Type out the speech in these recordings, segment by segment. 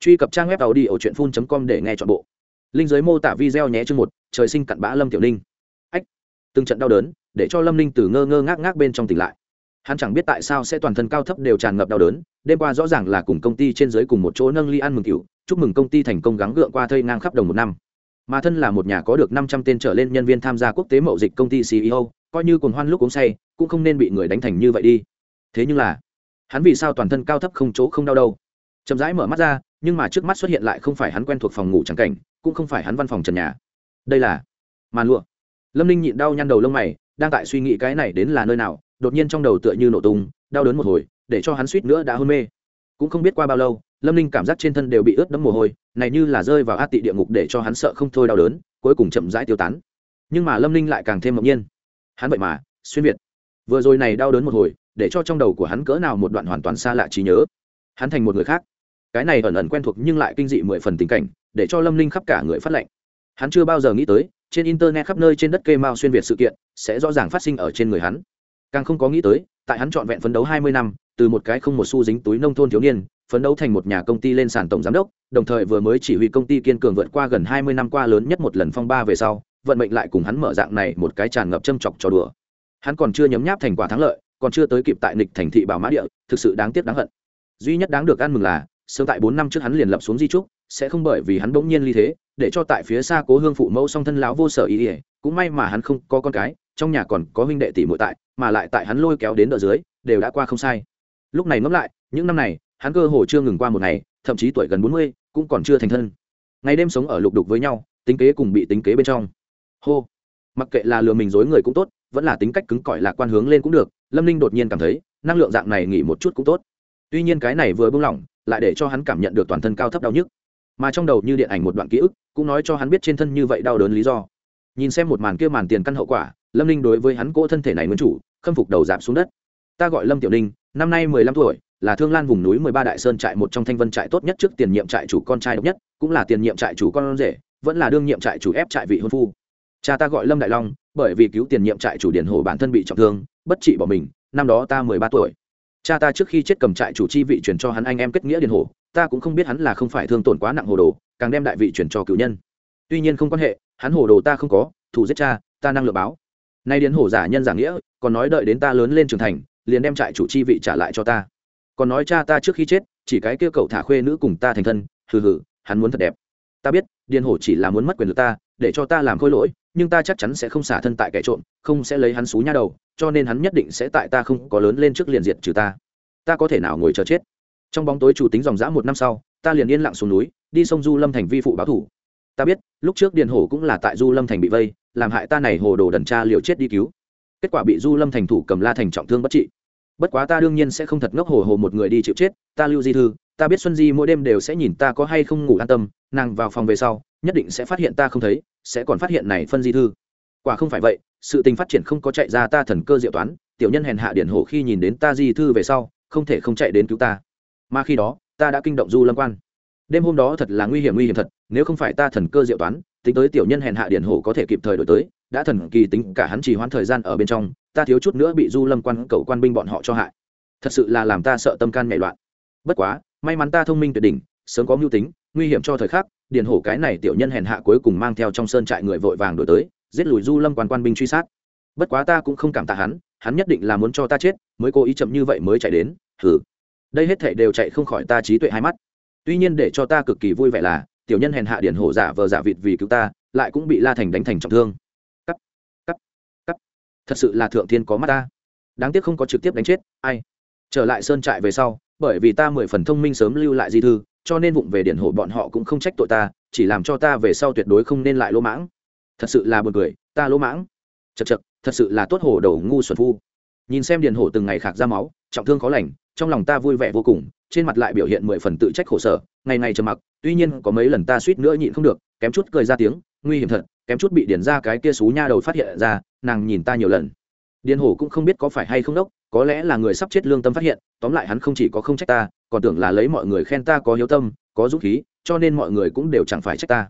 truy cập trang web tàu đi ở truyện phun com để nghe chọn bộ. Linh giới mô tả video nhé chương một, trời sinh cặn bã lâm tiểu ninh. Ách, từng trận đau đớn, để cho lâm ninh từ ngơ ngơ ngác ngác bên trong tỉnh lại. Hắn chẳng biết tại sao sẽ toàn thân cao thấp đều tràn ngập đau đớn, đêm qua rõ ràng là cùng công ty trên dưới cùng một chỗ nâng ly ăn mừng cựu chúc mừng công ty thành công gắng gượng qua thây ngang khắp đồng một năm. Mà thân là một nhà có được năm trăm tên trở lên nhân viên tham gia quốc tế mậu dịch công ty ceo coi như cuồng hoan lúc uống say, cũng không nên bị người đánh thành như vậy đi. Thế nhưng là, hắn vì sao toàn thân cao thấp không chỗ không đau đâu? Chậm rãi mở mắt ra, nhưng mà trước mắt xuất hiện lại không phải hắn quen thuộc phòng ngủ trắng cảnh, cũng không phải hắn văn phòng trần nhà. Đây là màn lụa. Lâm ninh nhịn đau nhăn đầu lông mày, đang tại suy nghĩ cái này đến là nơi nào, đột nhiên trong đầu tựa như nổ tung, đau đớn một hồi, để cho hắn suýt nữa đã hôn mê. Cũng không biết qua bao lâu, lâm ninh cảm giác trên thân đều bị ướt đẫm mồ hôi, này như là rơi vào át tị địa ngục để cho hắn sợ không thôi đau đớn, cuối cùng chậm rãi tiêu tán. Nhưng mà lâm ninh lại càng thêm ngẫu nhiên. Hắn vậy mà, xuyên việt. Vừa rồi này đau đớn một hồi, để cho trong đầu của hắn cỡ nào một đoạn hoàn toàn xa lạ trí nhớ. Hắn thành một người khác cái này ẩn ẩn quen thuộc nhưng lại kinh dị mười phần tình cảnh, để cho lâm linh khắp cả người phát lệnh. Hắn chưa bao giờ nghĩ tới, trên internet khắp nơi trên đất cây mao xuyên việt sự kiện sẽ rõ ràng phát sinh ở trên người hắn. Càng không có nghĩ tới, tại hắn trọn vẹn phấn đấu hai mươi năm, từ một cái không một xu dính túi nông thôn thiếu niên, phấn đấu thành một nhà công ty lên sàn tổng giám đốc, đồng thời vừa mới chỉ huy công ty kiên cường vượt qua gần hai mươi năm qua lớn nhất một lần phong ba về sau, vận mệnh lại cùng hắn mở dạng này một cái tràn ngập châm chọc cho đùa. Hắn còn chưa nhấm nháp thành quả thắng lợi, còn chưa tới kịp tại nịch thành thị bảo mã địa, thực sự đáng tiếc đáng hận. Duy nhất đáng được ăn mừng là sớm tại bốn năm trước hắn liền lập xuống di trúc, sẽ không bởi vì hắn bỗng nhiên ly thế, để cho tại phía xa cố hương phụ mẫu song thân lão vô sở ý ỉa cũng may mà hắn không có con cái, trong nhà còn có huynh đệ tỷ muội tại, mà lại tại hắn lôi kéo đến đỡ dưới, đều đã qua không sai. Lúc này ngẫm lại, những năm này, hắn cơ hồ chưa ngừng qua một ngày, thậm chí tuổi gần bốn mươi, cũng còn chưa thành thân. Ngày đêm sống ở lục đục với nhau, tính kế cùng bị tính kế bên trong. Hô. Mặc kệ là lừa mình dối người cũng tốt, vẫn là tính cách cứng cỏi lạc quan hướng lên cũng được, lâm ninh đột nhiên cảm thấy, năng lượng dạng này nghỉ một chút cũng tốt. Tuy nhiên cái này vừa buông lỏng lại để cho hắn cảm nhận được toàn thân cao thấp đau nhức. Mà trong đầu như điện ảnh một đoạn ký ức, cũng nói cho hắn biết trên thân như vậy đau đớn lý do. Nhìn xem một màn kia màn tiền căn hậu quả, lâm ninh đối với hắn cỗ thân thể này nguyên chủ, khâm phục đầu giảm xuống đất. Ta gọi lâm tiểu ninh, năm nay mười lăm tuổi, là thương lan vùng núi mười ba đại sơn trại một trong thanh vân trại tốt nhất trước tiền nhiệm trại chủ con trai độc nhất, cũng là tiền nhiệm trại chủ con rể, vẫn là đương nhiệm trại chủ ép trại vị hôn phu. Cha ta gọi lâm đại long, bởi vì cứu tiền nhiệm trại chủ điển hồ bản thân bị trọng thương, bất trị bỏ mình, năm đó ta mười ba tuổi cha ta trước khi chết cầm trại chủ chi vị chuyển cho hắn anh em kết nghĩa điền hồ ta cũng không biết hắn là không phải thương tổn quá nặng hồ đồ, càng đem đại vị chuyển cho cựu nhân. Tuy nhiên không quan hệ, hắn hồ đồ ta không có, thủ giết cha, ta năng lượng báo. Nay điền hồ giả nhân giả nghĩa, còn nói đợi đến ta lớn lên trưởng thành, liền đem trại chủ chi vị trả lại cho ta. Còn nói cha ta trước khi chết, chỉ cái kia cậu thả khuê nữ cùng ta thành thân, hừ hừ, hắn muốn thật đẹp. Ta biết, điền hổ chỉ là muốn mất quyền lực ta, để cho ta làm khôi lỗi, nhưng ta chắc chắn sẽ không xả thân tại kẻ trộm, không sẽ lấy hắn xú nha đầu cho nên hắn nhất định sẽ tại ta không có lớn lên trước liền diệt trừ ta. Ta có thể nào ngồi chờ chết? Trong bóng tối chủ tính dòng dã một năm sau, ta liền yên lặng xuống núi, đi sông du lâm thành vi phụ báo thủ. Ta biết, lúc trước điền hổ cũng là tại du lâm thành bị vây, làm hại ta này hồ đồ đần cha liều chết đi cứu. Kết quả bị du lâm thành thủ cầm la thành trọng thương bất trị. Bất quá ta đương nhiên sẽ không thật ngốc hồ hồ một người đi chịu chết, ta lưu di thư, ta biết xuân di mỗi đêm đều sẽ nhìn ta có hay không ngủ an tâm, nàng vào phòng về sau, nhất định sẽ phát hiện ta không thấy, sẽ còn phát hiện này phân di thư. Quả không phải vậy sự tình phát triển không có chạy ra ta thần cơ diệu toán, tiểu nhân hèn hạ điển hổ khi nhìn đến ta di thư về sau, không thể không chạy đến cứu ta. Mà khi đó, ta đã kinh động du lâm quan. Đêm hôm đó thật là nguy hiểm nguy hiểm thật, nếu không phải ta thần cơ diệu toán, tính tới tiểu nhân hèn hạ điển hổ có thể kịp thời đổi tới, đã thần kỳ tính cả hắn chỉ hoãn thời gian ở bên trong, ta thiếu chút nữa bị du lâm quan cầu quan binh bọn họ cho hại. Thật sự là làm ta sợ tâm can nhảy loạn. Bất quá, may mắn ta thông minh tuyệt đỉnh, sớm có mưu tính, nguy hiểm cho thời khắc, điển hổ cái này tiểu nhân hèn hạ cuối cùng mang theo trong sơn trại người vội vàng đổi tới giết lùi du lâm quan quan binh truy sát. Bất quá ta cũng không cảm tạ hắn hắn nhất định là muốn cho ta chết, mới cố ý chậm như vậy mới chạy đến, hừ. Đây hết thể đều chạy không khỏi ta trí tuệ hai mắt. Tuy nhiên để cho ta cực kỳ vui vẻ là, tiểu nhân hèn hạ điển hổ giả vờ giả vịt vì cứu ta, lại cũng bị la thành đánh thành trọng thương. Cắt cắt cắt thật sự là thượng thiên có mắt ta. Đáng tiếc không có trực tiếp đánh chết, ai? Trở lại sơn trại về sau, bởi vì ta mười phần thông minh sớm lưu lại di thư, cho nên vụng về điển hổ bọn họ cũng không trách tội ta, chỉ làm cho ta về sau tuyệt đối không nên lại lỗ mãng thật sự là buồn cười, ta lỗ mãng. Chật chật thật sự là tốt hổ đầu ngu xuẩn phu. Nhìn xem điền hổ từng ngày khạc ra máu, trọng thương khó lành, trong lòng ta vui vẻ vô cùng, trên mặt lại biểu hiện mười phần tự trách khổ sở, ngày ngày trầm mặc, tuy nhiên có mấy lần ta suýt nữa nhịn không được, kém chút cười ra tiếng, nguy hiểm thật, kém chút bị điền ra cái kia xú nha đầu phát hiện ra, nàng nhìn ta nhiều lần. Điền hổ cũng không biết có phải hay không đốc, có lẽ là người sắp chết lương tâm phát hiện, tóm lại hắn không chỉ có không trách ta, còn tưởng là lấy mọi người khen ta có hiếu tâm, có dũng khí, cho nên mọi người cũng đều chẳng phải trách ta.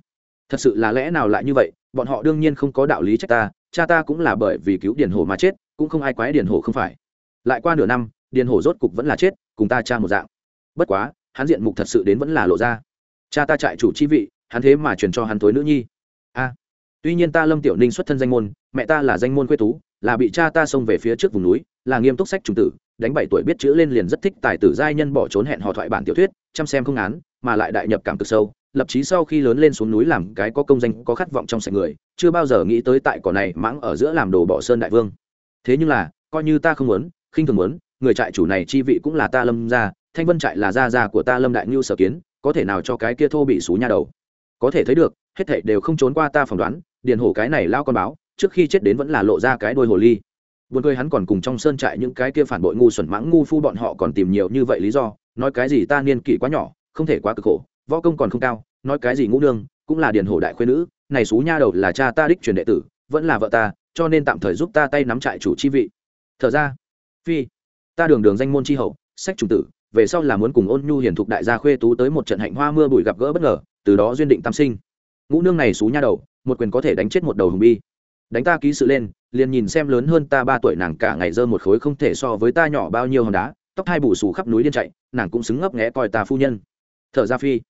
Thật sự là lẽ nào lại như vậy bọn họ đương nhiên không có đạo lý trách ta, cha ta cũng là bởi vì cứu điền hổ mà chết, cũng không ai quái điền hổ không phải. Lại qua nửa năm, điền hổ rốt cục vẫn là chết, cùng ta cha một dạng. Bất quá, hắn diện mục thật sự đến vẫn là lộ ra. Cha ta trại chủ chi vị, hắn thế mà truyền cho hắn thối nữ nhi. A, tuy nhiên ta lâm tiểu ninh xuất thân danh môn, mẹ ta là danh môn quê tú, là bị cha ta xông về phía trước vùng núi, là nghiêm túc sách trùng tử, đánh bảy tuổi biết chữ lên liền rất thích tài tử giai nhân bỏ trốn hẹn hò thoại bản tiểu thuyết, chăm xem không án, mà lại đại nhập cảm cực sâu lập chí sau khi lớn lên xuống núi làm cái có công danh, có khát vọng trong sạch người, chưa bao giờ nghĩ tới tại cỏ này mãng ở giữa làm đồ bỏ sơn đại vương. Thế nhưng là, coi như ta không muốn, khinh thường muốn, người trại chủ này chi vị cũng là ta lâm gia, thanh vân trại là gia gia của ta lâm đại ngưu sở kiến, có thể nào cho cái kia thô bị xú nha đầu? Có thể thấy được, hết thảy đều không trốn qua ta phỏng đoán, điền hổ cái này lao con báo, trước khi chết đến vẫn là lộ ra cái đôi hồ ly. Buồn cười hắn còn cùng trong sơn trại những cái kia phản bội ngu xuẩn mãng ngu phu bọn họ còn tìm nhiều như vậy lý do, nói cái gì ta niên kỷ quá nhỏ, không thể quá cực khổ võ công còn không cao, nói cái gì ngũ nương, cũng là điền hổ đại khuyên nữ, này xú nha đầu là cha ta đích truyền đệ tử, vẫn là vợ ta, cho nên tạm thời giúp ta tay nắm trại chủ chi vị. Thở ra. Phi, ta đường đường danh môn chi hậu, sách trùng tử, về sau là muốn cùng ôn nhu hiển thục đại gia khuê tú tới một trận hạnh hoa mưa bụi gặp gỡ bất ngờ, từ đó duyên định tam sinh. Ngũ nương này xú nha đầu, một quyền có thể đánh chết một đầu hùng bi. Đánh ta ký sự lên, liền nhìn xem lớn hơn ta ba tuổi nàng cả ngày dơ một khối không thể so với ta nhỏ bao nhiêu hòn đá, tóc hai bù xù khắp núi điên chạy, nàng cũng xứng ngấp nghẽ coi ta phu nhân. Thở ra phi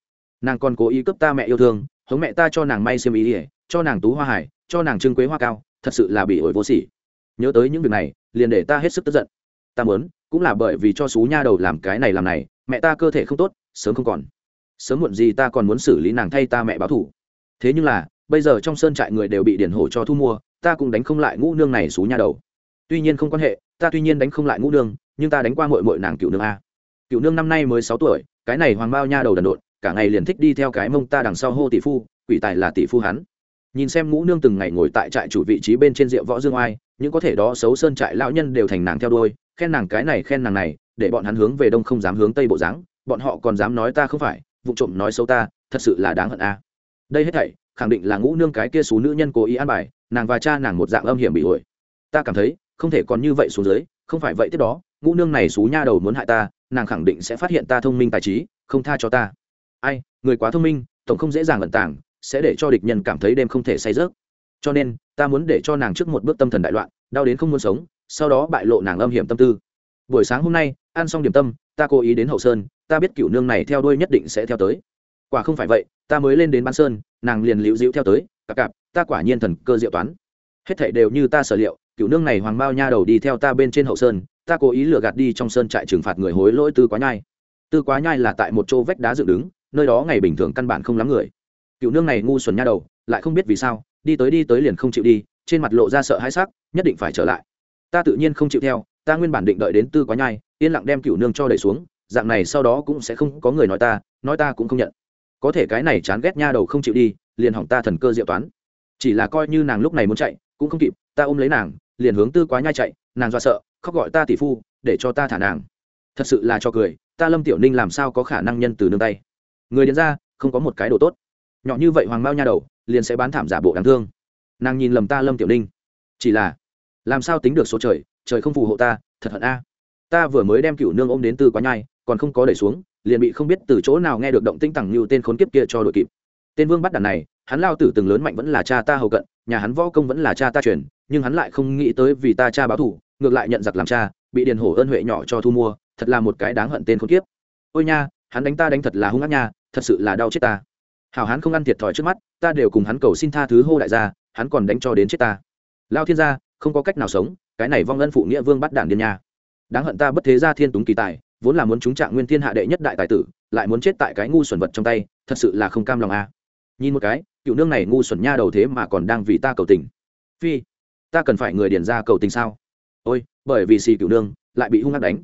nàng còn cố ý cướp ta mẹ yêu thương, hống mẹ ta cho nàng may xiêm ý ỉa cho nàng tú hoa hải, cho nàng trưng quế hoa cao, thật sự là bị ổi vô sỉ. Nhớ tới những việc này, liền để ta hết sức tức giận. Ta muốn, cũng là bởi vì cho xú nha đầu làm cái này làm này, mẹ ta cơ thể không tốt, sớm không còn. Sớm muộn gì ta còn muốn xử lý nàng thay ta mẹ báo thủ thế nhưng là, bây giờ trong sơn trại người đều bị điển hổ cho thu mua, ta cũng đánh không lại ngũ nương này xú nha đầu. Tuy nhiên không quan hệ, ta tuy nhiên đánh không lại ngũ nương, nhưng ta đánh qua mội mội nàng cựu nương a. Cựu nương năm nay mới sáu tuổi, cái này hoàng bao nha đầu đần độn cả ngày liền thích đi theo cái mông ta đằng sau hô tỷ phu, quỷ tài là tỷ phu hắn. Nhìn xem ngũ nương từng ngày ngồi tại trại chủ vị trí bên trên rượu võ dương oai, những có thể đó xấu sơn trại lão nhân đều thành nàng theo đuôi, khen nàng cái này khen nàng này, để bọn hắn hướng về đông không dám hướng tây bộ dáng, bọn họ còn dám nói ta không phải, vụ trộm nói xấu ta, thật sự là đáng hận a. Đây hết thảy, khẳng định là ngũ nương cái kia số nữ nhân cố ý an bài, nàng và cha nàng một dạng âm hiểm bị ổi. Ta cảm thấy, không thể còn như vậy xuống dưới, không phải vậy tiếp đó, ngũ nương này xú nha đầu muốn hại ta, nàng khẳng định sẽ phát hiện ta thông minh tài trí, không tha cho ta ai, người quá thông minh, tổng không dễ dàng ẩn tàng, sẽ để cho địch nhân cảm thấy đêm không thể say rớt. Cho nên, ta muốn để cho nàng trước một bước tâm thần đại loạn, đau đến không muốn sống, sau đó bại lộ nàng âm hiểm tâm tư. Buổi sáng hôm nay, ăn xong điểm tâm, ta cố ý đến hậu sơn, ta biết cựu nương này theo đuôi nhất định sẽ theo tới. Quả không phải vậy, ta mới lên đến ban sơn, nàng liền liễu dĩu theo tới, cặp cặp, ta quả nhiên thần cơ diệu toán. Hết thảy đều như ta sở liệu, cựu nương này hoàng bao nha đầu đi theo ta bên trên hậu sơn, ta cố ý lừa gạt đi trong sơn trại trừng phạt người hối lỗi tư quá nhai. Tư quá nhai là tại một chỗ vách đá dựng đứng nơi đó ngày bình thường căn bản không lắm người. Cựu nương này ngu xuẩn nha đầu, lại không biết vì sao, đi tới đi tới liền không chịu đi, trên mặt lộ ra sợ hãi sắc, nhất định phải trở lại. Ta tự nhiên không chịu theo, ta nguyên bản định đợi đến tư quá nhai, yên lặng đem cựu nương cho đẩy xuống, dạng này sau đó cũng sẽ không có người nói ta nói ta cũng không nhận. Có thể cái này chán ghét nha đầu không chịu đi, liền hỏng ta thần cơ diệu toán. Chỉ là coi như nàng lúc này muốn chạy, cũng không kịp, ta ôm lấy nàng, liền hướng tư quá nhai chạy, nàng do sợ, khóc gọi ta tỷ phu, để cho ta thả nàng. Thật sự là cho cười, ta lâm tiểu ninh làm sao có khả năng nhân từ nương tay? Người đến ra, không có một cái đồ tốt. Nhỏ như vậy hoàng Mao nha đầu, liền sẽ bán thảm giả bộ đáng thương. Nàng nhìn lầm ta lâm tiểu ninh. Chỉ là, làm sao tính được số trời trời không phù hộ ta, thật hận a. Ta vừa mới đem cựu nương ôm đến tư quá nhai, còn không có đẩy xuống, liền bị không biết từ chỗ nào nghe được động tinh tẳng như tên khốn kiếp kia cho đội kịp. Tên vương bắt đàn này, hắn lao tử từng lớn mạnh vẫn là cha ta hầu cận, nhà hắn võ công vẫn là cha ta truyền, nhưng hắn lại không nghĩ tới vì ta cha báo thủ ngược lại nhận giặc làm cha, bị điền hổ ơn huệ nhỏ cho thu mua, thật là một cái đáng hận tên khốn kiếp. Ôi nha, hắn đánh ta đánh thật là hung ác nha thật sự là đau chết ta. Hảo hắn không ăn thiệt thòi trước mắt, ta đều cùng hắn cầu xin tha thứ hô đại gia, hắn còn đánh cho đến chết ta. Lao thiên gia, không có cách nào sống, cái này vong ân phụ nghĩa vương bắt đản điên nha. Đáng hận ta bất thế gia thiên túng kỳ tài, vốn là muốn chúng trạng nguyên thiên hạ đệ nhất đại tài tử, lại muốn chết tại cái ngu xuẩn vật trong tay, thật sự là không cam lòng a. À. nhìn một cái cựu nương này ngu xuẩn nha đầu thế mà còn đang vì ta cầu tình. Phi, ta cần phải người điền ra cầu tình sao? Ôi, bởi vì xì cựu nương lại bị hung hăng đánh.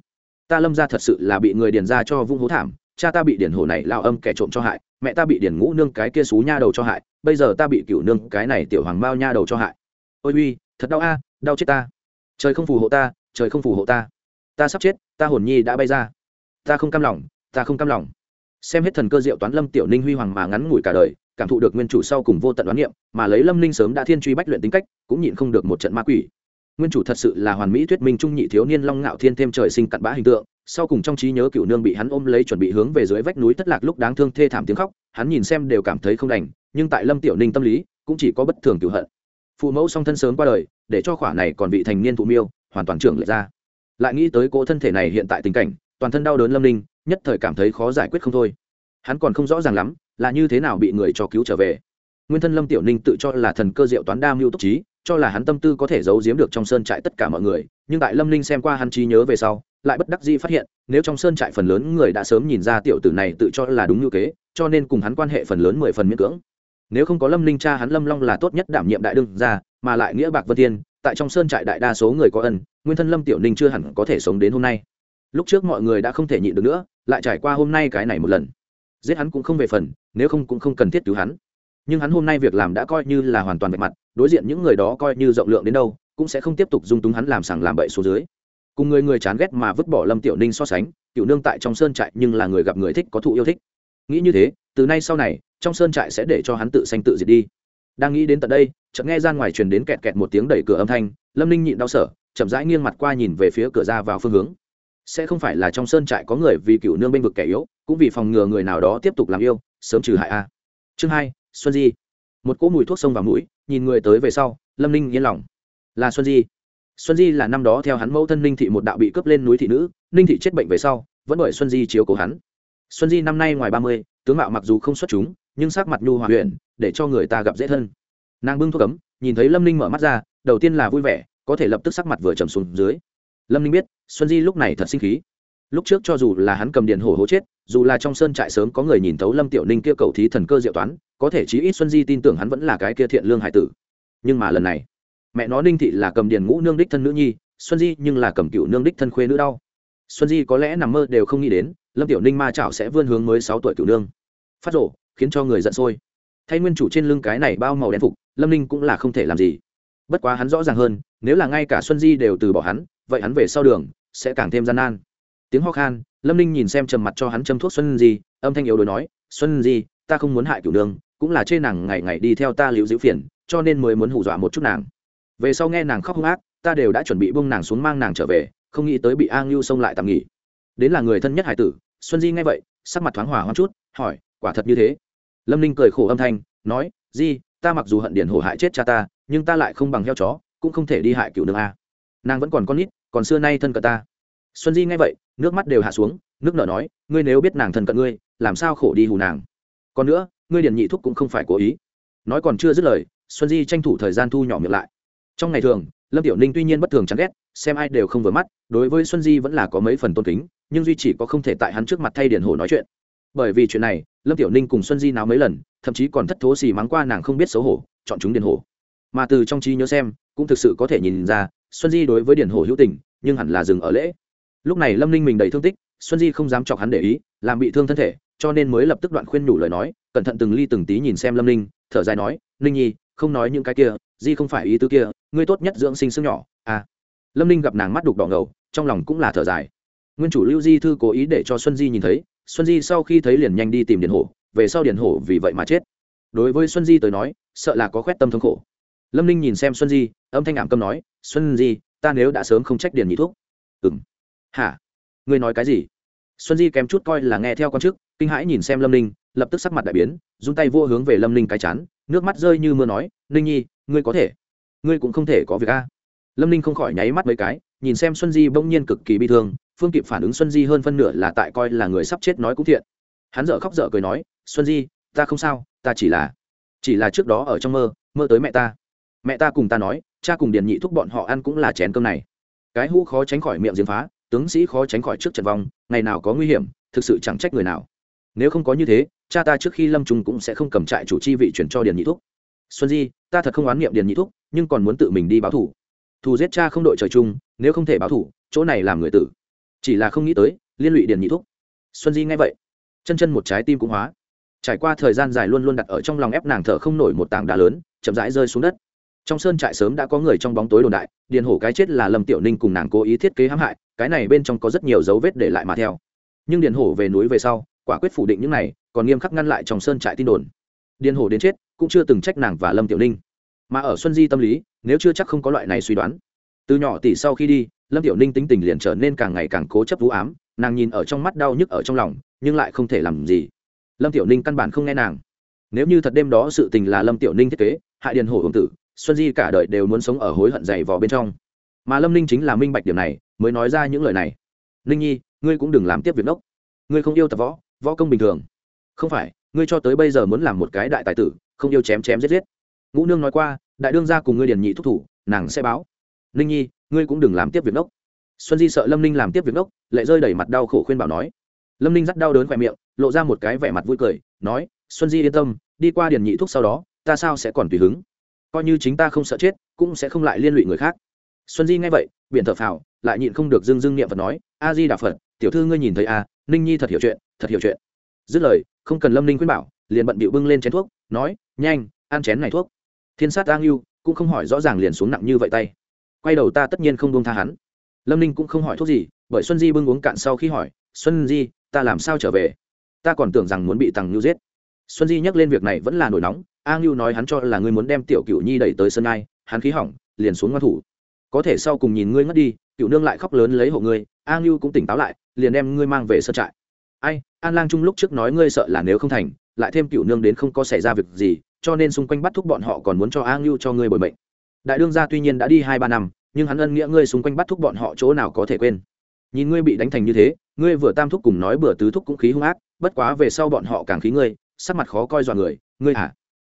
Ta lâm ra thật sự là bị người điền ra cho vung hố thảm cha ta bị điển hổ này lao âm kẻ trộm cho hại, mẹ ta bị điển ngũ nương cái kia xú nha đầu cho hại, bây giờ ta bị cựu nương cái này tiểu hoàng mao nha đầu cho hại. Ôi uy, thật đau a, đau chết ta. Trời không phù hộ ta, trời không phù hộ ta. Ta sắp chết, ta hồn nhi đã bay ra. Ta không cam lòng, ta không cam lòng. Xem hết thần cơ diệu toán lâm tiểu ninh huy hoàng mà ngắn ngủi cả đời, cảm thụ được nguyên chủ sau cùng vô tận đoán niệm, mà lấy lâm ninh sớm đã thiên truy bách luyện tính cách, cũng nhịn không được một trận ma quỷ nguyên chủ thật sự là hoàn mỹ thuyết minh trung nhị thiếu niên long ngạo thiên thêm trời sinh cặn bã hình tượng, sau cùng trong trí nhớ cựu nương bị hắn ôm lấy chuẩn bị hướng về dưới vách núi thất lạc lúc đáng thương thê thảm tiếng khóc, hắn nhìn xem đều cảm thấy không đành, nhưng tại lâm tiểu ninh tâm lý, cũng chỉ có bất thường cựu hận. Phụ mẫu song thân sớm qua đời, để cho khỏa này còn vị thành niên thụ miêu, hoàn toàn trưởng lệ ra. Lại nghĩ tới cỗ thân thể này hiện tại tình cảnh, toàn thân đau đớn lâm ninh, nhất thời cảm thấy khó giải quyết không thôi. Hắn còn không rõ ràng lắm, là như thế nào bị người cho cứu trở về. Nguyên thân lâm tiểu ninh tự cho là thần cơ diệu toán đa mưu túc trí cho là hắn tâm tư có thể giấu giếm được trong sơn trại tất cả mọi người, nhưng tại lâm ninh xem qua hắn trí nhớ về sau, lại bất đắc dĩ phát hiện, nếu trong sơn trại phần lớn người đã sớm nhìn ra tiểu tử này tự cho là đúng như kế, cho nên cùng hắn quan hệ phần lớn mười phần miễn cưỡng. Nếu không có lâm ninh cha hắn lâm long là tốt nhất đảm nhiệm đại đương ra mà lại nghĩa bạc vân thiên tại trong sơn trại đại đa số người có ân, nguyên thân lâm tiểu ninh chưa hẳn có thể sống đến hôm nay. Lúc trước mọi người đã không thể nhịn được nữa, lại trải qua hôm nay cái này một lần. Giết hắn cũng không về phần, nếu không cũng không cần thiết cứu hắn. Nhưng hắn hôm nay việc làm đã coi như là hoàn toàn vạch mặt đối diện những người đó coi như rộng lượng đến đâu, cũng sẽ không tiếp tục dung túng hắn làm sảng làm bậy số dưới. Cùng người người chán ghét mà vứt bỏ lâm tiểu ninh so sánh tiểu nương tại trong sơn trại nhưng là người gặp người thích có thụ yêu thích. Nghĩ như thế, từ nay sau này, trong sơn trại sẽ để cho hắn tự sanh tự diệt đi. Đang nghĩ đến tận đây, chợt nghe ra ngoài truyền đến kẹt kẹt một tiếng đẩy cửa âm thanh, lâm ninh nhịn đau sở, chậm rãi nghiêng mặt qua nhìn về phía cửa ra vào phương hướng. Sẽ không phải là trong sơn trại có người vì cựu nương bênh vực kẻ yếu, cũng vì phòng ngừa người nào đó tiếp tục làm yêu, sớm trừ hại a. Chương hai, xuân di một cỗ mùi thuốc sông vào mũi, nhìn người tới về sau, lâm ninh yên lòng. Là xuân di. Xuân di là năm đó theo hắn mẫu thân ninh thị một đạo bị cướp lên núi thị nữ, ninh thị chết bệnh về sau, vẫn bởi xuân di chiếu cố hắn. Xuân di năm nay ngoài ba mươi, tướng mạo mặc dù không xuất chúng, nhưng sắc mặt nhu hòa huyện để cho người ta gặp dễ thân. Nàng bưng thuốc cấm nhìn thấy lâm ninh mở mắt ra, đầu tiên là vui vẻ, có thể lập tức sắc mặt vừa trầm xuống dưới. Lâm ninh biết, xuân di lúc này thật sinh khí lúc trước cho dù là hắn cầm điện hổ hố chết, dù là trong sơn trại sớm có người nhìn thấu lâm tiểu ninh kia cầu thí thần cơ diệu toán, có thể chí ít xuân di tin tưởng hắn vẫn là cái kia thiện lương hải tử. Nhưng mà lần này, mẹ nó ninh thị là cầm điền ngũ nương đích thân nữ nhi, xuân di nhưng là cầm cựu nương đích thân khuê nữ đau. Xuân di có lẽ nằm mơ đều không nghĩ đến, lâm tiểu ninh ma chảo sẽ vươn hướng mới sáu tuổi cựu nương. Phát rổ khiến cho người giận sôi. Thay nguyên chủ trên lưng cái này bao màu đen phục, lâm ninh cũng là không thể làm gì. Bất quá hắn rõ ràng hơn, nếu là ngay cả xuân di đều từ bỏ hắn, vậy hắn về sau đường sẽ càng thêm gian nan tiếng ho khan, lâm ninh nhìn xem trầm mặt cho hắn châm thuốc xuân di, âm thanh yếu đối nói, xuân di, ta không muốn hại cửu nương, cũng là chê nàng ngày ngày đi theo ta liễu diễu phiền, cho nên mới muốn hù dọa một chút nàng. Về sau nghe nàng khóc hung ác, ta đều đã chuẩn bị bông nàng xuống mang nàng trở về, không nghĩ tới bị a ngưu xông lại tạm nghỉ. Đến là người thân nhất hải tử, xuân di nghe vậy, sắc mặt thoáng hòa hoang chút, hỏi, quả thật như thế? Lâm ninh cười khổ âm thanh, nói, di, ta mặc dù hận điển hổ hại chết cha ta, nhưng ta lại không bằng heo chó, cũng không thể đi hại cựu nương a. Nàng vẫn còn con nít, còn xưa nay thân cờ ta xuân di nghe vậy, nước mắt đều hạ xuống, nước nở nói, ngươi nếu biết nàng thần cận ngươi, làm sao khổ đi hù nàng? Còn nữa, ngươi điền nhị thúc cũng không phải cố ý. Nói còn chưa dứt lời, xuân di tranh thủ thời gian thu nhỏ miệng lại. Trong ngày thường, lâm tiểu ninh tuy nhiên bất thường chán ghét, xem ai đều không vừa mắt, đối với xuân di vẫn là có mấy phần tôn kính, nhưng duy chỉ có không thể tại hắn trước mặt thay điền hồ nói chuyện. Bởi vì chuyện này, lâm tiểu ninh cùng xuân di nào mấy lần, thậm chí còn thất thố xì mắng qua nàng không biết xấu hổ, chọn chúng điền hồ mà từ trong trí nhớ xem, cũng thực sự có thể nhìn ra, xuân di đối với điền hồ hữu tình, nhưng hẳn là dừng ở lễ lúc này lâm ninh mình đầy thương tích, xuân di không dám chọc hắn để ý, làm bị thương thân thể, cho nên mới lập tức đoạn khuyên nhủ lời nói, cẩn thận từng ly từng tí nhìn xem lâm ninh, thở dài nói, ninh nhi, không nói những cái kia, di không phải ý tứ kia, ngươi tốt nhất dưỡng sinh sức nhỏ à. Lâm ninh gặp nàng mắt đục đỏ ngầu, trong lòng cũng là thở dài. Nguyên chủ lưu di thư cố ý để cho xuân di nhìn thấy, xuân di sau khi thấy liền nhanh đi tìm điện hổ, về sau điện hổ vì vậy mà chết. Đối với xuân di tới nói, sợ là có khoét tâm thống khổ. Lâm ninh nhìn xem xuân di, âm thanh ảm câm nói, xuân di, ta nếu đã sớm không trách điền nhị thuốc ừ m hả? Ngươi nói cái gì? Xuân di kém chút coi là nghe theo con chức, kinh hãi nhìn xem lâm ninh, lập tức sắc mặt đại biến, run tay vô hướng về lâm ninh cái chán, nước mắt rơi như mưa nói, ninh nhi, ngươi có thể. Ngươi cũng không thể có việc a. Lâm ninh không khỏi nháy mắt mấy cái, nhìn xem xuân di bỗng nhiên cực kỳ bi thương, phương kịp phản ứng xuân di hơn phân nửa là tại coi là người sắp chết nói cũng thiện. Hắn dợ khóc dợ cười nói, xuân di, ta không sao, ta chỉ là chỉ là trước đó ở trong mơ mơ tới mẹ ta. Mẹ ta cùng ta nói, cha cùng điền nhị thúc bọn họ ăn cũng là chén cơm này. Cái hũ khó tránh khỏi miệng giếng phá tướng sĩ khó tránh khỏi trước trận vong, ngày nào có nguy hiểm, thực sự chẳng trách người nào. Nếu không có như thế, cha ta trước khi lâm trung cũng sẽ không cầm trại chủ chi vị chuyển cho điền nhị thúc. Xuân di, ta thật không oán niệm điền nhị thúc, nhưng còn muốn tự mình đi báo thủ. Thù giết cha không đội trời chung, nếu không thể báo thủ, chỗ này làm người tử. Chỉ là không nghĩ tới, liên lụy điền nhị thúc. Xuân di nghe vậy, chân chân một trái tim cũng hóa. Trải qua thời gian dài luôn luôn đặt ở trong lòng ép nàng thở không nổi một tảng đá lớn, chậm rãi rơi xuống đất. Trong sơn trại sớm đã có người trong bóng tối đồn đại, điền hổ cái chết là lâm tiểu ninh cùng nàng cố ý thiết kế hãm hại cái này bên trong có rất nhiều dấu vết để lại mà theo. Nhưng điền hổ về núi về sau, quả quyết phủ định những này, còn nghiêm khắc ngăn lại trong sơn trại tin đồn. Điền hổ đến chết, cũng chưa từng trách nàng và lâm tiểu ninh. Mà ở xuân di tâm lý, nếu chưa chắc không có loại này suy đoán. Từ nhỏ tỷ sau khi đi, lâm tiểu ninh tính tình liền trở nên càng ngày càng cố chấp vũ ám, nàng nhìn ở trong mắt đau nhức ở trong lòng, nhưng lại không thể làm gì. Lâm tiểu ninh căn bản không nghe nàng. Nếu như thật đêm đó sự tình là lâm tiểu ninh thiết kế, hại điền hổ hồng tử, xuân di cả đời đều muốn sống ở hối hận dày vò bên trong. Mà lâm ninh chính là minh bạch điểm này mới nói ra những lời này. Ninh nhi, ngươi cũng đừng làm tiếp việc đốc. Ngươi không yêu tập võ võ công bình thường. Không phải, ngươi cho tới bây giờ muốn làm một cái đại tài tử, không yêu chém chém giết giết. Ngũ nương nói qua, đại đương ra cùng ngươi điền nhị thúc thủ, nàng sẽ báo. Ninh nhi, ngươi cũng đừng làm tiếp việc đốc. Xuân di sợ lâm ninh làm tiếp việc đốc lệ rơi đẩy mặt đau khổ khuyên bảo nói. Lâm ninh dắt đau đớn khoe miệng, lộ ra một cái vẻ mặt vui cười, nói, xuân di yên tâm, đi qua điền nhị thúc sau đó, ta sao sẽ còn tùy hứng? Coi như chính ta không sợ chết, cũng sẽ không lại liên lụy người khác. Xuân di nghe vậy biện thở phào lại nhịn không được dưng dưng niệm phật nói a di đà phật tiểu thư ngươi nhìn thấy a à, ninh nhi thật hiểu chuyện thật hiểu chuyện. Dứt lời không cần lâm ninh khuyên bảo liền bận bịu bưng lên chén thuốc nói nhanh ăn chén này thuốc. Thiên sát ang yêu cũng không hỏi rõ ràng liền xuống nặng như vậy tay. Quay đầu ta tất nhiên không buông tha hắn. Lâm ninh cũng không hỏi thuốc gì bởi xuân di bưng uống cạn sau khi hỏi xuân di ta làm sao trở về? Ta còn tưởng rằng muốn bị tằng nhu giết. Xuân di nhắc lên việc này vẫn là nổi nóng a ngưu nói hắn cho là ngươi muốn đem tiểu cựu nhi đẩy tới sân ai hắn khí hỏng liền xuống ngoan thủ. Có thể sau cùng nhìn ngươi ngất đi cựu nương lại khóc lớn lấy hộ ngươi, a ngưu cũng tỉnh táo lại, liền đem ngươi mang về sân trại. Ai, an lang trung lúc trước nói ngươi sợ là nếu không thành, lại thêm cựu nương đến không có xảy ra việc gì, cho nên xung quanh bắt thúc bọn họ còn muốn cho a ngưu cho ngươi bồi mệnh. đại đương gia tuy nhiên đã đi hai ba năm, nhưng hắn ân nghĩa ngươi xung quanh bắt thúc bọn họ chỗ nào có thể quên. Nhìn ngươi bị đánh thành như thế, ngươi vừa tam thúc cùng nói bừa tứ thúc cũng khí hung ác, bất quá về sau bọn họ càng khí ngươi, sắc mặt khó coi dọa người, ngươi hả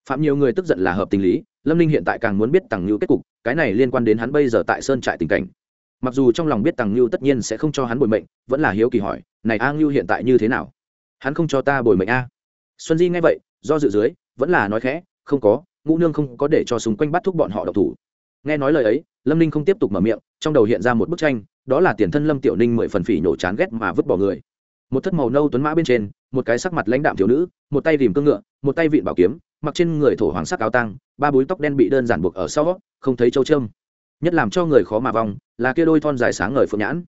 phạm nhiều người tức giận là hợp tình lý, lâm ninh hiện tại càng muốn biết tằng Ngưu kết cục, cái này liên quan đến hắn bây giờ tại sơn trại tình cảnh mặc dù trong lòng biết tằng ngưu tất nhiên sẽ không cho hắn bồi mệnh, vẫn là hiếu kỳ hỏi, này a ngưu hiện tại như thế nào? Hắn không cho ta bồi mệnh a? Xuân di nghe vậy, do dự dưới, vẫn là nói khẽ, không có, ngũ nương không có để cho xung quanh bắt thúc bọn họ độc thủ. Nghe nói lời ấy, lâm ninh không tiếp tục mở miệng, trong đầu hiện ra một bức tranh, đó là tiền thân lâm tiểu ninh mười phần phỉ nhổ chán ghét mà vứt bỏ người. Một thất màu nâu tuấn mã bên trên, một cái sắc mặt lãnh đạm thiếu nữ, một tay rìm cương ngựa, một tay vịn bảo kiếm, mặc trên người thổ hoàng sắc áo tăng ba búi tóc đen bị đơn giản buộc ở sau, không thấy châu trâm nhất làm cho người khó mà vong, là kia đôi thon dài sáng ngời phượng nhãn.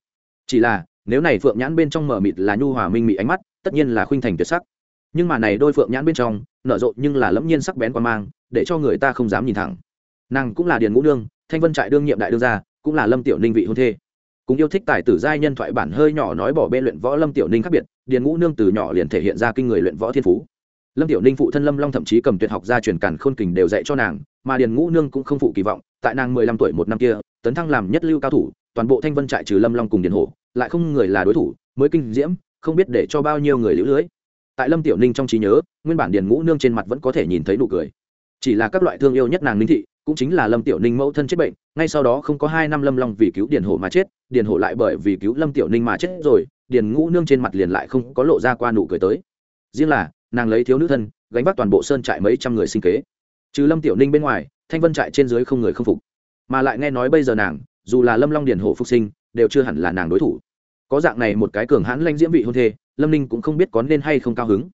Chỉ là, nếu này phượng nhãn bên trong mở mịt là nhu hòa minh mị ánh mắt, tất nhiên là khuynh thành tuyệt sắc. Nhưng mà này đôi phượng nhãn bên trong, nở rộ nhưng là lẫm nhiên sắc bén quan mang, để cho người ta không dám nhìn thẳng. Nàng cũng là điền ngũ nương, thanh vân trại đương nhiệm đại đương gia, cũng là lâm tiểu ninh vị hôn thê. Cũng yêu thích tài tử giai nhân thoại bản hơi nhỏ nói bỏ bê luyện võ lâm tiểu ninh khác biệt, điền ngũ nương từ nhỏ liền thể hiện ra kinh người luyện võ thiên phú lâm tiểu ninh phụ thân lâm long thậm chí cầm tuyệt học gia truyền cản khôn kình đều dạy cho nàng, mà điền ngũ nương cũng không phụ kỳ vọng, tại nàng mười lăm tuổi một năm kia, tấn thăng làm nhất lưu cao thủ, toàn bộ thanh vân trại trừ lâm long cùng điền hổ, lại không người là đối thủ, mới kinh diễm, không biết để cho bao nhiêu người lũ lưới. Tại lâm tiểu ninh trong trí nhớ, nguyên bản điền ngũ nương trên mặt vẫn có thể nhìn thấy nụ cười. Chỉ là các loại thương yêu nhất nàng ninh thị, cũng chính là lâm tiểu ninh mẫu thân chết bệnh, ngay sau đó không có hai năm lâm long vì cứu điền hổ mà chết, điền hổ lại bởi vì cứu lâm tiểu ninh mà chết rồi, điền ngũ nương trên mặt liền lại không có lộ ra qua nụ cười tới. Riêng là nàng lấy thiếu nữ thân, gánh vác toàn bộ sơn trại mấy trăm người sinh kế. Trừ lâm tiểu ninh bên ngoài, thanh vân trại trên dưới không người không phục. Mà lại nghe nói bây giờ nàng, dù là lâm long điền hổ phục sinh, đều chưa hẳn là nàng đối thủ. Có dạng này một cái cường hãn lanh diễm vị hôn thê, lâm ninh cũng không biết có nên hay không cao hứng.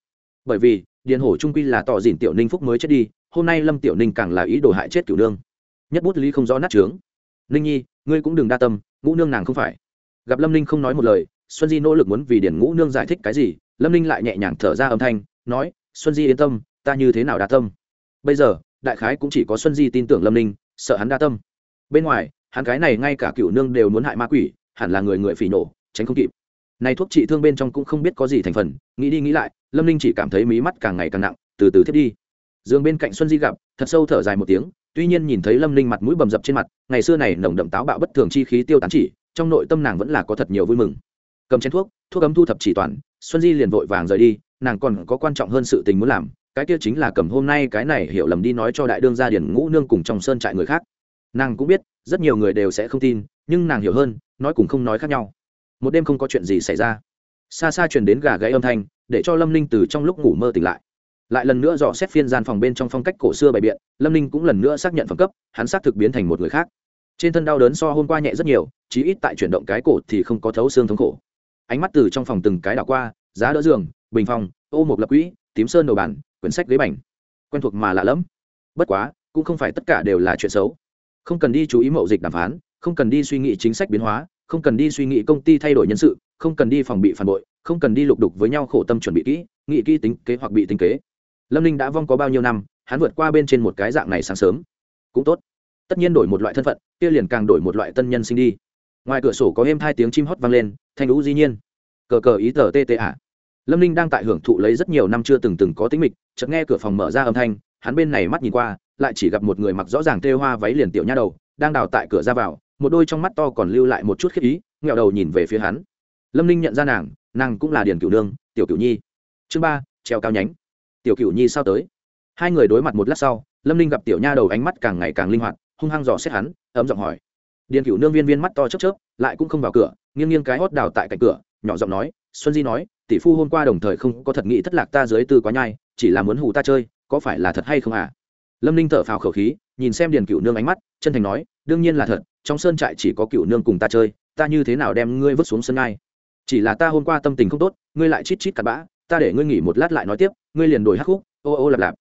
Bởi vì, điền hổ trung quy là tỏ dìn tiểu ninh phúc mới chết đi, hôm nay lâm tiểu ninh càng là ý đồ hại chết cửu nương. Nhất bút lý không rõ nát trướng. Ninh nhi, ngươi cũng đừng đa tâm, ngũ nương nàng không phải. Gặp lâm ninh không nói một lời, xuân di nỗ lực muốn vì điền ngũ nương giải thích cái gì, lâm ninh lại nhẹ nhàng thở ra âm thanh nói, xuân di yên tâm, ta như thế nào đa tâm? Bây giờ, đại khái cũng chỉ có xuân di tin tưởng lâm ninh, sợ hắn đa tâm. Bên ngoài, hắn cái này ngay cả cựu nương đều muốn hại ma quỷ, hẳn là người người phỉ nổ tránh không kịp. Này thuốc trị thương bên trong cũng không biết có gì thành phần, nghĩ đi nghĩ lại, lâm ninh chỉ cảm thấy mí mắt càng ngày càng nặng, từ từ thiết đi. Giường bên cạnh xuân di gặp, thật sâu thở dài một tiếng, tuy nhiên nhìn thấy lâm ninh mặt mũi bầm dập trên mặt, ngày xưa này nồng đậm táo bạo bất thường chi khí tiêu tán chỉ, trong nội tâm nàng vẫn là có thật nhiều vui mừng. Cầm chén thuốc thuốc ấm thu thập chỉ toàn, xuân di liền vội vàng rời đi nàng còn có quan trọng hơn sự tình muốn làm, cái kia chính là cầm hôm nay cái này hiểu lầm đi nói cho đại đương gia điển ngũ nương cùng trong sơn trại người khác. Nàng cũng biết, rất nhiều người đều sẽ không tin, nhưng nàng hiểu hơn, nói cùng không nói khác nhau. Một đêm không có chuyện gì xảy ra. Xa xa truyền đến gà gáy âm thanh, để cho lâm ninh từ trong lúc ngủ mơ tỉnh lại. Lại lần nữa dò xét phiên gian phòng bên trong phong cách cổ xưa bày biện, lâm ninh cũng lần nữa xác nhận phẩm cấp, hắn xác thực biến thành một người khác. Trên thân đau đớn so hôm qua nhẹ rất nhiều, chí ít tại chuyển động cái cổ thì không có thấu xương thống khổ. Ánh mắt từ trong phòng từng cái đảo qua, giá đỡ giường bình phong, ô một lập quỹ tím sơn đầu bản quyển sách ghế bành. Quen thuộc mà lạ lẫm. Bất quá cũng không phải tất cả đều là chuyện xấu. Không cần đi chú ý mậu dịch đàm phán không cần đi suy nghĩ chính sách biến hóa không cần đi suy nghĩ công ty thay đổi nhân sự không cần đi phòng bị phản bội không cần đi lục đục với nhau khổ tâm chuẩn bị kỹ nghị kỹ tính kế hoặc bị tính kế. Lâm ninh đã vong có bao nhiêu năm hắn vượt qua bên trên một cái dạng này sáng sớm. Cũng tốt. Tất nhiên đổi một loại thân phận kia liền càng đổi một loại tân nhân sinh đi. Ngoài cửa sổ có êm hai tiếng chim hót vang lên thanh lũ dĩ nhiên. Cờ cờ ý tờ tê tê ạ lâm ninh đang tại hưởng thụ lấy rất nhiều năm chưa từng từng có tính mịch, chợt nghe cửa phòng mở ra âm thanh, hắn bên này mắt nhìn qua, lại chỉ gặp một người mặc rõ ràng tê hoa váy liền tiểu nha đầu, đang đào tại cửa ra vào, một đôi trong mắt to còn lưu lại một chút khiếp ý nghẹo đầu nhìn về phía hắn. Lâm ninh nhận ra nàng nàng cũng là điền cửu nương, tiểu cửu nhi. Chương ba, treo cao nhánh. Tiểu Cửu nhi sao tới? Hai người đối mặt một lát sau, lâm ninh gặp tiểu nha đầu ánh mắt càng ngày càng linh hoạt, hung hăng dò xét hắn, ấm giọng hỏi. Điền Cửu nương viên viên mắt to chớp chớp, lại cũng không vào cửa, nghiêng nghiêng cái hót đào tại cạnh cửa, nhỏ giọng nói, xuân di nói tỷ phu hôm qua đồng thời không có thật nghĩ thất lạc ta dưới tư quá nhai, chỉ là muốn hù ta chơi, có phải là thật hay không à lâm ninh thở phào khẩu khí, nhìn xem điền cựu nương ánh mắt, chân thành nói, đương nhiên là thật, trong sơn trại chỉ có cựu nương cùng ta chơi, ta như thế nào đem ngươi vứt xuống sân ngai chỉ là ta hôm qua tâm tình không tốt, ngươi lại chít chít cặn bã, ta để ngươi nghỉ một lát lại nói tiếp, ngươi liền đổi hắc khúc, ô ô lạp lạp.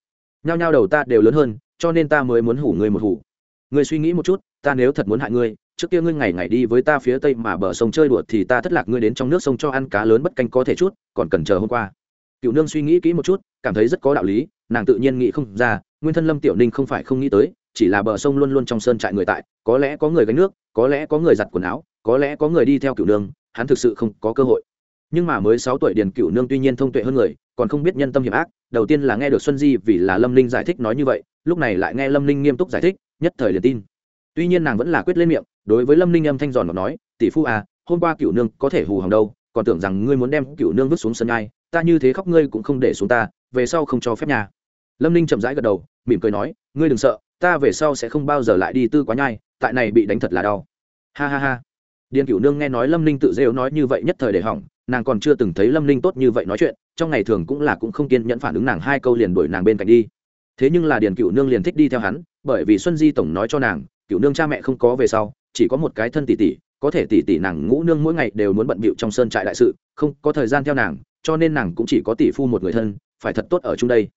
Nhao nhao đầu ta đều lớn hơn, cho nên ta mới muốn hủ ngươi một hủ ngươi suy nghĩ một chút, ta nếu thật muốn hại ngươi trước kia ngươi ngày ngày đi với ta phía tây mà bờ sông chơi đùa thì ta thất lạc ngươi đến trong nước sông cho ăn cá lớn bất canh có thể chút, còn cần chờ hôm qua. Cựu nương suy nghĩ kỹ một chút, cảm thấy rất có đạo lý, nàng tự nhiên nghĩ không ra, nguyên thân lâm tiểu ninh không phải không nghĩ tới, chỉ là bờ sông luôn luôn trong sơn trại người tại, có lẽ có người gánh nước, có lẽ có người giặt quần áo, có lẽ có người đi theo cựu nương, hắn thực sự không có cơ hội. Nhưng mà mới sáu tuổi điền cựu nương tuy nhiên thông tuệ hơn người, còn không biết nhân tâm hiểm ác, đầu tiên là nghe được xuân di vì là lâm ninh giải thích nói như vậy, lúc này lại nghe lâm ninh nghiêm túc giải thích, nhất thời liền tin. Tuy nhiên nàng vẫn là quyết lên miệng đối với lâm ninh âm thanh giòn nói, tỷ phu à hôm qua cựu nương có thể hù hòng đâu, còn tưởng rằng ngươi muốn đem cựu nương vứt xuống sân ai ta như thế khóc ngươi cũng không để xuống ta, về sau không cho phép nhà lâm ninh chậm rãi gật đầu, mỉm cười nói, ngươi đừng sợ, ta về sau sẽ không bao giờ lại đi tư quá nhai, tại này bị đánh thật là đau. Ha ha ha. Điền cửu nương nghe nói lâm ninh tự rêu nói như vậy nhất thời để hỏng, nàng còn chưa từng thấy lâm ninh tốt như vậy nói chuyện, trong ngày thường cũng là cũng không kiên nhẫn phản ứng nàng hai câu liền đuổi nàng bên cạnh đi. Thế nhưng là điền cửu nương liền thích đi theo hắn, bởi vì xuân di tổng nói cho nàng, cửu nương cha mẹ không có về sau chỉ có một cái thân tỷ tỷ, có thể tỷ tỷ nàng ngũ nương mỗi ngày đều muốn bận bịu trong sơn trại đại sự, không có thời gian theo nàng, cho nên nàng cũng chỉ có tỷ phu một người thân, phải thật tốt ở chung đây.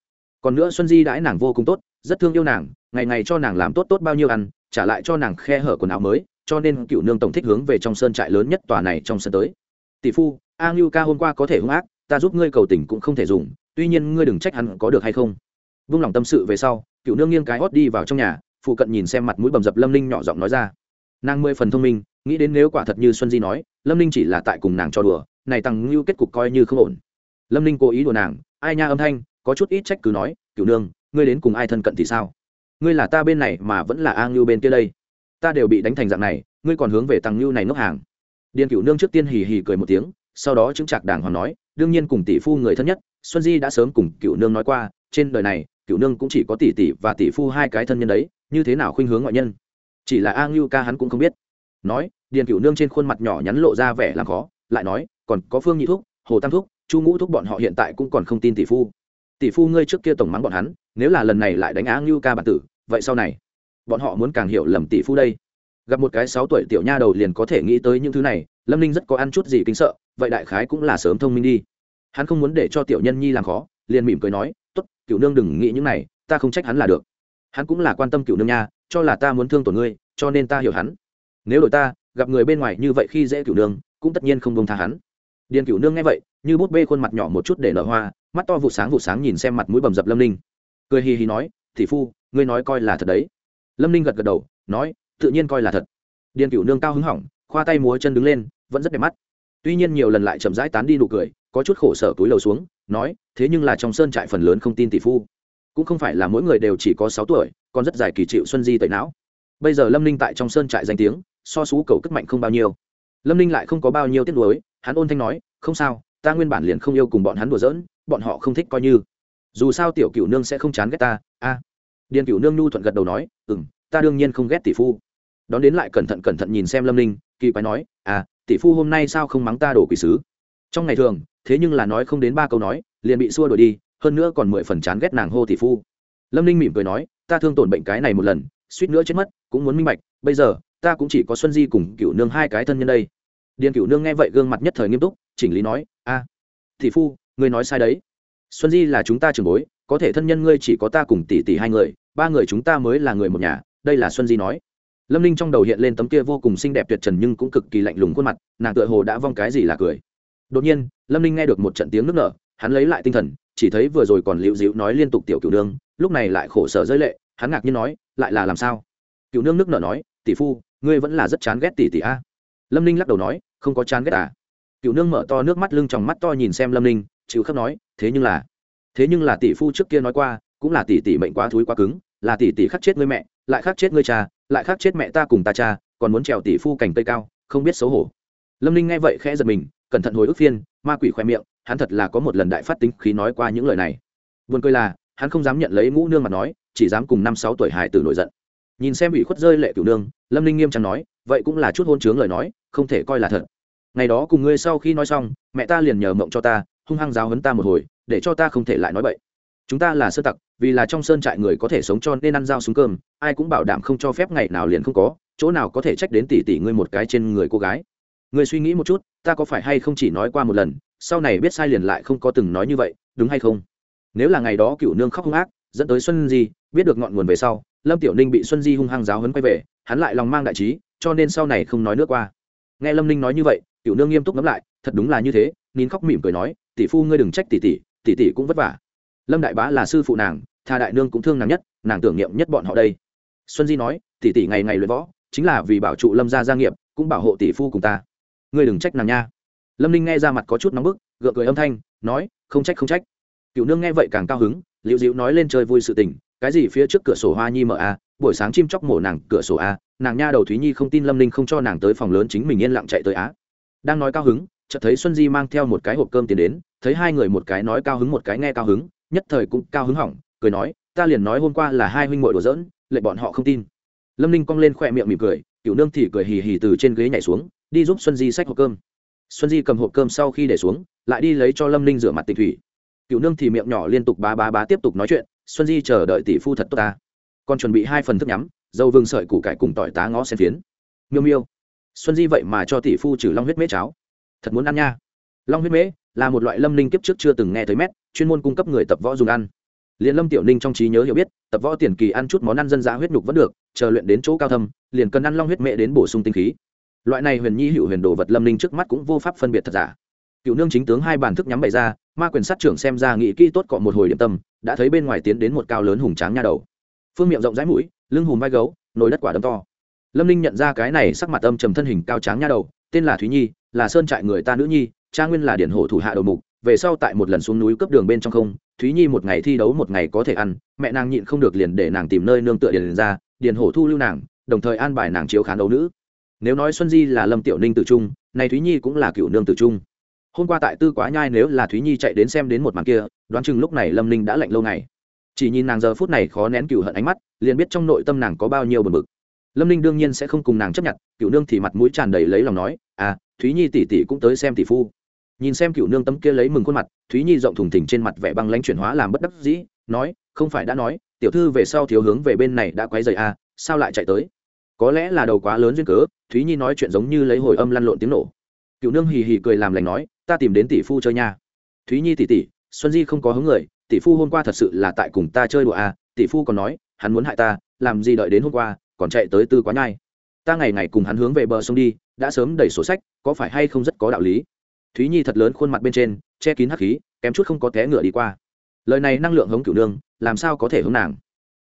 Còn nữa xuân di đãi nàng vô cùng tốt, rất thương yêu nàng, ngày ngày cho nàng làm tốt tốt bao nhiêu ăn, trả lại cho nàng khe hở quần áo mới, cho nên cựu nương tổng thích hướng về trong sơn trại lớn nhất tòa này trong sân tới. Tỷ phu, a ngưu ca hôm qua có thể hung ác, ta giúp ngươi cầu tình cũng không thể dùng, tuy nhiên ngươi đừng trách hắn có được hay không. Vung lòng tâm sự về sau, cựu nương nghiêng cái hót đi vào trong nhà, phụ cận nhìn xem mặt mũi bầm dập lâm Linh nhỏ giọng nói ra nàng mười phần thông minh, nghĩ đến nếu quả thật như xuân di nói, lâm ninh chỉ là tại cùng nàng cho đùa, này tăng ngưu kết cục coi như không ổn. Lâm ninh cố ý đùa nàng, ai nha âm thanh, có chút ít trách cứ nói cựu nương, ngươi đến cùng ai thân cận thì sao? Ngươi là ta bên này mà vẫn là a ngưu bên kia đây. Ta đều bị đánh thành dạng này, ngươi còn hướng về tăng ngưu này ngốc hàng. Điền cựu nương trước tiên hì hì cười một tiếng, sau đó chứng trạc đàng hoàng nói, đương nhiên cùng tỷ phu người thân nhất, xuân di đã sớm cùng cựu nương nói qua, trên đời này cựu nương cũng chỉ có tỷ tỷ và tỷ phu hai cái thân nhân đấy, như thế nào khuynh hướng ngoại nhân? Chỉ là a ngưu ca hắn cũng không biết. Nói, điền cựu nương trên khuôn mặt nhỏ nhắn lộ ra vẻ làm khó, lại nói, còn có phương nhị thúc, hồ tam thúc, chu ngũ thúc bọn họ hiện tại cũng còn không tin tỷ phu. Tỷ phu ngươi trước kia tổng mắng bọn hắn, nếu là lần này lại đánh á ngưu ca bản tử, vậy sau này, bọn họ muốn càng hiểu lầm tỷ phu đây. Gặp một cái sáu tuổi tiểu nha đầu liền có thể nghĩ tới những thứ này, lâm ninh rất có ăn chút gì kinh sợ, vậy đại khái cũng là sớm thông minh đi. Hắn không muốn để cho tiểu nhân nhi làm khó, liền mỉm cười nói t ố t cựu nương đừng nghĩ những này, ta không trách hắn là được. Hắn cũng là quan tâm cựu nương nha cho là ta muốn thương tổn ngươi, cho nên ta hiểu hắn. Nếu đổi ta, gặp người bên ngoài như vậy khi dễ cựu nương, cũng tất nhiên không bông tha hắn. Điền cựu nương nghe vậy, như bút bê khuôn mặt nhỏ một chút để nở hoa, mắt to vụ sáng vụ sáng nhìn xem mặt mũi bầm dập lâm ninh. Cười hì hì nói thị phu, ngươi nói coi là thật đấy. Lâm ninh gật gật đầu, nói, tự nhiên coi là thật. Điền cựu nương cao hứng hỏng, khoa tay múa chân đứng lên, vẫn rất đẹp mắt. Tuy nhiên nhiều lần lại chậm rãi tán đi nụ cười, có chút khổ sở túi lầu xuống, nói, thế nhưng là trong sơn trại phần lớn không tin tỷ phu. Cũng không phải là mỗi người đều chỉ có sáu tuổi còn rất dài kỳ chịu xuân di tẩy não. Bây giờ lâm ninh tại trong sơn trại danh tiếng, so sú cầu cất mạnh không bao nhiêu. Lâm ninh lại không có bao nhiêu tiếc nuối, hắn ôn thanh nói, không sao, ta nguyên bản liền không yêu cùng bọn hắn đùa giỡn, bọn họ không thích coi như. Dù sao tiểu cựu nương sẽ không chán ghét ta, a. Điền cựu nương nhu thuận gật đầu nói ừ m ta đương nhiên không ghét tỷ phu. Đón đến lại cẩn thận cẩn thận nhìn xem lâm ninh, kỳ quái nói à tỷ phu hôm nay sao không mắng ta đổ quỷ sứ? Trong ngày thường, thế nhưng là nói không đến ba câu nói, liền bị xua đuổi đi, hơn nữa còn mười phần chán ghét nàng hô tỷ phu lâm ninh mỉm cười nói, ta thương tổn bệnh cái này một lần, suýt nữa chết mất, cũng muốn minh bạch, bây giờ, ta cũng chỉ có xuân di cùng cựu nương hai cái thân nhân đây. Điền cựu nương nghe vậy gương mặt nhất thời nghiêm túc, chỉnh lý nói, a thị phu, ngươi nói sai đấy. Xuân di là chúng ta trưởng bối, có thể thân nhân ngươi chỉ có ta cùng tỷ tỷ hai người, ba người chúng ta mới là người một nhà, đây là xuân di nói. Lâm ninh trong đầu hiện lên tấm kia vô cùng xinh đẹp tuyệt trần nhưng cũng cực kỳ lạnh lùng khuôn mặt, nàng tựa hồ đã vong cái gì là cười. Đột nhiên, lâm ninh nghe được một trận tiếng nức nở, hắn lấy lại tinh thần chỉ thấy vừa rồi còn liễu dịu nói liên tục tiểu cửu nương, lúc này lại khổ sở rơi lệ, hắn ngạc nhiên nói, lại là làm sao? Cựu nương nước nở nói, tỷ phu, ngươi vẫn là rất chán ghét tỷ tỷ a. Lâm ninh lắc đầu nói, không có chán ghét à? Cựu nương mở to nước mắt lưng trong mắt to nhìn xem lâm ninh, chịu khắc nói, thế nhưng là, thế nhưng là tỷ phu trước kia nói qua, cũng là tỷ tỷ mệnh quá thúi quá cứng, là tỷ tỷ khắc chết ngươi mẹ, lại khắc chết ngươi cha, lại khắc chết mẹ ta cùng ta cha, còn muốn trèo tỷ phu cành cây cao, không biết xấu hổ. Lâm ninh nghe vậy khẽ giật mình, cẩn thận hồi ức phiên, ma quỷ khoe miệng hắn thật là có một lần đại phát tính khí nói qua những lời này. Vườn cười là, hắn không dám nhận lấy ngũ nương mà nói, chỉ dám cùng năm sáu tuổi hải tử nổi giận. Nhìn xem bị khuất rơi lệ cửu nương, lâm ninh nghiêm trọng nói, vậy cũng là chút hôn chướng lời nói, không thể coi là thật. Ngày đó cùng ngươi sau khi nói xong, mẹ ta liền nhờ mộng cho ta, hung hăng giáo hấn ta một hồi, để cho ta không thể lại nói bậy. Chúng ta là sơ tặc, vì là trong sơn trại người có thể sống cho nên ăn dao súng cơm, ai cũng bảo đảm không cho phép ngày nào liền không có, chỗ nào có thể trách đến tỷ tỷ ngươi một cái trên người cô gái. Người suy nghĩ một chút, ta có phải hay không chỉ nói qua một lần sau này biết sai liền lại không có từng nói như vậy, đúng hay không? Nếu là ngày đó cựu nương khóc hung ác, dẫn tới xuân di, biết được ngọn nguồn về sau, lâm tiểu ninh bị xuân di hung hăng giáo hấn quay về, hắn lại lòng mang đại trí, cho nên sau này không nói nước qua. Nghe lâm ninh nói như vậy, cựu nương nghiêm túc ngẫm lại, thật đúng là như thế, nín khóc mỉm cười nói, tỷ phu ngươi đừng trách tỷ tỷ tỷ tỷ cũng vất vả. Lâm đại bá là sư phụ nàng, tha đại nương cũng thương nàng nhất, nàng tưởng niệm nhất bọn họ đây. Xuân di nói, tỷ tỷ ngày ngày luyện võ, chính là vì bảo trụ lâm gia gia nghiệp, cũng bảo hộ tỷ phu cùng ta. Ngươi đừng trách nàng nha lâm ninh nghe ra mặt có chút nóng bức, gượng cười âm thanh, nói, không trách không trách. Cựu nương nghe vậy càng cao hứng, liễu dịu nói lên chơi vui sự tình, cái gì phía trước cửa sổ hoa nhi mở a, buổi sáng chim chóc mổ nàng cửa sổ a, nàng nha đầu thúy nhi không tin lâm ninh không cho nàng tới phòng lớn chính mình yên lặng chạy tới á đang nói cao hứng, chợt thấy xuân di mang theo một cái hộp cơm tiền đến, thấy hai người một cái nói cao hứng một cái nghe cao hứng, nhất thời cũng cao hứng hỏng, cười nói, ta liền nói hôm qua là hai huynh muội đùa giỡn, lệ bọn họ không tin. Lâm ninh cong lên khoe miệng mỉm cười cựu nương thì cười hì hì từ trên ghế nhảy xuống, đi giúp xuân di xách hộp cơm xuân di cầm hộp cơm sau khi để xuống, lại đi lấy cho lâm ninh rửa mặt tịch thủy. Cựu nương thì miệng nhỏ liên tục bá bá bá tiếp tục nói chuyện, xuân di chờ đợi tỷ phu thật tốt ta. Còn chuẩn bị hai phần thức nhắm dầu vừng sợi củ cải cùng tỏi tá ngó sen phiến. Miêu miêu. Xuân di vậy mà cho tỷ phu trừ long huyết mễ cháo. Thật muốn ăn nha. Long huyết mễ là một loại lâm ninh kiếp trước chưa từng nghe thấy mét, chuyên môn cung cấp người tập võ dùng ăn. Liền lâm tiểu ninh trong trí nhớ hiểu biết, tập võ tiền kỳ ăn chút món ăn dân dã huyết nhục vẫn được, chờ luyện đến chỗ cao thâm, liền cần ăn long huyết mễ đến bổ sung tinh khí loại này huyền nhi hữu huyền đồ vật lâm Linh trước mắt cũng vô pháp phân biệt thật giả. Cựu nương chính tướng hai bàn thức nhắm bày ra, ma quyền sát trưởng xem ra nghị kỹ tốt cọ một hồi điểm tâm, đã thấy bên ngoài tiến đến một cao lớn hùng tráng nha đầu. Phương miệng rộng rãi mũi, lưng hùm vai gấu, nồi đất quả đấm to. Lâm ninh nhận ra cái này sắc mặt âm trầm thân hình cao tráng nha đầu, tên là thúy nhi, là sơn trại người ta nữ nhi, cha nguyên là điển hộ thủ hạ đầu mục, về sau tại một lần xuống núi cướp đường bên trong không, thúy nhi một ngày thi đấu một ngày có thể ăn, mẹ nàng nhịn không được liền để nàng tìm nơi nương tựa điền ra điền hổ thu lưu nàng, đồng thời an bài nàng chiếu khán đấu nữ nếu nói xuân di là lâm tiểu ninh tử trung, này thúy nhi cũng là cựu nương tử trung. Hôm qua tại tư quá nhai nếu là thúy nhi chạy đến xem đến một màn kia, đoán chừng lúc này lâm ninh đã lạnh lâu ngày. Chỉ nhìn nàng giờ phút này khó nén cựu hận ánh mắt, liền biết trong nội tâm nàng có bao nhiêu bực bực. Lâm ninh đương nhiên sẽ không cùng nàng chấp nhận cựu nương thì mặt mũi tràn đầy lấy lòng nói à thúy nhi tỷ tỷ cũng tới xem tỷ phu. Nhìn xem cựu nương tấm kia lấy mừng khuôn mặt, thúy nhi rộng thùng thỉnh trên mặt vẻ băng lãnh chuyển hóa làm bất đắc dĩ, nói, không phải đã nói, tiểu thư về sau thiếu hướng về bên này đã quấy rầy à sao lại chạy tới? Có lẽ là đầu quá lớn duyên cớ, thúy nhi nói chuyện giống như lấy hồi âm lăn lộn tiếng nổ. Cựu nương hì hì cười làm lành nói, ta tìm đến tỷ phu chơi nha. Thúy nhi tỷ tỷ xuân di không có hướng người, tỷ phu hôm qua thật sự là tại cùng ta chơi đùa à tỷ phu còn nói, hắn muốn hại ta, làm gì đợi đến hôm qua, còn chạy tới tư quá nhai. Ta ngày ngày cùng hắn hướng về bờ sông đi, đã sớm đẩy sổ sách, có phải hay không rất có đạo lý? Thúy nhi thật lớn khuôn mặt bên trên, che kín hắc khí, kém chút không có té ngựa đi qua. Lời này năng lượng hống cửu nương, làm sao có thể hướng nàng?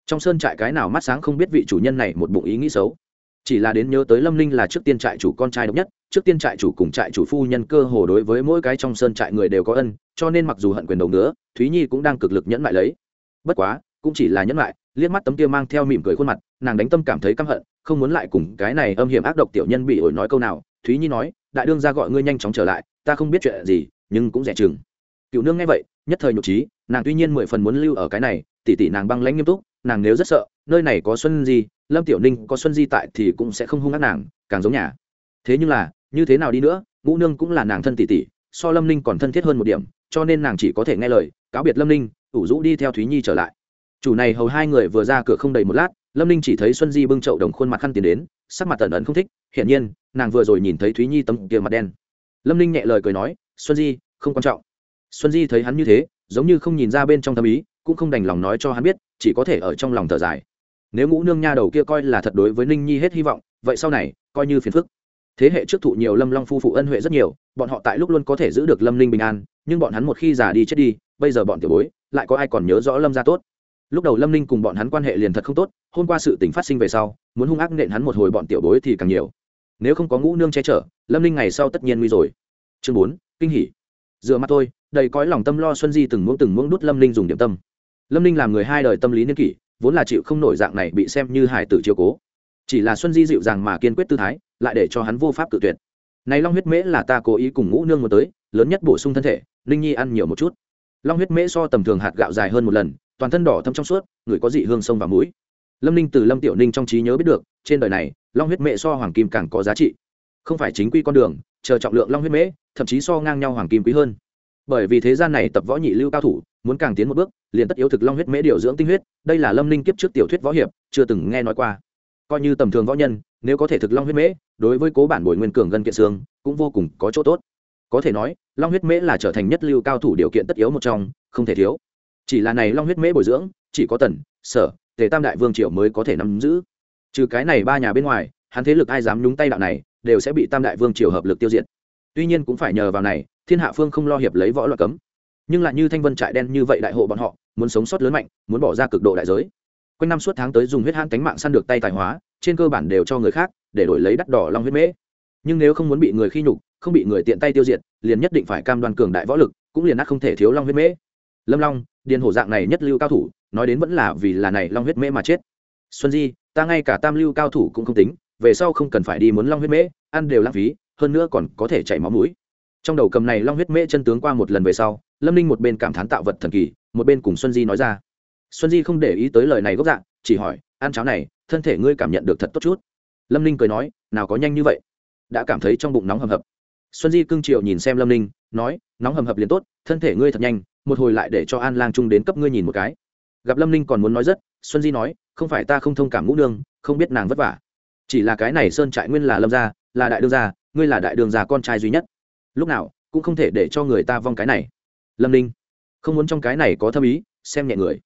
Trong sơn trại cái nào mắt sáng không biết vị chủ nhân này một bụng ý nghĩ xấu chỉ là đến nhớ tới lâm linh là trước tiên trại chủ con trai độc nhất, trước tiên trại chủ cùng trại chủ phu nhân cơ hồ đối với mỗi cái trong sơn trại người đều có ân, cho nên mặc dù hận quyền đầu nữa thúy nhi cũng đang cực lực nhẫn lại lấy. Bất quá, cũng chỉ là nhẫn lại liếc mắt tấm kia mang theo mỉm cười khuôn mặt, nàng đánh tâm cảm thấy căm hận, không muốn lại cùng cái này âm hiểm ác độc tiểu nhân bị ổi nói câu nào. Thúy nhi nói, đại đương ra gọi ngươi nhanh chóng trở lại, ta không biết chuyện gì, nhưng cũng rẻ chừng. Cựu nương nghe vậy, nhất thời nhục trí nàng tuy nhiên mười phần muốn lưu ở cái này tỉ tỉ nàng băng lãnh nghiêm túc, nàng nếu rất sợ, nơi này có xuân gì lâm tiểu ninh có xuân di tại thì cũng sẽ không hung ác nàng, càng giống nhà. Thế nhưng là, như thế nào đi nữa, ngũ nương cũng là nàng thân tỷ tỷ, so lâm ninh còn thân thiết hơn một điểm, cho nên nàng chỉ có thể nghe lời, cáo biệt lâm ninh, ủ rũ đi theo thúy nhi trở lại. Chủ này hầu hai người vừa ra cửa không đầy một lát, lâm ninh chỉ thấy xuân di bưng chậu đồng khuôn mặt khăn tiền đến, sắc mặt tần ẩn không thích, hiển nhiên, nàng vừa rồi nhìn thấy thúy nhi tấm kia mặt đen. Lâm ninh nhẹ lời cười nói, xuân di, không quan trọng. Xuân di thấy hắn như thế, giống như không nhìn ra bên trong tâm ý, cũng không đành lòng nói cho hắn biết, chỉ có thể ở trong lòng thở dài nếu ngũ nương nha đầu kia coi là thật đối với ninh nhi hết hy vọng, vậy sau này, coi như phiền phức. Thế hệ trước thụ nhiều lâm long phu phụ ân huệ rất nhiều, bọn họ tại lúc luôn có thể giữ được lâm ninh bình an, nhưng bọn hắn một khi già đi chết đi, bây giờ bọn tiểu bối, lại có ai còn nhớ rõ lâm gia tốt? Lúc đầu lâm ninh cùng bọn hắn quan hệ liền thật không tốt, hôm qua sự tình phát sinh về sau, muốn hung ác nện hắn một hồi bọn tiểu bối thì càng nhiều. Nếu không có ngũ nương che chở, lâm ninh ngày sau tất nhiên nguy rồi. Chương bốn, kinh hỉ. Dựa mặt tôi đầy cõi lòng tâm lo xuân di từng muỗng từng muỗng đút lâm ninh dùng điểm tâm. Lâm ninh làm người hai đời tâm lý niên kỷ vốn là chịu không nổi dạng này bị xem như hải tử chiếu cố. Chỉ là xuân di dịu dàng mà kiên quyết tư thái, lại để cho hắn vô pháp tự tuyệt. Này long huyết mễ là ta cố ý cùng ngũ nương một tới, lớn nhất bổ sung thân thể linh nhi ăn nhiều một chút. Long huyết mễ so tầm thường hạt gạo dài hơn một lần, toàn thân đỏ thâm trong suốt, người có dị hương sông và mũi. Lâm ninh từ lâm tiểu ninh trong trí nhớ biết được, trên đời này, long huyết mễ so hoàng kim càng có giá trị. Không phải chính quy con đường, chờ trọng lượng long huyết mễ, thậm chí so ngang nhau hoàng kim quý hơn bởi vì thế gian này tập võ nhị lưu cao thủ, muốn càng tiến một bước, liền tất yếu thực long huyết mễ điều dưỡng tinh huyết, đây là lâm ninh kiếp trước tiểu thuyết võ hiệp, chưa từng nghe nói qua. Coi như tầm thường võ nhân, nếu có thể thực long huyết mễ, đối với cố bản bồi nguyên cường gân kiện xương, cũng vô cùng có chỗ tốt. Có thể nói, long huyết mễ là trở thành nhất lưu cao thủ điều kiện tất yếu một trong, không thể thiếu. Chỉ là này long huyết mễ bồi dưỡng, chỉ có tần, sở, tề tam đại vương triều mới có thể nắm giữ. Trừ cái này ba nhà bên ngoài, hắn thế lực ai dám nhúng tay đạo này, đều sẽ bị tam đại vương triều hợp lực tiêu diệt. Tuy nhiên cũng phải nhờ vào này thiên hạ phương không lo hiệp lấy võ luật cấm. Nhưng lại như thanh vân trại đen như vậy đại hộ bọn họ, muốn sống sót lớn mạnh, muốn bỏ ra cực độ đại giới. Quanh năm suốt tháng tới dùng huyết hãn cánh mạng săn được tay tài hóa, trên cơ bản đều cho người khác, để đổi lấy đắt đỏ long huyết mễ. Nhưng nếu không muốn bị người khi nhục, không bị người tiện tay tiêu diệt, liền nhất định phải cam đoan cường đại võ lực, cũng liền ắt không thể thiếu long huyết mễ. Lâm long, điền hổ dạng này nhất lưu cao thủ, nói đến vẫn là vì là này long huyết mễ mà chết. Xuân di, ta ngay cả tam lưu cao thủ cũng không tính, về sau không cần phải đi muốn long huyết mễ, ăn đều lãng phí, hơn nữa còn có thể chảy máu mũi trong đầu cầm này long huyết mễ chân tướng qua một lần về sau, lâm ninh một bên cảm thán tạo vật thần kỳ, một bên cùng xuân di nói ra. Xuân di không để ý tới lời này gốc dạng, chỉ hỏi, ăn cháo này, thân thể ngươi cảm nhận được thật tốt chút? Lâm ninh cười nói, nào có nhanh như vậy. Đã cảm thấy trong bụng nóng hầm hập. Xuân di cưng triệu nhìn xem lâm ninh, nói, nóng hầm hập liền tốt, thân thể ngươi thật nhanh, một hồi lại để cho an lang trung đến cấp ngươi nhìn một cái. Gặp lâm ninh còn muốn nói rất, xuân di nói, không phải ta không thông cảm ngũ nương, không biết nàng vất vả. Chỉ là cái này sơn trại nguyên là lâm gia, là đại đương gia, ngươi là đại đương gia con trai duy nhất lúc nào cũng không thể để cho người ta vong cái này. Lâm ninh, không muốn trong cái này có thâm ý, xem nhẹ người.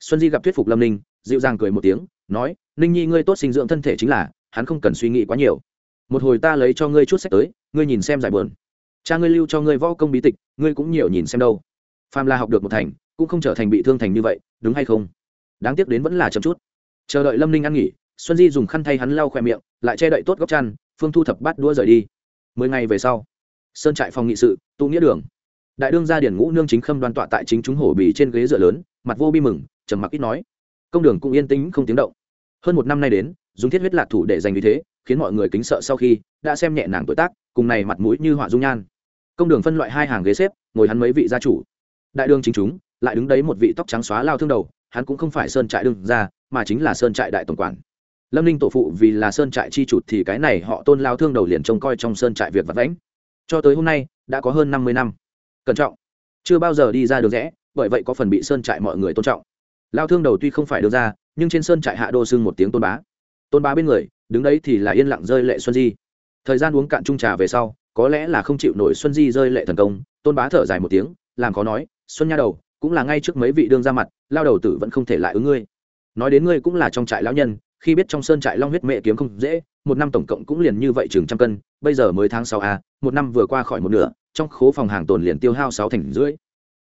Xuân di gặp thuyết phục lâm ninh, dịu dàng cười một tiếng, nói, ninh nhi, ngươi tốt sinh dưỡng thân thể chính là, hắn không cần suy nghĩ quá nhiều. Một hồi ta lấy cho ngươi chút sách tới, ngươi nhìn xem giải bờn cha ngươi lưu cho ngươi võ công bí tịch, ngươi cũng nhiều nhìn xem đâu. Phàm là học được một thành, cũng không trở thành bị thương thành như vậy, đúng hay không? Đáng tiếc đến vẫn là chậm chút. Chờ đợi lâm ninh ăn nghỉ, xuân di dùng khăn thay hắn lau khoe miệng, lại che đậy tốt góc chăn, phương thu thập bát đũa rời đi. Mười ngày về sau sơn trại phòng nghị sự tụ nghĩa đường. Đại đương gia điển ngũ nương chính khâm đoan tọa tại chính chúng hổ bì trên ghế dựa lớn mặt vô bi mừng trầm mặc ít nói. Công đường cũng yên tĩnh không tiếng động. Hơn một năm nay đến dùng thiết huyết lạc thủ để giành vì thế khiến mọi người kính sợ sau khi đã xem nhẹ nàng tuổi tác cùng này mặt mũi như họa dung nhan. Công đường phân loại hai hàng ghế xếp ngồi hắn mấy vị gia chủ. Đại đương chính chúng lại đứng đấy một vị tóc trắng xóa lao thương đầu hắn cũng không phải sơn trại đương gia, mà chính là sơn trại đại tổng quản. Lâm ninh tổ phụ vì là sơn trại chi chủ thì cái này họ tôn lao thương đầu liền trông coi trong sơn trại việc vật vãnh cho tới hôm nay, đã có hơn năm mươi năm. Cẩn trọng. Chưa bao giờ đi ra đường rẽ, bởi vậy có phần bị sơn trại mọi người tôn trọng. Lao thương đầu tuy không phải được ra, nhưng trên sơn trại hạ đô xưng một tiếng tôn bá. Tôn bá bên người, đứng đấy thì là yên lặng rơi lệ xuân di. Thời gian uống cạn chung trà về sau, có lẽ là không chịu nổi xuân di rơi lệ thần công, tôn bá thở dài một tiếng, làm khó nói, xuân nha đầu, cũng là ngay trước mấy vị đương ra mặt, lao đầu tử vẫn không thể lại ứng ngươi. Nói đến ngươi cũng là trong trại lão nhân khi biết trong sơn trại long huyết mẹ kiếm không dễ, một năm tổng cộng cũng liền như vậy chừng trăm cân, bây giờ mới tháng sáu a, một năm vừa qua khỏi một nửa, trong khố phòng hàng tồn liền tiêu hao sáu thành rưỡi.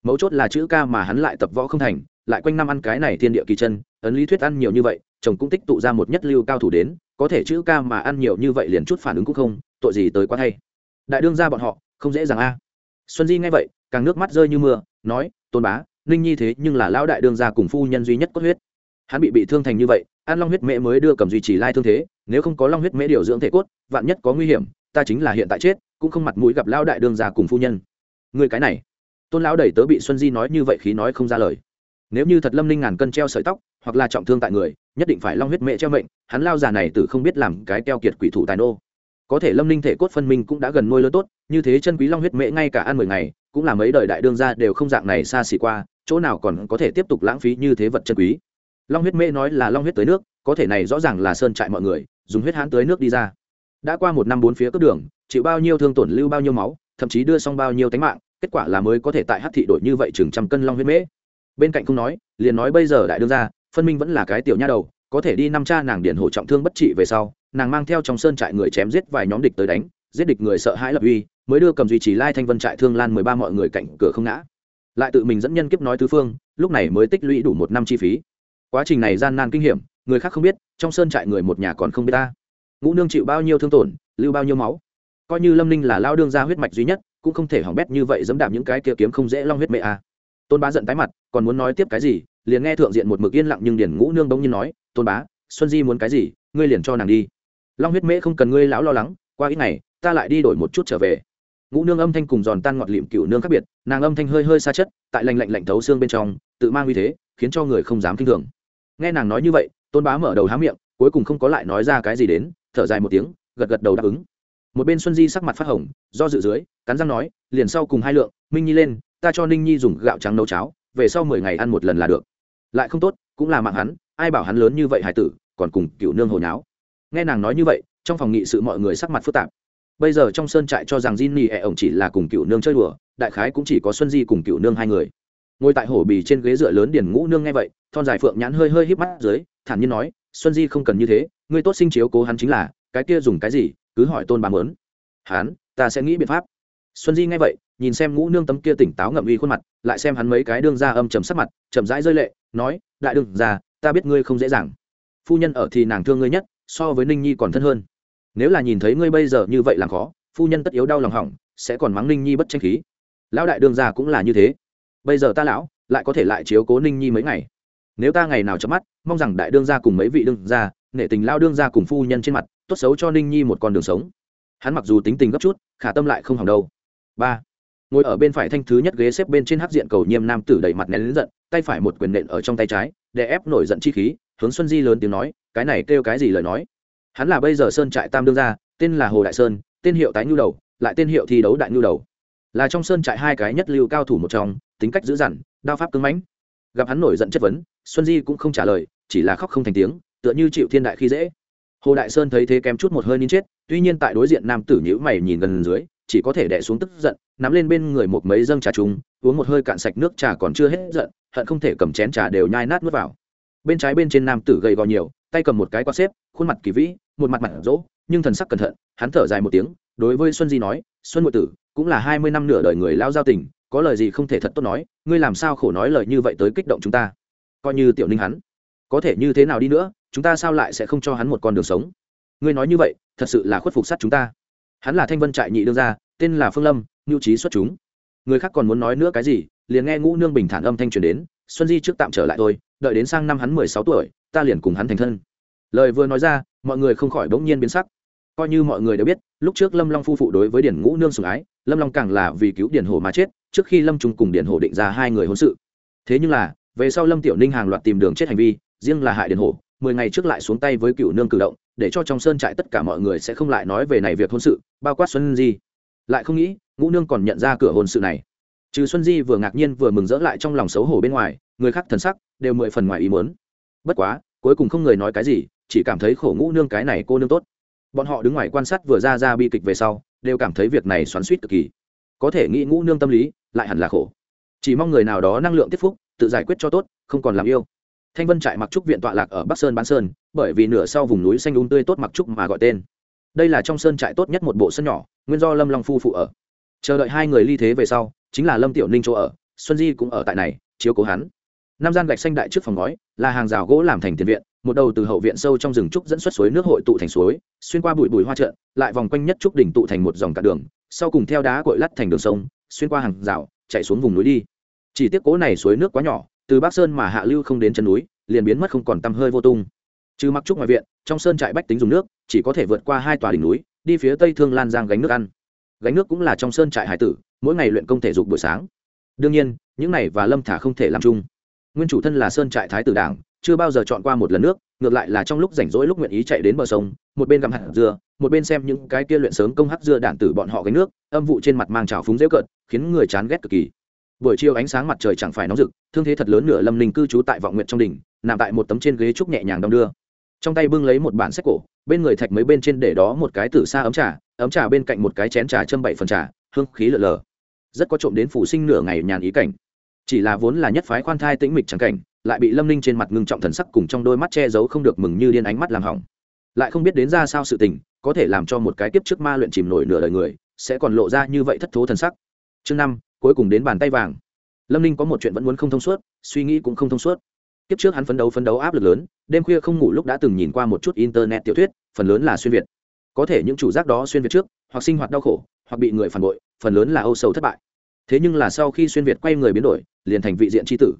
Mấu chốt là chữ ca mà hắn lại tập võ không thành, lại quanh năm ăn cái này thiên địa kỳ chân, ấn lý thuyết ăn nhiều như vậy, chồng cũng tích tụ ra một nhất lưu cao thủ đến, có thể chữ ca mà ăn nhiều như vậy liền chút phản ứng cũng không, tội gì tới quá thay. Đại đương ra bọn họ, không dễ dàng a. Xuân di nghe vậy, càng nước mắt rơi như mưa, nói, tôn bá, ninh nhi thế nhưng là lão đại đương gia cùng phu nhân duy nhất cốt huyết hắn bị bị thương thành như vậy ăn long huyết mễ mới đưa cầm duy trì lai thương thế, nếu không có long huyết mễ điều dưỡng thể cốt, vạn nhất có nguy hiểm, ta chính là hiện tại chết, cũng không mặt mũi gặp lão đại đương gia cùng phu nhân. Người cái này. Tôn lão đẩy tớ bị xuân di nói như vậy khí nói không ra lời. Nếu như thật lâm Linh ngàn cân treo sợi tóc, hoặc là trọng thương tại người, nhất định phải long huyết mễ treo mệnh, hắn lao già này tử không biết làm cái keo kiệt quỷ thủ tài nô. Có thể lâm Linh thể cốt phân minh cũng đã gần nuôi lớn tốt, như thế chân quý long huyết mễ ngay cả ăn mười ngày, cũng là mấy đời đại đương gia đều không dạng này xa xỉ qua, chỗ nào còn có thể tiếp tục lãng phí như thế vật chân quý long huyết mễ nói là long huyết tới nước, có thể này rõ ràng là sơn trại mọi người, dùng huyết hãn tới nước đi ra. Đã qua một năm bốn phía cướp đường, chịu bao nhiêu thương tổn lưu bao nhiêu máu, thậm chí đưa xong bao nhiêu tánh mạng, kết quả là mới có thể tại hát thị đổi như vậy chừng trăm cân long huyết mễ bên cạnh không nói, liền nói bây giờ đại đương gia, phân minh vẫn là cái tiểu nha đầu, có thể đi năm cha nàng điển hổ trọng thương bất trị về sau, nàng mang theo trong sơn trại người chém giết vài nhóm địch tới đánh, giết địch người sợ hãi lập uy, mới đưa cầm duy trì lai thanh vân trại thương lan mười ba mọi người cạnh cửa không ngã. Lại tự mình dẫn nhân kiếp nói tứ phương, lúc này mới tích lũy đủ một năm chi phí quá trình này gian nan kinh hiểm, người khác không biết, trong sơn trại người một nhà còn không biết ta. Ngũ nương chịu bao nhiêu thương tổn, lưu bao nhiêu máu. Coi như lâm ninh là lao đương ra huyết mạch duy nhất, cũng không thể hỏng bét như vậy dẫm đạp những cái kia kiếm không dễ long huyết mẹ a. Tôn bá giận tái mặt, còn muốn nói tiếp cái gì, liền nghe thượng diện một mực yên lặng nhưng điển ngũ nương bỗng nhiên nói, tôn bá, xuân di muốn cái gì, ngươi liền cho nàng đi. Long huyết mễ không cần ngươi lão lo lắng, qua ít ngày, ta lại đi đổi một chút trở về. Ngũ nương âm thanh cùng giòn tan ngọt lịm cựu nương khác biệt, nàng âm thanh hơi hơi xa chất, tại lành lạnh lạnh thấu xương bên trong, tự mang uy thế, khiến cho người không dám kinh thường nghe nàng nói như vậy tôn bá mở đầu há miệng cuối cùng không có lại nói ra cái gì đến thở dài một tiếng gật gật đầu đáp ứng. Một bên xuân di sắc mặt phát hồng do dự dưới cắn răng nói liền sau cùng hai lượng minh nhi lên ta cho ninh nhi dùng gạo trắng nấu cháo về sau mười ngày ăn một lần là được. Lại không tốt cũng là mạng hắn ai bảo hắn lớn như vậy hải tử còn cùng cựu nương hồi nháo. Nghe nàng nói như vậy trong phòng nghị sự mọi người sắc mặt phức tạp. Bây giờ trong sơn trại cho rằng Jin Nhi e ẻ ổng chỉ là cùng cựu nương chơi đùa, đại khái cũng chỉ có Xuân Di cùng cựu nương hai người. Ngồi tại hổ bì trên ghế dựa lớn điền ngũ nương nghe vậy, thon dài phượng nhãn hơi hơi híp mắt dưới, thản nhiên nói, Xuân Di không cần như thế, ngươi tốt sinh chiếu cố hắn chính là, cái kia dùng cái gì, cứ hỏi tôn bà mớn. Hắn, ta sẽ nghĩ biện pháp. Xuân Di nghe vậy, nhìn xem ngũ nương tấm kia tỉnh táo ngậm uy khuôn mặt, lại xem hắn mấy cái đương ra âm trầm sắc mặt, chậm rãi rơi lệ, nói, đại đương ra, ta biết ngươi không dễ dàng. Phu nhân ở thì nàng thương ngươi nhất, so với Ninh Nhi còn thân hơn nếu là nhìn thấy ngươi bây giờ như vậy làm khó phu nhân tất yếu đau lòng hỏng sẽ còn mắng ninh nhi bất tranh khí lão đại đương gia cũng là như thế bây giờ ta lão lại có thể lại chiếu cố ninh nhi mấy ngày nếu ta ngày nào chớp mắt, mong rằng đại đương gia cùng mấy vị đương gia, nể tình lao đương gia cùng phu nhân trên mặt, tốt xấu cho ninh nhi một con đường sống. Hắn mặc dù tính tình gấp chút, khả tâm lại không hỏng đâu. Ba, ngồi ở bên phải thanh thứ nhất ghế xếp bên trên hắc diện cầu nhiêm nam tử đầy mặt nén lớn giận, tay phải một quyền nện ở trong tay trái, để ép nổi giận chi khí, hướng xuân di lớn tiếng nói, cái này kêu cái gì lời nói? Hắn là bây giờ sơn trại tam đương gia, tên là hồ đại sơn, tên hiệu tái nhu đầu, lại tên hiệu thi đấu đại nhu đầu. Là trong sơn trại hai cái nhất lưu cao thủ một trong, tính cách dữ dằn, đao pháp cứng mãnh gặp hắn nổi giận chất vấn, xuân di cũng không trả lời, chỉ là khóc không thành tiếng, tựa như chịu thiên đại khi dễ. Hồ đại sơn thấy thế kém chút một hơi nín chết, tuy nhiên tại đối diện nam tử nhữ mày nhìn gần dưới, chỉ có thể đẻ xuống tức giận, nắm lên bên người một mấy dâng trà trùng uống một hơi cạn sạch nước trà còn chưa hết giận, hận không thể cầm chén trà đều nhai nát nuốt vào. Bên trái bên trên nam tử gầy gò nhiều, tay cầm một cái quạt xếp, khuôn mặt kỳ vĩ, một mặt mặt rỗ, nhưng thần sắc cẩn thận, hắn thở dài một tiếng, đối với xuân di nói, xuân ngụy tử, cũng là hai mươi năm nửa đời người lao giao tình có lời gì không thể thật tốt nói, ngươi làm sao khổ nói lời như vậy tới kích động chúng ta? Coi như tiểu ninh hắn, có thể như thế nào đi nữa, chúng ta sao lại sẽ không cho hắn một con đường sống? Ngươi nói như vậy, thật sự là khuất phục sát chúng ta. Hắn là thanh vân trại nhị đương gia, tên là phương lâm nhu trí xuất chúng. Người khác còn muốn nói nữa cái gì, liền nghe ngũ nương bình thản âm thanh truyền đến, xuân di trước tạm trở lại thôi, đợi đến sang năm hắn mười sáu tuổi, ta liền cùng hắn thành thân. Lời vừa nói ra, mọi người không khỏi bỗng nhiên biến sắc. Coi như mọi người đều biết, lúc trước lâm long phu phụ đối với điển ngũ nương sủng ái, lâm long càng là vì cứu điển hổ mà chết trước khi lâm trung cùng Điền hổ định ra hai người hôn sự. Thế nhưng là, về sau lâm tiểu ninh hàng loạt tìm đường chết hành vi, riêng là hại Điền hổ, mười ngày trước lại xuống tay với cựu nương cử động, để cho trong sơn trại tất cả mọi người sẽ không lại nói về này việc hôn sự, bao quát xuân di. Lại không nghĩ, ngũ nương còn nhận ra cửa hôn sự này. Trừ xuân di vừa ngạc nhiên vừa mừng rỡ lại trong lòng xấu hổ bên ngoài, người khác thần sắc đều mười phần ngoài ý muốn. Bất quá, cuối cùng không người nói cái gì, chỉ cảm thấy khổ ngũ nương cái này cô nương tốt. Bọn họ đứng ngoài quan sát vừa ra ra bi kịch về sau, đều cảm thấy việc này xoắn suýt cực kỳ có thể nghĩ ngũ nương tâm lý, lại hẳn là khổ. Chỉ mong người nào đó năng lượng tiếp phúc, tự giải quyết cho tốt, không còn làm yêu. Thanh vân trại mặc trúc viện tọa lạc ở bắc sơn bán sơn, bởi vì nửa sau vùng núi xanh đúng um tươi tốt mặc trúc mà gọi tên. Đây là trong sơn trại tốt nhất một bộ sân nhỏ, nguyên do lâm long phu phụ ở. Chờ đợi hai người ly thế về sau, chính là lâm tiểu ninh chỗ ở, xuân di cũng ở tại này, chiếu cố hắn. Nam gian gạch xanh đại trước phòng ngói, là hàng rào gỗ làm thành tiền viện, một đầu từ hậu viện sâu trong rừng trúc dẫn xuất suối nước hội tụ thành suối, xuyên qua bụi bụi hoa trợn, lại vòng quanh nhất trúc đỉnh tụ thành một dòng cả đường sau cùng theo đá cội lắt thành đường sông, xuyên qua hàng rào, chạy xuống vùng núi đi. Chỉ tiếc cố này suối nước quá nhỏ, từ bắc sơn mà hạ lưu không đến chân núi, liền biến mất không còn tăm hơi vô tung. Trừ mặc trúc ngoài viện, trong sơn trại bách tính dùng nước, chỉ có thể vượt qua hai tòa đỉnh núi, đi phía tây thương lan giang gánh nước ăn. Gánh nước cũng là trong sơn trại hải tử, mỗi ngày luyện công thể dục buổi sáng. Đương nhiên, những này và lâm thả không thể làm chung. Nguyên chủ thân là sơn trại thái tử đảng chưa bao giờ chọn qua một lần nước, ngược lại là trong lúc rảnh rỗi lúc nguyện ý chạy đến bờ sông, một bên gặm hạt dưa, một bên xem những cái kia luyện sớm công hắc dưa đạn tử bọn họ gánh nước, âm vụ trên mặt mang trào phúng dễ cợt, khiến người chán ghét cực kỳ. Buổi chiều ánh sáng mặt trời chẳng phải nóng rực, thương thế thật lớn nửa lâm ninh cư trú tại vọng nguyện trong đỉnh, nằm tại một tấm trên ghế trúc nhẹ nhàng đong đưa. Trong tay bưng lấy một bản sách cổ, bên người thạch mấy bên trên để đó một cái tử xa ấm trà ấm trà bên cạnh một cái chén trà châm bảy phần trà, hương khí lờ lờ. Rất có trộm đến phủ sinh nửa ngày nhàn ý cảnh. Chỉ là vốn là nhất phái khoan thai tĩnh mịch trắng cảnh lại bị lâm ninh trên mặt ngưng trọng thần sắc cùng trong đôi mắt che giấu không được mừng như điên ánh mắt làm hỏng. Lại không biết đến ra sao sự tình, có thể làm cho một cái kiếp trước ma luyện chìm nổi nửa đời người, sẽ còn lộ ra như vậy thất thố thần sắc. Chương năm, cuối cùng đến bàn tay vàng. Lâm ninh có một chuyện vẫn muốn không thông suốt, suy nghĩ cũng không thông suốt. Kiếp trước hắn phấn đấu phấn đấu áp lực lớn, đêm khuya không ngủ lúc đã từng nhìn qua một chút internet tiểu thuyết, phần lớn là xuyên việt. Có thể những chủ giác đó xuyên việt trước, hoặc sinh hoạt đau khổ, hoặc bị người phản bội, phần lớn là âu sầu thất bại. Thế nhưng là sau khi xuyên việt quay người biến đổi, liền thành vị diện tri tử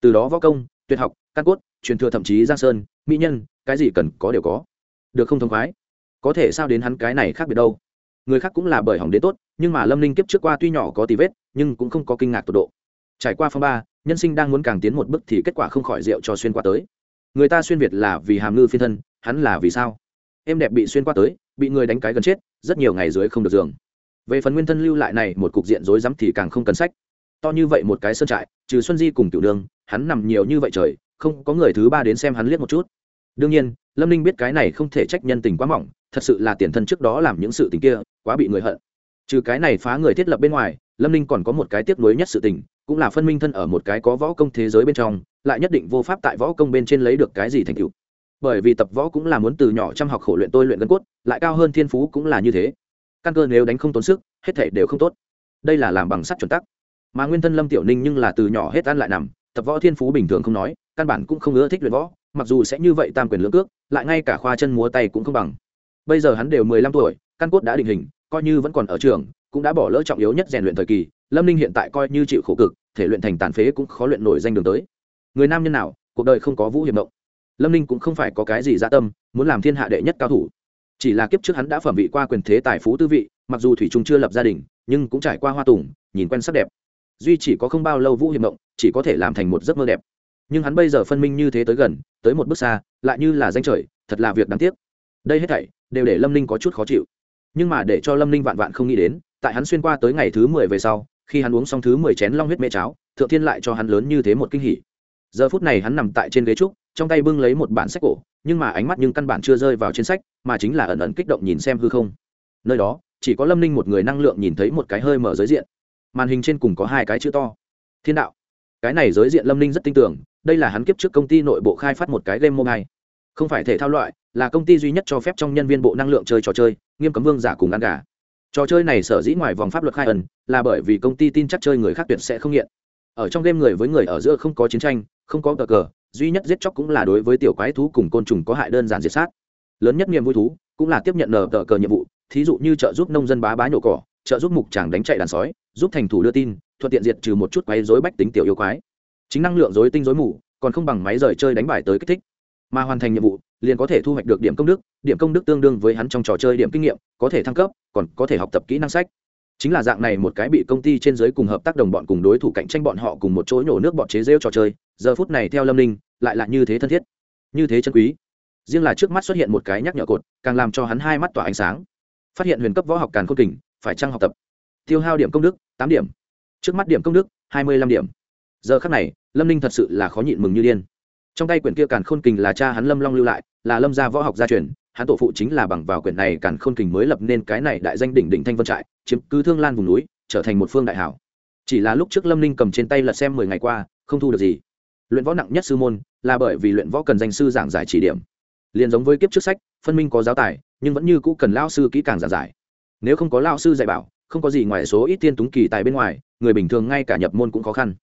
từ đó võ công, tuyệt học, căn cốt, truyền thừa thậm chí giang sơn, mỹ nhân, cái gì cần có đều có. Được không thông khoái? Có thể sao đến hắn cái này khác biệt đâu? Người khác cũng là bởi hỏng đến tốt, nhưng mà lâm ninh kiếp trước qua tuy nhỏ có tí vết, nhưng cũng không có kinh ngạc tột độ. Trải qua phong ba, nhân sinh đang muốn càng tiến một bước thì kết quả không khỏi rượu cho xuyên qua tới. Người ta xuyên việt là vì hàm ngư phiên thân, hắn là vì sao? Em đẹp bị xuyên qua tới, bị người đánh cái gần chết, rất nhiều ngày dưới không được giường. Về phần nguyên thân lưu lại này một cục diện rối rắm thì càng không cần sách. To như vậy một cái sơn trại trừ xuân di cùng tiểu đường, hắn nằm nhiều như vậy trời, không có người thứ ba đến xem hắn liếc một chút. Đương nhiên, lâm ninh biết cái này không thể trách nhân tình quá mỏng, thật sự là tiền thân trước đó làm những sự tình kia, quá bị người hận. Trừ cái này phá người thiết lập bên ngoài, lâm ninh còn có một cái tiếp nối nhất sự tình, cũng là phân minh thân ở một cái có võ công thế giới bên trong, lại nhất định vô pháp tại võ công bên trên lấy được cái gì thành tựu. Bởi vì tập võ cũng là muốn từ nhỏ chăm học khổ luyện tôi luyện gân cốt, lại cao hơn thiên phú cũng là như thế. Căn cơ nếu đánh không tốn sức, hết thể đều không tốt. Đây là làm bằng sắt chuẩn tắc mà nguyên thân lâm tiểu ninh nhưng là từ nhỏ hết ăn lại nằm, tập võ thiên phú bình thường không nói, căn bản cũng không ưa thích luyện võ, mặc dù sẽ như vậy tam quyền lưỡng cước, lại ngay cả khoa chân múa tay cũng không bằng. Bây giờ hắn đều mười lăm tuổi, căn cốt đã định hình, coi như vẫn còn ở trường, cũng đã bỏ lỡ trọng yếu nhất rèn luyện thời kỳ, lâm ninh hiện tại coi như chịu khổ cực, thể luyện thành tàn phế cũng khó luyện nổi danh đường tới. Người nam nhân nào, cuộc đời không có vũ hiểm động. Lâm ninh cũng không phải có cái gì dạ tâm, muốn làm thiên hạ đệ nhất cao thủ. Chỉ là kiếp trước hắn đã phẩm vị qua quyền thế tài phú tư vị, mặc dù thủy trung chưa lập gia đình, nhưng cũng trải qua hoa tùng, nhìn quen sắc đẹp duy chỉ có không bao lâu vũ hiệp động chỉ có thể làm thành một giấc mơ đẹp. Nhưng hắn bây giờ phân minh như thế tới gần, tới một bước xa, lại như là danh trời, thật là việc đáng tiếc. Đây hết thảy đều để lâm ninh có chút khó chịu. Nhưng mà để cho lâm ninh vạn vạn không nghĩ đến, tại hắn xuyên qua tới ngày thứ mười về sau, khi hắn uống xong thứ mười chén long huyết mê cháo, thượng thiên lại cho hắn lớn như thế một kinh hỉ. Giờ phút này hắn nằm tại trên ghế trúc, trong tay bưng lấy một bản sách cổ, nhưng mà ánh mắt nhưng căn bản chưa rơi vào trên sách, mà chính là ẩn ẩn kích động nhìn xem hư không. Nơi đó, chỉ có lâm ninh một người năng lượng nhìn thấy một cái hơi mở giới diện màn hình trên cùng có hai cái chữ to. Thiên đạo. Cái này giới diện lâm ninh rất tin tưởng, đây là hắn kiếp trước công ty nội bộ khai phát một cái game mobile. Không phải thể thao loại, là công ty duy nhất cho phép trong nhân viên bộ năng lượng chơi trò chơi, nghiêm cấm vương giả cùng ăn gà. Trò chơi này sở dĩ ngoài vòng pháp luật khai ẩn, là bởi vì công ty tin chắc chơi người khác tuyệt sẽ không nghiện. Ở trong game người với người ở giữa không có chiến tranh, không có cờ cờ, duy nhất giết chóc cũng là đối với tiểu quái thú cùng côn trùng có hại đơn giản diệt sát. Lớn nhất niềm vui thú cũng là tiếp nhận nờ tờ cờ nhiệm vụ, thí dụ như trợ giúp nông dân bá bá nhổ cỏ, trợ giúp mục chàng đánh chạy đàn sói giúp thành thủ đưa tin, thuận tiện diệt trừ một chút quái dối bách tính tiểu yêu quái. Chính năng lượng dối tinh dối mù, còn không bằng máy rời chơi đánh bài tới kích thích. Mà hoàn thành nhiệm vụ, liền có thể thu hoạch được điểm công đức, điểm công đức tương đương với hắn trong trò chơi điểm kinh nghiệm, có thể thăng cấp, còn có thể học tập kỹ năng sách. Chính là dạng này một cái bị công ty trên giới cùng hợp tác đồng bọn cùng đối thủ cạnh tranh bọn họ cùng một chỗ nhổ nước bọn chế rêu trò chơi, giờ phút này theo lâm ninh, lại là như thế thân thiết, như thế chân quý. Riêng là trước mắt xuất hiện một cái nhắc nhở cột, càng làm cho hắn hai mắt tỏa ánh sáng. Phát hiện huyền cấp võ học càn khôn kình, phải trăng học tập? Tiêu hao điểm công đức, tám điểm. Trước mắt điểm công đức, hai mươi lăm điểm. Giờ khắc này, lâm ninh thật sự là khó nhịn mừng như điên. Trong tay quyển kia càn khôn kình là cha hắn lâm long lưu lại, là lâm gia võ học gia truyền, hắn tổ phụ chính là bằng vào quyển này càn khôn kình mới lập nên cái này đại danh đỉnh đỉnh thanh vân trại, chiếm cứ thương lan vùng núi, trở thành một phương đại hảo. Chỉ là lúc trước lâm ninh cầm trên tay lật xem mười ngày qua, không thu được gì. Luyện võ nặng nhất sư môn, là bởi vì luyện võ cần danh sư giảng giải chỉ điểm. Liền giống với kiếp trước sách, phân minh có giáo tài, nhưng vẫn như cũ cần lao sư kỹ càng giảng giải. Nếu không có lao sư dạy bảo không có gì ngoài số ít tiên túng kỳ tài bên ngoài, người bình thường ngay cả nhập môn cũng khó khăn.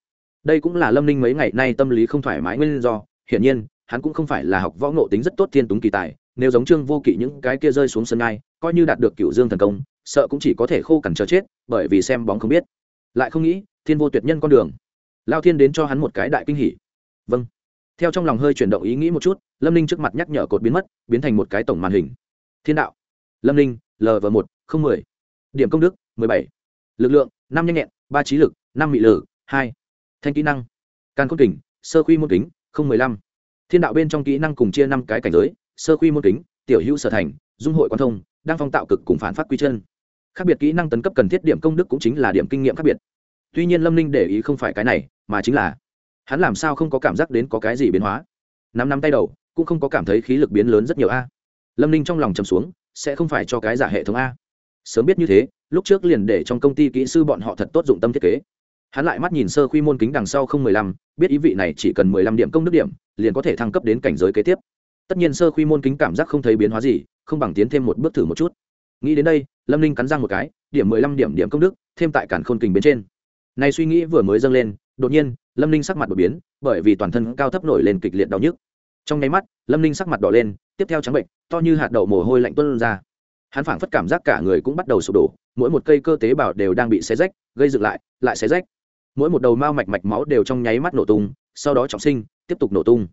Đây cũng là lâm ninh mấy ngày nay tâm lý không thoải mái nguyên do, hiển nhiên, hắn cũng không phải là học võ ngộ tính rất tốt thiên túng kỳ tài, nếu giống trương vô kỵ những cái kia rơi xuống sân ngai coi như đạt được cựu dương thần công, sợ cũng chỉ có thể khô cằn chờ chết, bởi vì xem bóng không biết. Lại không nghĩ, thiên vô tuyệt nhân con đường. Lao thiên đến cho hắn một cái đại kinh hỉ. Vâng. Theo trong lòng hơi chuyển động ý nghĩ một chút, lâm ninh trước mặt nhắc nhở cột biến mất, biến thành một cái tổng màn hình. Thiên đạo. Lâm ninh lv một, không mười. Điểm công đức bảy. Lực lượng, năm nhanh nhẹn, ba trí lực, năm mị lử hai. Thanh kỹ năng can cốt kình, sơ quy môn kính, không mười lăm. Thiên đạo bên trong kỹ năng cùng chia năm cái cảnh giới, sơ quy môn kính, tiểu hữu sở thành, dung hội quan thông, đang phong tạo cực cùng phản phát quy chân. Khác biệt kỹ năng tấn cấp cần thiết điểm công đức cũng chính là điểm kinh nghiệm khác biệt. Tuy nhiên lâm ninh để ý không phải cái này, mà chính là hắn làm sao không có cảm giác đến có cái gì biến hóa. Năm năm tay đầu, cũng không có cảm thấy khí lực biến lớn rất nhiều a. Lâm ninh trong lòng chầm xuống, sẽ không phải cho cái giả hệ thống a. Sớm biết như thế lúc trước liền để trong công ty kỹ sư bọn họ thật tốt dụng tâm thiết kế. Hắn lại mắt nhìn sơ quy môn kính đằng sau không mười lăm, biết ý vị này chỉ cần mười lăm điểm công đức điểm, liền có thể thăng cấp đến cảnh giới kế tiếp. Tất nhiên sơ quy môn kính cảm giác không thấy biến hóa gì, không bằng tiến thêm một bước thử một chút. Nghĩ đến đây, lâm ninh cắn răng một cái, điểm mười lăm điểm điểm công đức, thêm tại cản khôn kình bên trên. Này suy nghĩ vừa mới dâng lên, đột nhiên, lâm ninh sắc mặt đột biến, bởi vì toàn thân cao thấp nổi lên kịch liệt đau nhức. Trong nháy mắt, lâm ninh sắc mặt đỏ lên, tiếp theo trắng bệnh, to như hạt đậu mồ hôi lạnh tuân ra. Hắn phảng phất cảm giác cả người cũng bắt đầu sụp đổ mỗi một cây cơ tế bào đều đang bị xé rách, gây dựng lại lại xé rách. Mỗi một đầu mao mạch mạch máu đều trong nháy mắt nổ tung, sau đó trọng sinh, tiếp tục nổ tung.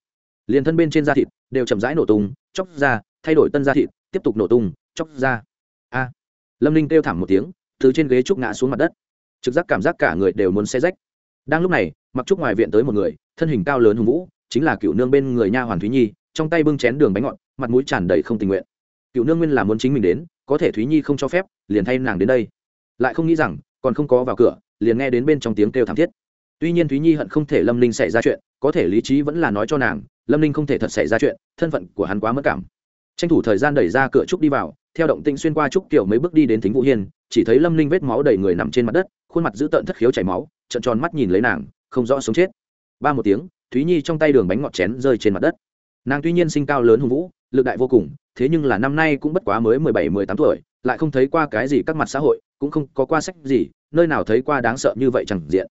Liền thân bên trên da thịt đều chậm rãi nổ tung, chóc ra, thay đổi tân da thịt, tiếp tục nổ tung, chóc ra. A. Lâm ninh kêu thảm một tiếng, từ trên ghế trúc ngã xuống mặt đất. Trực giác cảm giác cả người đều muốn xe rách. Đang lúc này, mặc trúc ngoài viện tới một người, thân hình cao lớn hùng vũ, chính là cựu nương bên người nha hoàn thúy nhi, trong tay bưng chén đường bánh ngọt, mặt mũi tràn đầy không tình nguyện cựu nương nguyên là muốn chính mình đến, có thể thúy nhi không cho phép, liền thay nàng đến đây. Lại không nghĩ rằng, còn không có vào cửa, liền nghe đến bên trong tiếng kêu thảm thiết. Tuy nhiên thúy nhi hận không thể lâm ninh xảy ra chuyện, có thể lý trí vẫn là nói cho nàng, lâm ninh không thể thật xảy ra chuyện, thân phận của hắn quá mất cảm. Tranh thủ thời gian đẩy ra cửa trúc đi vào, theo động tĩnh xuyên qua trúc kiểu mấy bước đi đến thính vũ hiên, chỉ thấy lâm ninh vết máu đầy người nằm trên mặt đất, khuôn mặt dữ tợn thất khiếu chảy máu trận tròn mắt nhìn lấy nàng, không rõ sống chết. Ba một tiếng, thúy nhi trong tay đường bánh ngọt chén rơi trên mặt đất. Nàng tuy nhiên sinh cao lớn hùng vũ, lực đại vô cùng thế nhưng là năm nay cũng bất quá mới mười bảy mười tám tuổi lại không thấy qua cái gì các mặt xã hội cũng không có qua sách gì nơi nào thấy qua đáng sợ như vậy chẳng diện.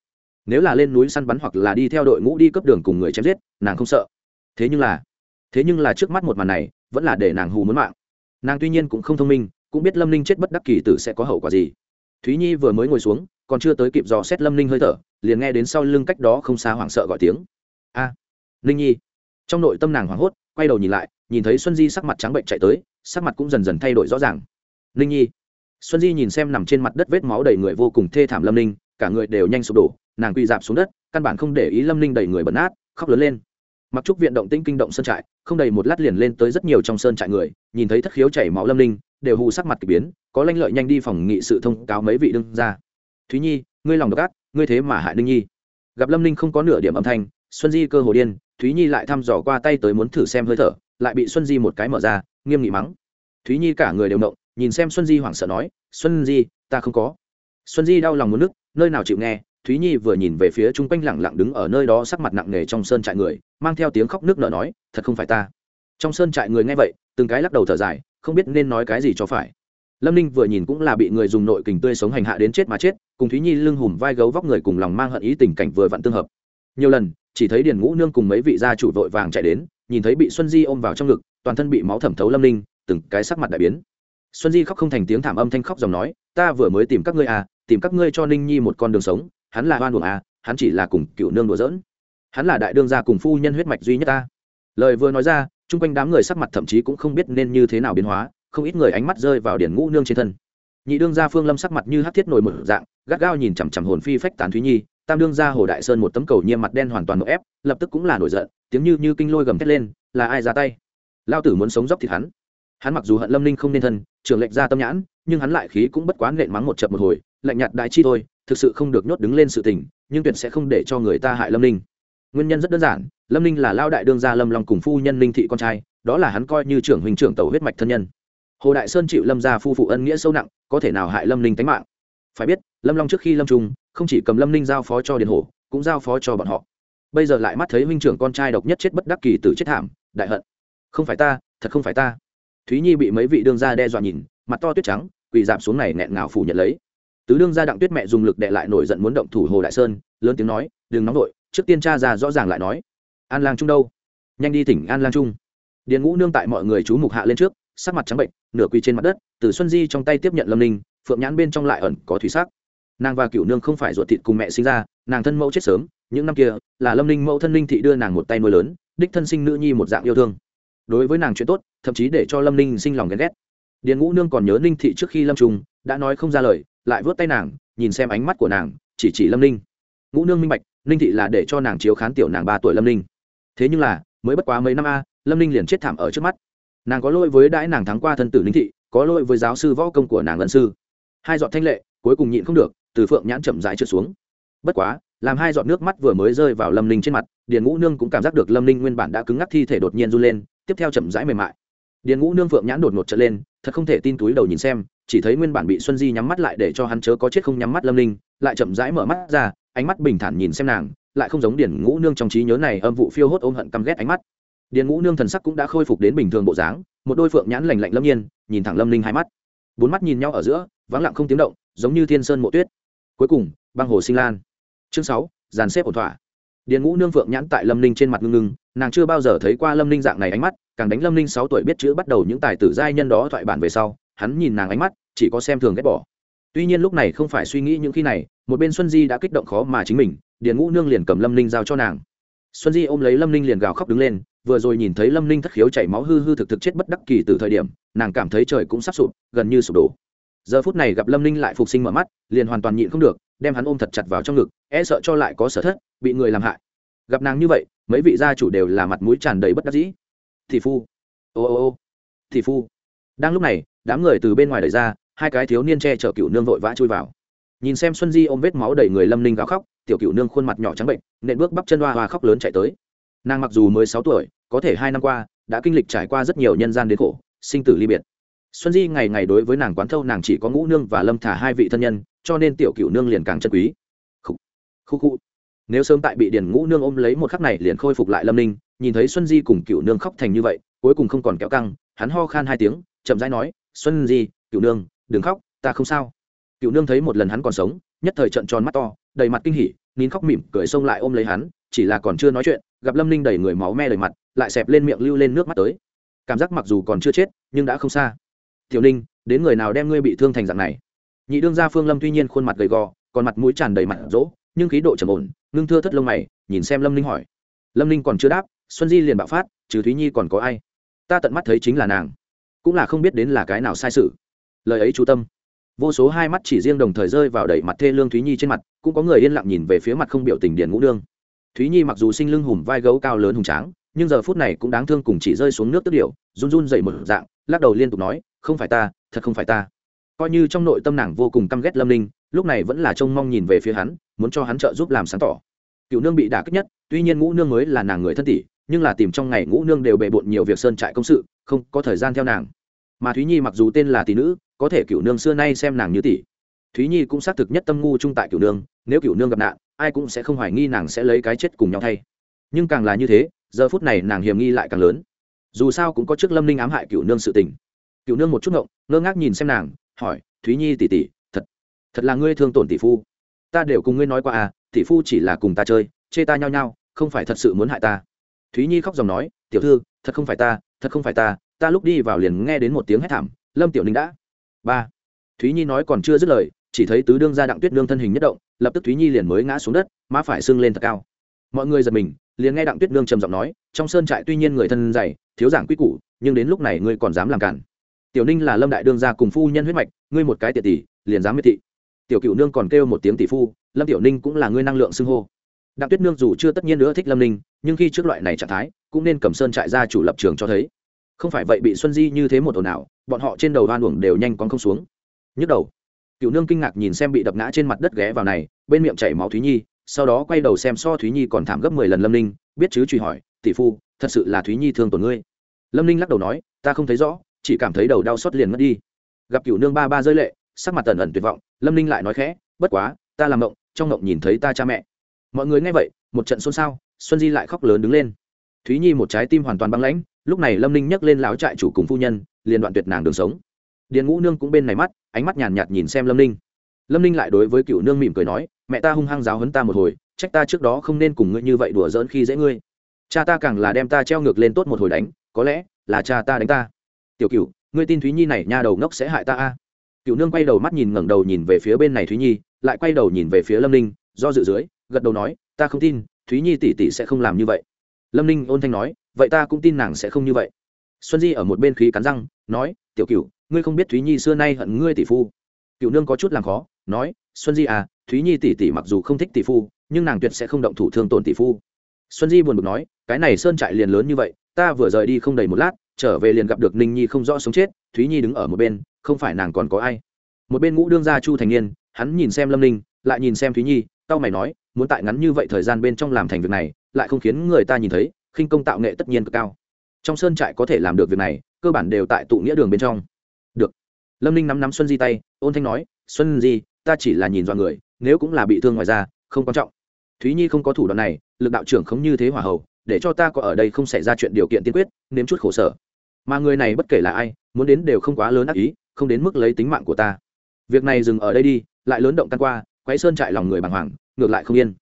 Nếu là lên núi săn bắn hoặc là đi theo đội ngũ đi cấp đường cùng người chém giết nàng không sợ. Thế nhưng là thế nhưng là trước mắt một màn này vẫn là để nàng hù muốn mạng. Nàng tuy nhiên cũng không thông minh cũng biết lâm ninh chết bất đắc kỳ tử sẽ có hậu quả gì. Thúy nhi vừa mới ngồi xuống còn chưa tới kịp dò xét lâm ninh hơi thở liền nghe đến sau lưng cách đó không xa hoảng sợ gọi tiếng. A à, ninh nhi. Trong nội tâm nàng hoảng hốt quay đầu nhìn lại nhìn thấy xuân di sắc mặt trắng bệnh chạy tới, sắc mặt cũng dần dần thay đổi rõ ràng. Ninh nhi. Xuân di nhìn xem nằm trên mặt đất vết máu đầy người vô cùng thê thảm lâm ninh, cả người đều nhanh sụp đổ, nàng quỳ dạp xuống đất, căn bản không để ý lâm ninh đầy người bẩn nát, khóc lớn lên. Mặc trúc viện động tĩnh kinh động sơn trại, không đầy một lát liền lên tới rất nhiều trong sơn trại người, nhìn thấy thất khiếu chảy máu lâm ninh, đều hù sắc mặt k ỳ biến, có lanh lợi nhanh đi phòng nghị sự thông cáo mấy vị đương ra. Thúy nhi, ngươi lòng độc ác, ngươi thế mà hại ninh nhi. Gặp lâm ninh không có nửa điểm âm thanh, xuân di cơ hồ điên, thúy nhi lại thăm dò qua tay tới muốn thử xem hơi thở lại bị xuân di một cái mở ra, nghiêm nghị mắng. Thúy nhi cả người đều động, nhìn xem xuân di hoảng sợ nói, xuân di, ta không có. Xuân di đau lòng muốn nức nơi nào chịu nghe, thúy nhi vừa nhìn về phía chung quanh lẳng lặng đứng ở nơi đó sắc mặt nặng nề trong sơn trại người, mang theo tiếng khóc nước nở nói, thật không phải ta. Trong sơn trại người nghe vậy, từng cái lắc đầu thở dài, không biết nên nói cái gì cho phải. Lâm ninh vừa nhìn cũng là bị người dùng nội kình tươi sống hành hạ đến chết mà chết, cùng thúy nhi lưng hùm vai gấu vóc người cùng lòng mang hận ý tình cảnh vừa vặn tương hợp. Nhiều lần, chỉ thấy điền ngũ nương cùng mấy vị gia chủ vội vàng chạy đến nhìn thấy bị xuân di ôm vào trong ngực, toàn thân bị máu thẩm thấu lâm ninh từng cái sắc mặt đại biến. Xuân di khóc không thành tiếng thảm âm thanh khóc dòng nói, ta vừa mới tìm các ngươi à tìm các ngươi cho ninh nhi một con đường sống, hắn là oan buồng à hắn chỉ là cùng cựu nương đùa giỡn. Hắn là đại đương gia cùng phu nhân huyết mạch duy nhất ta. Lời vừa nói ra, chung quanh đám người sắc mặt thậm chí cũng không biết nên như thế nào biến hóa, không ít người ánh mắt rơi vào điển ngũ nương trên thân. Nhị đương gia phương lâm sắc mặt như hát thiết nổi mở dạng, gắt gao nhìn chằm chằm hồn phi phách tán thúy nhi, tam đương gia hồ đại sơn một tấm cầu nhiêm mặt đen hoàn toàn nổ ép, lập tức cũng là nổi giận tiếng như như kinh lôi gầm thét lên, là ai ra tay? Lao tử muốn sống dốc thịt hắn. Hắn mặc dù hận lâm ninh không nên thân trường lệnh ra tâm nhãn, nhưng hắn lại khí cũng bất quá nện mắng một chập một hồi, lạnh nhạt đại chi thôi, thực sự không được nhốt đứng lên sự tình, nhưng tuyệt sẽ không để cho người ta hại lâm ninh. Nguyên nhân rất đơn giản, lâm ninh là lao đại đương gia lâm long cùng phu nhân ninh thị con trai, đó là hắn coi như trưởng huynh trưởng tàu huyết mạch thân nhân. Hồ đại sơn chịu lâm gia phu phụ ân nghĩa sâu nặng, có thể nào hại lâm ninh tánh mạng? Phải biết, lâm long trước khi lâm trung, không chỉ cầm lâm ninh giao phó cho điền hổ, cũng giao phó cho bọn họ bây giờ lại mắt thấy huynh trưởng con trai độc nhất chết bất đắc kỳ tử chết thảm, đại hận. Không phải ta, thật không phải ta. Thúy nhi bị mấy vị đương gia đe dọa nhìn, mặt to tuyết trắng, quỳ dạp xuống này nghẹn ngào phủ nhận lấy. Tứ đương gia đặng tuyết mẹ dùng lực đệ lại nổi giận muốn động thủ hồ đại sơn, lớn tiếng nói, đừng nóng vội, trước tiên cha ra rõ ràng lại nói. An lang trung đâu? Nhanh đi tỉnh an lang trung. Điền ngũ nương tại mọi người chú mục hạ lên trước, sắc mặt trắng bệnh, nửa quỳ trên mặt đất, từ xuân di trong tay tiếp nhận lâm ninh, phượng nhãn bên trong lại ẩn có thủy sắc. Nàng và cửu nương không phải ruột thịt cùng mẹ sinh ra, nàng thân mẫu chết sớm những năm kia, là lâm ninh mẫu thân ninh thị đưa nàng một tay nuôi lớn, đích thân sinh nữ nhi một dạng yêu thương. Đối với nàng chuyện tốt, thậm chí để cho lâm ninh sinh lòng ghen ghét. Điền ngũ nương còn nhớ ninh thị trước khi lâm trung, đã nói không ra lời, lại vớt tay nàng, nhìn xem ánh mắt của nàng, chỉ chỉ lâm ninh. Ngũ nương minh bạch, ninh thị là để cho nàng chiếu khán tiểu nàng ba tuổi lâm ninh. Thế nhưng là, mới bất quá mấy năm a, lâm ninh liền chết thảm ở trước mắt. Nàng có lỗi với đãi nàng thắng qua thân tử ninh thị, có lỗi với giáo sư võ công của nàng lân sư. Hai dọn thanh lệ, cuối cùng nhịn không được, từ phượng nhãn chậm rãi trượt xuống. Bất quá làm hai giọt nước mắt vừa mới rơi vào lâm ninh trên mặt, điền ngũ nương cũng cảm giác được lâm ninh nguyên bản đã cứng ngắc thi thể đột nhiên run lên, tiếp theo chậm rãi mềm mại. Điền ngũ nương phượng nhãn đột ngột trở lên, thật không thể tin túi đầu nhìn xem, chỉ thấy nguyên bản bị xuân di nhắm mắt lại để cho hắn chớ có chết không nhắm mắt lâm ninh, lại chậm rãi mở mắt ra, ánh mắt bình thản nhìn xem nàng, lại không giống điền ngũ nương trong trí nhớ này âm vụ phiêu hốt ôm hận căm ghét ánh mắt. Điền ngũ nương thần sắc cũng đã khôi phục đến bình thường bộ dáng, một đôi phượng nhãn lành lạnh lâm nhiên, nhìn thẳng lâm ninh hai mắt. Bốn mắt nhìn nhau ở giữa, vắng lặng không tiếng động, giống như thiên sơn mộ tuyết. Cuối cùng, băng hồ sinh lan chương sáu, dàn xếp ổn thỏa. Điền ngũ nương phượng nhãn tại lâm ninh trên mặt ngưng ngưng, nàng chưa bao giờ thấy qua lâm ninh dạng này ánh mắt, càng đánh lâm ninh sáu tuổi biết chữ bắt đầu những tài tử giai nhân đó thoại bản về sau, hắn nhìn nàng ánh mắt, chỉ có xem thường ghét bỏ. Tuy nhiên lúc này không phải suy nghĩ những khi này, một bên xuân di đã kích động khó mà chính mình, điền ngũ nương liền cầm lâm ninh giao cho nàng. Xuân di ôm lấy lâm ninh liền gào khóc đứng lên, vừa rồi nhìn thấy lâm ninh thất khiếu chảy máu hư hư thực thực chết bất đắc kỳ từ thời điểm, nàng cảm thấy trời cũng sắp sụp, gần như sụp đổ. Giờ phút này gặp lâm ninh lại phục sinh mở mắt, liền hoàn toàn nhịn không được đem hắn ôm thật chặt vào trong ngực e sợ cho lại có sở thất, bị người làm hại. Gặp nàng như vậy, mấy vị gia chủ đều là mặt mũi tràn đầy bất đắc dĩ. Thị phu. Ô ô ô. Thị phu. Đang lúc này, đám người từ bên ngoài đẩy ra, hai cái thiếu niên che chở cựu nương vội vã chui vào. Nhìn xem xuân di ôm vết máu đầy người lâm ninh gào khóc, tiểu cựu nương khuôn mặt nhỏ trắng bệnh, nện bước bắp chân hoa hoa khóc lớn chạy tới. Nàng mặc dù mới sáu tuổi, có thể hai năm qua, đã kinh lịch trải qua rất nhiều nhân gian đến khổ, sinh tử ly biệt. Xuân di ngày ngày đối với nàng quán thâu nàng chỉ có ngũ nương và lâm thả hai vị thân nhân cho nên tiểu cựu nương liền càng chân quý. Khu khu khu nếu sớm tại bị điền ngũ nương ôm lấy một khắc này liền khôi phục lại lâm ninh, nhìn thấy xuân di cùng cựu nương khóc thành như vậy, cuối cùng không còn kéo căng, hắn ho khan hai tiếng, chậm rãi nói, xuân di cựu nương, đừng khóc, ta không sao. Cựu nương thấy một lần hắn còn sống, nhất thời trận tròn mắt to, đầy mặt kinh hỉ, nín khóc mỉm cười xông lại ôm lấy hắn, chỉ là còn chưa nói chuyện, gặp lâm ninh đầy người máu me đầy mặt, lại xẹp lên miệng lưu lên nước mắt tới. Cảm giác mặc dù còn chưa chết, nhưng đã không xa. Tiểu ninh, đến người nào đem ngươi bị thương thành dạng này? Nhị đương gia phương lâm tuy nhiên khuôn mặt gầy gò, còn mặt mũi tràn đầy mặt rỗ, nhưng khí độ trầm ổn, ngưng thưa thất lông mày, nhìn xem lâm ninh hỏi. Lâm ninh còn chưa đáp, xuân di liền bạo phát, trừ thúy nhi còn có ai? Ta tận mắt thấy chính là nàng. Cũng là không biết đến là cái nào sai sự. Lời ấy chú tâm. Vô số hai mắt chỉ riêng đồng thời rơi vào đẩy mặt thê lương thúy nhi trên mặt, cũng có người yên lặng nhìn về phía mặt không biểu tình điền ngũ đương. thúy nhi mặc dù sinh lưng hùm vai gấu cao lớn hùng tráng, nhưng giờ phút này cũng đáng thương cùng chỉ rơi xuống nước tức điệu run run dậy một dạng, lắc đầu liên tục nói, không phải ta, thật không phải ta coi như trong nội tâm nàng vô cùng căm ghét lâm ninh, lúc này vẫn là trông mong nhìn về phía hắn, muốn cho hắn trợ giúp làm sáng tỏ. Cựu nương bị đả kích nhất, tuy nhiên ngũ nương mới là nàng người thân tỷ, nhưng là tìm trong ngày ngũ nương đều bề bộn nhiều việc sơn trại công sự, không có thời gian theo nàng. Mà thúy nhi mặc dù tên là tỷ nữ, có thể cựu nương xưa nay xem nàng như tỷ. Thúy nhi cũng xác thực nhất tâm ngu trung tại cựu nương, nếu cựu nương gặp nạn, ai cũng sẽ không hoài nghi nàng sẽ lấy cái chết cùng nhau thay. Nhưng càng là như thế, giờ phút này nàng hiểm nghi lại càng lớn. Dù sao cũng có trước lâm ninh ám hại cựu nương sự tình. Cựu nương một chút ngộng, ngơ ngác nhìn xem nàng hỏi, thúy nhi tỷ tỷ, thật thật là ngươi thương tổn tỷ phu. Ta đều cùng ngươi nói qua à tỷ phu chỉ là cùng ta chơi, chê ta nhao nhao, không phải thật sự muốn hại ta. Thúy nhi khóc dòng nói, tiểu thư, thật không phải ta, thật không phải ta ta lúc đi vào liền nghe đến một tiếng hét thảm, lâm tiểu ninh đã. Ba. Thúy nhi nói còn chưa dứt lời, chỉ thấy tứ đương ra đặng tuyết đương thân hình nhất động, lập tức thúy nhi liền mới ngã xuống đất, má phải sưng lên thật cao. Mọi người giật mình, liền nghe đặng tuyết đương trầm giọng nói, trong sơn trại tuy nhiên người thân dày, thiếu giảng quy củ, nhưng đến lúc này ngươi còn dám làm cản tiểu ninh là lâm đại đương gia cùng phu nhân huyết mạch, ngươi một cái tiệt tỷ, liền dám miệt thị. Tiểu cựu nương còn kêu một tiếng tỷ phu, lâm tiểu ninh cũng là ngươi năng lượng xưng hô. Đặng tuyết nương dù chưa tất nhiên nữa thích lâm ninh, nhưng khi trước loại này trạng thái, cũng nên cầm sơn trại ra chủ lập trường cho thấy. Không phải vậy bị xuân di như thế một ồn ào, bọn họ trên đầu đoan uổng đều nhanh con không xuống. Nhức đầu. Cựu nương kinh ngạc nhìn xem bị đập ngã trên mặt đất ghé vào này, bên miệng chảy máu thúy nhi, sau đó quay đầu xem so thúy nhi còn thảm gấp mười lần lâm ninh, biết chứ truy hỏi, tỷ phu, thật sự là thúy nhi thương tổn ngươi? Lâm ninh lắc đầu nói, ta không thấy rõ chỉ cảm thấy đầu đau xót liền mất đi. Gặp cựu nương ba ba rơi lệ, sắc mặt tần ẩn tuyệt vọng, lâm ninh lại nói khẽ, bất quá, ta làm mộng, trong mộng nhìn thấy ta cha mẹ. Mọi người nghe vậy, một trận xôn xao, xuân di lại khóc lớn đứng lên. Thúy nhi một trái tim hoàn toàn băng lãnh, lúc này lâm ninh nhấc lên lão trại chủ cùng phu nhân, liền đoạn tuyệt nàng đường sống. Điền ngũ nương cũng bên này mắt, ánh mắt nhàn nhạt nhìn xem lâm ninh. Lâm ninh lại đối với cựu nương mỉm cười nói, mẹ ta hung hăng giáo hấn ta một hồi, trách ta trước đó không nên cùng ngươi như vậy đùa giỡn khi dễ ngươi. Cha ta càng là đem ta treo ngược lên tốt một hồi đánh, có lẽ là cha ta đánh ta tiểu cựu ngươi tin thúy nhi này nha đầu ngốc sẽ hại ta a? À? cựu nương quay đầu mắt nhìn ngẩng đầu nhìn về phía bên này thúy nhi, lại quay đầu nhìn về phía lâm ninh, do dự dưới, gật đầu nói, ta không tin, thúy nhi tỷ tỷ sẽ không làm như vậy. Lâm ninh ôn thanh nói, vậy ta cũng tin nàng sẽ không như vậy. Xuân di ở một bên khí cắn răng, nói, tiểu cựu ngươi không biết thúy nhi xưa nay hận ngươi tỷ phu. Cựu nương có chút làm khó, nói, xuân di à thúy nhi tỷ tỷ mặc dù không thích tỷ phu, nhưng nàng tuyệt sẽ không động thủ thương tổn tỷ phu. Xuân di buồn bực nói, cái này sơn trại liền lớn như vậy, ta vừa rời đi không đầy một lát trở về liền gặp được ninh nhi không rõ sống chết, thúy nhi đứng ở một bên, không phải nàng còn có ai. Một bên ngũ đương gia chu thành niên, hắn nhìn xem lâm ninh, lại nhìn xem thúy nhi tao mày nói, muốn tại ngắn như vậy thời gian bên trong làm thành việc này, lại không khiến người ta nhìn thấy, khinh công tạo nghệ tất nhiên cực cao. Trong sơn trại có thể làm được việc này, cơ bản đều tại tụ nghĩa đường bên trong. Được. Lâm ninh nắm nắm xuân di tay, ôn thanh nói, xuân di, ta chỉ là nhìn dọa người, nếu cũng là bị thương ngoài ra không quan trọng. Thúy nhi không có thủ đoạn này, lực đạo trưởng không như thế hỏa hầu, để cho ta có ở đây không xảy ra chuyện điều kiện tiên quyết, nếm chút khổ sở mà người này bất kể là ai, muốn đến đều không quá lớn ác ý, không đến mức lấy tính mạng của ta. Việc này dừng ở đây đi, lại lớn động tan qua, quấy sơn trại lòng người bàng hoàng, ngược lại không yên.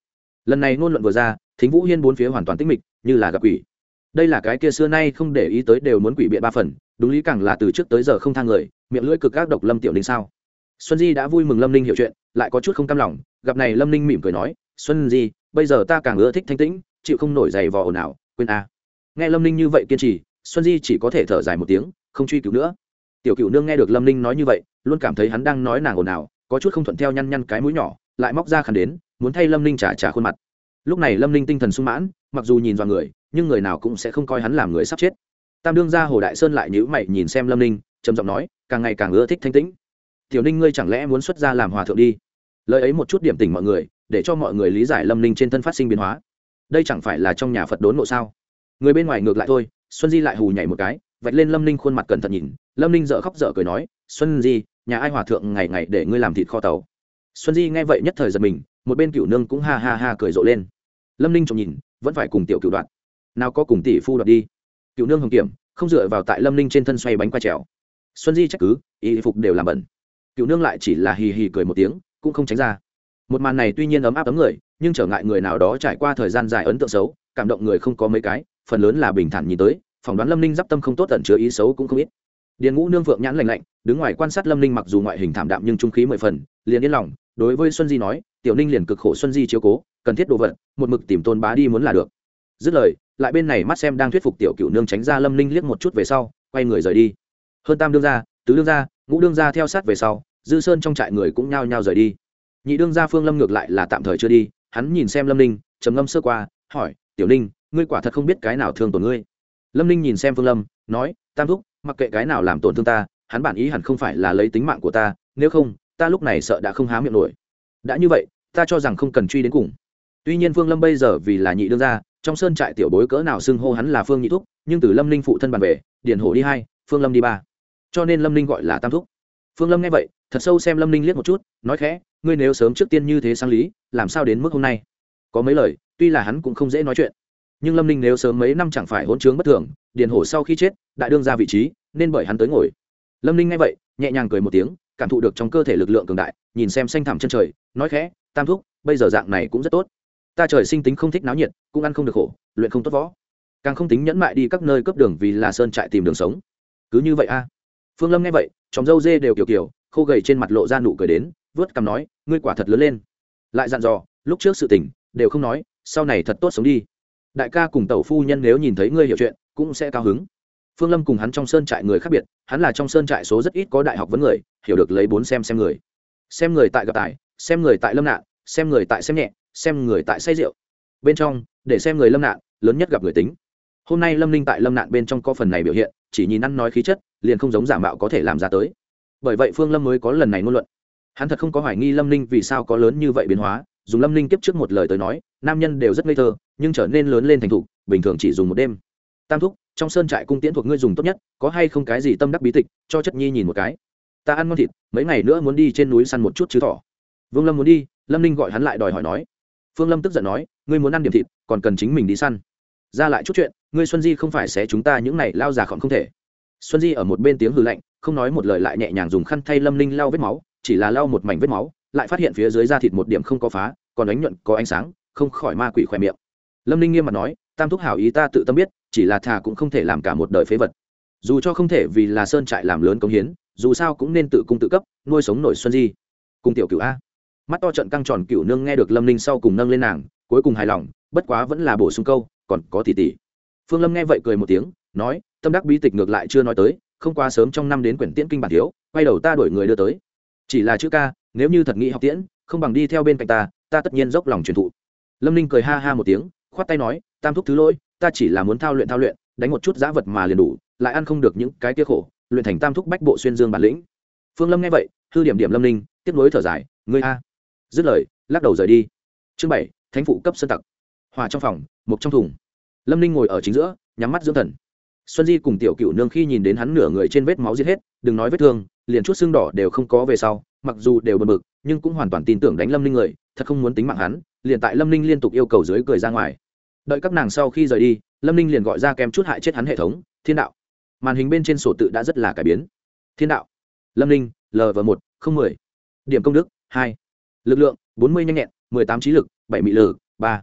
Lần này ngôn luận vừa ra, thính vũ hiên bốn phía hoàn toàn tĩnh mịch, như là gặp quỷ. Đây là cái kia xưa nay không để ý tới đều muốn quỷ biện ba phần, đúng lý càng là từ trước tới giờ không thang người, miệng lưỡi cực ác độc lâm tiểu ninh sao? Xuân di đã vui mừng lâm ninh hiểu chuyện, lại có chút không cam lòng, gặp này lâm ninh mỉm cười nói, xuân di, bây giờ ta càng ưa thích thanh tĩnh, chịu không nổi giày vò ồn ào, quên a. Nghe lâm ninh như vậy kiên trì xuân di chỉ có thể thở dài một tiếng, không truy cứu nữa. Tiểu cựu nương nghe được lâm ninh nói như vậy, luôn cảm thấy hắn đang nói nàng ồn ào, có chút không thuận theo nhăn nhăn cái mũi nhỏ, lại móc ra khăn đến, muốn thay lâm ninh trả trả khuôn mặt. Lúc này lâm ninh tinh thần sung mãn, mặc dù nhìn vào người, nhưng người nào cũng sẽ không coi hắn làm người sắp chết. Tam đương ra hồ đại sơn lại nhữ mày nhìn xem lâm ninh, trầm giọng nói, càng ngày càng ưa thích thanh tĩnh. Tiểu ninh ngươi chẳng lẽ muốn xuất ra làm hòa thượng đi? Lời ấy một chút điểm tỉnh mọi người, để cho mọi người lý giải lâm ninh trên thân phát sinh biến hóa. Đây chẳng phải là trong nhà phật đốn ngộ sao? Người bên ngoài ngược lại thôi xuân di lại hù nhảy một cái, vạch lên lâm ninh khuôn mặt cẩn thận nhìn. Lâm ninh dợ khóc dở cười nói, xuân di, nhà ai hòa thượng ngày ngày để ngươi làm thịt kho tàu? Xuân di nghe vậy nhất thời giật mình, một bên cựu nương cũng ha ha ha cười rộ lên. Lâm ninh trông nhìn, vẫn phải cùng tiểu cựu đoạn. Nào có cùng tỷ phu đoạt đi. Cựu nương hồng kiểm, không dựa vào tại lâm ninh trên thân xoay bánh quay trèo. Xuân di trách cứ, y phục đều làm bẩn. Cựu nương lại chỉ là hì hì cười một tiếng, cũng không tránh ra. Một màn này tuy nhiên ấm áp ấm người, nhưng trở ngại người nào đó trải qua thời gian dài ấn tượng xấu, cảm động người không có mấy cái phần lớn là bình thản nhìn tới, phỏng đoán lâm ninh d i p tâm không tốt tận chứa ý xấu cũng không ít. Điền ngũ nương phượng nhãn lành lạnh, đứng ngoài quan sát lâm ninh mặc dù ngoại hình thảm đạm nhưng trung khí mười phần, liền yên lòng, đối với xuân di nói, tiểu ninh liền cực khổ xuân di chiếu cố, cần thiết đồ vật, một mực tìm tôn bá đi muốn là được. Dứt lời, lại bên này mắt xem đang thuyết phục tiểu cựu nương tránh ra lâm ninh liếc một chút về sau, quay người rời đi. Hơn tam đương ra tứ đương ra ngũ đương ra theo sát về sau, dư sơn trong trại người cũng nhao nhao rời đi. Nhị đương gia phương lâm ngược lại là tạm thời chưa đi, hắn nhìn xem lâm ninh, trầm ngâm sơ qua, hỏi, tiểu ninh ngươi quả thật không biết cái nào thương tổn ngươi. Lâm ninh nhìn xem phương lâm, nói, tam thúc, mặc kệ cái nào làm tổn thương ta, hắn bản ý hẳn không phải là lấy tính mạng của ta, nếu không, ta lúc này sợ đã không há miệng nổi. Đã như vậy, ta cho rằng không cần truy đến cùng. Tuy nhiên phương lâm bây giờ vì là nhị đương gia, trong sơn trại tiểu bối cỡ nào xưng hô hắn là phương nhị thúc, nhưng từ lâm ninh phụ thân bàn về điền hổ đi hai, phương lâm đi ba. Cho nên lâm ninh gọi là tam thúc. Phương lâm nghe vậy, thật sâu xem lâm ninh liếc một chút, nói khẽ, ngươi nếu sớm trước tiên như thế sang lý, làm sao đến mức hôm nay? Có mấy lời, tuy là hắn cũng không dễ nói chuyện nhưng lâm ninh nếu sớm mấy năm chẳng phải hỗn trướng bất thường, điền hổ sau khi chết, đại đương ra vị trí, nên bởi hắn tới ngồi. Lâm ninh nghe vậy, nhẹ nhàng cười một tiếng, cảm thụ được trong cơ thể lực lượng cường đại, nhìn xem xanh thẳm chân trời, nói khẽ, tam thúc, bây giờ dạng này cũng rất tốt. Ta trời sinh tính không thích náo nhiệt, cũng ăn không được khổ, luyện không tốt võ. Càng không tính nhẫn mại đi các nơi cấp đường vì là sơn trại tìm đường sống. Cứ như vậy a. Phương lâm nghe vậy chóng dâu dê đều kiểu kiểu, khô gầy trên mặt lộ ra nụ cười đến, vớt cằm nói, ngươi quả thật lớn lên. Lại dặn dò, lúc trước sự tình, đều không nói, sau này thật tốt sống đi đại ca cùng tẩu phu nhân nếu nhìn thấy ngươi hiểu chuyện, cũng sẽ cao hứng. Phương lâm cùng hắn trong sơn trại người khác biệt, hắn là trong sơn trại số rất ít có đại học vấn người, hiểu được lấy bốn xem xem người. Xem người tại gặp tài, xem người tại lâm nạn, xem người tại xem nhẹ, xem người tại say rượu. Bên trong, để xem người lâm nạn, lớn nhất gặp người tính. Hôm nay lâm ninh tại lâm nạn bên trong có phần này biểu hiện, chỉ nhìn ăn nói khí chất, liền không giống giả mạo có thể làm ra tới. Bởi vậy phương lâm mới có lần này ngôn luận. Hắn thật không có hoài nghi lâm ninh vì sao có lớn như vậy biến hóa dùng lâm Linh kiếp trước một lời tới nói, nam nhân đều rất ngây thơ, nhưng trở nên lớn lên thành thục, bình thường chỉ dùng một đêm. Tam thúc, trong sơn trại cung tiễn thuộc ngươi dùng tốt nhất, có hay không cái gì tâm đắc bí tịch, cho chất nhi nhìn một cái. Ta ăn ngon thịt, mấy ngày nữa muốn đi trên núi săn một chút chứ thỏ. Vương lâm muốn đi, lâm ninh gọi hắn lại đòi hỏi nói. Phương lâm tức giận nói, ngươi muốn ăn điểm thịt, còn cần chính mình đi săn. Ra lại chút chuyện, ngươi xuân di không phải xé chúng ta những này lao già khọn không thể. Xuân di ở một bên tiếng hư lạnh, không nói một lời lại nhẹ nhàng dùng khăn thay lâm ninh lau vết máu, chỉ là lau một mảnh vết máu lại phát hiện phía dưới da thịt một điểm không có phá, còn ánh nhuận có ánh sáng, không khỏi ma quỷ khỏe miệng. Lâm ninh nghiêm mặt nói, tam thúc hảo ý ta tự tâm biết, chỉ là thà cũng không thể làm cả một đời phế vật. Dù cho không thể vì là sơn trại làm lớn công hiến, dù sao cũng nên tự cung tự cấp, nuôi sống nổi xuân di. Cùng tiểu cựu a. Mắt to trận căng tròn cựu nương nghe được lâm ninh sau cùng nâng lên nàng, cuối cùng hài lòng, bất quá vẫn là bổ sung câu, còn có tỷ tỷ. Phương lâm nghe vậy cười một tiếng, nói, tâm đắc bí tịch ngược lại chưa nói tới, không quá sớm trong năm đến quyển tiễn kinh bản thiếu, quay đầu ta đổi người đưa tới. Chỉ là chữ ca nếu như thật nghĩ học tiễn, không bằng đi theo bên cạnh ta ta tất nhiên dốc lòng truyền thụ. Lâm ninh cười ha ha một tiếng, khoát tay nói, tam thúc thứ lỗi, ta chỉ là muốn thao luyện thao luyện, đánh một chút giã vật mà liền đủ, lại ăn không được những cái kia khổ, luyện thành tam thúc bách bộ xuyên dương bản lĩnh. Phương lâm nghe vậy, hư điểm điểm lâm ninh, tiếp nối thở dài, ngươi a. Dứt lời, lắc đầu rời đi. Chương bảy, thánh phụ cấp sân tặc. Hòa trong phòng, một trong thùng. Lâm ninh ngồi ở chính giữa, nhắm mắt dưỡng thần. Xuân di cùng tiểu cựu nương khi nhìn đến hắn nửa người trên vết máu giết hết, đừng nói vết thương, liền chút xương đỏ đều không có về sau mặc dù đều bật bực, nhưng cũng hoàn toàn tin tưởng đánh lâm ninh người, thật không muốn tính mạng hắn, liền tại lâm ninh liên tục yêu cầu dưới cười ra ngoài. Đợi các nàng sau khi rời đi, lâm ninh liền gọi ra kém chút hại chết hắn hệ thống, thiên đạo. Màn hình bên trên sổ tự đã rất là cải biến. Thiên đạo. Lâm ninh lv một không mười. Điểm công đức, hai. Lực lượng, bốn mươi nhanh nhẹn, mười tám trí lực, bảy mị lực, ba.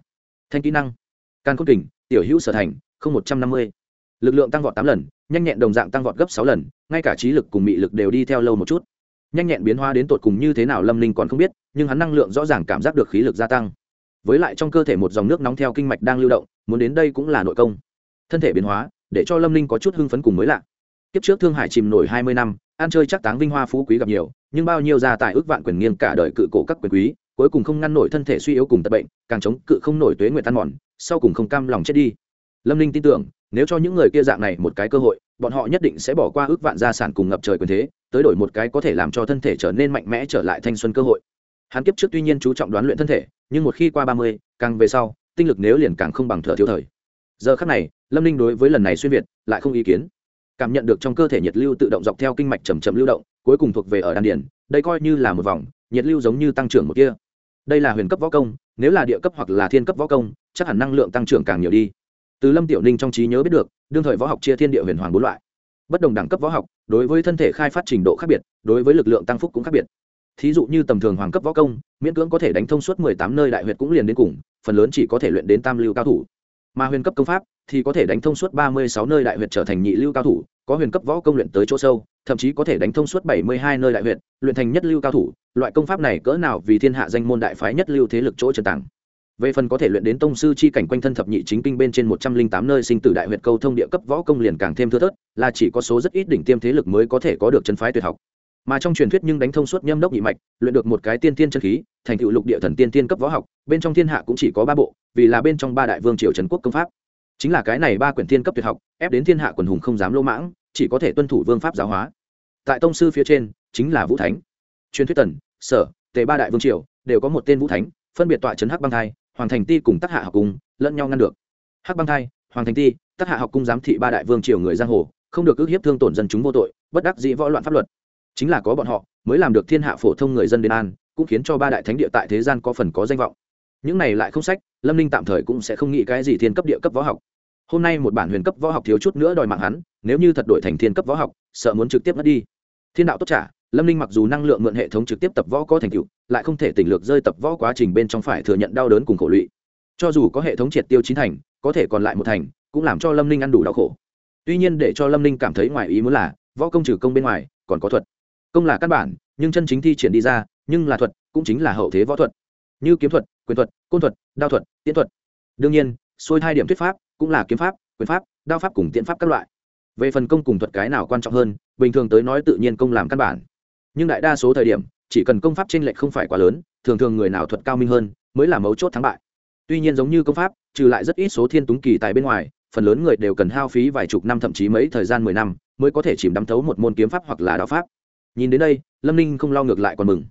Thanh kỹ năng. Can cốt kình, tiểu hữu sở thành, không một trăm năm mươi. Lực lượng tăng vọt tám lần, nhanh nhẹn đồng dạng tăng vọt gấp sáu lần, ngay cả trí lực cùng mị lực đều đi theo lâu một chút nhanh nhẹn biến hóa đến tột cùng như thế nào lâm ninh còn không biết, nhưng hắn năng lượng rõ ràng cảm giác được khí lực gia tăng. Với lại trong cơ thể một dòng nước nóng theo kinh mạch đang lưu động, muốn đến đây cũng là nội công. Thân thể biến hóa, để cho lâm ninh có chút hưng phấn cùng mới lạ. Kiếp trước thương hải chìm nổi hai mươi năm, ăn chơi chắc táng vinh hoa phú quý gặp nhiều, nhưng bao nhiêu gia tài ước vạn quyền nghiêng cả đời cự cổ các quyền quý, cuối cùng không ngăn nổi thân thể suy yếu cùng tật bệnh, càng chống cự không nổi tuế nguyện tan mòn, sau cùng không cam lòng chết đi. Lâm ninh tin tưởng nếu cho những người kia dạng này một cái cơ hội, bọn họ nhất định sẽ bỏ qua ước vạn gia sản cùng ngập trời quyền thế, tới đổi một cái có thể làm cho thân thể trở nên mạnh mẽ trở lại thanh xuân cơ hội. Hắn kiếp trước tuy nhiên chú trọng đoán luyện thân thể, nhưng một khi qua ba mươi, càng về sau, tinh lực nếu liền càng không bằng thợ thiếu thời. Giờ khắc này, lâm ninh đối với lần này xuyên việt lại không ý kiến. Cảm nhận được trong cơ thể nhiệt lưu tự động dọc theo kinh mạch chầm chậm lưu động, cuối cùng thuộc về ở đan điển đây coi như là một vòng, nhiệt lưu giống như tăng trưởng một kia đây là huyền cấp võ công, nếu là địa cấp hoặc là thiên cấp võ công, chắc hẳn năng lượng tăng trưởng càng nhiều đi từ lâm tiểu ninh trong trí nhớ biết được, đương thời võ học chia thiên địa huyền hoàng bốn loại. Bất đồng đẳng cấp võ học, đối với thân thể khai phát trình độ khác biệt, đối với lực lượng tăng phúc cũng khác biệt. Thí dụ như tầm thường hoàng cấp võ công, miễn cưỡng có thể đánh thông suốt mười tám nơi đại huyệt cũng liền đến cùng, phần lớn chỉ có thể luyện đến tam lưu cao thủ. Mà huyền cấp công pháp thì có thể đánh thông suốt ba mươi sáu nơi đại huyệt trở thành nhị lưu cao thủ, có huyền cấp võ công luyện tới chỗ sâu, thậm chí có thể đánh thông suốt bảy mươi hai nơi đại huyệt, luyện thành nhất lưu cao thủ. Loại công pháp này cỡ nào vì thiên hạ danh môn đại phái nhất lưu thế lực chỗ trần tàng về phần có thể luyện đến tông sư chi cảnh quanh thân thập nhị chính kinh bên trên một trăm linh tám nơi sinh tử đại huyệt câu thông địa cấp võ công liền càng thêm thưa thớt, là chỉ có số rất ít đỉnh tiêm thế lực mới có thể có được chân phái tuyệt học. Mà trong truyền thuyết nhưng đánh thông suốt nhâm đốc nhị mạch, luyện được một cái tiên tiên chân khí, thành tựu lục địa thần tiên tiên cấp võ học, bên trong thiên hạ cũng chỉ có ba bộ, vì là bên trong ba đại vương triều trần quốc công pháp. Chính là cái này ba quyển tiên cấp tuyệt học, ép đến thiên hạ quần hùng không dám lô mãng, chỉ có thể tuân thủ vương pháp giáo hóa. Tại tông sư phía trên, chính là vũ thánh. Truyền thuyết tần, sở, tề ba đại vương triều, đều có một tên vũ thánh, phân biệt tọa trấn hắc băng thai hoàng thành ti cùng tác hạ học cung lẫn nhau ngăn được. Hắc băng thai, hoàng thành ti tác hạ học cung giám thị ba đại vương triều người giang hồ, không được ước hiếp thương tổn dân chúng vô tội, bất đắc dĩ võ loạn pháp luật. Chính là có bọn họ, mới làm được thiên hạ phổ thông người dân đến an, cũng khiến cho ba đại thánh địa tại thế gian có phần có danh vọng. Những này lại không sách, lâm ninh tạm thời cũng sẽ không nghĩ cái gì thiên cấp địa cấp võ học. Hôm nay một bản huyền cấp võ học thiếu chút nữa đòi mạng hắn, nếu như thật đổi thành thiên cấp võ học, sợ muốn trực tiếp mất đi. Thiên đạo tốt trả lâm ninh mặc dù năng lượng mượn hệ thống trực tiếp tập võ có thành tựu, lại không thể tỉnh lược rơi tập võ quá trình bên trong phải thừa nhận đau đớn cùng khổ lụy. Cho dù có hệ thống triệt tiêu chín thành, có thể còn lại một thành, cũng làm cho lâm ninh ăn đủ đau khổ. Tuy nhiên để cho lâm ninh cảm thấy ngoài ý muốn là, võ công trừ công bên ngoài, còn có thuật. Công là căn bản, nhưng chân chính thi triển đi ra, nhưng là thuật, cũng chính là hậu thế võ thuật. Như kiếm thuật, quyền thuật, côn thuật, đao thuật, tiễn thuật. Đương nhiên, xuôi hai điểm thuyết pháp, cũng là kiếm pháp, quyền pháp, đao pháp cùng tiễn pháp các loại. Về phần công cùng thuật cái nào quan trọng hơn, bình thường tới nói tự nhiên công làm căn bản nhưng đại đa số thời điểm, chỉ cần công pháp t r ê n lệch không phải quá lớn, thường thường người nào thuật cao minh hơn, mới là mấu chốt thắng bại. Tuy nhiên giống như công pháp, trừ lại rất ít số thiên túng kỳ tài bên ngoài, phần lớn người đều cần hao phí vài chục năm thậm chí mấy thời gian mười năm mới có thể chìm đắm thấu một môn kiếm pháp hoặc là đạo pháp. Nhìn đến đây, lâm ninh không lo ngược lại còn mừng.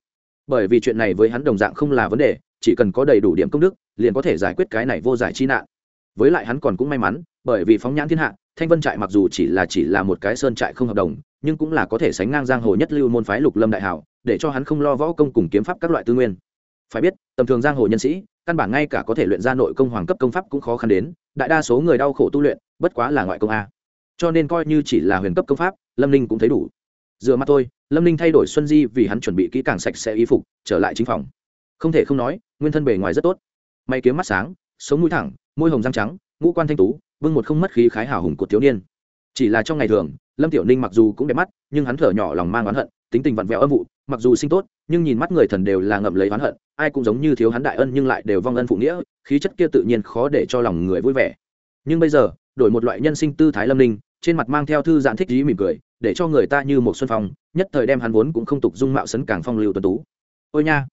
Bởi vì chuyện này với hắn đồng dạng không là vấn đề, chỉ cần có đầy đủ điểm công đức, liền có thể giải quyết cái này vô giải chi nạn. Với lại hắn còn cũng may mắn, bởi vì phóng nhãn thiên hạ thanh vân trại mặc dù chỉ là chỉ là một cái sơn trại không hợp đồng, nhưng cũng là có thể sánh ngang giang hồ nhất lưu môn phái lục lâm đại hảo, để cho hắn không lo võ công cùng kiếm pháp các loại tư nguyên. Phải biết, tầm thường giang hồ nhân sĩ, căn bản ngay cả có thể luyện ra nội công hoàng cấp công pháp cũng khó khăn đến, đại đa số người đau khổ tu luyện, bất quá là ngoại công a. Cho nên coi như chỉ là huyền cấp công pháp, lâm ninh cũng thấy đủ. Dựa mặt tôi lâm ninh thay đổi xuân di vì hắn chuẩn bị kỹ càng sạch sẽ y phục, trở lại chính phòng. Không thể không nói, nguyên thân bề ngoài rất tốt. May kiếm mắt sáng, sống mũi thẳng, môi hồng răng trắng, ngũ quan thanh tú vương một không mất khí khái hào hùng của thiếu niên. Chỉ là trong ngày thường, lâm tiểu ninh mặc dù cũng đẹp mắt, nhưng hắn thở nhỏ lòng mang oán hận, tính tình vặn vẹo âm vụ, mặc dù sinh tốt, nhưng nhìn mắt người thần đều là ngậm lấy oán hận, ai cũng giống như thiếu hắn đại ân nhưng lại đều vong ân phụ nghĩa, khí chất kia tự nhiên khó để cho lòng người vui vẻ. Nhưng bây giờ, đổi một loại nhân sinh tư thái lâm ninh, trên mặt mang theo thư giãn thích dí mỉm cười, để cho người ta như một xuân phong, nhất thời đem hắn vốn cũng không tục dung mạo sấn càng phong lưu tuấn tú. Ôi nha,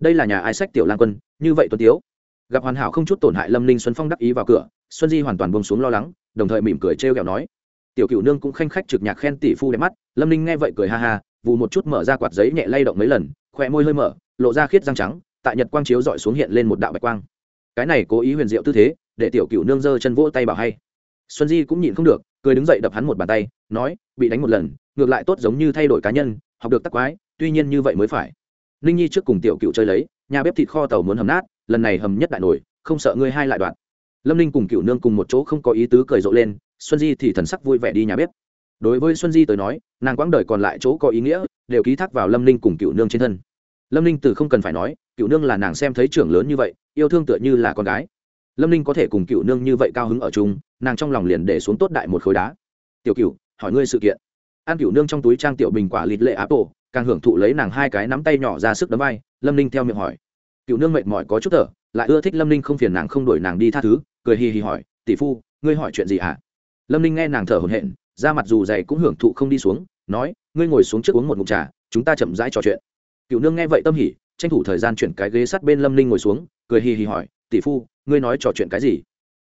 đây là nhà ai sách tiểu lang quân, như vậy tuấn tiếu gặp hoàn hảo không chút tổn hại lâm ninh xuân phong đắc ý vào cửa xuân di hoàn toàn bông xuống lo lắng đồng thời mỉm cười trêu ghẹo nói tiểu cựu nương cũng khanh khách trực nhạc khen tỷ phu đẹp mắt lâm ninh nghe vậy cười ha ha vụ một chút mở ra quạt giấy nhẹ lay động mấy lần khỏe môi hơi mở lộ ra khiết răng trắng tại nhật quang chiếu dọi xuống hiện lên một đạo bạch quang cái này cố ý huyền diệu tư thế để tiểu cựu nương giơ chân vỗ tay bảo hay xuân di cũng nhịn không được cười đứng dậy đập hắn một bàn tay nói bị đánh một lần ngược lại tốt giống như thay đổi cá nhân học được tắc quái tuy nhiên như vậy mới phải ninh nhi trước cùng tiểu cựu chơi lấy nhà bếp thịt kho tàu muốn hầm nát lần này hầm nhất đại nổi, không sợ ngươi hai lại đoạn. Lâm ninh cùng cựu nương cùng một chỗ không có ý tứ cười rộ lên, xuân di thì thần sắc vui vẻ đi nhà bếp. Đối với xuân di tới nói, nàng quãng đời còn lại chỗ có ý nghĩa, đều ký thác vào lâm ninh cùng cựu nương trên thân. Lâm ninh từ không cần phải nói cựu nương là nàng xem thấy trưởng lớn như vậy, yêu thương tựa như là con gái. Lâm ninh có thể cùng cựu nương như vậy cao hứng ở chung, nàng trong lòng liền để xuống tốt đại một khối đá. Tiểu cựu hỏi ngươi sự kiện. An cựu nương trong túi trang tiểu bình quả lịt lệ áp tổ, càng hưởng thụ lấy nàng hai cái nắm tay nhỏ ra sức đấm vai, lâm ninh theo miệng hỏi cựu nương mệt mỏi có chút thở, lại ưa thích lâm ninh không phiền nàng không đổi nàng đi tha thứ, cười hì hì hỏi, tỷ phu, ngươi hỏi chuyện gì hả lâm ninh nghe nàng thở hồn hện ra mặt dù dày cũng hưởng thụ không đi xuống, nói, ngươi ngồi xuống trước uống một ngụm trà, chúng ta chậm rãi trò chuyện. Cựu nương nghe vậy tâm hỉ, tranh thủ thời gian chuyển cái ghế sát bên lâm ninh ngồi xuống, cười hì hì hỏi, tỷ phu, ngươi nói trò chuyện cái gì?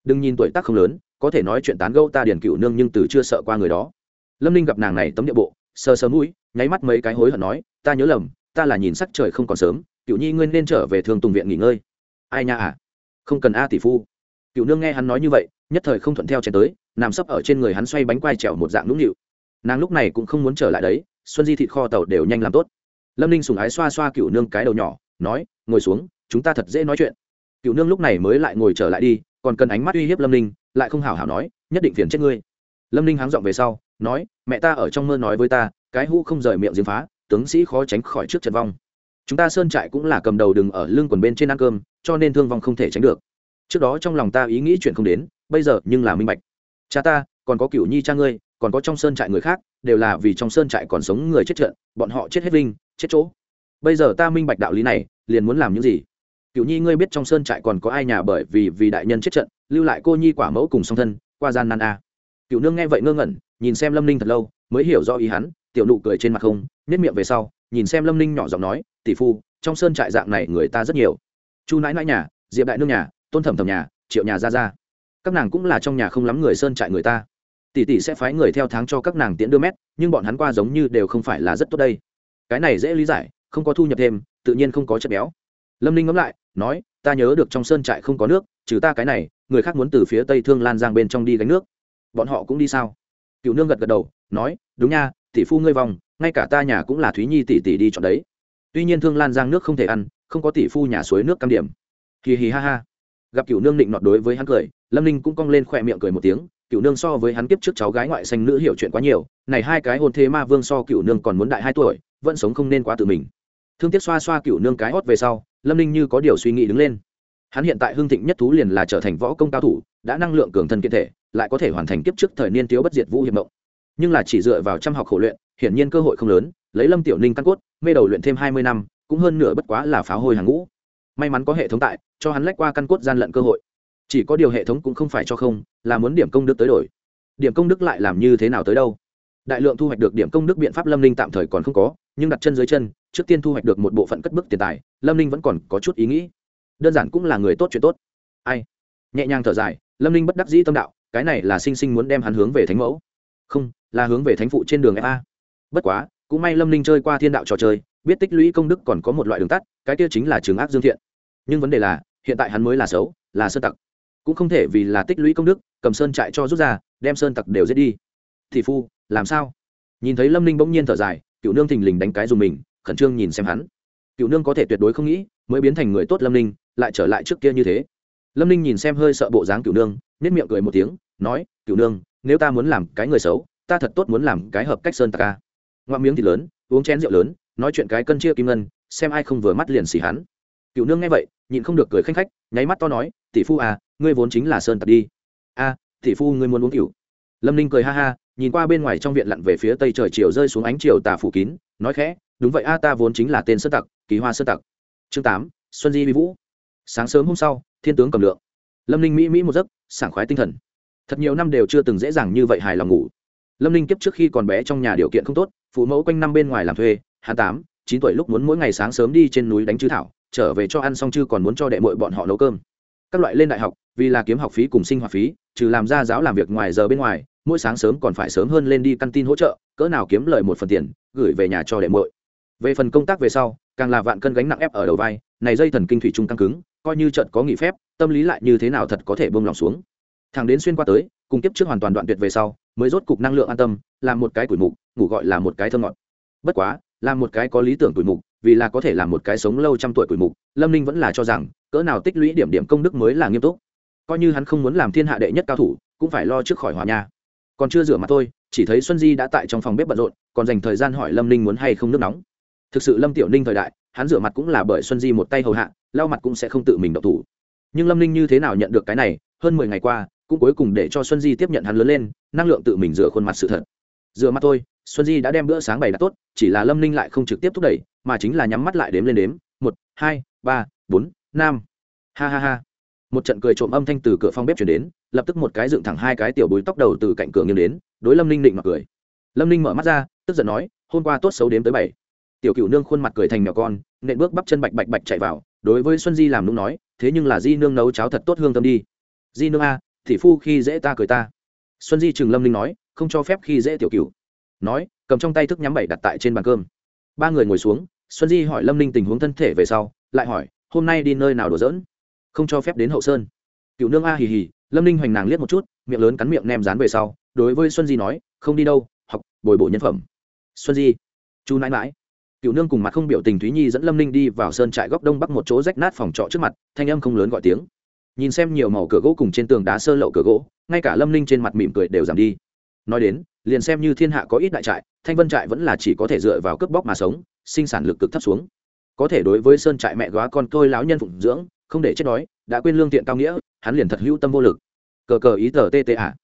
Đừng nhìn tuổi tác không lớn, có thể nói chuyện tán gẫu ta điền cựu nương nhưng từ chưa sợ qua người đó. Lâm ninh gặp nàng này tấm địa bộ, sờ sờ mũi, nháy mắt mấy cái hối hận nói, ta nhớ lầm, ta là nhìn sắc trời không còn sớm cựu nhi ngươi nên trở về thường tùng viện nghỉ ngơi. Ai nha à? Không cần a tỷ phu. Cựu nương nghe hắn nói như vậy, nhất thời không thuận theo chạy tới, nằm sấp ở trên người hắn xoay bánh quai trèo một dạng nũng nịu. Nàng lúc này cũng không muốn trở lại đấy, xuân di thịt kho tàu đều nhanh làm tốt. Lâm ninh sùng ái xoa xoa cựu nương cái đầu nhỏ, nói, ngồi xuống, chúng ta thật dễ nói chuyện. Cựu nương lúc này mới lại ngồi trở lại đi, còn cần ánh mắt uy hiếp lâm ninh, lại không hảo hảo nói, nhất định phiền chết ngươi. Lâm ninh háng giọng về sau, nói, mẹ ta ở trong mơ nói với ta, cái hũ không rời miệng diếm phá, tướng sĩ khó tránh khỏi trước trận vong chúng ta sơn trại cũng là cầm đầu đừng ở lưng quần bên trên ăn cơm, cho nên thương vong không thể tránh được. Trước đó trong lòng ta ý nghĩ chuyện không đến, bây giờ nhưng là minh bạch. Cha ta, còn có cựu nhi cha ngươi, còn có trong sơn trại người khác, đều là vì trong sơn trại còn sống người chết trận, bọn họ chết hết vinh, chết chỗ. Bây giờ ta minh bạch đạo lý này, liền muốn làm những gì? Cựu nhi ngươi biết trong sơn trại còn có ai nhà bởi vì vì đại nhân chết trận, lưu lại cô nhi quả mẫu cùng song thân, qua gian nan a. À. cựu nương nghe vậy ngơ ngẩn, nhìn xem lâm ninh thật lâu, mới hiểu rõ ý hắn, tiểu nụ cười trên mặt không nhất miệng về sau nhìn xem lâm ninh nhỏ giọng nói, tỷ phu, trong sơn trại dạng này người ta rất nhiều. Chu nãi nãi nhà, diệp đại nương nhà, tôn thẩm thẩm nhà, triệu nhà ra ra các nàng cũng là trong nhà không lắm người sơn trại người ta. Tỷ tỷ sẽ phái người theo tháng cho các nàng tiễn đưa mét, nhưng bọn hắn qua giống như đều không phải là rất tốt đây. Cái này dễ lý giải, không có thu nhập thêm, tự nhiên không có chất béo. Lâm ninh ngẫm lại, nói, ta nhớ được trong sơn trại không có nước, trừ ta cái này, người khác muốn từ phía tây thương lan giang bên trong đi gánh nước. Bọn họ cũng đi sao? Cựu nương gật gật đầu, nói, đúng nha, tỷ phu ngươi vòng ngay cả ta nhà cũng là thúy nhi tỷ tỷ đi chọn đấy. tuy nhiên thương lan giang nước không thể ăn, không có tỷ phu nhà suối nước cam điểm. Hì hì ha ha. gặp cựu nương định nọt đối với hắn cười, lâm ninh cũng cong lên khỏe miệng cười một tiếng, cựu nương so với hắn kiếp trước cháu gái ngoại xanh nữ hiểu chuyện quá nhiều, này hai cái hôn thế ma vương so cựu nương còn muốn đại hai tuổi, vẫn sống không nên quá tự mình. thương tiếc xoa xoa cựu nương cái hót về sau, lâm ninh như có điều suy nghĩ đứng lên. hắn hiện tại hưng thịnh nhất thú liền là trở thành võ công cao thủ, đã năng lượng cường thân kiện thể, lại có thể hoàn thành kiếp trước thời niên thiếu bất diệt vũ hiệp mộng. nhưng là chỉ dựa vào trăm học khổ luyện hiển nhiên cơ hội không lớn, lấy lâm tiểu ninh căn cốt, mê đầu luyện thêm hai mươi năm, cũng hơn nửa bất quá là pháo hôi hàng ngũ. May mắn có hệ thống tại, cho hắn lách qua căn cốt gian lận cơ hội. Chỉ có điều hệ thống cũng không phải cho không, là muốn điểm công đức tới đổi. Điểm công đức lại làm như thế nào tới đâu? Đại lượng thu hoạch được điểm công đức biện pháp lâm ninh tạm thời còn không có, nhưng đặt chân dưới chân, trước tiên thu hoạch được một bộ phận cất bức tiền tài, lâm ninh vẫn còn có chút ý nghĩ. Đơn giản cũng là người tốt chuyện tốt. Ai? Nhẹ nhàng thở dài, lâm ninh bất đắc dĩ tâm đạo, cái này là sinh sinh muốn đem hắn hướng về thánh mẫu. Không, là hướng về thánh phụ trên đường fa bất quá, cũng may lâm ninh chơi qua thiên đạo trò chơi, biết tích lũy công đức còn có một loại đường tắt, cái kia chính là trường ác dương thiện. Nhưng vấn đề là, hiện tại hắn mới là xấu, là sơn tặc. Cũng không thể vì là tích lũy công đức, cầm sơn trại cho rút ra, đem sơn tặc đều giết đi. Thị phu, làm sao? Nhìn thấy lâm ninh bỗng nhiên thở dài cựu nương thình lình đánh cái dùng mình, khẩn trương nhìn xem hắn. Cựu nương có thể tuyệt đối không nghĩ, mới biến thành người tốt lâm ninh, lại trở lại trước kia như thế. Lâm ninh nhìn xem hơi sợ bộ dáng cựu nương nết miệng cười một tiếng, nói cựu nương, nếu ta muốn làm cái người xấu, ta thật tốt muốn làm cái hợp cách sơn tặc ca ngoạm miếng thịt lớn, uống chén rượu lớn, nói chuyện cái cân chia kim ngân, xem ai không vừa mắt liền xỉ hắn. Cựu nương nghe vậy, nhịn không được cười khanh khách, nháy mắt to nói, tỷ phu à ngươi vốn chính là sơn tặc đi. A, tỷ phu ngươi muốn uống cựu. Lâm ninh cười ha ha, nhìn qua bên ngoài trong viện lặn về phía tây trời chiều rơi xuống ánh chiều tà phủ kín, nói khẽ, đúng vậy a, ta vốn chính là tên sơn tặc, kỳ hoa sơn tặc. Chương tám, xuân di vi vũ. Sáng sớm hôm sau, thiên tướng cầm lượng. Lâm ninh mỹ mỹ một giấc, sảng khoái tinh thần. Thật nhiều năm đều chưa từng dễ dàng như vậy hài lòng ngủ lâm ninh kiếp trước khi còn bé trong nhà điều kiện không tốt, phụ mẫu quanh năm bên ngoài làm thuê, hắn tám, chín tuổi lúc muốn mỗi ngày sáng sớm đi trên núi đánh chữ thảo, trở về cho ăn xong chứ còn muốn cho đệ mội bọn họ nấu cơm. Các loại lên đại học, vì là kiếm học phí cùng sinh hoạt phí, trừ làm ra giáo làm việc ngoài giờ bên ngoài, mỗi sáng sớm còn phải sớm hơn lên đi căn tin hỗ trợ, cỡ nào kiếm lời một phần tiền, gửi về nhà cho đệ mội về phần công tác về sau, càng là vạn cân gánh nặng ép ở đầu vai, này dây thần kinh thủy trung căng cứng, coi như trận có nghỉ phép, tâm lý lại như thế nào thật có thể bông lòng xuống. Thằng đến xuyên qua tới, cùng kiếp trước hoàn toàn đoạn tuyệt về sau mới rốt cục năng lượng an tâm làm một cái tuổi mục ngủ gọi là một cái thơ ngọt. Bất quá làm một cái có lý tưởng tuổi mục vì là có thể làm một cái sống lâu trăm tuổi tuổi mục lâm ninh vẫn là cho rằng cỡ nào tích lũy điểm điểm công đức mới là nghiêm túc. Coi như hắn không muốn làm thiên hạ đệ nhất cao thủ cũng phải lo trước khỏi hòa nha. Còn chưa rửa mặt thôi, chỉ thấy xuân di đã tại trong phòng bếp bận rộn còn dành thời gian hỏi lâm ninh muốn hay không nước nóng. Thực sự lâm tiểu ninh thời đại hắn rửa mặt cũng là bởi xuân di một tay hầu hạ lau mặt cũng sẽ không tự mình độc thủ. Nhưng lâm ninh như thế nào nhận được cái này hơn mười ngày qua cũng cuối cùng để cho xuân di tiếp nhận hắn lớn lên năng lượng tự mình rửa khuôn mặt sự thật. Rửa mặt thôi. xuân di đã đem bữa sáng bày đặt tốt, chỉ là lâm ninh lại không trực tiếp thúc đẩy, mà chính là nhắm mắt lại đếm lên đếm, một, hai, ba, bốn, năm. Ha ha ha. Một trận cười trộm âm thanh từ cửa phòng bếp chuyển đến, lập tức một cái dựng thẳng hai cái tiểu búi tóc đầu từ cạnh cửa nghiêng đến, đối lâm ninh định mặc cười. Lâm ninh mở mắt ra, tức giận nói, hôm qua tốt xấu đếm tới bảy. Tiểu cựu nương khuôn mặt cười thành mèo con, nện bước bắp chân bạch bạch bạch chạy vào, đối với xuân di làm nung nói, thế nhưng là di nương nấu cháo thật tốt hương tâm đi. Di nương a, thị phu khi dễ ta cười ta xuân di Trường lâm ninh nói, không cho phép khi dễ tiểu cựu nói, cầm trong tay thức nhắm bảy đặt tại trên bàn cơm. Ba người ngồi xuống, xuân di hỏi lâm ninh tình huống thân thể về sau, lại hỏi, hôm nay đi nơi nào đổ dỡn không cho phép đến hậu sơn. Cựu nương a hì hì, lâm ninh hoành nàng liếc một chút, miệng lớn cắn miệng nem dán về sau, đối với xuân di nói, không đi đâu, học, bồi bổ nhân phẩm. Xuân di, chú nãi mãi cựu nương cùng mặt không biểu tình thúy nhi dẫn lâm ninh đi vào sơn trại góc đông bắc một chỗ rách nát phòng trọ trước mặt, thanh âm không lớn gọi tiếng nhìn xem nhiều màu cửa gỗ cùng trên tường đá sơ lậu cửa gỗ, ngay cả lâm ninh trên mặt mỉm cười đều giảm đi. Nói đến, liền xem như thiên hạ có ít đại trại, thanh vân trại vẫn là chỉ có thể dựa vào cướp bóc mà sống, sinh sản lực cực thấp xuống. Có thể đối với sơn trại mẹ góa con tôi lão nhân phụng dưỡng, không để chết đói, đã quên lương thiện cao nghĩa, hắn liền thật hữu tâm vô lực. Cờ cờ ý tờ tê tê ạ.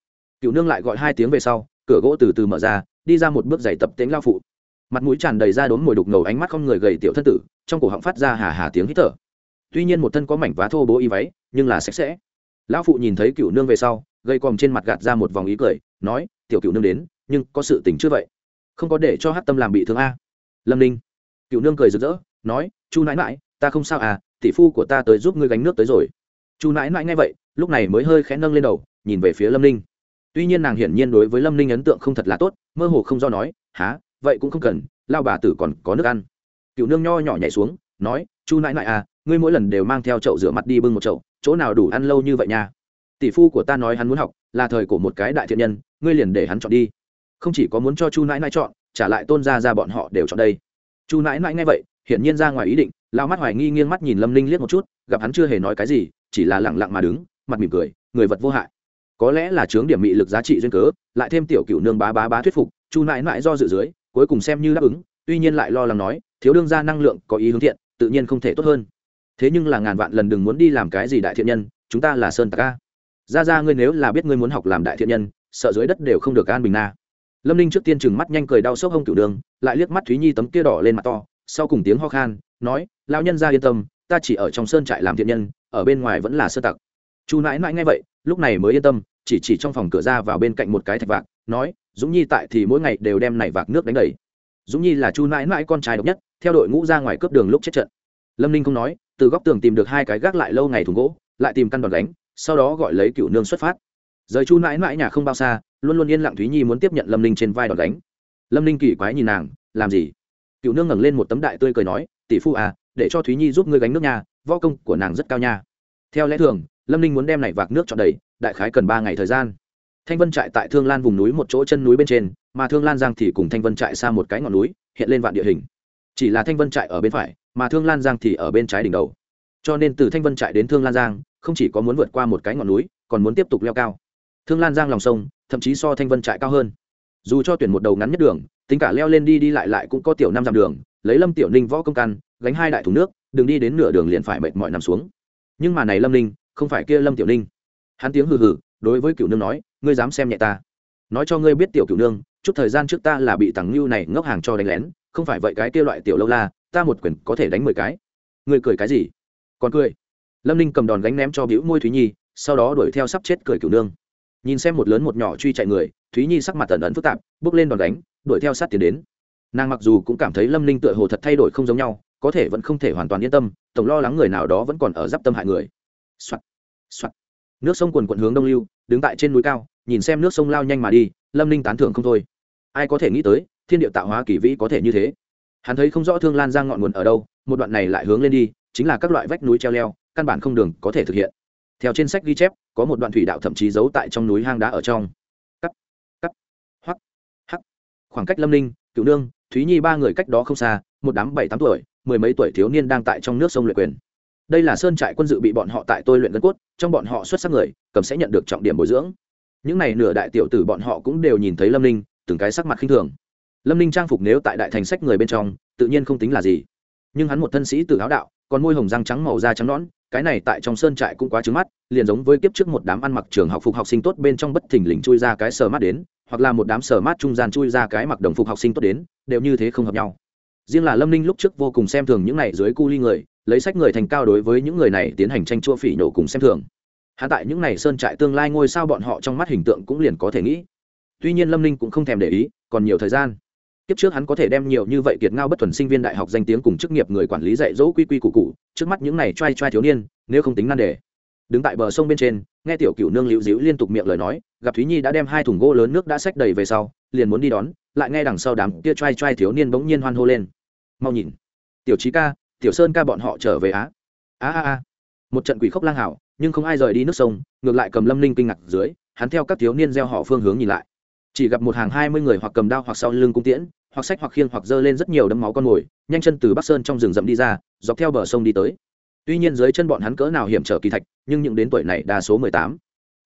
Cựu nương lại gọi hai tiếng về sau, cửa gỗ từ từ mở ra, đi ra một bước giày tập tính lao phụ. Mặt mũi tràn đầy ra đốn mồi đục ngầu ánh mắt không người gầy tiểu thân tử, trong cổ họng phát ra hà hà tiếng hít thở. Tuy nhiên một thân có mảnh vá thô bố y váy nhưng là sạch sẽ. Lão phụ nhìn thấy cựu nương về sau, gây còm trên mặt gạt ra một vòng ý cười, nói, tiểu cựu nương đến, nhưng có sự tình chưa vậy? Không có để cho hát tâm làm bị thương a. Lâm ninh, cựu nương cười rực rỡ, nói, chu nãi mãi ta không sao à tỷ phu của ta tới giúp ngươi gánh nước tới rồi. Chu nãi mãi nghe vậy, lúc này mới hơi khẽ nâng lên đầu, nhìn về phía lâm ninh. Tuy nhiên nàng hiển nhiên đối với lâm ninh ấn tượng không thật là tốt, mơ hồ không do nói há vậy cũng không cần lao bà tử còn có nước ăn. Cựu nương nho nhỏ nhảy xuống, nói, chu nãi nãi à ngươi mỗi lần đều mang theo chậu rửa mặt đi bưng một chậu chỗ nào đủ ăn lâu như vậy nha. Tỷ phu của ta nói hắn muốn học, là thời của một cái đại thiện nhân, ngươi liền để hắn chọn đi. Không chỉ có muốn cho chu nãi nãi chọn, trả lại tôn ra ra bọn họ đều chọn đây. Chu nãi nãi nghe vậy, hiển nhiên ra ngoài ý định lao mắt hoài nghi nghiêng mắt nhìn lâm ninh liếc một chút, gặp hắn chưa hề nói cái gì, chỉ là lẳng lặng mà đứng, mặt mỉm cười, người vật vô hại. Có lẽ là chướng điểm mị lực giá trị duyên cớ, lại thêm tiểu cựu nương bá bá bá thuyết phục, chu nãi nãi do dự dưới, cuối cùng xem như đáp ứng, tuy nhiên lại lo lắng nói, thiếu đương ra năng lượng có ý hướng thiện, tự nhiên không thể tốt hơn thế nhưng là ngàn vạn lần đừng muốn đi làm cái gì đại thiện nhân, chúng ta là sơn tạc a. Ra ra ngươi nếu là biết ngươi muốn học làm đại thiện nhân, sợ dưới đất đều không được an bình na lâm ninh trước tiên chừng mắt nhanh cười đau sốc hông cửu đường, lại liếc mắt thúy nhi tấm kia đỏ lên mặt to, sau cùng tiếng ho khan, nói, lão nhân ra yên tâm, ta chỉ ở trong sơn trại làm thiện nhân, ở bên ngoài vẫn là sơ tặc chu nãi nãi nghe vậy, lúc này mới yên tâm, chỉ chỉ trong phòng cửa ra vào bên cạnh một cái thạch vạc, nói, dũng nhi tại thì mỗi ngày đều đem nảy vạc nước đánh đầy. Dũng nhi là chu nãi nãi con trai độc nhất, theo đội ngũ ra ngoài cướp đường lúc chết trận. Lâm ninh không nói từ góc tường tìm được hai cái gác lại lâu ngày thùng gỗ, lại tìm căn đòn đánh sau đó gọi lấy cựu nương xuất phát. Rời chu nãi nãi nhà không bao xa, luôn luôn yên lặng thúy nhi muốn tiếp nhận lâm ninh trên vai đòn đánh lâm ninh kỳ quái nhìn nàng, làm gì? Cựu nương ngẩng lên một tấm đại tươi cười nói, tỷ phu à để cho thúy nhi giúp ngươi gánh nước nhà võ công của nàng rất cao nha. Theo lẽ thường, lâm ninh muốn đem này vạc nước trọn đầy, đại khái cần ba ngày thời gian. Thanh vân trại tại thương lan vùng núi một chỗ chân núi bên trên, mà thương lan giang thì cùng thanh vân trại xa một cái ngọn núi, hiện lên vạn địa hình. Chỉ là thanh vân trại ở bên phải mà thương lan giang thì ở bên trái đỉnh đầu. Cho nên từ thanh vân trại đến thương lan giang, không chỉ có muốn vượt qua một cái ngọn núi, còn muốn tiếp tục leo cao. Thương lan giang lòng sông, thậm chí so thanh vân trại cao hơn. Dù cho tuyển một đầu ngắn nhất đường, tính cả leo lên đi đi lại lại cũng có tiểu năm dặm đường, lấy lâm tiểu ninh võ công căn, gánh hai đại thùng nước đừng đi đến nửa đường liền phải mệt mỏi nằm xuống. Nhưng mà này lâm ninh, không phải kia lâm tiểu ninh. Hắn tiếng hừ hừ, đối với cựu nương nói, ngươi dám xem nhẹ ta. Nói cho ngươi biết tiểu cựu nương, chút thời gian trước ta là bị tằng lưu này ngốc hàng cho đánh lén, không phải vậy cái kia loại tiểu lâu la ta một quyền có thể đánh mười cái. Người cười cái gì? Còn cười. Lâm ninh cầm đòn gánh ném cho bĩu môi thúy nhi, sau đó đuổi theo sắp chết cười cửu nương. Nhìn xem một lớn một nhỏ truy chạy người, thúy nhi sắc mặt tần ẩn phức tạp, bước lên đòn đánh đuổi theo sát tiến đến. Nàng mặc dù cũng cảm thấy lâm ninh tựa hồ thật thay đổi không giống nhau, có thể vẫn không thể hoàn toàn yên tâm, tổng lo lắng người nào đó vẫn còn ở giáp tâm hại người. Soạn. nước sông quần quận hướng đông lưu, đứng tại trên núi cao, nhìn xem nước sông lao nhanh mà đi, lâm ninh tán thưởng không thôi. Ai có thể nghĩ tới, thiên địa tạo hóa kỳ vĩ có thể như thế hắn thấy không rõ thương lan giang ngọn nguồn ở đâu, một đoạn này lại hướng lên đi, chính là các loại vách núi treo leo, căn bản không đường có thể thực hiện. Theo trên sách ghi chép, có một đoạn thủy đạo thậm chí giấu tại trong núi hang đá ở trong. Cắt cắt, hoắc hắc khoảng cách lâm ninh cựu nương, thúy nhi ba người cách đó không xa, một đám bảy tám tuổi, mười mấy tuổi thiếu niên đang tại trong nước sông luyện quyền. Đây là sơn trại quân dự bị bọn họ tại tôi luyện gân cốt, trong bọn họ xuất sắc người, cầm sẽ nhận được trọng điểm bồi dưỡng. Những n à y nửa đại tiểu tử bọn họ cũng đều nhìn thấy lâm ninh, từng cái sắc mặt khinh thường lâm ninh trang phục nếu tại đại thành sách người bên trong, tự nhiên không tính là gì. Nhưng hắn một thân sĩ từ áo đạo, còn môi hồng răng trắng màu da trắng nõn, cái này tại trong sơn trại cũng quá trứng mắt, liền giống với kiếp trước một đám ăn mặc trường học phục học sinh tốt bên trong bất thình lình chui ra cái sờ mát đến, hoặc là một đám sờ mát trung gian chui ra cái mặc đồng phục học sinh tốt đến, đều như thế không hợp nhau. Riêng là lâm ninh lúc trước vô cùng xem thường những này dưới cu ly người, lấy sách người thành cao đối với những người này tiến hành tranh chua phỉ nhổ cùng xem thường. Hạ tại những n à y sơn trại tương lai ngôi sao bọn họ trong mắt hình tượng cũng liền có thể nghĩ. Tuy nhiên lâm ninh cũng không thèm để ý, còn nhiều thời gian kiếp trước hắn có thể đem nhiều như vậy kiệt ngao bất thuần sinh viên đại học danh tiếng cùng chức nghiệp người quản lý dạy dỗ quy quy củ cụ trước mắt những này t r a i t r a i thiếu niên, nếu không tính nan đề. Đứng tại bờ sông bên trên, nghe tiểu cựu nương liễu dĩu liên tục miệng lời nói, gặp thúy nhi đã đem hai thùng gỗ lớn nước đã xách đầy về sau, liền muốn đi đón, lại nghe đằng sau đám kia t r a i t r a i thiếu niên bỗng nhiên hoan hô lên. Mau nhìn. Tiểu trí ca, tiểu sơn ca bọn họ trở về á. A a a một trận quỷ khốc lang hảo, nhưng không ai rời đi nước sông, ngược lại cầm lâm ninh kinh ngạc dưới, hắn theo các thiếu niên gieo họ phương hướng nhìn lại chỉ gặp một hàng hai mươi người hoặc cầm đao hoặc sau lưng cung tiễn, hoặc sách hoặc khiên hoặc dơ lên rất nhiều đấm máu con mồi, nhanh chân từ bắc sơn trong rừng rậm đi ra, dọc theo bờ sông đi tới. Tuy nhiên dưới chân bọn hắn cỡ nào hiểm trở kỳ thạch, nhưng những đến tuổi này đa số mười tám.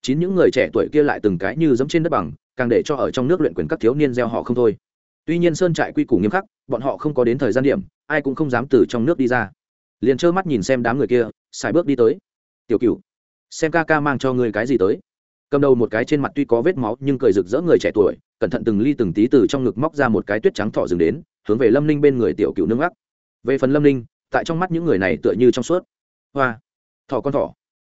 Chín những người trẻ tuổi kia lại từng cái như dẫm trên đất bằng, càng để cho ở trong nước luyện quyền các thiếu niên gieo họ không thôi. Tuy nhiên sơn trại quy củ nghiêm khắc, bọn họ không có đến thời gian điểm, ai cũng không dám từ trong nước đi ra. Liền trơ mắt nhìn xem đám người kia, xài bước đi tới. Tiểu cựu xem ca ca mang cho ngươi cái gì tới? Cầm đầu một cái trên mặt tuy có vết máu nhưng cười rực rỡ người trẻ tuổi, cẩn thận từng ly từng tí từ trong ngực móc ra một cái tuyết trắng thọ dừng đến, hướng về lâm ninh bên người tiểu cựu nương ác. Về phần lâm ninh, tại trong mắt những người này tựa như trong suốt. Hoa, thỏ con thỏ.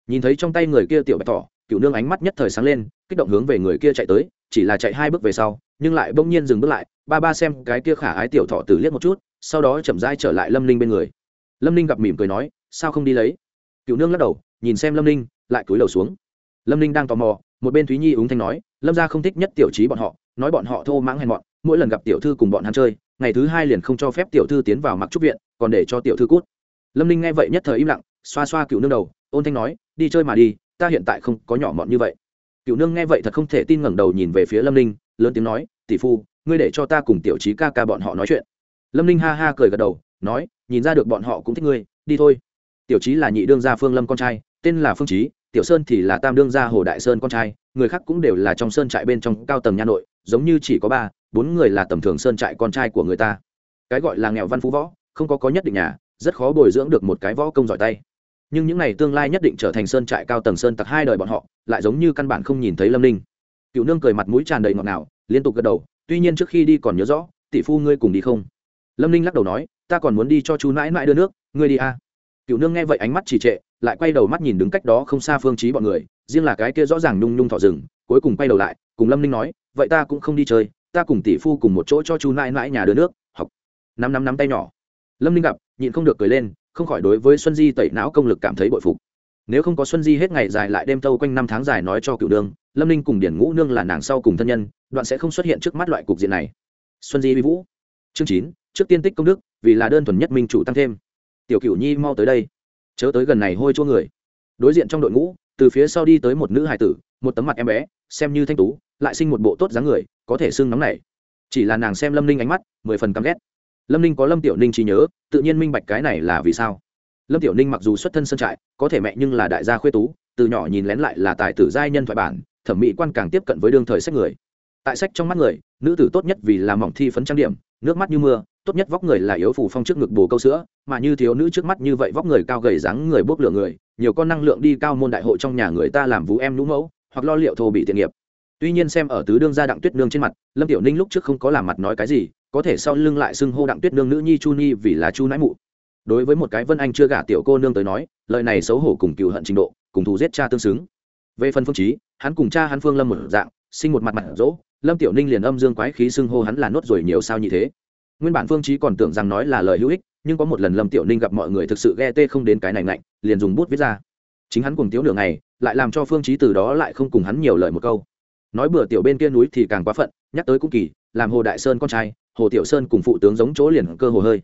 Nhìn thấy trong tay người kia tiểu bạch thỏ, cựu nương ánh mắt nhất thời sáng lên, kích động hướng về người kia chạy tới, chỉ là chạy hai bước về sau, nhưng lại bỗng nhiên dừng bước lại, ba ba xem cái kia khả ái tiểu thọ tử liếc một chút, sau đó chậm rãi trở lại lâm ninh bên người. Lâm ninh gặp mỉm cười nói, sao không đi lấy? Cựu nương lắc đầu, nhìn xem lâm ninh, lại cúi đầu xuống. Lâm ninh đang tò mò một bên thúy nhi ứng thanh nói, lâm gia không thích nhất tiểu trí bọn họ, nói bọn họ thô mãng hèn mọn, mỗi lần gặp tiểu thư cùng bọn hắn chơi, ngày thứ hai liền không cho phép tiểu thư tiến vào mặc trúc viện, còn để cho tiểu thư cút. Lâm ninh nghe vậy nhất thời im lặng, xoa xoa cựu nương đầu, ôn thanh nói, đi chơi mà đi, ta hiện tại không có nhỏ mọn như vậy. Cựu nương nghe vậy thật không thể tin ngẩng đầu nhìn về phía lâm ninh, lớn tiếng nói, tỷ phu, ngươi để cho ta cùng tiểu trí ca ca bọn họ nói chuyện. Lâm ninh ha ha cười gật đầu, nói, nhìn ra được bọn họ cũng thích ngươi, đi thôi. Tiểu trí là nhị đương gia phương lâm con trai, tên là phương trí tiểu sơn thì là tam đương gia hồ đại sơn con trai, người khác cũng đều là trong sơn trại bên trong cao tầng nha nội, giống như chỉ có ba, bốn người là tầm thường sơn trại con trai của người ta. Cái gọi là nghèo văn phú võ, không có có nhất định nhà, rất khó bồi dưỡng được một cái võ công giỏi tay. Nhưng những n à y tương lai nhất định trở thành sơn trại cao tầng sơn tặc hai đời bọn họ, lại giống như căn bản không nhìn thấy lâm ninh. Cựu nương cười mặt mũi tràn đầy ngọt ngào, liên tục gật đầu, tuy nhiên trước khi đi còn nhớ rõ, tỷ phu ngươi cùng đi không? Lâm ninh lắc đầu nói, ta còn muốn đi cho chú mãi mãi đưa nước, ngươi đi à cựu nương nghe vậy ánh mắt trì trệ, lại quay đầu mắt nhìn đứng cách đó không xa phương trí bọn người, riêng là cái kia rõ ràng nung nung thỏ rừng, cuối cùng quay đầu lại, cùng lâm ninh nói, vậy ta cũng không đi chơi, ta cùng tỷ phu cùng một chỗ cho chú nãi nãi nhà đưa nước, học. Năm năm nắm tay nhỏ. Lâm ninh gặp, nhịn không được cười lên, không khỏi đối với xuân di tẩy não công lực cảm thấy bội phục. Nếu không có xuân di hết ngày dài lại đêm tâu quanh năm tháng dài nói cho cựu nương, lâm ninh cùng điển ngũ nương là nàng sau cùng thân nhân, đoạn sẽ không xuất hiện trước mắt loại cục diện này. Xuân di vi vũ. Chương chín, trước tiên tích công đức, vì là đơn thuần nhất minh chủ tăng thêm tiểu cửu nhi mau tới đây. Chớ tới gần này hôi chua người. Đối diện trong đội ngũ, từ phía sau đi tới một nữ hài tử, một tấm mặt em bé, xem như thanh tú, lại sinh một bộ tốt dáng người, có thể xưng nóng này chỉ là nàng xem lâm ninh ánh mắt, mười phần căm ghét. Lâm ninh có lâm tiểu ninh trí nhớ, tự nhiên minh bạch cái này là vì sao. Lâm tiểu ninh mặc dù xuất thân sân trại, có thể mẹ nhưng là đại gia khuê tú, từ nhỏ nhìn lén lại là tài tử giai nhân thoại bản, thẩm mỹ quan càng tiếp cận với đương thời sách người. Tại sách trong mắt người, nữ tử tốt nhất vì làm mỏng thi phấn trang điểm nước mắt như mưa, tốt nhất vóc người là yếu phù phong trước ngực bồ câu sữa, mà như thiếu nữ trước mắt như vậy vóc người cao gầy dáng người bốc lửa người, nhiều con năng lượng đi cao môn đại hội trong nhà người ta làm vũ em nũ mẫu, hoặc lo liệu thô bị tiện nghiệp. Tuy nhiên xem ở tứ đương gia đặng tuyết nương trên mặt, lâm tiểu ninh lúc trước không có làm mặt nói cái gì, có thể sau lưng lại xưng hô đặng tuyết nương nữ nhi chu nhi vì là chu nãi mụ. Đối với một cái vân anh chưa gả tiểu cô nương tới nói, lời này xấu hổ cùng cựu hận trình độ, cùng thù giết cha tương xứng. Về phần phương trí hắn cùng cha hắn phương lâm một dạng, sinh một mặt mặt dỗ lâm tiểu ninh liền âm dương quái khí xưng hô hắn là nốt rồi nhiều sao như thế. Nguyên bản phương trí còn tưởng rằng nói là lời hữu ích, nhưng có một lần lâm tiểu ninh gặp mọi người thực sự ghe tê không đến cái này ngạnh, liền dùng bút viết ra. Chính hắn cùng tiếu nửa ngày, lại làm cho phương trí từ đó lại không cùng hắn nhiều lời một câu. Nói bừa tiểu bên kia núi thì càng quá phận, nhắc tới cũng kỳ, làm hồ đại sơn con trai, hồ tiểu sơn cùng phụ tướng giống chỗ liền cơ hồ hơi.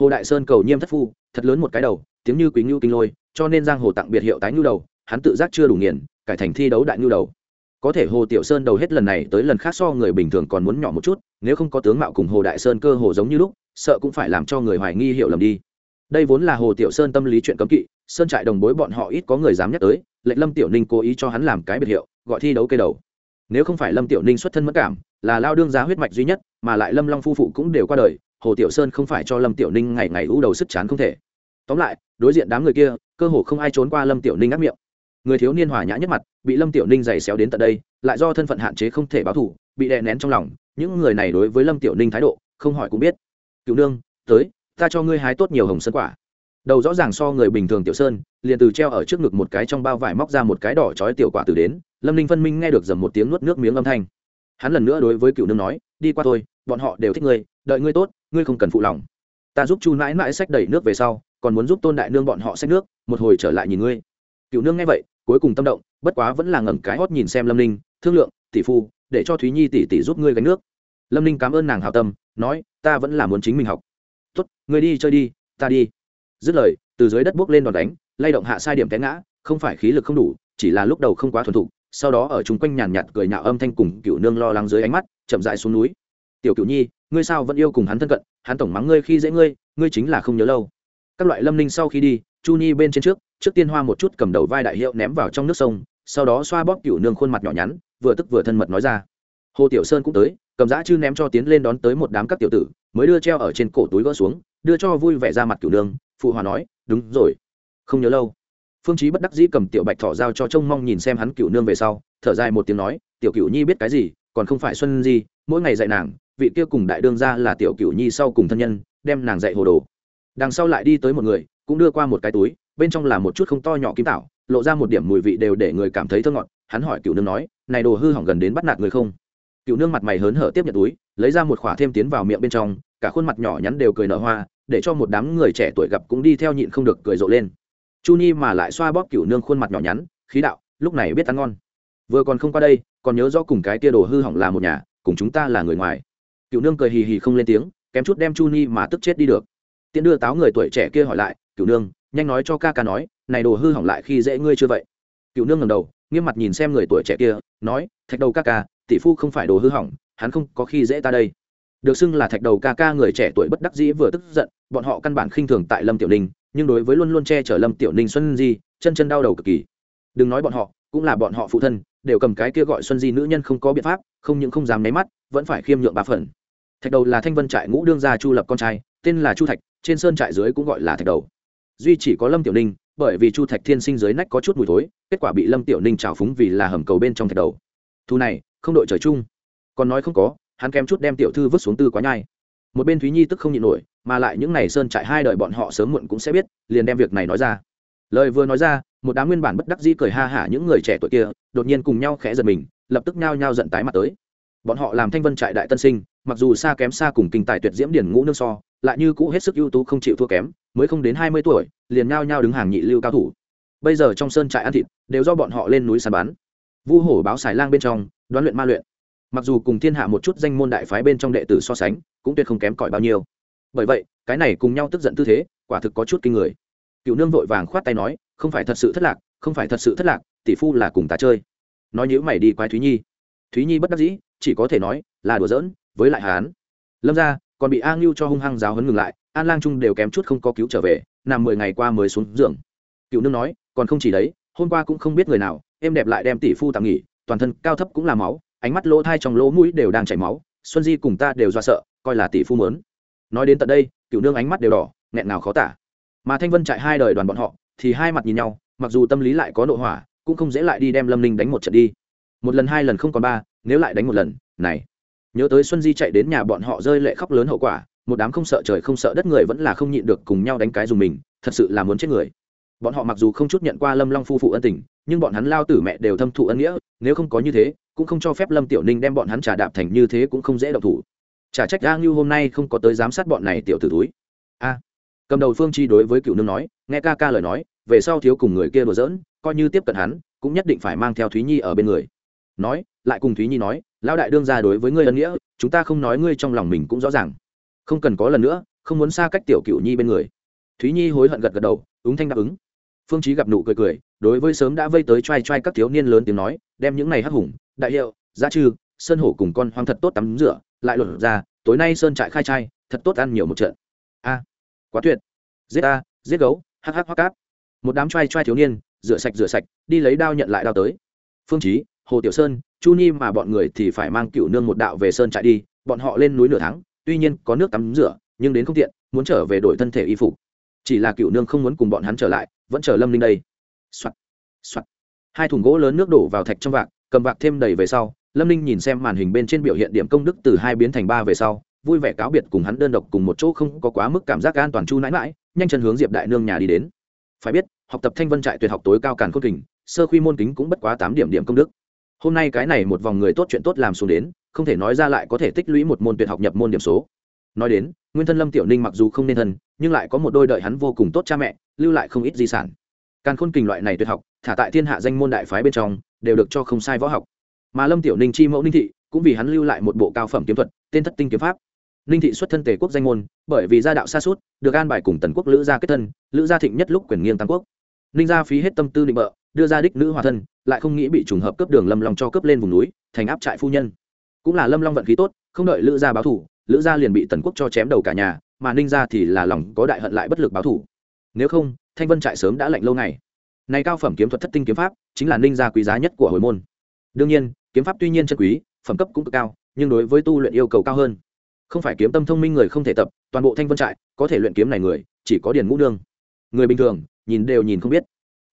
Hồ đại sơn cầu nhiêm thất phu, thật lớn một cái đầu, tiếng như quý ngưu kinh lôi, cho nên giang hồ tặng biệt hiệu tái ngưu đầu, hắn tự giác chưa đủ nghiền, cải thành thi đấu đại ngưu đầu có thể hồ tiểu sơn đầu hết lần này tới lần khác so người bình thường còn muốn nhỏ một chút, nếu không có tướng mạo cùng hồ đại sơn cơ hồ giống như lúc, sợ cũng phải làm cho người hoài nghi hiểu lầm đi. Đây vốn là hồ tiểu sơn tâm lý chuyện cấm kỵ, sơn trại đồng bối bọn họ ít có người dám nhắc tới, lệnh lâm tiểu ninh cố ý cho hắn làm cái biệt hiệu, gọi thi đấu cây đầu. Nếu không phải lâm tiểu ninh xuất thân mất cảm, là lao đương giá huyết mạch duy nhất, mà lại lâm long phu phụ cũng đều qua đời, hồ tiểu sơn không phải cho lâm tiểu ninh ngày ngày ú đầu sức chán không thể. Tóm lại, đối diện đám người kia, cơ hồ không ai trốn qua lâm tiểu ninh ác miệng người thiếu niên hòa nhã nhất mặt, bị lâm tiểu ninh giày xéo đến tận đây, lại do thân phận hạn chế không thể báo thủ bị đè nén trong lòng. Những người này đối với lâm tiểu ninh thái độ, không hỏi cũng biết. Cựu nương, tới, ta cho ngươi hái tốt nhiều hồng sân quả. Đầu rõ ràng so người bình thường tiểu sơn, liền từ treo ở trước ngực một cái trong bao vải móc ra một cái đỏ chói tiểu quả từ đến, lâm ninh phân minh nghe được dầm một tiếng nuốt nước miếng âm thanh. Hắn lần nữa đối với cựu nương nói, đi qua thôi, bọn họ đều thích ngươi, đợi ngươi tốt, ngươi không cần phụ lòng. Ta giúp chu mãi mãi xách đẩy nước về sau, còn muốn giúp tôn đại nương bọn họ xách nước, một hồi trở lại nhìn ngươi cựu nương nghe vậy, cuối cùng tâm động, bất quá vẫn là ngẩng cái hót nhìn xem lâm ninh, thương lượng, tỷ phu, để cho thúy nhi tỷ tỷ giúp ngươi gánh nước. Lâm ninh cảm ơn nàng hào tâm, nói, ta vẫn là muốn chính mình học. Tốt, ngươi đi chơi đi, ta đi. Dứt lời, từ dưới đất bước lên đòn đánh, lay động hạ sai điểm té ngã, không phải khí lực không đủ, chỉ là lúc đầu không quá thuần thục, sau đó ở chung quanh nhàn nhạt cười nhạo âm thanh cùng cựu nương lo lắng dưới ánh mắt, chậm dại xuống núi. Tiểu cựu nhi, ngươi sao vẫn yêu cùng hắn thân cận, hắn tổng mắng ngươi khi dễ ngươi ngươi chính là không nhớ lâu. Các loại lâm ninh sau khi đi, chu nhi bên trên trước trước tiên hoa một chút cầm đầu vai đại hiệu ném vào trong nước sông, sau đó xoa bóp cựu nương khuôn mặt nhỏ nhắn, vừa tức vừa thân mật nói ra. Hồ tiểu sơn cũng tới, cầm giã chư ném cho tiến lên đón tới một đám các tiểu tử, mới đưa treo ở trên cổ túi gỡ xuống, đưa cho vui vẻ ra mặt cựu nương, phụ hòa nói, đúng rồi, không nhớ lâu. Phương chí bất đắc dĩ cầm tiểu bạch thỏ giao cho trông mong nhìn xem hắn cựu nương về sau, thở dài một tiếng nói, tiểu cựu nhi biết cái gì, còn không phải xuân gì mỗi ngày dạy nàng, vị kia cùng đại đương ra là tiểu cựu nhi sau cùng thân nhân, đem nàng dạy hồ đồ. Đằng sau lại đi tới một người, cũng đưa qua một cái túi bên trong là một chút không to nhỏ kim tảo, lộ ra một điểm mùi vị đều để người cảm thấy thơ ngọt. Hắn hỏi cựu nương nói, này đồ hư hỏng gần đến bắt nạt người không? Cựu nương mặt mày hớn hở tiếp nhận túi, lấy ra một khỏa thêm tiến vào miệng bên trong, cả khuôn mặt nhỏ nhắn đều cười nở hoa, để cho một đám người trẻ tuổi gặp cũng đi theo nhịn không được cười rộ lên. Chu nhi mà lại xoa bóp cựu nương khuôn mặt nhỏ nhắn, khí đạo, lúc này biết ăn ngon. Vừa còn không qua đây, còn nhớ rõ cùng cái tia đồ hư hỏng là một nhà, cùng chúng ta là người ngoài. Cựu nương cười hì hì không lên tiếng, kém chút đem chu nhi mà tức chết đi được. Tiễn đưa táo người tuổi trẻ kia hỏi lại cựu nương nhanh nói cho ca ca nói, này đồ hư hỏng lại khi dễ ngươi chưa vậy? Cựu nương ngầm đầu, nghiêm mặt nhìn xem người tuổi trẻ kia, nói, thạch đầu ca ca, tỷ phu không phải đồ hư hỏng, hắn không có khi dễ ta đây. Được xưng là thạch đầu ca ca người trẻ tuổi bất đắc dĩ vừa tức giận, bọn họ căn bản khinh thường tại lâm tiểu ninh, nhưng đối với luôn luôn che chở lâm tiểu ninh xuân di, chân chân đau đầu cực kỳ. Đừng nói bọn họ, cũng là bọn họ phụ thân, đều cầm cái kia gọi xuân di nữ nhân không có biện pháp, không những không dám né mắt, vẫn phải khiêm nhượng ba phần thạch đầu là thanh vân trại ngũ đương gia chu lập con trai, tên là chu thạch, trên sơn trại dưới cũng gọi là thạch đầu duy chỉ có lâm tiểu ninh, bởi vì chu thạch thiên sinh dưới nách có chút mùi thối, kết quả bị lâm tiểu ninh trào phúng vì là hầm cầu bên trong thạch đầu. Thu này, không đội trời chung. Còn nói không có, hắn kém chút đem tiểu thư vứt xuống tư quá nhai. Một bên thúy nhi tức không nhịn nổi, mà lại những n à y sơn trại hai đời bọn họ sớm muộn cũng sẽ biết, liền đem việc này nói ra. Lời vừa nói ra, một đám nguyên bản bất đắc dĩ cười ha hả những người trẻ tuổi kia, đột nhiên cùng nhau khẽ giật mình, lập tức nhao nhao giận tái mặt tới. Bọn họ làm thanh vân trại đại tân sinh mặc dù xa kém xa cùng kinh tài tuyệt diễm điển ngũ nương so, lại như cũ hết sức ưu tú không chịu thua kém, mới không đến hai mươi tuổi, liền nhao nhao đứng hàng nhị lưu cao thủ. Bây giờ trong sơn trại ăn thịt, đều do bọn họ lên núi sàn bán vu hổ báo xài lang bên trong, đoán luyện ma luyện. Mặc dù cùng thiên hạ một chút danh môn đại phái bên trong đệ tử so sánh, cũng tuyệt không kém cỏi bao nhiêu. Bởi vậy, cái này cùng nhau tức giận tư thế, quả thực có chút kinh người. Cựu nương vội vàng khoát tay nói, không phải thật sự thất lạc, không phải thật sự thất lạc, tỷ phu là cùng ta chơi. Nói nhữ mày đi quái thúy nhi. Thúy nhi bất đắc dĩ, chỉ có thể nói, là đùa giỡn với lại hán lâm ra còn bị a ngưu cho hung hăng giáo hấn ngừng lại, an lang trung đều kém chút không có cứu trở về, nằm mười ngày qua mới xuống giường. Cựu nương nói, còn không chỉ đấy, hôm qua cũng không biết người nào, em đẹp lại đem tỷ phu tạm nghỉ, toàn thân cao thấp cũng là máu, ánh mắt lỗ thai trong lỗ mũi đều đang chảy máu, xuân di cùng ta đều do sợ, coi là tỷ phu mớn nói đến tận đây, cựu nương ánh mắt đều đỏ, nghẹn nào khó tả. Mà thanh vân chạy hai đời đoàn bọn họ, thì hai mặt nhìn nhau, mặc dù tâm lý lại có nội hỏa, cũng không dễ lại đi đem lâm ninh đánh một trận đi. Một lần hai lần không còn ba, nếu lại đánh một lần, này nhớ tới xuân di chạy đến nhà bọn họ rơi lệ khóc lớn hậu quả, một đám không sợ trời không sợ đất người vẫn là không nhịn được cùng nhau đánh cái dùng mình, thật sự là muốn chết người. Bọn họ mặc dù không chút nhận qua lâm long phu phụ ân tình, nhưng bọn hắn lao tử mẹ đều thâm thụ ân nghĩa, nếu không có như thế, cũng không cho phép lâm tiểu ninh đem bọn hắn trả đạp thành như thế cũng không dễ độc thủ. Chả trách a ngưu hôm nay không có tới giám sát bọn này tiểu tử túi a. Cầm đầu phương chi đối với cựu nương nói, nghe ca ca lời nói, về sau thiếu cùng người kia đùa giỡn, coi như tiếp cận hắn, cũng nhất định phải mang theo thúy nhi ở bên người. Nói, lại cùng thúy nhi nói lão đại đương ra đối với ngươi ân nghĩa, chúng ta không nói ngươi trong lòng mình cũng rõ ràng. Không cần có lần nữa, không muốn xa cách tiểu cựu nhi bên người. Thúy nhi hối hận gật gật đầu, ứng thanh đáp ứng. Phương chí gặp nụ cười cười, đối với sớm đã vây tới trai trai các thiếu niên lớn tiếng nói, đem những này hắc hùng, đại hiệu gia trư, sơn hổ cùng con hoang thật tốt tắm rửa, lại luận ra, tối nay sơn trại khai trai, thật tốt ăn nhiều một trận. A, quá tuyệt. Giết a giết gấu, hắc hắc hoắc cáp một đám trai trai thiếu niên, rửa sạch rửa sạch, đi lấy đao nhận lại đao tới. Phương chí, hồ tiểu sơn chu nhi mà bọn người thì phải mang cựu nương một đạo về sơn trại đi, bọn họ lên núi nửa tháng, tuy nhiên có nước tắm rửa, nhưng đến không tiện, muốn trở về đổi thân thể y phục chỉ là cựu nương không muốn cùng bọn hắn trở lại, vẫn chờ lâm linh đây Soạn. Soạn. hai thùng gỗ lớn nước đổ vào thạch trong vạc, cầm vạc thêm đầy về sau, lâm linh nhìn xem màn hình bên trên biểu hiện điểm công đức từ hai biến thành ba về sau, vui vẻ cáo biệt cùng hắn đơn độc cùng một chỗ không có quá mức cảm giác an toàn chu nãi mãi, nhanh chân hướng diệp đại nương nhà đi đến phải biết, học tập thanh vân trại tuyệt học tối cao càn khôn kình, sơ khuy môn kính cũng bất quá tám điểm điểm công đức hôm nay cái này một vòng người tốt chuyện tốt làm xuống đến, không thể nói ra lại có thể tích lũy một môn tuyệt học nhập môn điểm số. Nói đến, nguyên thân lâm tiểu ninh mặc dù không nên thân, nhưng lại có một đôi đợi hắn vô cùng tốt cha mẹ, lưu lại không ít di sản. Càn khôn kình loại này tuyệt học, thả tại thiên hạ danh môn đại phái bên trong, đều được cho không sai võ học. Mà lâm tiểu ninh chi mẫu ninh thị, cũng vì hắn lưu lại một bộ cao phẩm kiếm thuật, tên thất tinh kiếm pháp. Ninh thị xuất thân tề quốc danh môn, bởi vì gia đạo xa suốt, được an bài cùng tần quốc lữ gia kết thân, lữ gia thịnh nhất lúc quyền nghiêng tam quốc. Ninh gia phí hết tâm tư định bợ đưa ra đích nữ hòa thân, lại không nghĩ bị trùng hợp cấp đường lâm long cho cấp lên vùng núi, thành áp trại phu nhân. Cũng là lâm long vận khí tốt, không đợi lữ gia báo thủ, lữ gia liền bị tần quốc cho chém đầu cả nhà, mà ninh gia thì là lòng có đại hận lại bất lực báo thủ. Nếu không, thanh vân trại sớm đã lạnh lâu ngày. Này cao phẩm kiếm thuật thất tinh kiếm pháp, chính là ninh gia quý giá nhất của hồi môn. Đương nhiên, kiếm pháp tuy nhiên chân quý, phẩm cấp cũng cực cao, nhưng đối với tu luyện yêu cầu cao hơn. Không phải kiếm tâm thông minh người không thể tập, toàn bộ thanh vân trại có thể luyện kiếm này người, chỉ có điền ngũ nương. Người bình thường, nhìn đều nhìn không biết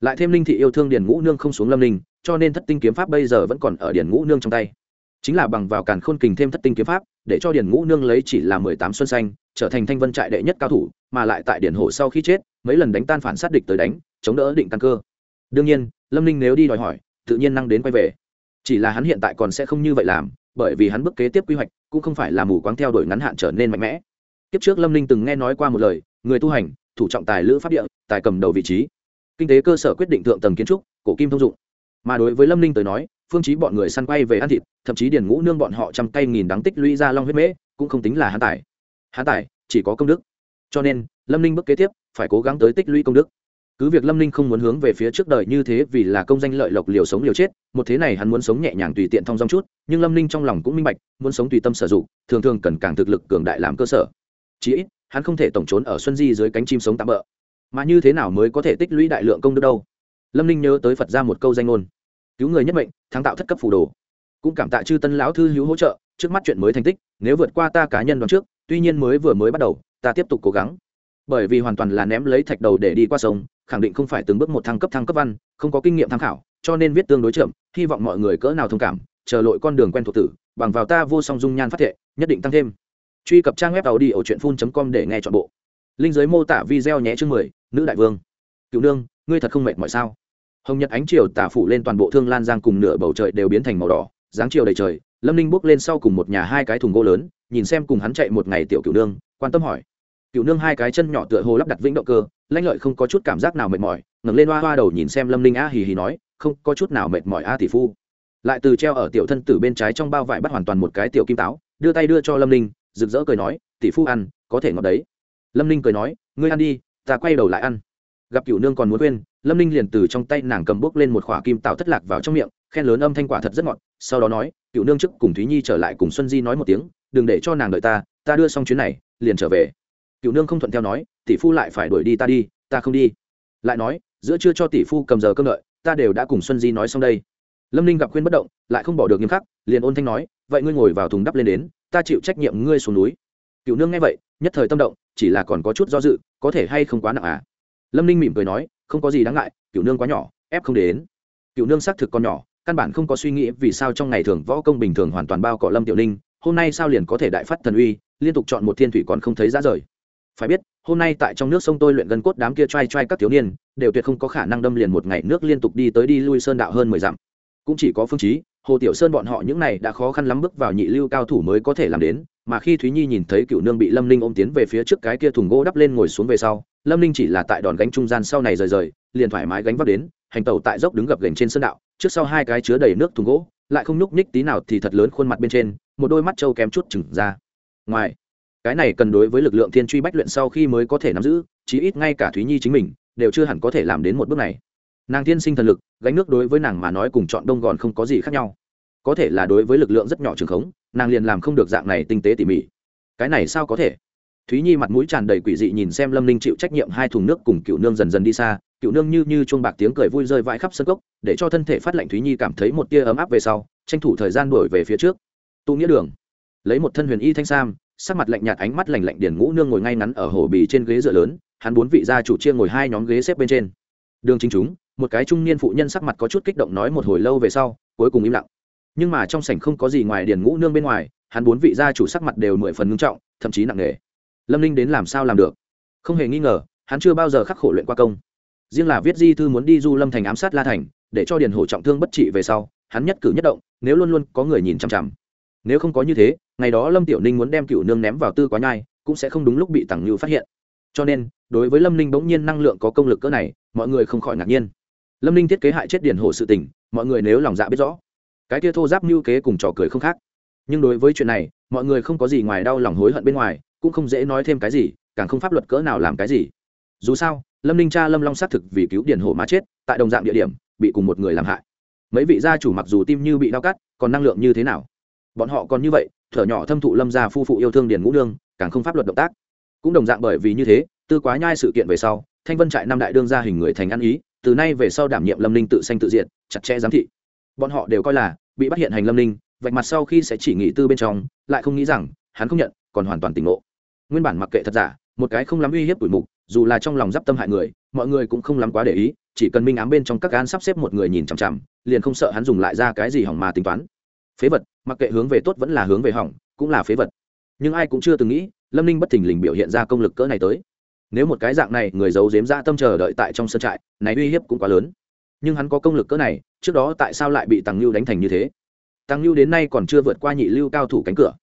lại thêm linh thị yêu thương điền ngũ nương không xuống lâm ninh, cho nên thất tinh kiếm pháp bây giờ vẫn còn ở điền ngũ nương trong tay. Chính là bằng vào càn khôn kình thêm thất tinh kiếm pháp, để cho điền ngũ nương lấy chỉ là mười tám xuân xanh, trở thành thanh vân trại đệ nhất cao thủ, mà lại tại điển hổ sau khi chết, mấy lần đánh tan phản sát địch tới đánh, chống đỡ định căn cơ. Đương nhiên, lâm ninh nếu đi đòi hỏi, tự nhiên năng đến quay về. Chỉ là hắn hiện tại còn sẽ không như vậy làm, bởi vì hắn bước kế tiếp quy hoạch cũng không phải là mù quáng theo đuổi ngắn hạn trở nên mạnh mẽ. Kiếp trước lâm ninh từng nghe nói qua một lời, người tu hành, thủ trọng tài lữ pháp địa, tài cầm đầu vị trí kinh tế cơ sở quyết định thượng tầng kiến trúc, cổ kim thông dụng. Mà đối với lâm ninh tới nói, phương chí bọn người săn quay về ăn thịt, thậm chí điền ngũ nương bọn họ trăm cây nghìn đắng tích lũy ra long huyết mễ, cũng không tính là hán tài. Hán tài, chỉ có công đức. Cho nên, lâm ninh bước kế tiếp, phải cố gắng tới tích lũy công đức. Cứ việc lâm ninh không muốn hướng về phía trước đời như thế vì là công danh lợi lộc liều sống liều chết, một thế này hắn muốn sống nhẹ nhàng tùy tiện thong dong chút, nhưng lâm ninh trong lòng cũng minh bạch, muốn sống tùy tâm sử dụng, thường thường cần càng thực lực cường đại làm cơ sở. Chí ít, hắn không thể tổng trốn ở xuân di dưới cánh chim sống tạm bỡ mà như thế nào mới có thể tích lũy đại lượng công đức đâu? Lâm ninh nhớ tới phật ra một câu danh ngôn. Cứu người nhất mệnh, thắng tạo thất cấp phù đồ. Cũng cảm tạ chư tân lão thư hữu hỗ trợ, trước mắt chuyện mới thành tích, nếu vượt qua ta cá nhân đoạn trước, tuy nhiên mới vừa mới bắt đầu, ta tiếp tục cố gắng. Bởi vì hoàn toàn là ném lấy thạch đầu để đi qua sông, khẳng định không phải từng bước một thăng cấp thăng cấp văn, không có kinh nghiệm tham khảo, cho nên viết tương đối chậm, hy vọng mọi người cỡ nào thông cảm, chờ lội con đường quen thuộc tử, bằng vào ta vô song dung nhan phát thệ, nhất định tăng thêm. Truy cập trang web tàu đi ở truyện phun com để nghe chọn bộ. Linh giới mô tả video nhé chương mười nữ đại vương. Cựu nương, ngươi thật không mệt mọi sao? Hồng nhật ánh chiều tả phủ lên toàn bộ thương lan giang cùng nửa bầu trời đều biến thành màu đỏ, dáng chiều đầy trời, lâm ninh bước lên sau cùng một nhà hai cái thùng gỗ lớn, nhìn xem cùng hắn chạy một ngày tiểu cựu nương, quan tâm hỏi. Cựu nương hai cái chân nhỏ tựa hồ lắp đặt vĩnh động cơ, lanh lợi không có chút cảm giác nào mệt mỏi, ngẩng lên hoa hoa đầu nhìn xem lâm ninh a hì hì nói, không, có chút nào mệt mỏi a tỷ phu. Lại từ treo ở tiểu thân tử bên trái trong bao vải bắt hoàn toàn một cái tiểu kim táo, đưa tay đưa cho lâm ninh, rực rỡ cười nói, tỷ phu ăn, có thể ngọt đấy. Lâm ninh cười nói, ngươi ăn đi ta quay đầu lại ăn. Gặp cựu nương còn muốn quên, lâm ninh liền từ trong tay nàng cầm bốc lên một khỏa kim tạo thất lạc vào trong miệng, khen lớn âm thanh quả thật rất ngọt, sau đó nói cựu nương trước cùng thúy nhi trở lại cùng xuân di nói một tiếng, đừng để cho nàng đợi ta ta đưa xong chuyến này, liền trở về. Cựu nương không thuận theo nói, tỷ phu lại phải đuổi đi ta đi, ta không đi. Lại nói, giữa chưa cho tỷ phu cầm giờ cơm đợi, ta đều đã cùng xuân di nói xong đây. Lâm ninh gặp khuyên bất động, lại không bỏ được nghiêm khắc, liền ôn thanh nói, vậy ngươi ngồi vào thùng đắp lên đến, ta chịu trách nhiệm ngươi xuống núi. Cựu nương nghe vậy, nhất thời tâm động, chỉ là còn có chút do dự có thể hay không quá nặng à? Lâm ninh mỉm cười nói, không có gì đáng ngại, cựu nương quá nhỏ, ép không đến. Cựu nương xác thực còn nhỏ, căn bản không có suy nghĩ vì sao trong ngày thường võ công bình thường hoàn toàn bao cọ lâm tiểu ninh, hôm nay sao liền có thể đại phát thần uy, liên tục chọn một thiên thủy còn không thấy ra rời. Phải biết, hôm nay tại trong nước sông tôi luyện gần cốt đám kia t r a i t r a i các thiếu niên, đều tuyệt không có khả năng đâm liền một ngày nước liên tục đi tới đi lui sơn đạo hơn mười dặm. Cũng chỉ có phương chí, hồ tiểu sơn bọn họ những này đã khó khăn lắm bước vào nhị lưu cao thủ mới có thể làm đến mà khi thúy nhi nhìn thấy cựu nương bị lâm ninh ôm tiến về phía trước cái kia thùng gỗ đắp lên ngồi xuống về sau, lâm ninh chỉ là tại đòn gánh trung gian sau này rời rời, liền thoải mái gánh vác đến, hành tàu tại dốc đứng gập gành trên sơn đạo, trước sau hai cái chứa đầy nước thùng gỗ, lại không nhúc nhích tí nào thì thật lớn khuôn mặt bên trên, một đôi mắt trâu kém chút chừng ra. Ngoài, cái này cần đối với lực lượng thiên truy bách luyện sau khi mới có thể nắm giữ, chí ít ngay cả thúy nhi chính mình, đều chưa hẳn có thể làm đến một bước này. Nàng thiên sinh thần lực, gánh nước đối với nàng mà nói cùng chọn đông gòn không có gì khác nhau có thể là đối với lực lượng rất nhỏ trường khống, nàng liền làm không được dạng này tinh tế tỉ mỉ. Cái này sao có thể? Thúy nhi mặt mũi tràn đầy quỷ dị nhìn xem lâm ninh chịu trách nhiệm hai thùng nước cùng cựu nương dần dần đi xa, cựu nương như như chuông bạc tiếng cười vui rơi vãi khắp sân gốc để cho thân thể phát lệnh thúy nhi cảm thấy một tia ấm áp về sau, tranh thủ thời gian đổi về phía trước. Tụ nghĩa đường. Lấy một thân huyền y thanh sam, sắc mặt lạnh nhạt ánh mắt lạnh lạnh điển ngũ nương ngồi ngay ngắn ở hồ bì trên ghế dựa lớn, hắn bốn vị gia chủ chia ngồi hai nhóm ghế xếp bên trên. Đường chính chúng, một cái trung niên phụ nhân sắc mặt có chút kích động nói một hồi lâu về sau, cuối cùng im lặng nhưng mà trong sảnh không có gì ngoài điền ngũ nương bên ngoài, hắn bốn vị gia chủ sắc mặt đều mười phần ngưng trọng, thậm chí nặng nề. Lâm ninh đến làm sao làm được? Không hề nghi ngờ, hắn chưa bao giờ khắc khổ luyện qua công. Riêng là viết di thư muốn đi du lâm thành ám sát la thành, để cho điền hổ trọng thương bất trị về sau, hắn nhất cử nhất động, nếu luôn luôn có người nhìn chằm chằm. Nếu không có như thế, ngày đó lâm tiểu ninh muốn đem cựu nương ném vào tư quá nhai, cũng sẽ không đúng lúc bị tặng như phát hiện. Cho nên, đối với lâm ninh bỗng nhiên năng lượng có công lực cỡ này, mọi người không khỏi ngạc nhiên. Lâm ninh thiết kế hại chết điền hổ sự tình, mọi người nếu lòng dạ biết rõ cái kia thô giáp mưu kế cùng trò cười không khác. Nhưng đối với chuyện này, mọi người không có gì ngoài đau lòng hối hận bên ngoài, cũng không dễ nói thêm cái gì, càng không pháp luật cỡ nào làm cái gì. Dù sao, lâm ninh cha lâm long xác thực vì cứu điền hổ mà chết, tại đồng dạng địa điểm, bị cùng một người làm hại. Mấy vị gia chủ mặc dù tim như bị đau cắt, còn năng lượng như thế nào? Bọn họ còn như vậy, thở nhỏ thâm thụ lâm gia phu phụ yêu thương điền ngũ nương, càng không pháp luật động tác. Cũng đồng dạng bởi vì như thế, tư quá nhai sự kiện về sau, thanh vân trại năm đại đương gia hình người thành ăn ý, từ nay về sau đảm nhiệm lâm ninh tự sanh tự diện chặt chẽ giám thị bọn họ đều coi là bị bắt hiện hành lâm ninh, vạch mặt sau khi sẽ chỉ nghỉ tư bên trong, lại không nghĩ rằng hắn không nhận, còn hoàn toàn tỉnh ngộ. Nguyên bản mặc kệ thật giả, một cái không lắm uy hiếp tuổi mục, dù là trong lòng d tâm hại người, mọi người cũng không lắm quá để ý, chỉ cần minh ám bên trong các gan sắp xếp một người nhìn chằm chằm, liền không sợ hắn dùng lại ra cái gì hỏng mà tính toán. Phế vật, mặc kệ hướng về tốt vẫn là hướng về hỏng, cũng là phế vật. Nhưng ai cũng chưa từng nghĩ, lâm ninh bất thình lình biểu hiện ra công lực cỡ này tới. Nếu một cái dạng này, người giấu dếm ra tâm chờ đợi tại trong sân trại, này uy hiếp cũng quá lớn nhưng hắn có công lực cỡ này, trước đó tại sao lại bị tăng lưu đánh thành như thế? Tăng lưu đến nay còn chưa vượt qua nhị lưu cao thủ cánh cửa.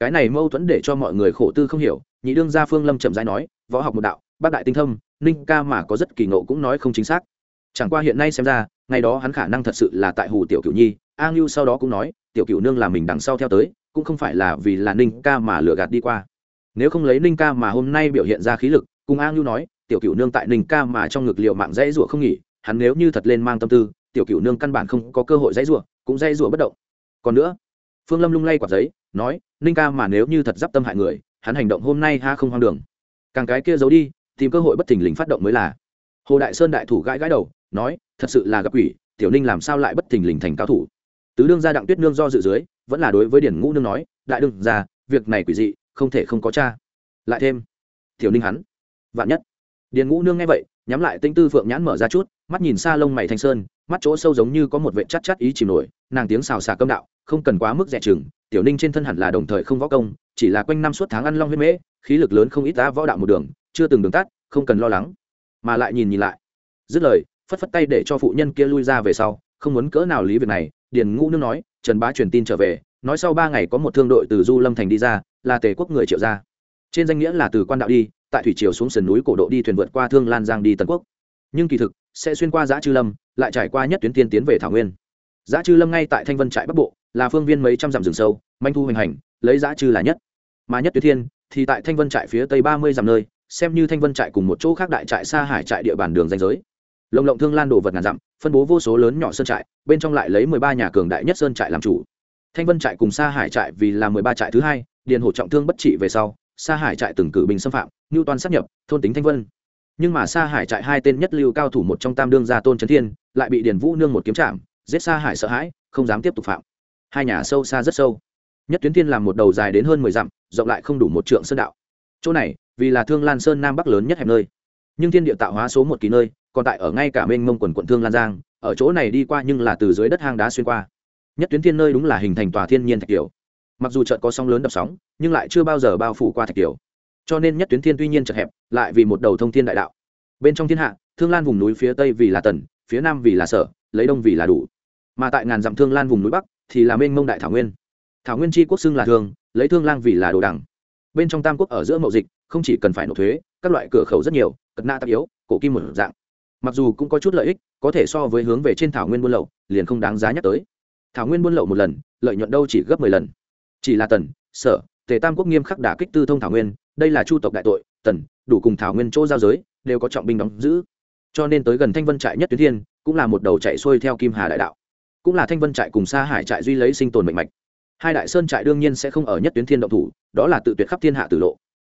Cái này mâu thuẫn để cho mọi người khổ tư không hiểu, nhị đương gia phương lâm chậm rãi nói, võ học một đạo, bác đại tinh thâm, ninh ca mà có rất kỳ ngộ cũng nói không chính xác. Chẳng qua hiện nay xem ra, ngày đó hắn khả năng thật sự là tại hù tiểu cửu nhi, a ngưu sau đó cũng nói, tiểu cửu nương là mình đằng sau theo tới, cũng không phải là vì là ninh ca mà lừa gạt đi qua. Nếu không lấy ninh ca mà hôm nay biểu hiện ra khí lực, cùng a ngưu nói, tiểu cửu nương tại ninh ca mà trong ngực liệu mạng dãy rủa không nghỉ hắn nếu như thật lên mang tâm tư, tiểu cửu nương căn bản không có cơ hội dãy rủa, cũng dãy rủa bất động. Còn nữa, phương lâm lung lay quạt giấy, nói, ninh ca mà nếu như thật d i p tâm hại người, hắn hành động hôm nay ha không hoang đường. Càng cái kia giấu đi, tìm cơ hội bất thình lình phát động mới là. Hồ đại sơn đại thủ gãi gãi đầu, nói, thật sự là gặp quỷ, tiểu ninh làm sao lại bất thình lình thành cao thủ? Tứ đương gia đặng tuyết nương do dự dưới, vẫn là đối với điển ngũ nương nói, đại đương gia, việc này quỷ dị, không thể không có cha. Lại thêm, tiểu ninh hắn, vạn nhất. Điền ngũ nương nghe vậy nhắm lại tinh tư phượng nhãn mở ra chút, mắt nhìn xa lông mày thanh sơn, mắt chỗ sâu giống như có một vệ chắc chắc ý chìm nổi, nàng tiếng xào xà cơm đạo, không cần quá mức rẻ chừng, tiểu ninh trên thân hẳn là đồng thời không võ công, chỉ là quanh năm suốt tháng ăn long huyết mễ, khí lực lớn không ít đã võ đạo một đường, chưa từng đường tắt, không cần lo lắng. Mà lại nhìn nhìn lại. Dứt lời, phất phất tay để cho phụ nhân kia lui ra về sau, không muốn cỡ nào lý việc này, điền ngũ nương nói, trần bá truyền tin trở về, nói sau ba ngày có một thương đội từ du lâm thành đi ra, là tề quốc người triệu gia. Trên danh nghĩa là từ quan đạo đi tại thủy triều xuống sườn núi cổ độ đi thuyền vượt qua thương lan giang đi tần quốc. Nhưng kỳ thực, sẽ xuyên qua giã chư lâm, lại trải qua nhất tuyến tiên tiến về thảo nguyên. Giã chư lâm ngay tại thanh vân trại bắc bộ, là phương viên mấy trăm dặm rừng sâu, manh thu hoành hành, lấy giã chư là nhất. Mà nhất tuyến thiên, thì tại thanh vân trại phía tây ba mươi dặm nơi, xem như thanh vân trại cùng một chỗ khác đại trại xa hải trại địa bàn đường danh giới. Lồng lộng thương lan đồ vật ngàn dặm, phân bố vô số lớn nhỏ sơn trại, bên trong lại lấy mười ba nhà cường đại nhất sơn trại làm chủ. Thanh vân trại cùng xa hải trại vì là mười ba trại thứ hai, điền hổ trọng thương bất trị về sau Sa hải trại từng cử binh xâm phạm, ngưu toàn sắp nhập, thôn tính thanh vân. Nhưng mà Sa hải trại hai tên nhất lưu cao thủ một trong tam đương gia tôn trấn thiên, lại bị điền vũ nương một kiếm chạm, giết Sa hải sợ hãi, không dám tiếp tục phạm. Hai nhà sâu xa rất sâu. Nhất tuyến thiên làm một đầu dài đến hơn mười dặm, rộng lại không đủ một trượng sơn đạo. Chỗ này, vì là thương lan sơn nam bắc lớn nhất hẹp nơi. Nhưng thiên địa tạo hóa số một kỳ nơi, còn tại ở ngay cả mênh mông quần quận thương lan giang, ở chỗ này đi qua nhưng là từ dưới đất hang đá xuyên qua. Nhất tuyến thiên nơi đúng là hình thành tòa thiên nhiên thạch kiểu mặc dù trận có sóng lớn đập sóng, nhưng lại chưa bao giờ bao phủ qua thạch kiều. Cho nên nhất tuyến thiên tuy nhiên chật hẹp, lại vì một đầu thông thiên đại đạo. Bên trong thiên hạ, thương lan vùng núi phía tây vì là tần, phía nam vì là sở, lấy đông vì là đủ. Mà tại ngàn dặm thương lan vùng núi bắc thì là mênh mông đại thảo nguyên. Thảo nguyên chi quốc xưng là thương, lấy thương lan vì là đồ đẳng. Bên trong tam quốc ở giữa mậu dịch, không chỉ cần phải nộp thuế, các loại cửa khẩu rất nhiều, cật na tắc yếu, cổ kim một dạng. Mặc dù cũng có chút lợi ích, có thể so với hướng về trên thảo nguyên buôn lậu, liền không đáng giá nhắc tới. Thảo nguyên buôn lậu một lần, lợi nhuận đâu chỉ gấp mười lần chỉ là tần, sở, tề tam quốc nghiêm khắc đả kích tư thông thảo nguyên, đây là chu tộc đại tội, tần, đủ cùng thảo nguyên chỗ giao giới, đều có trọng binh đóng giữ. Cho nên tới gần thanh vân trại nhất tuyến thiên, cũng là một đầu chạy xuôi theo kim hà đại đạo. Cũng là thanh vân trại cùng xa hải trại duy lấy sinh tồn mạnh mạch. Hai đại sơn trại đương nhiên sẽ không ở nhất tuyến thiên động thủ, đó là tự tuyệt khắp thiên hạ tử lộ.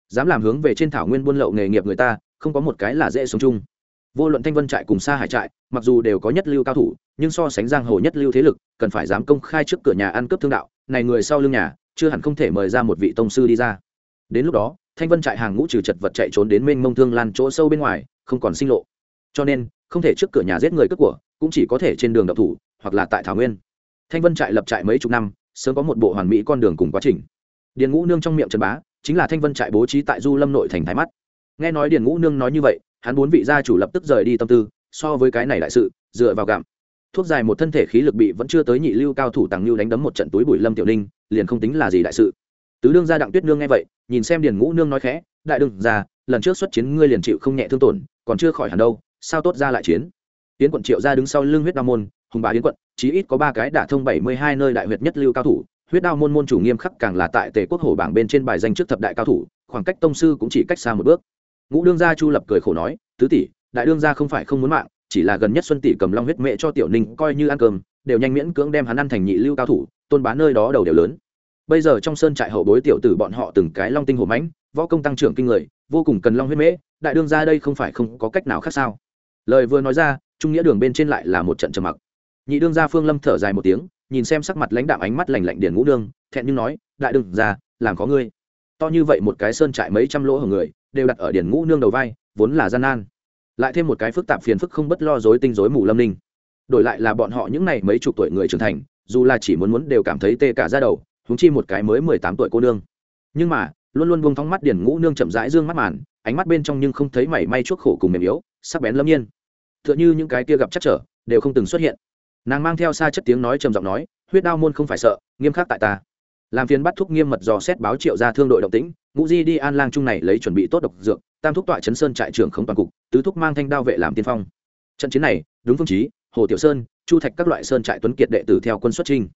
Dám làm hướng về trên thảo nguyên buôn lậu nghề nghiệp người ta, không có một cái là dễ sống chung vô luận thanh vân trại cùng xa hải trại, mặc dù đều có nhất lưu cao thủ, nhưng so sánh giang hồ nhất lưu thế lực, cần phải dám công khai trước cửa nhà ăn cướp thương đạo, này người sau lưng nhà, chưa hẳn không thể mời ra một vị tông sư đi ra. Đến lúc đó, thanh vân trại hàng ngũ trừ chật vật chạy trốn đến mênh mông thương lan chỗ sâu bên ngoài, không còn sinh lộ. Cho nên, không thể trước cửa nhà giết người cướp của, cũng chỉ có thể trên đường độc thủ, hoặc là tại thảo nguyên. Thanh vân trại lập trại mấy chục năm, sớm có một bộ hoàn mỹ con đường cùng quá trình. Điền ngũ nương trong miệng trần bá, chính là thanh vân trại bố trí tại du lâm nội thành thái mắt. Nghe nói điền ngũ nương nói như vậy hắn bốn vị gia chủ lập tức rời đi tâm tư, so với cái này đại sự, dựa vào gặm. Thuốc dài một thân thể khí lực bị vẫn chưa tới nhị lưu cao thủ tàng lưu đánh đấm một trận túi bụi lâm tiểu ninh, liền không tính là gì đại sự. Tứ đương gia đặng tuyết nương nghe vậy, nhìn xem điền ngũ nương nói khẽ, đại đương gia, lần trước xuất chiến ngươi liền chịu không nhẹ thương tổn, còn chưa khỏi hẳn đâu, sao tốt ra lại chiến? Tiến quận triệu ra đứng sau lưng huyết đao môn, hùng bá yến quận, chí ít có ba cái đả thông bảy mươi hai nơi đại huyệt nhất lưu cao thủ. Huyết đao môn môn chủ nghiêm khắc càng là tại tề quốc hổ bảng bên trên bài danh trước thập đại cao thủ, khoảng cách tông sư cũng chỉ cách xa một bước ngũ đương gia chu lập cười khổ nói, tứ tỷ, đại đương gia không phải không muốn mạng, chỉ là gần nhất xuân tỷ cầm long huyết mẹ cho tiểu ninh coi như ăn cơm, đều nhanh miễn cưỡng đem hắn ăn thành nhị lưu cao thủ, tôn bán nơi đó đầu đều lớn. Bây giờ trong sơn trại hậu bối tiểu tử bọn họ từng cái long tinh hổ mãnh, võ công tăng trưởng kinh người, vô cùng cần long huyết mễ, đại đương gia đây không phải không có cách nào khác sao? Lời vừa nói ra, trung nghĩa đường bên trên lại là một trận trầm mặc. Nhị đương gia phương lâm thở dài một tiếng, nhìn xem sắc mặt lãnh đạm ánh mắt lành lạnh điển ngũ đương, thẹn nhưng nói, đại đương gia, làm có ngươi. To như vậy một cái sơn trại mấy trăm lỗ hở người đều đặt ở điển ngũ nương đầu vai, vốn là gian nan. Lại thêm một cái phức tạp phiền phức không bất lo dối tinh dối mù lâm ninh. Đổi lại là bọn họ những này mấy chục tuổi người trưởng thành, dù là chỉ muốn muốn đều cảm thấy tê cả ra đầu húng chi một cái mới mười tám tuổi cô nương. Nhưng mà, luôn luôn buông thóng mắt điển ngũ nương chậm rãi dương mắt màn, ánh mắt bên trong nhưng không thấy mảy may chuốc khổ cùng mềm yếu, sắc bén lâm nhiên. T h ư ợ n h ư những cái kia gặp chắc trở, đều không từng xuất hiện. Nàng mang theo xa chất tiếng nói trầm giọng nói, huyết đao môn không phải sợ, nghiêm khắc tại ta. Làm phiền bắt thúc nghiêm mật dò xét báo triệu ra thương đội động tĩnh ngũ di đi an lang trung này lấy chuẩn bị tốt độc dược, tam thúc tọa chấn sơn trại trưởng không toàn cục, tứ thúc mang thanh đao vệ làm tiên phong. Trận chiến này, đúng phương chí, hồ tiểu sơn, chu thạch các loại sơn trại tuấn kiệt đệ tử theo quân xuất trinh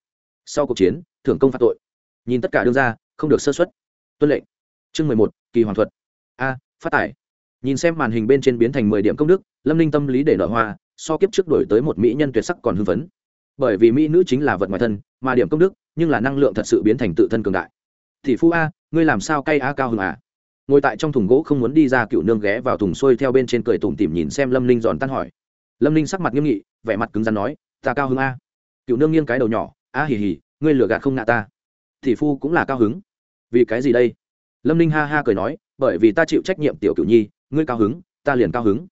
sau cuộc chiến, thưởng công phạt tội. Nhìn tất cả đương ra không được sơ xuất tuân lệnh. Chương mười một, kỳ hoàng thuật. A, phát tải. Nhìn xem màn hình bên trên biến thành mười điểm công đức, lâm ninh tâm lý để nở hoa, so kiếp trước đổi tới một mỹ nhân tuyệt sắc còn hưng phấn. Bởi vì mỹ nữ chính là vật ngoài thân, mà điểm công đức, nhưng là năng lượng thật sự biến thành tự thân cường đại. Thì phu a ngươi làm sao cay á cao hưng à? Ngồi tại trong thùng gỗ không muốn đi ra cựu nương ghé vào thùng xuôi theo bên trên cười tủm tỉm nhìn xem lâm ninh giòn tan hỏi. Lâm ninh sắc mặt nghiêm nghị, vẻ mặt cứng rắn nói, ta cao hứng a. Cựu nương nghiêng cái đầu nhỏ, a hì hì, ngươi lừa gạt không ngạ ta. Thì phu cũng là cao hứng. Vì cái gì đây? Lâm ninh ha ha cười nói, bởi vì ta chịu trách nhiệm tiểu cựu nhi, ngươi cao hứng, ta liền cao hứng.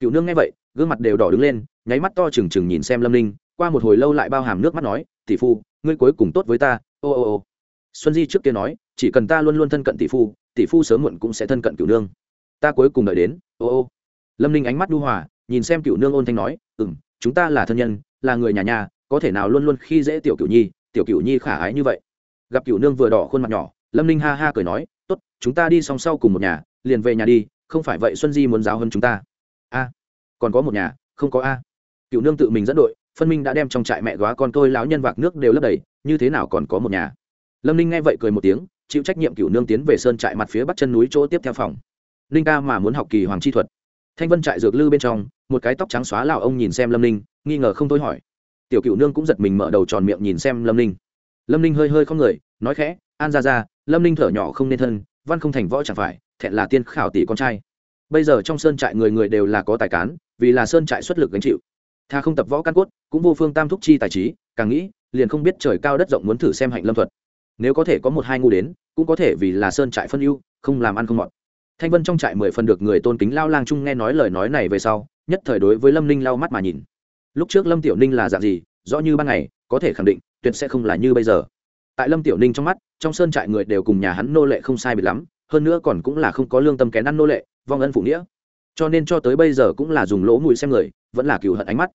Cựu nương nghe vậy, gương mặt đều đỏ đứng lên, nháy mắt to trừng trừng nhìn xem lâm ninh, qua một hồi lâu lại bao hàm nước mắt nói, tỷ phu, ngươi cuối cùng tốt với ta, ô ô ô. Xuân di trước kia nói chỉ cần ta luôn luôn thân cận tỷ phu tỷ phu sớm muộn cũng sẽ thân cận cựu nương. Ta cuối cùng đợi đến, ô ô. Lâm ninh ánh mắt đu hòa, nhìn xem cựu nương ôn thanh nói ừ m chúng ta là thân nhân, là người nhà nhà, có thể nào luôn luôn khi dễ tiểu cựu nhi, tiểu cựu nhi khả ái như vậy? Gặp cựu nương vừa đỏ khuôn mặt nhỏ, lâm ninh ha ha cười nói t ố t chúng ta đi song sau cùng một nhà, liền về nhà đi, không phải vậy xuân di muốn giáo hơn chúng ta. A, còn có một nhà, không có a. Cựu nương tự mình dẫn đội, phân minh đã đem trong trại mẹ góa con tôi láo nhân vạc nước đều lấp đầy, như thế nào còn có một nhà? Lâm ninh nghe vậy cười một tiếng chịu trách nhiệm cựu nương tiến về sơn trại mặt phía bắc chân núi chỗ tiếp theo phòng. Ninh ca mà muốn học kỳ hoàng chi thuật. Thanh vân trại dược lư bên trong, một cái tóc trắng xóa lào ông nhìn xem lâm ninh, nghi ngờ không thôi hỏi. Tiểu cựu nương cũng giật mình mở đầu tròn miệng nhìn xem lâm ninh. Lâm ninh hơi hơi không người, nói khẽ, an ra ra lâm ninh thở nhỏ không nên thân, văn không thành võ chẳng phải, thẹn là tiên khảo tỷ con trai. Bây giờ trong sơn trại người người đều là có tài cán, vì là sơn trại xuất lực gánh chịu. Tha không tập võ căn cốt, cũng vô phương tam thúc chi tài trí, càng nghĩ, liền không biết trời cao đất rộng muốn thử xem hạnh lâm thuật nếu có thể có một hai ngu đến, cũng có thể vì là sơn trại phân ưu, không làm ăn không mọt. Thanh vân trong trại mười phần được người tôn kính lao lang trung nghe nói lời nói này về sau, nhất thời đối với lâm ninh lau mắt mà nhìn. Lúc trước lâm tiểu ninh là dạng gì, rõ như ban ngày, có thể khẳng định, tuyệt sẽ không là như bây giờ. Tại lâm tiểu ninh trong mắt, trong sơn trại người đều cùng nhà hắn nô lệ không sai biệt lắm, hơn nữa còn cũng là không có lương tâm kén ăn nô lệ, vong ân phụ nghĩa. Cho nên cho tới bây giờ cũng là dùng lỗ mùi xem người, vẫn là cựu hận ánh mắt.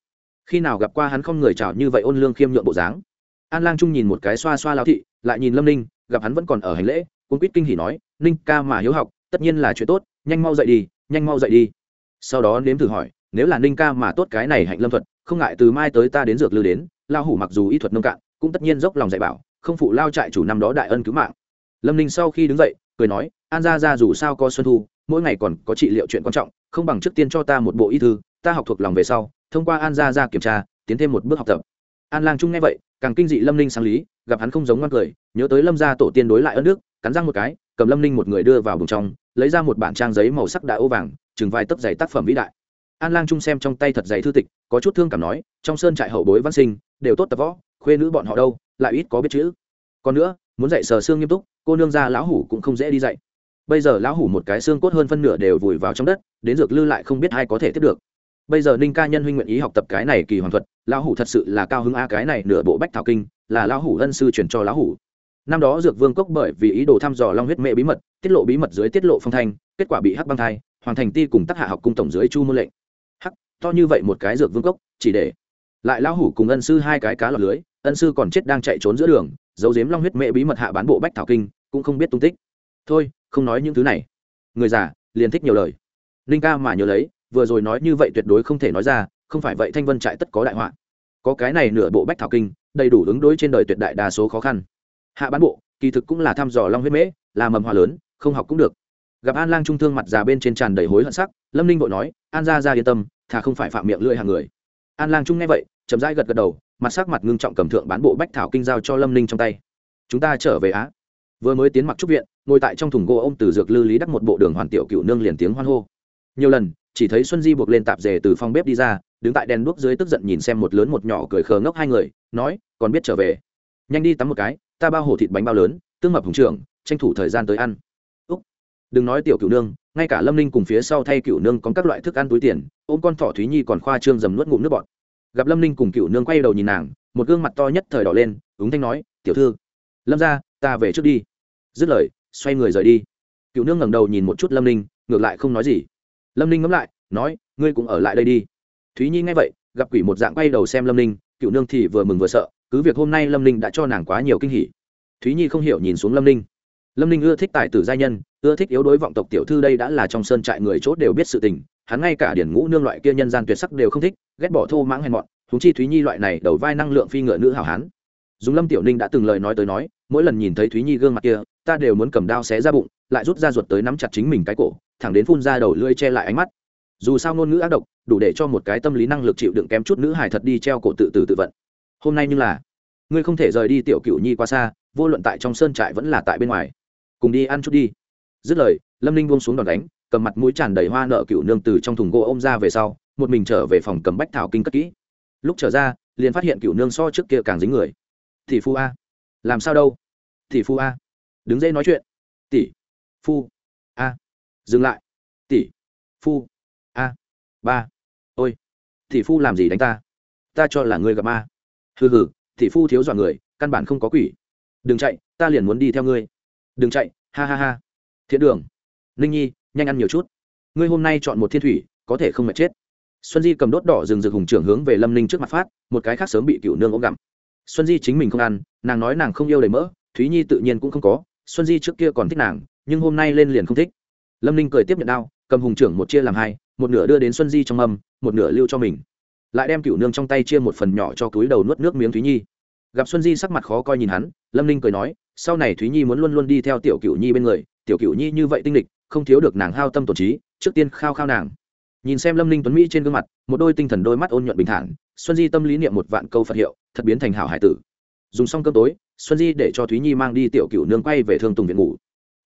Khi nào gặp qua hắn không người chào như vậy ôn lương khiêm nhượng bộ dáng an lang trung nhìn một cái xoa xoa lao thị, lại nhìn lâm ninh, gặp hắn vẫn còn ở hành lễ cung quýt kinh hỉ nói, ninh ca mà hiếu học, tất nhiên là chuyện tốt, nhanh mau dậy đi, nhanh mau dậy đi. Sau đó nếm thử hỏi, nếu là ninh ca mà tốt cái này hạnh lâm thuật, không ngại từ mai tới ta đến dược lư đến lao hủ mặc dù y thuật nông cạn, cũng tất nhiên dốc lòng dạy bảo, không phụ lao trại chủ năm đó đại ân cứu mạng. Lâm ninh sau khi đứng dậy, cười nói, an ra ra dù sao có xuân thu, mỗi ngày còn có trị liệu chuyện quan trọng, không bằng trước tiên cho ta một bộ y thư, ta học thuộc lòng về sau, thông qua an ra ra kiểm tra, tiến thêm một bước học tập. An lang trung nghe vậy càng kinh dị lâm ninh sang lý, gặp hắn không giống ngoan cười, nhớ tới lâm gia tổ tiên đối lại ân đức, cắn răng một cái, cầm lâm ninh một người đưa vào bùng trong, lấy ra một bản trang giấy màu sắc đã ô vàng chừng vài tấc giày tác phẩm vĩ đại. An lang trung xem trong tay thật giày thư tịch, có chút thương cảm nói, trong sơn trại hậu bối văn sinh, đều tốt tập võ, khuê nữ bọn họ đâu, lại ít có biết chữ. Còn nữa, muốn dạy sờ xương nghiêm túc, cô nương ra lão hủ cũng không dễ đi dạy. Bây giờ lão hủ một cái xương cốt hơn phân nửa đều vùi vào trong đất, đến dược lư lại không biết ai có thể tiếp được bây giờ ninh ca nhân huynh nguyện ý học tập cái này kỳ hoàn thuật, lão hủ thật sự là cao hứng a, cái này nửa bộ bách thảo kinh, là lão hủ ân sư truyền cho lão hủ. Năm đó dược vương cốc bởi vì ý đồ thăm dò long huyết mẹ bí mật, tiết lộ bí mật dưới tiết lộ phong thanh, kết quả bị hắc băng thai, hoàng thành ti cùng tác hạ học cung tổng dưới chu môn lệnh. Hắc, to như vậy một cái dược vương cốc, chỉ để lại lão hủ cùng ân sư hai cái cá lọt lưới, ân sư còn chết đang chạy trốn giữa đường, giấu giếm long huyết mẹ bí mật hạ bán bộ bách thảo kinh, cũng không biết tung tích. Thôi, không nói những thứ này. Người già, liền thích nhiều lời. Ninh ca mà nhớ lấy vừa rồi nói như vậy tuyệt đối không thể nói ra, không phải vậy thanh vân trại tất có đại họa. Có cái này nửa bộ bách thảo kinh, đầy đủ ứng đối trên đời tuyệt đại đa số khó khăn. Hạ bán bộ, kỳ thực cũng là thăm dò long huyết mễ, là mầm hòa lớn, không học cũng được. Gặp an lang trung thương mặt già bên trên tràn đầy hối hận sắc, lâm ninh vội nói, an ra ra yên tâm, thà không phải phạm miệng lưỡi hàng người. An lang trung nghe vậy, chậm rãi gật gật đầu, mặt sắc mặt ngưng trọng cầm thượng bán bộ bách thảo kinh giao cho lâm ninh trong tay. Chúng ta trở về á. Vừa mới tiến mặc trúc viện, ngồi tại trong thùng gỗ ô m từ dược lư lý đắc một bộ đường hoàn tiểu cựu nương liền tiếng hoan hô. Nhiều lần chỉ thấy xuân di buộc lên tạp dề từ phòng bếp đi ra, đứng tại đèn đuốc dưới tức giận nhìn xem một lớn một nhỏ cười khờ ngốc hai người, nói, còn biết trở về? Nhanh đi tắm một cái, ta bao hổ thịt bánh bao lớn, tương mập hùng trưởng, tranh thủ thời gian tới ăn. Úc. Đừng nói tiểu cựu nương, ngay cả lâm ninh cùng phía sau thay cựu nương có các loại thức ăn túi tiền, ôm con thỏ thúy nhi còn khoa trương dầm nuốt ngụm nước bọt. Gặp lâm ninh cùng cựu nương quay đầu nhìn nàng, một gương mặt to nhất thời đỏ lên, ứng thanh nói, tiểu thư, lâm ra ta về trước đi. Dứt lời, xoay người rời đi. Cựu nương ngẩng đầu nhìn một chút lâm ninh, ngược lại không nói gì lâm ninh ngẫm lại, nói, ngươi cũng ở lại đây đi. Thúy nhi nghe vậy, gặp quỷ một dạng quay đầu xem lâm ninh, cựu nương thì vừa mừng vừa sợ, cứ việc hôm nay lâm ninh đã cho nàng quá nhiều kinh hỉ. Thúy nhi không hiểu nhìn xuống lâm ninh. Lâm ninh ưa thích tài tử gia nhân, ưa thích yếu đối vọng tộc tiểu thư đây đã là trong sơn trại người chốt đều biết sự tình, hắn ngay cả điển ngũ nương loại kia nhân gian tuyệt sắc đều không thích, ghét bỏ thô mãng hèn mọn thúng chi thúy nhi loại này đầu vai năng lượng phi ngựa nữ hảo hán. Dùng lâm tiểu ninh đã từng lời nói tới nói, mỗi lần nhìn thấy thúy nhi gương mặt kia ta đều muốn cầm đao xé ra bụng, lại rút ra ruột tới nắm chặt chính mình cái cổ, thẳng đến phun ra đầu lưỡi che lại ánh mắt. Dù sao ngôn ngữ ác độc, đủ để cho một cái tâm lý năng lực chịu đựng kém chút nữ hài thật đi treo cổ tự tử tự vận. Hôm nay như là, ngươi không thể rời đi tiểu cựu nhi qua xa, vô luận tại trong sơn trại vẫn là tại bên ngoài. Cùng đi ăn chút đi. Dứt lời, lâm ninh buông xuống đòn đánh, cầm mặt mũi tràn đầy hoa nợ cựu nương từ trong thùng gỗ ôm ra về sau, một mình trở về phòng cầm bách thảo kinh cất kỹ. Lúc trở ra, liền phát hiện cựu nương so trước kia càng dính người. Thì phu a. Làm sao đâu? Thì phu a đứng dây nói chuyện. Tỷ. Phu. A. Dừng lại. Tỷ. Phu. A. Ba. Ôi. Tỷ phu làm gì đánh ta? Ta cho là người gặp ma. Hừ hừ, tỷ phu thiếu dọa người, căn bản không có quỷ. Đừng chạy, ta liền muốn đi theo ngươi. Đừng chạy, ha ha ha. Thiện đường. Ninh nhi, nhanh ăn nhiều chút. Ngươi hôm nay chọn một thiên thủy, có thể không mệt chết. Xuân di cầm đốt đỏ rừng rực hùng trưởng hướng về lâm ninh trước mặt phát, một cái khác sớm bị cựu nương ốm gặm. Xuân di chính mình không ăn, nàng nói nàng không yêu đầy mỡ, thúy nhi tự nhiên cũng không có xuân di trước kia còn thích nàng, nhưng hôm nay lên liền không thích. Lâm ninh cười tiếp nhận đao, cầm hùng trưởng một chia làm hai, một nửa đưa đến xuân di trong âm một nửa lưu cho mình. Lại đem cựu nương trong tay chia một phần nhỏ cho túi đầu nuốt nước miếng thúy nhi. Gặp xuân di sắc mặt khó coi nhìn hắn, lâm ninh cười nói, sau này thúy nhi muốn luôn luôn đi theo tiểu cựu nhi bên người, tiểu cựu nhi như vậy tinh lịch, không thiếu được nàng hao tâm tổn trí, trước tiên khao khao nàng. Nhìn xem lâm ninh tuấn mỹ trên gương mặt, một đôi tinh thần đôi mắt ôn nhuận bình thản, xuân di tâm lý niệm một vạn câu phật hiệu, thật biến thành hảo hải tử. Dùng xong cơm tối xuân di để cho thúy nhi mang đi tiểu cựu nương quay về thương tùng viện ngủ.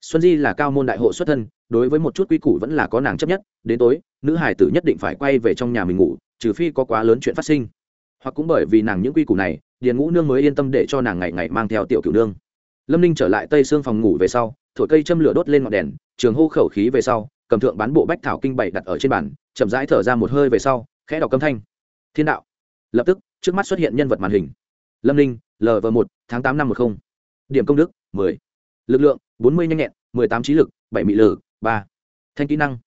Xuân di là cao môn đại hộ xuất thân, đối với một chút quy củ vẫn là có nàng chấp nhất, đến tối, nữ hải tử nhất định phải quay về trong nhà mình ngủ, trừ phi có quá lớn chuyện phát sinh. Hoặc cũng bởi vì nàng những quy củ này, điền ngũ nương mới yên tâm để cho nàng ngày ngày mang theo tiểu cựu nương. Lâm ninh trở lại tây xương phòng ngủ về sau, thổi cây châm lửa đốt lên ngọn đèn, trường hô khẩu khí về sau, cầm thượng bán bộ bách thảo kinh bảy đặt ở trên bàn, chậm rãi thở ra một hơi về sau, khẽ đọc câm thanh. Thiên đạo. Lập tức, trước mắt xuất hiện nhân vật màn hình lâm ninh lv một, tháng tám năm một mươi điểm công đức, mười. Lực lượng, bốn mươi nhanh nhẹn, mười tám trí lực, bảy mị lử, ba. Thanh kỹ năng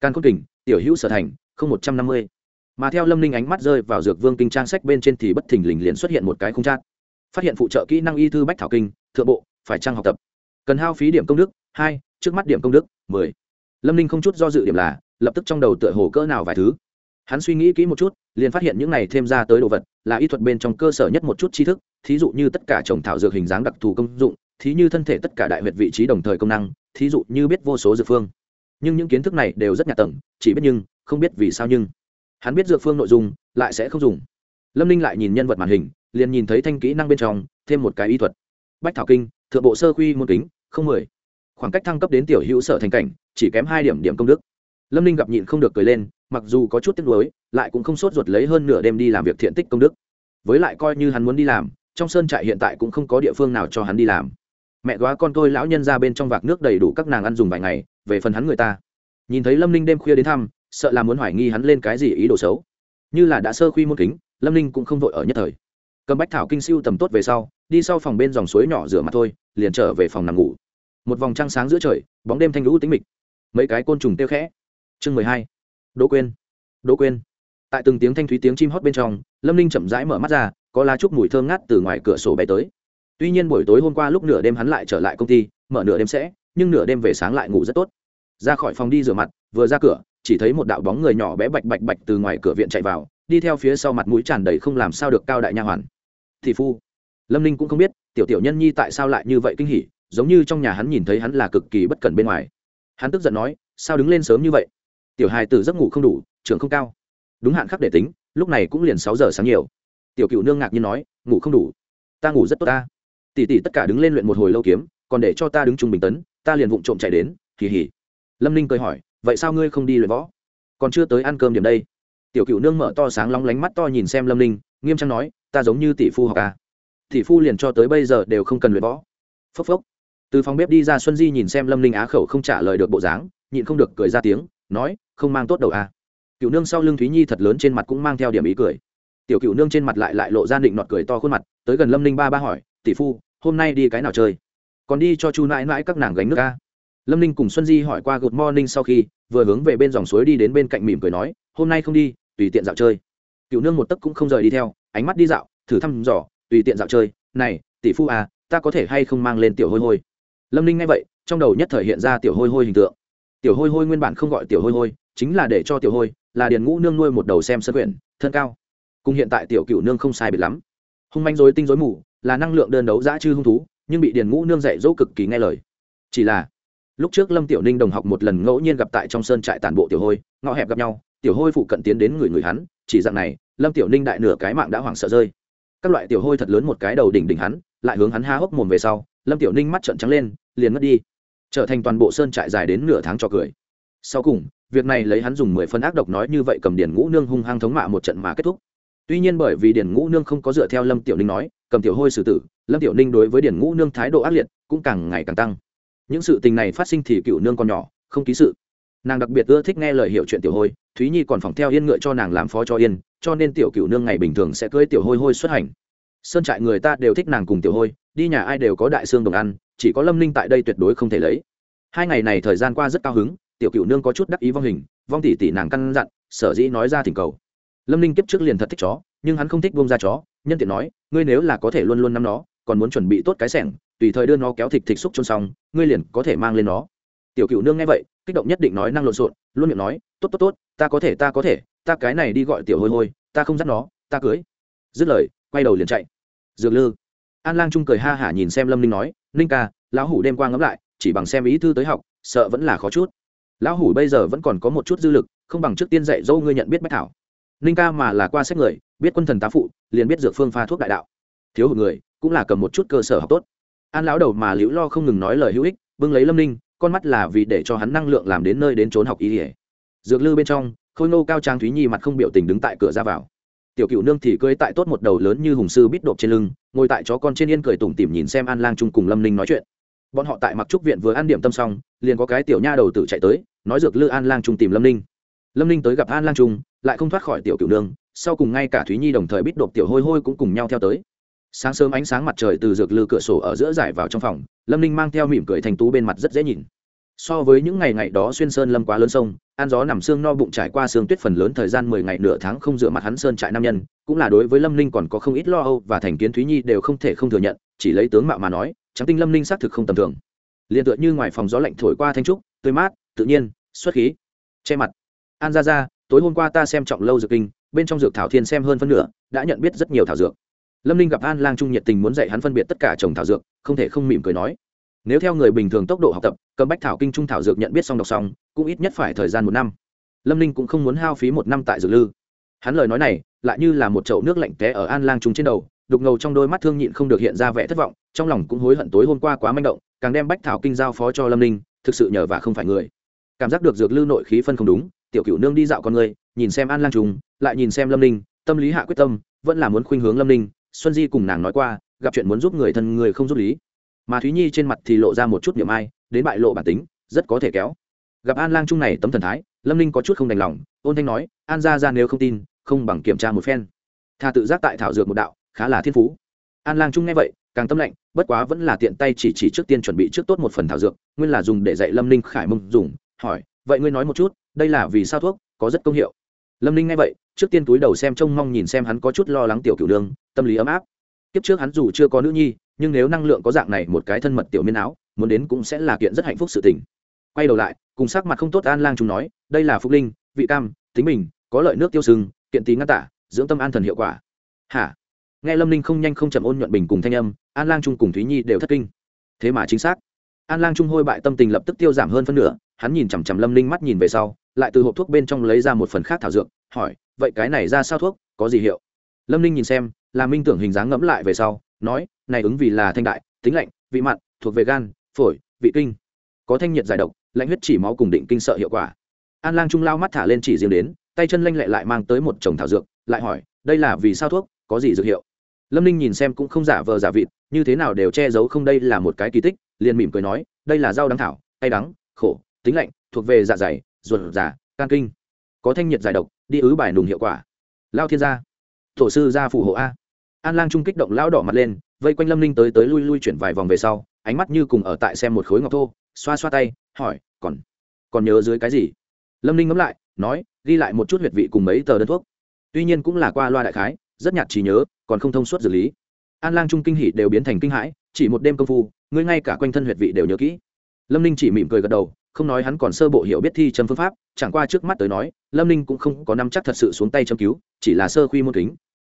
can cốt kình, tiểu hữu sở thành, không một trăm năm mươi. Mà theo lâm ninh ánh mắt rơi vào dược vương kinh trang sách bên trên thì bất thình lình liền xuất hiện một cái không trát phát hiện phụ trợ kỹ năng y thư bách thảo kinh, thượng bộ, phải trang học tập. Cần hao phí điểm công đức, hai, trước mắt điểm công đức, mười. Lâm ninh không chút do dự điểm là, lập tức trong đầu tựa hồ cỡ nào vài thứ hắn suy nghĩ kỹ một chút, liền phát hiện những này thêm ra tới đồ vật là y thuật bên trong cơ sở nhất một chút tri thức, thí dụ như tất cả trồng thảo dược hình dáng đặc thù công dụng, thí như thân thể tất cả đại huyệt vị trí đồng thời công năng, thí dụ như biết vô số dược phương. Nhưng những kiến thức này đều rất nhạt tầng, chỉ biết nhưng, không biết vì sao nhưng. Hắn biết dược phương nội dung, lại sẽ không dùng. Lâm ninh lại nhìn nhân vật màn hình, liền nhìn thấy thanh kỹ năng bên trong, thêm một cái y thuật. Bách thảo kinh, thượng bộ sơ quy môn kính, không mười. Khoảng cách thăng cấp đến tiểu hữu sở thành cảnh, chỉ kém hai điểm điểm công đức. Lâm ninh gặp nhịn không được cười lên mặc dù có chút tiếc nuối, lại cũng không sốt ruột lấy hơn nửa đêm đi làm việc thiện tích công đức. Với lại coi như hắn muốn đi làm, trong sơn trại hiện tại cũng không có địa phương nào cho hắn đi làm. Mẹ góa con tôi lão nhân ra bên trong vạc nước đầy đủ các nàng ăn dùng vài ngày, về phần hắn người ta. Nhìn thấy lâm ninh đêm khuya đến thăm, sợ là muốn hoài nghi hắn lên cái gì ý đồ xấu. Như là đã sơ khuy môn kính, lâm ninh cũng không vội ở nhất thời. Cầm bách thảo kinh siêu tầm tốt về sau, đi sau phòng bên dòng suối nhỏ rửa mặt thôi, liền trở về phòng nằm ngủ. Một vòng trăng sáng giữa trời, bóng đêm thanh lũ tĩnh mịch. Mấy cái côn trùng tiêu khẽ. Chương mười hai đỗ quên đỗ quên tại từng tiếng thanh thúy tiếng chim hót bên trong, lâm ninh chậm rãi mở mắt ra, có lá trúc mùi thơm ngát từ ngoài cửa sổ bay tới. Tuy nhiên buổi tối hôm qua lúc nửa đêm hắn lại trở lại công ty, mở nửa đêm sẽ, nhưng nửa đêm về sáng lại ngủ rất tốt. Ra khỏi phòng đi rửa mặt, vừa ra cửa, chỉ thấy một đạo bóng người nhỏ bé bạch bạch bạch từ ngoài cửa viện chạy vào, đi theo phía sau mặt mũi tràn đầy không làm sao được cao đại nha hoàn. Thì phu, lâm ninh cũng không biết, tiểu tiểu nhân nhi tại sao lại như vậy kinh hỉ, giống như trong nhà hắn nhìn thấy hắn là cực kỳ bất cẩn bên ngoài. Hắn tức giận nói, sao đứng lên sớm như vậy? Tiểu hài Tử giấc ngủ không đủ trưởng không cao. Đúng hạn khắc để tính, lúc này cũng liền sáu giờ sáng nhiều. Tiểu cựu nương ngạc nhiên nói, ngủ không đủ? Ta ngủ rất tốt ta. Tỉ tỉ tất cả đứng lên luyện một hồi lâu kiếm, còn để cho ta đứng trung bình tấn, ta liền vụng trộm chạy đến, kỳ hỉ. Lâm ninh cười hỏi, vậy sao ngươi không đi luyện võ? Còn chưa tới ăn cơm điểm đây. Tiểu cựu nương mở to sáng lóng lánh mắt to nhìn xem lâm ninh, nghiêm trang nói, ta giống như tỷ phu học à. tỷ phu liền cho tới bây giờ đều không cần luyện võ. Phốc phốc. Từ phòng bếp đi ra xuân di nhìn xem lâm ninh á khẩu không trả lời được bộ dáng, nhịn không được cười ra tiếng nói, không mang tốt đầu à. cựu nương sau lưng thúy nhi thật lớn trên mặt cũng mang theo điểm ý cười. Tiểu cựu nương trên mặt lại lại lộ ra định nọt cười to khuôn mặt, tới gần lâm ninh ba ba hỏi, tỷ phu, hôm nay đi cái nào chơi? Còn đi cho chu nãi nãi các nàng gánh nước ca lâm ninh cùng xuân di hỏi qua good morning sau khi, vừa hướng về bên dòng suối đi đến bên cạnh mỉm cười nói, hôm nay không đi, tùy tiện dạo chơi. Cựu nương một tấc cũng không rời đi theo, ánh mắt đi dạo, thử thăm dò, tùy tiện dạo chơi. Này, tỷ phu à ta có thể hay không mang lên tiểu hôi hôi? Lâm ninh nghe vậy, trong đầu nhất thời hiện ra tiểu hôi hôi hình tượng tiểu hôi hôi nguyên bản không gọi tiểu hôi hôi, chính là để cho tiểu hôi, là điền ngũ nương nuôi một đầu xem sân quyển, thân cao. Cùng hiện tại tiểu cựu nương không sai biệt lắm. Hung manh dối tinh dối mù, là năng lượng đơn đấu dã chư hung thú, nhưng bị điền ngũ nương dạy dỗ cực kỳ nghe lời. Chỉ là, lúc trước lâm tiểu ninh đồng học một lần ngẫu nhiên gặp tại trong sơn trại tàn bộ tiểu hôi, ngõ hẹp gặp nhau, tiểu hôi phụ cận tiến đến người người hắn, chỉ dạng này, lâm tiểu ninh đại nửa cái mạng đã hoảng sợ rơi. Các loại tiểu hôi thật lớn một cái đầu đỉnh đỉnh hắn, lại hướng hắn há hốc mồm về sau, lâm tiểu ninh mắt trợn trắng lên, liền mất đi trở thành toàn bộ sơn trại dài đến nửa tháng cho cười. Sau cùng, việc này lấy hắn dùng mười phân ác độc nói như vậy cầm điền ngũ nương hung hăng thống mạ một trận mà kết thúc. Tuy nhiên bởi vì điền ngũ nương không có dựa theo lâm tiểu ninh nói, cầm tiểu hôi xử tử, lâm tiểu ninh đối với điền ngũ nương thái độ ác liệt cũng càng ngày càng tăng. Những sự tình này phát sinh thì cựu nương còn nhỏ, không ký sự. Nàng đặc biệt ưa thích nghe lời hiểu chuyện tiểu hôi, thúy nhi còn phỏng theo yên ngựa cho nàng làm phó cho yên, cho nên tiểu cựu nương ngày bình thường sẽ cưới tiểu hôi hôi xuất hành. Sơn trại người ta đều thích nàng cùng tiểu hôi, đi nhà ai đều có đại xương đồng ăn chỉ có lâm ninh tại đây tuyệt đối không thể lấy. Hai ngày này thời gian qua rất cao hứng, tiểu cựu nương có chút đắc ý vong hình, vong tỷ tỷ nàng căn dặn, sở dĩ nói ra thỉnh cầu. Lâm ninh kiếp trước liền thật thích chó, nhưng hắn không thích bông ra chó, nhân tiện nói, ngươi nếu là có thể luôn luôn nắm nó, còn muốn chuẩn bị tốt cái sẻng, tùy thời đưa nó kéo thịt thịt xúc chôn xong, ngươi liền có thể mang lên nó. Tiểu cựu nương nghe vậy, kích động nhất định nói năng lộn xộn, luôn miệng nói, tốt tốt tốt, ta có thể, ta có thể, ta cái này đi gọi tiểu hôi hôi, ta không dắt nó, ta cưới. Dứt lời, quay đầu liền chạy. Dược lư. An lang trung cười ha hả nhìn xem lâm ninh nói ninh ca, lão hủ đêm qua ngẫm lại, chỉ bằng xem ý thư tới học, sợ vẫn là khó chút. Lão hủ bây giờ vẫn còn có một chút dư lực, không bằng trước tiên dạy dâu ngươi nhận biết bách thảo. Ninh ca mà là qua sách người, biết quân thần tá phụ, liền biết dược phương pha thuốc đại đạo. Thiếu hụt người, cũng là cầm một chút cơ sở học tốt. An lão đầu mà liễu lo không ngừng nói lời hữu ích, bưng lấy lâm ninh, con mắt là vì để cho hắn năng lượng làm đến nơi đến trốn học ý ỉa dược lư bên trong, khôi ngô cao trang thúy nhi mặt không biểu tình đứng tại cửa ra vào tiểu cựu nương thì cưới tại tốt một đầu lớn như hùng sư bít đột trên lưng, ngồi tại chó con trên yên cười tủm tỉm nhìn xem an lang trung cùng lâm ninh nói chuyện. Bọn họ tại mặc trúc viện vừa ăn điểm tâm xong, liền có cái tiểu nha đầu tử chạy tới, nói dược lư an lang trung tìm lâm ninh. Lâm ninh tới gặp an lang trung, lại không thoát khỏi tiểu cựu nương, sau cùng ngay cả thúy nhi đồng thời bít đột tiểu hôi hôi cũng cùng nhau theo tới. Sáng sớm ánh sáng mặt trời từ dược lư cửa sổ ở giữa giải vào trong phòng, lâm ninh mang theo mỉm cười thành tú bên mặt rất dễ nhìn. So với những ngày ngày đó xuyên sơn lâm quá lớn sông ăn gió nằm xương no bụng trải qua xương tuyết phần lớn thời gian mười ngày nửa tháng không dựa mặt hắn sơn trại nam nhân, cũng là đối với lâm ninh còn có không ít lo âu và thành kiến thúy nhi đều không thể không thừa nhận, chỉ lấy tướng mạo mà nói trắng tinh lâm ninh xác thực không tầm thường. Liên tựa như ngoài phòng gió lạnh thổi qua thanh trúc, tươi mát, tự nhiên, xuất khí. Che mặt. An ra ra, tối hôm qua ta xem trọng lâu dược kinh, bên trong dược thảo thiên xem hơn phân nửa, đã nhận biết rất nhiều thảo dược. Lâm ninh gặp an lang trung nhiệt tình muốn dạy hắn phân biệt tất cả trồng thảo dược, không thể không mỉm cười nói nếu theo người bình thường tốc độ học tập, cầm bách thảo kinh trung thảo dược nhận biết xong đọc xong, cũng ít nhất phải thời gian một năm. Lâm ninh cũng không muốn hao phí một năm tại dược lư. Hắn lời nói này lại như là một chậu nước lạnh té ở an lang trung trên đầu, đục ngầu trong đôi mắt thương nhịn không được hiện ra vẻ thất vọng, trong lòng cũng hối hận tối hôm qua quá manh động, càng đem bách thảo kinh giao phó cho lâm ninh, thực sự nhờ và không phải người. Cảm giác được dược lư nội khí phân không đúng, tiểu cựu nương đi dạo con người, nhìn xem an lang trùng, lại nhìn xem lâm ninh, tâm lý hạ quyết tâm, vẫn là muốn khuynh hướng lâm ninh, xuân di cùng nàng nói qua, gặp chuyện muốn giúp người thân, người không giúp lý mà thúy nhi trên mặt thì lộ ra một chút niệm ai đến bại lộ bản tính rất có thể kéo. gặp an lang trung này tấm thần thái lâm ninh có chút không đành lòng ôn thanh nói an ra ra nếu không tin không bằng kiểm tra một phen. tha tự giác tại thảo dược một đạo khá là thiên phú. an lang trung nghe vậy càng tâm lạnh bất quá vẫn là tiện tay chỉ chỉ trước tiên chuẩn bị trước tốt một phần thảo dược nguyên là dùng để dạy lâm ninh khải mông dùng hỏi vậy ngươi nói một chút đây là vì sao thuốc có rất công hiệu. lâm ninh nghe vậy trước tiên túi đầu xem trông mong nhìn xem hắn có chút lo lắng tiểu cửu đường, tâm lý ấm áp. kiếp trước hắn dù chưa có nữ nhi nhưng nếu năng lượng có dạng này một cái thân mật tiểu miên áo, muốn đến cũng sẽ là kiện rất hạnh phúc sự tình. Quay đầu lại, cùng sắc mặt không tốt an lang chúng nói, đây là phúc linh, vị cam, tính mình có lợi nước tiêu sưng kiện tí ngăn tả, dưỡng tâm an thần hiệu quả. Hả? Nghe lâm ninh không nhanh không chậm ôn nhuận bình cùng thanh âm, an lang trung cùng thúy nhi đều thất kinh. Thế mà chính xác. An lang trung hôi bại tâm tình lập tức tiêu giảm hơn phân nửa, hắn nhìn chằm chằm lâm ninh mắt nhìn về sau, lại từ hộp thuốc bên trong lấy ra một phần khác thảo dược, hỏi, vậy cái này ra sao thuốc, có gì hiệu? Lâm ninh nhìn xem là minh tưởng hình dáng ngẫm lại về sau nói, này ứng vì là thanh đại, tính lạnh, vị mặn, thuộc về gan, phổi, vị kinh. Có thanh nhiệt giải độc, lạnh huyết chỉ máu cùng định kinh sợ hiệu quả. An lang trung lao mắt thả lên chỉ riêng đến, tay chân lanh lẹ lại mang tới một chồng thảo dược, lại hỏi, đây là vì sao thuốc, có gì dược hiệu? Lâm ninh nhìn xem cũng không giả vờ giả vịt, như thế nào đều che giấu không đây là một cái kỳ tích, liền mỉm cười nói, đây là rau đắng thảo hay đắng, khổ, tính lạnh, thuộc về dạ dày, ruột giả can kinh. Có thanh nhiệt giải độc, đi ứ bài nùng hiệu quả. Lao thiên gia. Tổ sư gia phù hộ a an lang trung kích động lão đỏ mặt lên, vây quanh lâm ninh tới tới lui lui chuyển vài vòng về sau, ánh mắt như cùng ở tại xem một khối ngọc thô, xoa xoa tay, hỏi, còn còn nhớ dưới cái gì? Lâm ninh ngẫm lại, nói, ghi lại một chút huyệt vị cùng mấy tờ đơn thuốc. Tuy nhiên cũng là qua loa đại khái, rất nhạt trí nhớ, còn không thông suốt xử lý. An lang trung kinh hỉ đều biến thành kinh hãi, chỉ một đêm công phu, ngươi ngay cả quanh thân huyệt vị đều nhớ kỹ. Lâm ninh chỉ mỉm cười gật đầu, không nói hắn còn sơ bộ hiểu biết thi châm phương pháp, chẳng qua trước mắt tới nói, lâm ninh cũng không có nắm chắc thật sự xuống tay châm cứu, chỉ là sơ khuy môn kính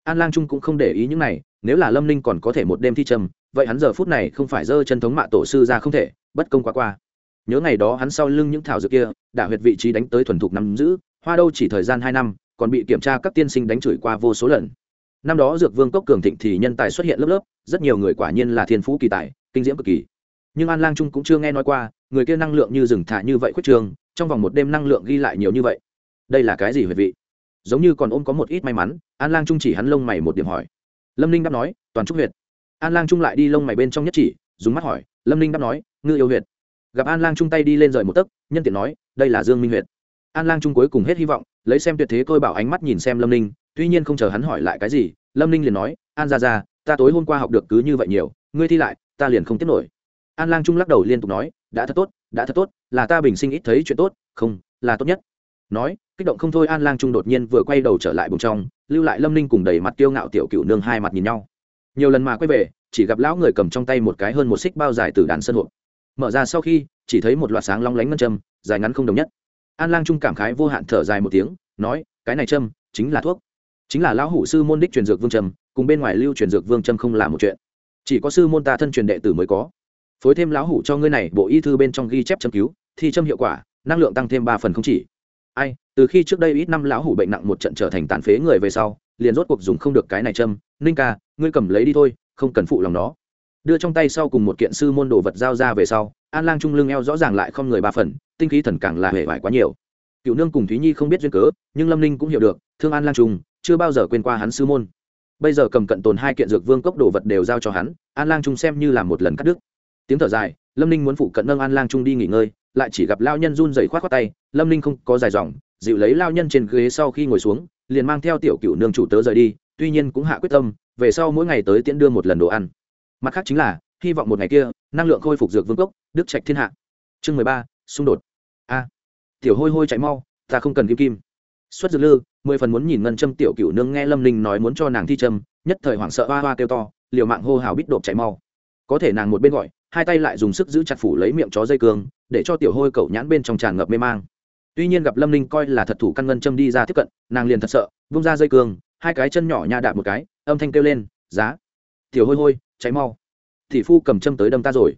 an lang trung cũng không để ý những này nếu là lâm ninh còn có thể một đêm thi trầm, vậy hắn giờ phút này không phải dơ chân thống mạ tổ sư ra không thể bất công quá qua. Nhớ ngày đó hắn sau lưng những thảo dược kia đã huyệt vị trí đánh tới thuần thục nắm giữ hoa đâu chỉ thời gian hai năm còn bị kiểm tra các tiên sinh đánh chửi qua vô số lần. Năm đó dược vương cốc cường thịnh thì nhân tài xuất hiện lớp lớp rất nhiều người quả nhiên là thiên phú kỳ tài kinh diễm cực kỳ. Nhưng an lang trung cũng chưa nghe nói qua người kia năng lượng như rừng thả như vậy khuyết trường trong vòng một đêm năng lượng ghi lại nhiều như vậy. Đây là cái gì huyệt vị? Giống như còn ôm có một ít may mắn, an lang trung chỉ hắn lông mày một điểm hỏi. Lâm ninh đáp nói, toàn trúc huyệt. An lang trung lại đi lông mày bên trong nhất chỉ, dùng mắt hỏi. Lâm ninh đáp nói, ngư yêu huyệt. Gặp an lang trung tay đi lên rời một tấc, nhân tiện nói, đây là dương minh huyệt. An lang trung cuối cùng hết hy vọng, lấy xem tuyệt thế tôi bảo ánh mắt nhìn xem lâm ninh, tuy nhiên không chờ hắn hỏi lại cái gì, lâm ninh liền nói, an ra ra ta tối hôm qua học được cứ như vậy nhiều, ngươi thi lại, ta liền không tiếp nổi. An lang trung lắc đầu liên tục nói, đã thật tốt, đã thật tốt, là ta bình sinh ít thấy chuyện tốt, không, là tốt nhất. Nói kích động không thôi an lang trung đột nhiên vừa quay đầu trở lại bùng trong, lưu lại lâm ninh cùng đầy mặt kiêu ngạo tiểu cựu nương hai mặt nhìn nhau. Nhiều lần mà quay về, chỉ gặp lão người cầm trong tay một cái hơn một xích bao dài từ đàn sân hộp. Mở ra sau khi, chỉ thấy một loạt sáng long lánh ngân châm, dài ngắn không đồng nhất. An lang trung cảm khái vô hạn thở dài một tiếng, nói, cái này châm, chính là thuốc. Chính là lão hủ sư môn đích truyền dược vương trầm cùng bên ngoài lưu truyền dược vương trâm không là một chuyện. Chỉ có sư môn ta thân truyền đệ tử mới có. Phối thêm lão hủ cho ngươi này, bộ y thư bên trong ghi chép châm cứu thì châm hiệu quả, năng lượng tăng thêm ba phần không chỉ. Ai từ khi trước đây ít năm lão hủ bệnh nặng một trận trở thành tàn phế người về sau, liền rốt cuộc dùng không được cái này châm. Ninh ca, ngươi cầm lấy đi thôi, không cần phụ lòng nó. Đưa trong tay sau cùng một kiện sư môn đồ vật giao ra về sau, an lang trung lưng eo rõ ràng lại không người ba phần, tinh khí thần càng là hề vải quá nhiều. Cựu nương cùng thúy nhi không biết duyên cớ, nhưng lâm ninh cũng hiểu được, thương an lang trung, chưa bao giờ quên qua hắn sư môn. Bây giờ cầm cận tồn hai kiện dược vương cốc đồ vật đều giao cho hắn, an lang trung xem như là một lần cắt đứt. Tiếng thở dài, lâm ninh muốn phụ cận nâng an lang trung đi nghỉ ngơi, lại chỉ gặp lao nhân run dày k h o á t khoác tay, lâm ninh không có dài dòng dịu lấy lao nhân trên ghế sau khi ngồi xuống, liền mang theo tiểu cựu nương chủ tớ rời đi, tuy nhiên cũng hạ quyết tâm, về sau mỗi ngày tới tiễn đưa một lần đồ ăn. Mặt khác chính là, hy vọng một ngày kia, năng lượng khôi phục dược vương cốc, đức trạch thiên hạ. Chương mười ba, xung đột. A. Tiểu hôi hôi chạy mau, ta không cần kim kim. Xuất dược lư, mười phần muốn nhìn ngân châm tiểu cựu nương nghe lâm ninh nói muốn cho nàng thi châm, nhất thời hoảng sợ hoa hoa kêu to, liều mạng hô hào bít đột chạy mau. Có thể nàng một bên gọi, hai tay lại dùng sức giữ chặt phủ lấy miệng chó dây cương, để cho tiểu hôi cậu nhãn bên trong tràn ngập mê mang tuy nhiên gặp lâm ninh coi là thật thủ căn ngân châm đi ra tiếp cận, nàng liền thật sợ, vung ra dây cường, hai cái chân nhỏ nha đạp một cái, âm thanh kêu lên, giá, tiểu hôi hôi, cháy mau. Thị phu cầm châm tới đâm ta rồi.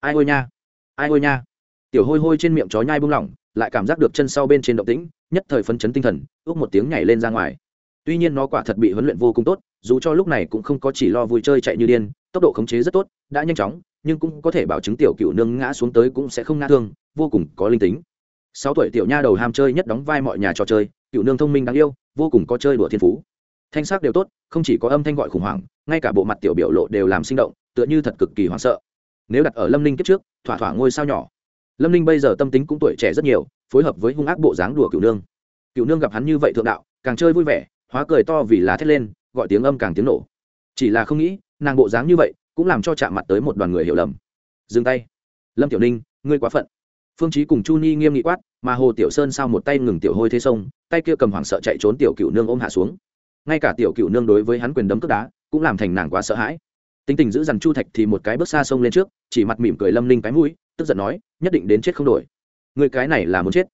Ai ôi nha, ai ôi nha. Tiểu hôi hôi trên miệng chó nhai bung lỏng, lại cảm giác được chân sau bên trên động tĩnh, nhất thời phấn chấn tinh thần ước một tiếng nhảy lên ra ngoài. Tuy nhiên nó quả thật bị huấn luyện vô cùng tốt, dù cho lúc này cũng không có chỉ lo vui chơi chạy như điên, tốc độ khống chế rất tốt, đã nhanh chóng, nhưng cũng có thể bảo chứng tiểu cựu nương ngã xuống tới cũng sẽ không ngã thương, vô cùng có linh tính sáu tuổi tiểu nha đầu ham chơi nhất đóng vai mọi nhà trò chơi cựu nương thông minh đáng yêu, vô cùng có chơi đùa thiên phú. Thanh sắc đều tốt, không chỉ có âm thanh gọi khủng hoảng, ngay cả bộ mặt tiểu biểu lộ đều làm sinh động, tựa như thật cực kỳ hoảng sợ. Nếu đặt ở lâm ninh kiếp trước, thỏa thỏa ngôi sao nhỏ. Lâm ninh bây giờ tâm tính cũng tuổi trẻ rất nhiều, phối hợp với hung ác bộ dáng đùa cựu nương. Cựu nương gặp hắn như vậy thượng đạo, càng chơi vui vẻ, hóa cười to vì là thét lên, gọi tiếng âm càng tiếng nổ. Chỉ là không nghĩ, nàng bộ dáng như vậy, cũng làm cho chạm mặt tới một đoàn người hiểu lầm. Dừng tay. Lâm tiểu ninh, ngươi quá phận phương chí cùng chu ni nghiêm nghị quát, mà hồ tiểu sơn sao một tay ngừng tiểu hôi thế sông, tay kia cầm hoảng sợ chạy trốn tiểu cựu nương ôm hạ xuống. Ngay cả tiểu cựu nương đối với hắn quyền đấm cướp đá, cũng làm thành nàng quá sợ hãi. Tính tình giữ rằng chu thạch thì một cái bước xa sông lên trước, chỉ mặt mỉm cười lâm ninh cái mũi, tức giận nói, nhất định đến chết không đổi. Người cái này là muốn chết.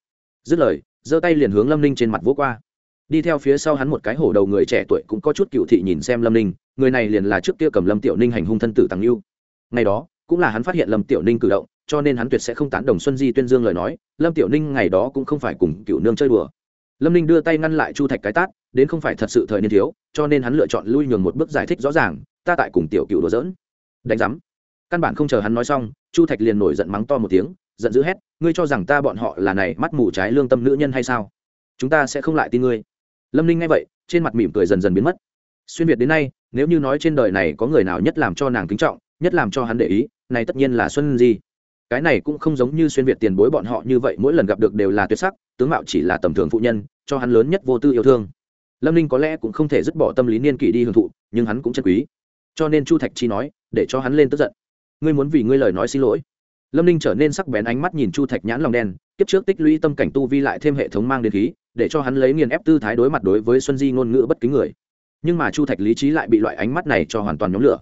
Dứt lời, giơ tay liền hướng lâm ninh trên mặt vỗ qua. Đi theo phía sau hắn một cái hổ đầu người trẻ tuổi cũng có chút cựu thị nhìn xem lâm ninh, người này liền là trước kia cầm lâm tiểu ninh hành hung thân tử tăng lưu ngày đó, cũng là hắn phát hiện lâm tiểu ninh cử động cho nên hắn tuyệt sẽ không tán đồng xuân di tuyên dương lời nói, lâm tiểu ninh ngày đó cũng không phải cùng cựu nương chơi đùa. Lâm ninh đưa tay ngăn lại chu thạch cái tát, đến không phải thật sự thời niên thiếu, cho nên hắn lựa chọn lui nhường một bước giải thích rõ ràng, ta tại cùng tiểu cựu đùa dỡn đánh giám. Căn bản không chờ hắn nói xong, chu thạch liền nổi giận mắng to một tiếng, giận dữ hét, ngươi cho rằng ta bọn họ là này mắt mù trái lương tâm nữ nhân hay sao? Chúng ta sẽ không lại tin ngươi. Lâm ninh nghe vậy, trên mặt mỉm cười dần dần biến mất. Xuyên việt đến nay, nếu như nói trên đời này có người nào nhất làm cho nàng kính trọng, nhất làm cho hắn để ý, này tất nhiên là xuân di cái này cũng không giống như xuyên việt tiền bối bọn họ như vậy, mỗi lần gặp được đều là tuyệt sắc, tướng mạo chỉ là tầm thường phụ nhân, cho hắn lớn nhất vô tư yêu thương. Lâm ninh có lẽ cũng không thể dứt bỏ tâm lý niên kỷ đi hưởng thụ, nhưng hắn cũng chân quý. Cho nên chu thạch chi nói, để cho hắn lên tức giận. Ngươi muốn vì ngươi lời nói xin lỗi. Lâm ninh trở nên sắc bén ánh mắt nhìn chu thạch nhãn lòng đen, kiếp trước tích lũy tâm cảnh tu vi lại thêm hệ thống mang đến khí, để cho hắn lấy nghiền ép tư thái đối mặt đối với xuân di ngôn ngữ bất kính người. Nhưng mà chu thạch lý trí lại bị loại ánh mắt này cho hoàn toàn nhóm lửa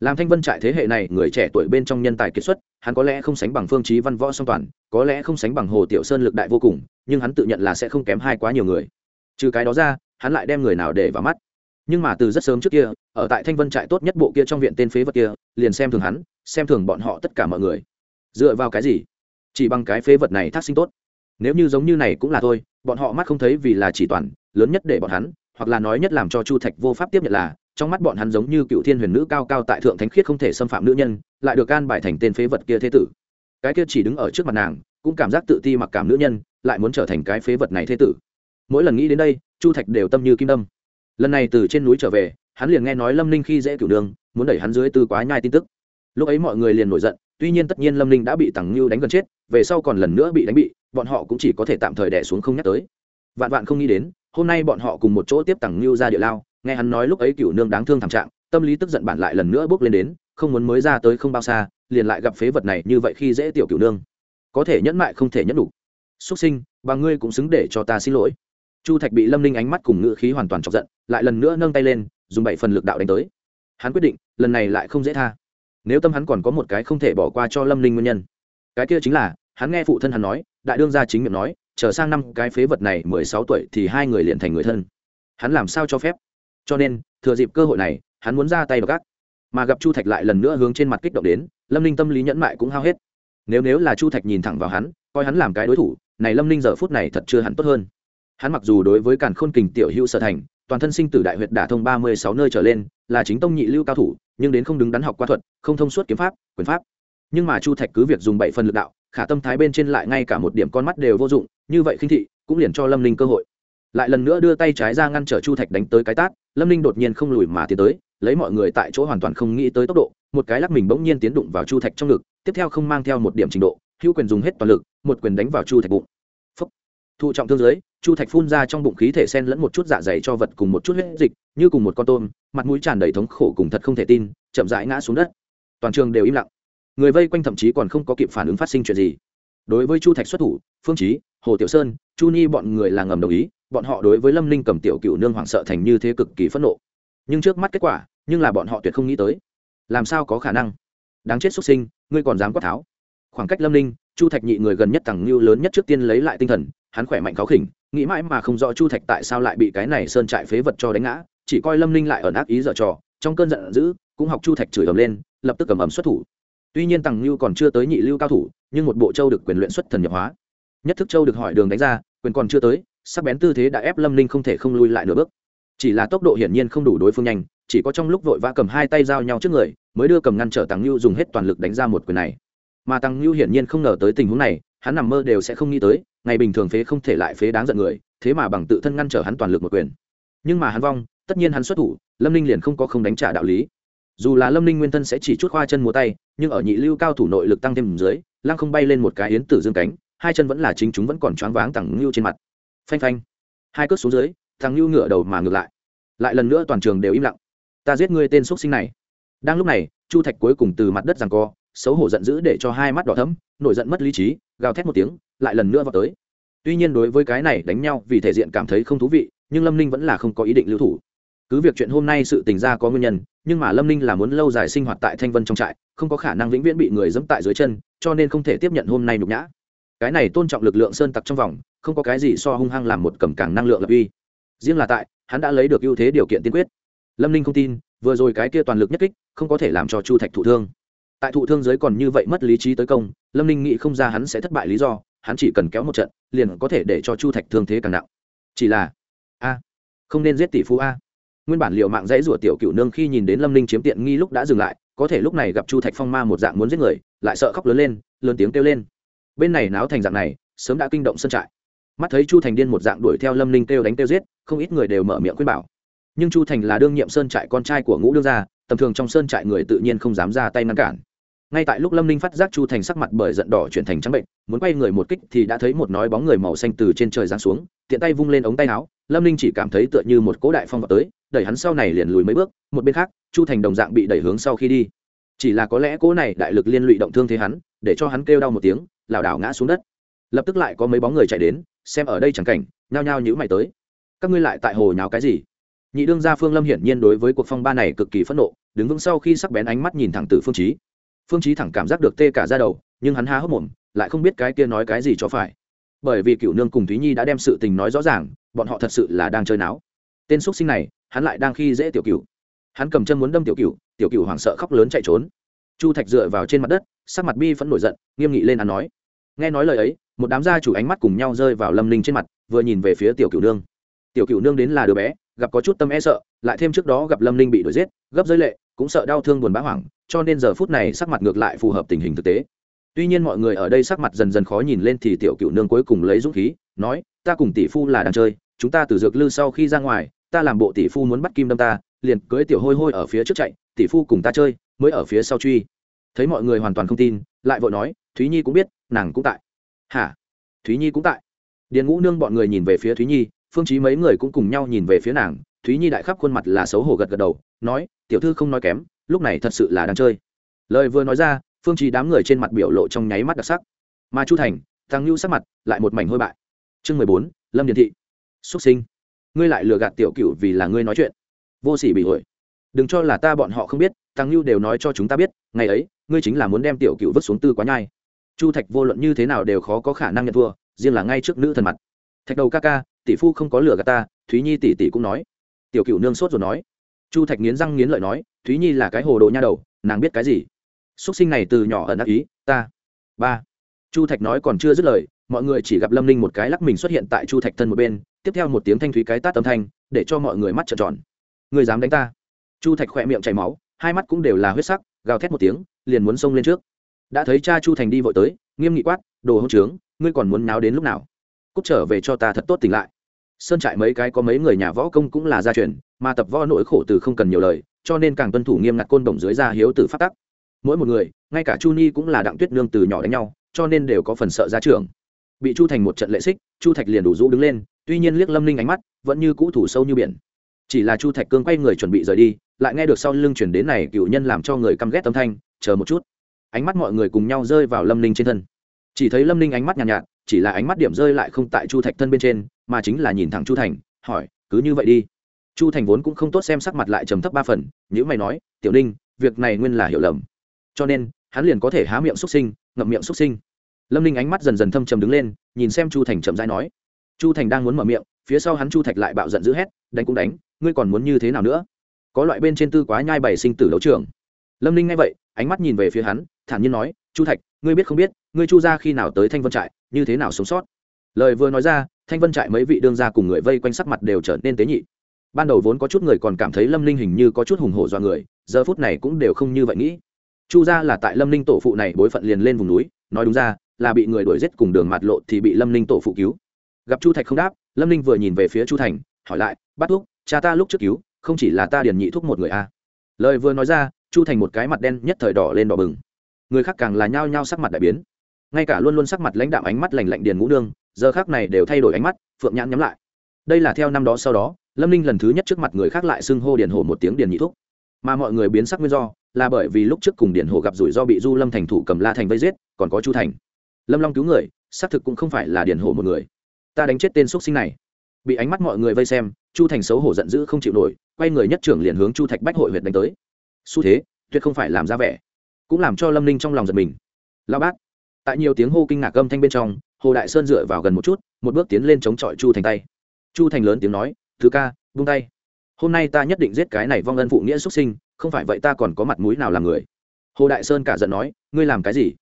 làm thanh vân trại thế hệ này, người trẻ tuổi bên trong nhân tài kiệt xuất, hắn có lẽ không sánh bằng phương trí văn võ song toàn, có lẽ không sánh bằng hồ tiểu sơn lực đại vô cùng, nhưng hắn tự nhận là sẽ không kém hai quá nhiều người. Trừ cái đó ra, hắn lại đem người nào để vào mắt. Nhưng mà từ rất sớm trước kia, ở tại thanh vân trại tốt nhất bộ kia trong viện tên phế vật kia, liền xem thường hắn, xem thường bọn họ tất cả mọi người. Dựa vào cái gì? Chỉ bằng cái phế vật này thác sinh tốt. Nếu như giống như này cũng là thôi, bọn họ mắt không thấy vì là chỉ toàn, lớn nhất để bọn hắn, hoặc là nói nhất làm cho chu thạch vô pháp tiếp nhận là trong mắt bọn hắn giống như cựu thiên huyền nữ cao cao tại thượng thánh khiết không thể xâm phạm nữ nhân, lại được can bài thành tên phế vật kia thế tử. Cái kia chỉ đứng ở trước mặt nàng, cũng cảm giác tự ti mặc cảm nữ nhân, lại muốn trở thành cái phế vật này thế tử. Mỗi lần nghĩ đến đây, chu thạch đều tâm như kim đâm. Lần này từ trên núi trở về, hắn liền nghe nói lâm ninh khi dễ cửu đường, muốn đẩy hắn dưới tư quá nhai tin tức. Lúc ấy mọi người liền nổi giận, tuy nhiên tất nhiên lâm ninh đã bị tằng ngưu đánh gần chết, về sau còn lần nữa bị đánh bị, bọn họ cũng chỉ có thể tạm thời đẻ xuống không nhắc tới. Vạn vạn không nghĩ đến, hôm nay bọn họ cùng một chỗ tiếp tằng ngưu ra địa lao nghe hắn nói lúc ấy cửu nương đáng thương thảm trạng, tâm lý tức giận bản lại lần nữa bước lên đến, không muốn mới ra tới không bao xa, liền lại gặp phế vật này như vậy khi dễ tiểu cửu nương. Có thể nhẫn mại không thể nhẫn đủ. Xuất sinh và ngươi cũng xứng để cho ta xin lỗi. Chu thạch bị lâm ninh ánh mắt cùng ngữ khí hoàn toàn chọc giận, lại lần nữa nâng tay lên, dùng bảy phần lực đạo đánh tới. Hắn quyết định, lần này lại không dễ tha. Nếu tâm hắn còn có một cái không thể bỏ qua cho lâm ninh nguyên nhân. Cái kia chính là, hắn nghe phụ thân hắn nói, đại đương gia chính miệng nói, chờ sang năm cái phế vật này mười sáu tuổi thì hai người liền thành người thân. Hắn làm sao cho phép? Cho nên, thừa dịp cơ hội này, hắn muốn ra tay gác mà gặp chu thạch lại lần nữa hướng trên mặt kích động đến, lâm ninh tâm lý nhẫn mại cũng hao hết. Nếu nếu là chu thạch nhìn thẳng vào hắn, coi hắn làm cái đối thủ, này lâm ninh giờ phút này thật chưa hẳn tốt hơn. Hắn mặc dù đối với càn khôn kình tiểu hữu sở thành, toàn thân sinh tử đại huyệt đả thông ba mươi sáu nơi trở lên, là chính tông nhị lưu cao thủ, nhưng đến không đứng đắn học qua thuật, không thông suốt kiếm pháp, quyền pháp. Nhưng mà chu thạch cứ việc dùng bảy phần lực đạo, khả tâm thái bên trên lại ngay cả một điểm con mắt đều vô dụng, như vậy khinh thị, cũng liền cho lâm ninh cơ hội lại lần nữa đưa tay trái ra ngăn trở chu thạch đánh tới cái tát, lâm ninh đột nhiên không lùi mà tiến tới, lấy mọi người tại chỗ hoàn toàn không nghĩ tới tốc độ, một cái lắc mình bỗng nhiên tiến đụng vào chu thạch trong ngực, tiếp theo không mang theo một điểm trình độ, hữu quyền dùng hết toàn lực, một quyền đánh vào chu thạch bụng. Phúc. thụ trọng thương dưới, chu thạch phun ra trong bụng khí thể sen lẫn một chút dạ dày cho vật cùng một chút huyết dịch, như cùng một con tôm, mặt mũi tràn đầy thống khổ cùng thật không thể tin, chậm rãi ngã xuống đất. Toàn trường đều im lặng. Người vây quanh thậm chí còn không có kịp phản ứng phát sinh chuyện gì. Đối với chu thạch xuất thủ, phương trí hồ tiểu sơn, chu nhi bọn người là ngầm đồng ý bọn họ đối với lâm ninh cầm tiểu cựu nương hoảng sợ thành như thế cực kỳ phẫn nộ. Nhưng trước mắt kết quả, nhưng là bọn họ tuyệt không nghĩ tới. Làm sao có khả năng? Đáng chết xuất sinh, ngươi còn dám quát tháo. Khoảng cách lâm ninh, chu thạch nhị người gần nhất thằng như lớn nhất trước tiên lấy lại tinh thần, hắn khỏe mạnh khó khỉnh, nghĩ mãi mà không rõ chu thạch tại sao lại bị cái này sơn trại phế vật cho đánh ngã, chỉ coi lâm ninh lại ẩn ác ý dở trò, trong cơn giận dữ, cũng học chu thạch chửi ầm lên, lập tức cầm ầm xuất thủ. Tuy nhiên tằng như còn chưa tới nhị lưu cao thủ, nhưng một bộ châu được quyền luyện xuất thần nhập hóa. Nhất thức châu được hỏi đường đánh ra, quyền còn chưa tới sắc bén tư thế đã ép lâm ninh không thể không lui lại nửa bước. Chỉ là tốc độ hiển nhiên không đủ đối phương nhanh, chỉ có trong lúc vội vã cầm hai tay giao nhau trước người, mới đưa cầm ngăn trở tăng lưu dùng hết toàn lực đánh ra một quyền này. Mà tăng lưu hiển nhiên không ngờ tới tình huống này, hắn nằm mơ đều sẽ không nghĩ tới, ngày bình thường phế không thể lại phế đáng giận người, thế mà bằng tự thân ngăn trở hắn toàn lực một quyền. Nhưng mà hắn vong, tất nhiên hắn xuất thủ, lâm ninh liền không có không đánh trả đạo lý. Dù là lâm ninh nguyên thân sẽ chỉ chút khoa chân múa tay, nhưng ở nhị lưu cao thủ nội lực tăng thêm dưới, lăng không bay lên một cái yến tử dương cánh, hai chân vẫn là chính chúng vẫn còn choáng váng tằng ngưu trên mặt phanh phanh. Hai cước xuống dưới, thằng lưu ngửa đầu mà ngược lại. Lại lần nữa toàn trường đều im lặng. Ta giết ngươi tên x sinh này. Đang lúc này, chu thạch cuối cùng từ mặt đất rằng co, xấu hổ giận dữ để cho hai mắt đỏ thấm nổi giận mất lý trí, gào thét một tiếng, lại lần nữa vào tới. Tuy nhiên đối với cái này đánh nhau vì thể diện cảm thấy không thú vị, nhưng lâm ninh vẫn là không có ý định lưu thủ. Cứ việc chuyện hôm nay sự tình ra có nguyên nhân, nhưng mà lâm ninh là muốn lâu dài sinh hoạt tại thanh vân trong trại, không có khả năng vĩnh viễn bị người dẫm tại dưới chân, cho nên không thể tiếp nhận hôm nay nhục nhã. Cái này tôn trọng lực lượng sơn tặc trong vòng không có cái gì so hung hăng làm một cầm càng năng lượng lập uy. Riêng là tại, hắn đã lấy được ưu thế điều kiện tiên quyết. Lâm ninh không tin, vừa rồi cái kia toàn lực nhất kích, không có thể làm cho chu thạch thụ thương. Tại thụ thương giới còn như vậy mất lý trí tới công, lâm ninh nghĩ không ra hắn sẽ thất bại lý do, hắn chỉ cần kéo một trận, liền có thể để cho chu thạch thương thế càng nặng. Chỉ là, a, không nên giết tỷ phú a. Nguyên bản liệu mạng dãy rủa tiểu cựu nương khi nhìn đến lâm ninh chiếm tiện nghi lúc đã dừng lại, có thể lúc này gặp chu thạch phong ma một dạng muốn giết người, lại sợ khóc lớn lên, lớn tiếng kêu lên. Bên này náo thành dạng này, sớm đã kinh động sân trại mắt thấy chu thành điên một dạng đuổi theo lâm ninh kêu đánh kêu giết, không ít người đều mở miệng khuyên bảo. Nhưng chu thành là đương nhiệm sơn trại con trai của ngũ đương gia, tầm thường trong sơn trại người tự nhiên không dám ra tay ngăn cản. Ngay tại lúc lâm ninh phát giác chu thành sắc mặt bởi giận đỏ chuyển thành trắng bệnh, muốn quay người một kích thì đã thấy một nói bóng người màu xanh từ trên trời giáng xuống, tiện tay vung lên ống tay áo, lâm ninh chỉ cảm thấy tựa như một cỗ đại phong vào tới, đẩy hắn sau này liền lùi mấy bước, một bên khác, chu thành đồng dạng bị đẩy hướng sau khi đi. Chỉ là có lẽ cỗ này đại lực liên lụy động thương thế hắn, để cho hắn kêu đau một tiếng, lảo đảo ngã xuống đất. Lập tức lại có mấy bóng người chạy đến xem ở đây chẳng cảnh, nhao nhao nhữ mày tới. Các ngươi lại tại hồ nháo cái gì? Nhị đương gia phương lâm hiển nhiên đối với cuộc phong ba này cực kỳ phẫn nộ, đứng vững sau khi sắc bén ánh mắt nhìn thẳng từ phương trí phương trí thẳng cảm giác được tê cả ra đầu, nhưng hắn há hốc mồm, lại không biết cái kia nói cái gì cho phải. Bởi vì cựu nương cùng thúy nhi đã đem sự tình nói rõ ràng, bọn họ thật sự là đang chơi náo. Tên x sinh này, hắn lại đang khi dễ tiểu cựu hắn cầm chân muốn đâm tiểu cựu tiểu cựu hoảng sợ khóc lớn chạy trốn. Chu thạch dựa vào trên mặt đất, sắc mặt bi phẫn nổi giận, nghiêm nghị lên hắn nói. Nghe nói lời ấy một đám gia chủ ánh mắt cùng nhau rơi vào lâm ninh trên mặt, vừa nhìn về phía tiểu cựu nương. Tiểu cựu nương đến là đứa bé, gặp có chút tâm e sợ, lại thêm trước đó gặp lâm ninh bị đuổi giết, gấp giới lệ, cũng sợ đau thương buồn bã hoảng, cho nên giờ phút này sắc mặt ngược lại phù hợp tình hình thực tế. Tuy nhiên mọi người ở đây sắc mặt dần dần khó nhìn lên thì tiểu cựu nương cuối cùng lấy dũng khí, nói, ta cùng tỷ phu là đang chơi, chúng ta từ dược lư sau khi ra ngoài, ta làm bộ tỷ phu muốn bắt kim đâm ta, liền cưới tiểu hôi hôi ở phía trước chạy, tỷ phu cùng ta chơi, mới ở phía sau truy. Thấy mọi người hoàn toàn không tin, lại vội nói, thúy nhi cũng biết, nàng cũng tại hả? Thúy nhi cũng tại. Điền ngũ nương bọn người nhìn về phía thúy nhi, phương chí mấy người cũng cùng nhau nhìn về phía nàng. Thúy nhi đại khắp khuôn mặt là xấu hổ gật gật đầu, nói, tiểu thư không nói kém, lúc này thật sự là đang chơi. Lời vừa nói ra, phương chí đám người trên mặt biểu lộ trong nháy mắt đặc sắc. Mà chu thành thằng lưu sắc mặt lại một mảnh hôi bại. Chương mười bốn, lâm điền thị. Xuất sinh. Ngươi lại lừa gạt tiểu cửu vì là ngươi nói chuyện. Vô sỉ bị ổi đừng cho là ta bọn họ không biết thằng lưu đều nói cho chúng ta biết, ngày ấy, ngươi chính là muốn đem tiểu cửu vứt xuống tư quá nhai chu thạch vô luận như thế nào đều khó có khả năng nhận thua, riêng là ngay trước nữ thần mặt. Thạch đầu ca ca, tỷ phu không có lừa gà ta, thúy nhi tỷ tỷ cũng nói. Tiểu cựu nương sốt rồi nói. Chu thạch nghiến răng nghiến lợi nói, thúy nhi là cái hồ đồ nha đầu, nàng biết cái gì? X sinh này từ nhỏ ẩn ác ý, ta. Ba. Chu thạch nói còn chưa dứt lời, mọi người chỉ gặp lâm ninh một cái lắc mình xuất hiện tại chu thạch thân một bên, tiếp theo một tiếng thanh thúy cái tát âm thanh, để cho mọi người mắt trợn tròn. Người dám đánh ta? Chu thạch khỏe miệng chảy máu, hai mắt cũng đều là huyết sắc, gào thét một tiếng, liền muốn xông lên trước đã thấy cha chu thành đi vội tới, nghiêm nghị quát, đồ hỗn trướng, ngươi còn muốn náo đến lúc nào? Cút trở về cho ta thật tốt tỉnh lại. Sơn trại mấy cái có mấy người nhà võ công cũng là gia truyền, mà tập võ nỗi khổ từ không cần nhiều lời, cho nên càng tuân thủ nghiêm ngặt côn đồng dưới gia hiếu tử phát tắc. Mỗi một người, ngay cả chu ni cũng là đặng tuyết nương từ nhỏ đánh nhau, cho nên đều có phần sợ gia trưởng. Bị chu thành một trận lệ xích, chu thạch liền đủ rũ đứng lên, tuy nhiên liếc lâm ninh ánh mắt, vẫn như cũ thủ sâu như biển. Chỉ là chu thạch cương quay người chuẩn bị rời đi, lại nghe được sau lưng chuyển đến này cựu nhân làm cho người căm ghét tâm thanh, chờ một chút ánh mắt mọi người cùng nhau rơi vào lâm ninh trên thân. Chỉ thấy lâm ninh ánh mắt nhàn nhạt, nhạt chỉ là ánh mắt điểm rơi lại không tại chu thạch thân bên trên mà chính là nhìn thẳng chu thành hỏi cứ như vậy đi. Chu thành vốn cũng không tốt xem sắc mặt lại trầm thấp ba phần nhữ mày nói tiểu ninh việc này nguyên là hiểu lầm. Cho nên hắn liền có thể há miệng xúc sinh ngậm miệng xúc sinh. Lâm ninh ánh mắt dần dần thâm trầm đứng lên nhìn xem chu thành chậm dãi nói. Chu thành đang muốn mở miệng phía sau hắn chu thạch lại bạo giận d ữ hét đánh cũng đánh ngươi còn muốn như thế nào nữa? Có loại bên trên tư quá nhai bày sinh tử đấu trường. Lâm ninh nghe vậy ánh mắt nhìn về phía hắn thản nhiên nói, chu thạch, ngươi biết không biết, ngươi chu ra khi nào tới thanh vân trại, như thế nào sống sót? Lời vừa nói ra, thanh vân trại mấy vị đương gia cùng người vây quanh sắc mặt đều trở nên tế nhị. Ban đầu vốn có chút người còn cảm thấy lâm ninh hình như có chút hùng hổ do người, giờ phút này cũng đều không như vậy nghĩ. Chu ra là tại lâm ninh tổ phụ này bối phận liền lên vùng núi, nói đúng ra, là bị người đuổi giết cùng đường mặt lộ thì bị lâm ninh tổ phụ cứu. Gặp chu thạch không đáp, lâm ninh vừa nhìn về phía chu thành, hỏi lại bắt thuốc cha ta lúc trước cứu, không chỉ là ta điền nhị thuốc một người a à. lời vừa nói ra, chu thành một cái mặt đen, nhất thời đỏ lên đỏ bừng người khác càng là nhao nhao sắc mặt đại biến. Ngay cả luôn luôn sắc mặt lãnh đạm ánh mắt lành lạnh điền ngũ nương, giờ khác này đều thay đổi ánh mắt, phượng nhãn nhắm lại. Đây là theo năm đó sau đó, lâm ninh lần thứ nhất trước mặt người khác lại xưng hô điền hổ một tiếng điền nhị thúc. Mà mọi người biến sắc nguyên do, là bởi vì lúc trước cùng điền hồ gặp rủi do bị du lâm thành thủ cầm la thành vây giết, còn có chu thành. Lâm long cứu người, xác thực cũng không phải là điền hồ một người. Ta đánh chết tên x sinh này. Bị ánh mắt mọi người vây xem, chu thành xấu hổ giận dữ không chịu nổi, quay người nhất trưởng liền hướng chu thạch bách hội huyện đánh tới. Xu thế, tuyệt không phải làm ra vẻ cũng làm cho lâm ninh trong lòng giật mình lao bác tại nhiều tiếng hô kinh ngạc âm thanh bên trong hồ đại sơn dựa vào gần một chút một bước tiến lên chống chọi chu thành tay chu thành lớn tiếng nói thứ ca vung tay hôm nay ta nhất định giết cái này vong ân phụ nghĩa xuất sinh không phải vậy ta còn có mặt mũi nào làm người hồ đại sơn cả giận nói ngươi làm cái gì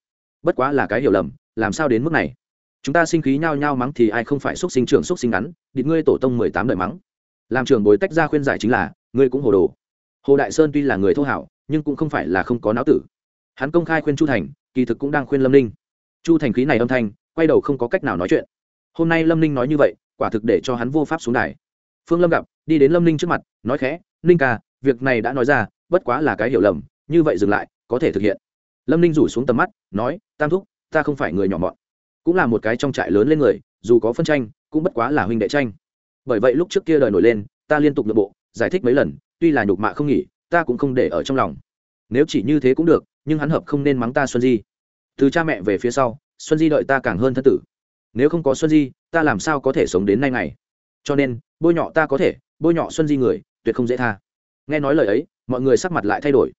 bất quá là cái hiểu lầm làm sao đến mức này chúng ta sinh khí nhao nhao mắng thì ai không phải xuất sinh trưởng xuất sinh ngắn địt ngươi tổ tông mười tám đời mắng làm trưởng bồi tách ra khuyên giải chính là ngươi cũng hồ đồ hồ đại sơn tuy là người thô hảo nhưng cũng không phải là không có não tử hắn công khai khuyên chu thành, kỳ thực cũng đang khuyên lâm ninh. chu thành khí này âm thanh, quay đầu không có cách nào nói chuyện. hôm nay lâm ninh nói như vậy, quả thực để cho hắn vô pháp xuống đài. phương lâm gặp, đi đến lâm ninh trước mặt, nói khẽ, ninh ca, việc này đã nói ra, bất quá là cái hiểu lầm, như vậy dừng lại, có thể thực hiện. lâm ninh rủ xuống tầm mắt, nói, tam thúc, ta không phải người nhỏ mọn. cũng là một cái trong trại lớn lên người, dù có phân tranh, cũng bất quá là huynh đệ tranh. bởi vậy lúc trước kia đời nổi lên, ta liên tục nội bộ, giải thích mấy lần, tuy là nhục mạ không nghỉ, ta cũng không để ở trong lòng. nếu chỉ như thế cũng được nhưng hắn hợp không nên mắng ta xuân di. Từ cha mẹ về phía sau, xuân di đợi ta càng hơn thân tử. Nếu không có xuân di, ta làm sao có thể sống đến nay ngày? Cho nên, bôi nhọ ta có thể, bôi nhọ xuân di người, tuyệt không dễ tha. Nghe nói lời ấy, mọi người sắc mặt lại thay đổi.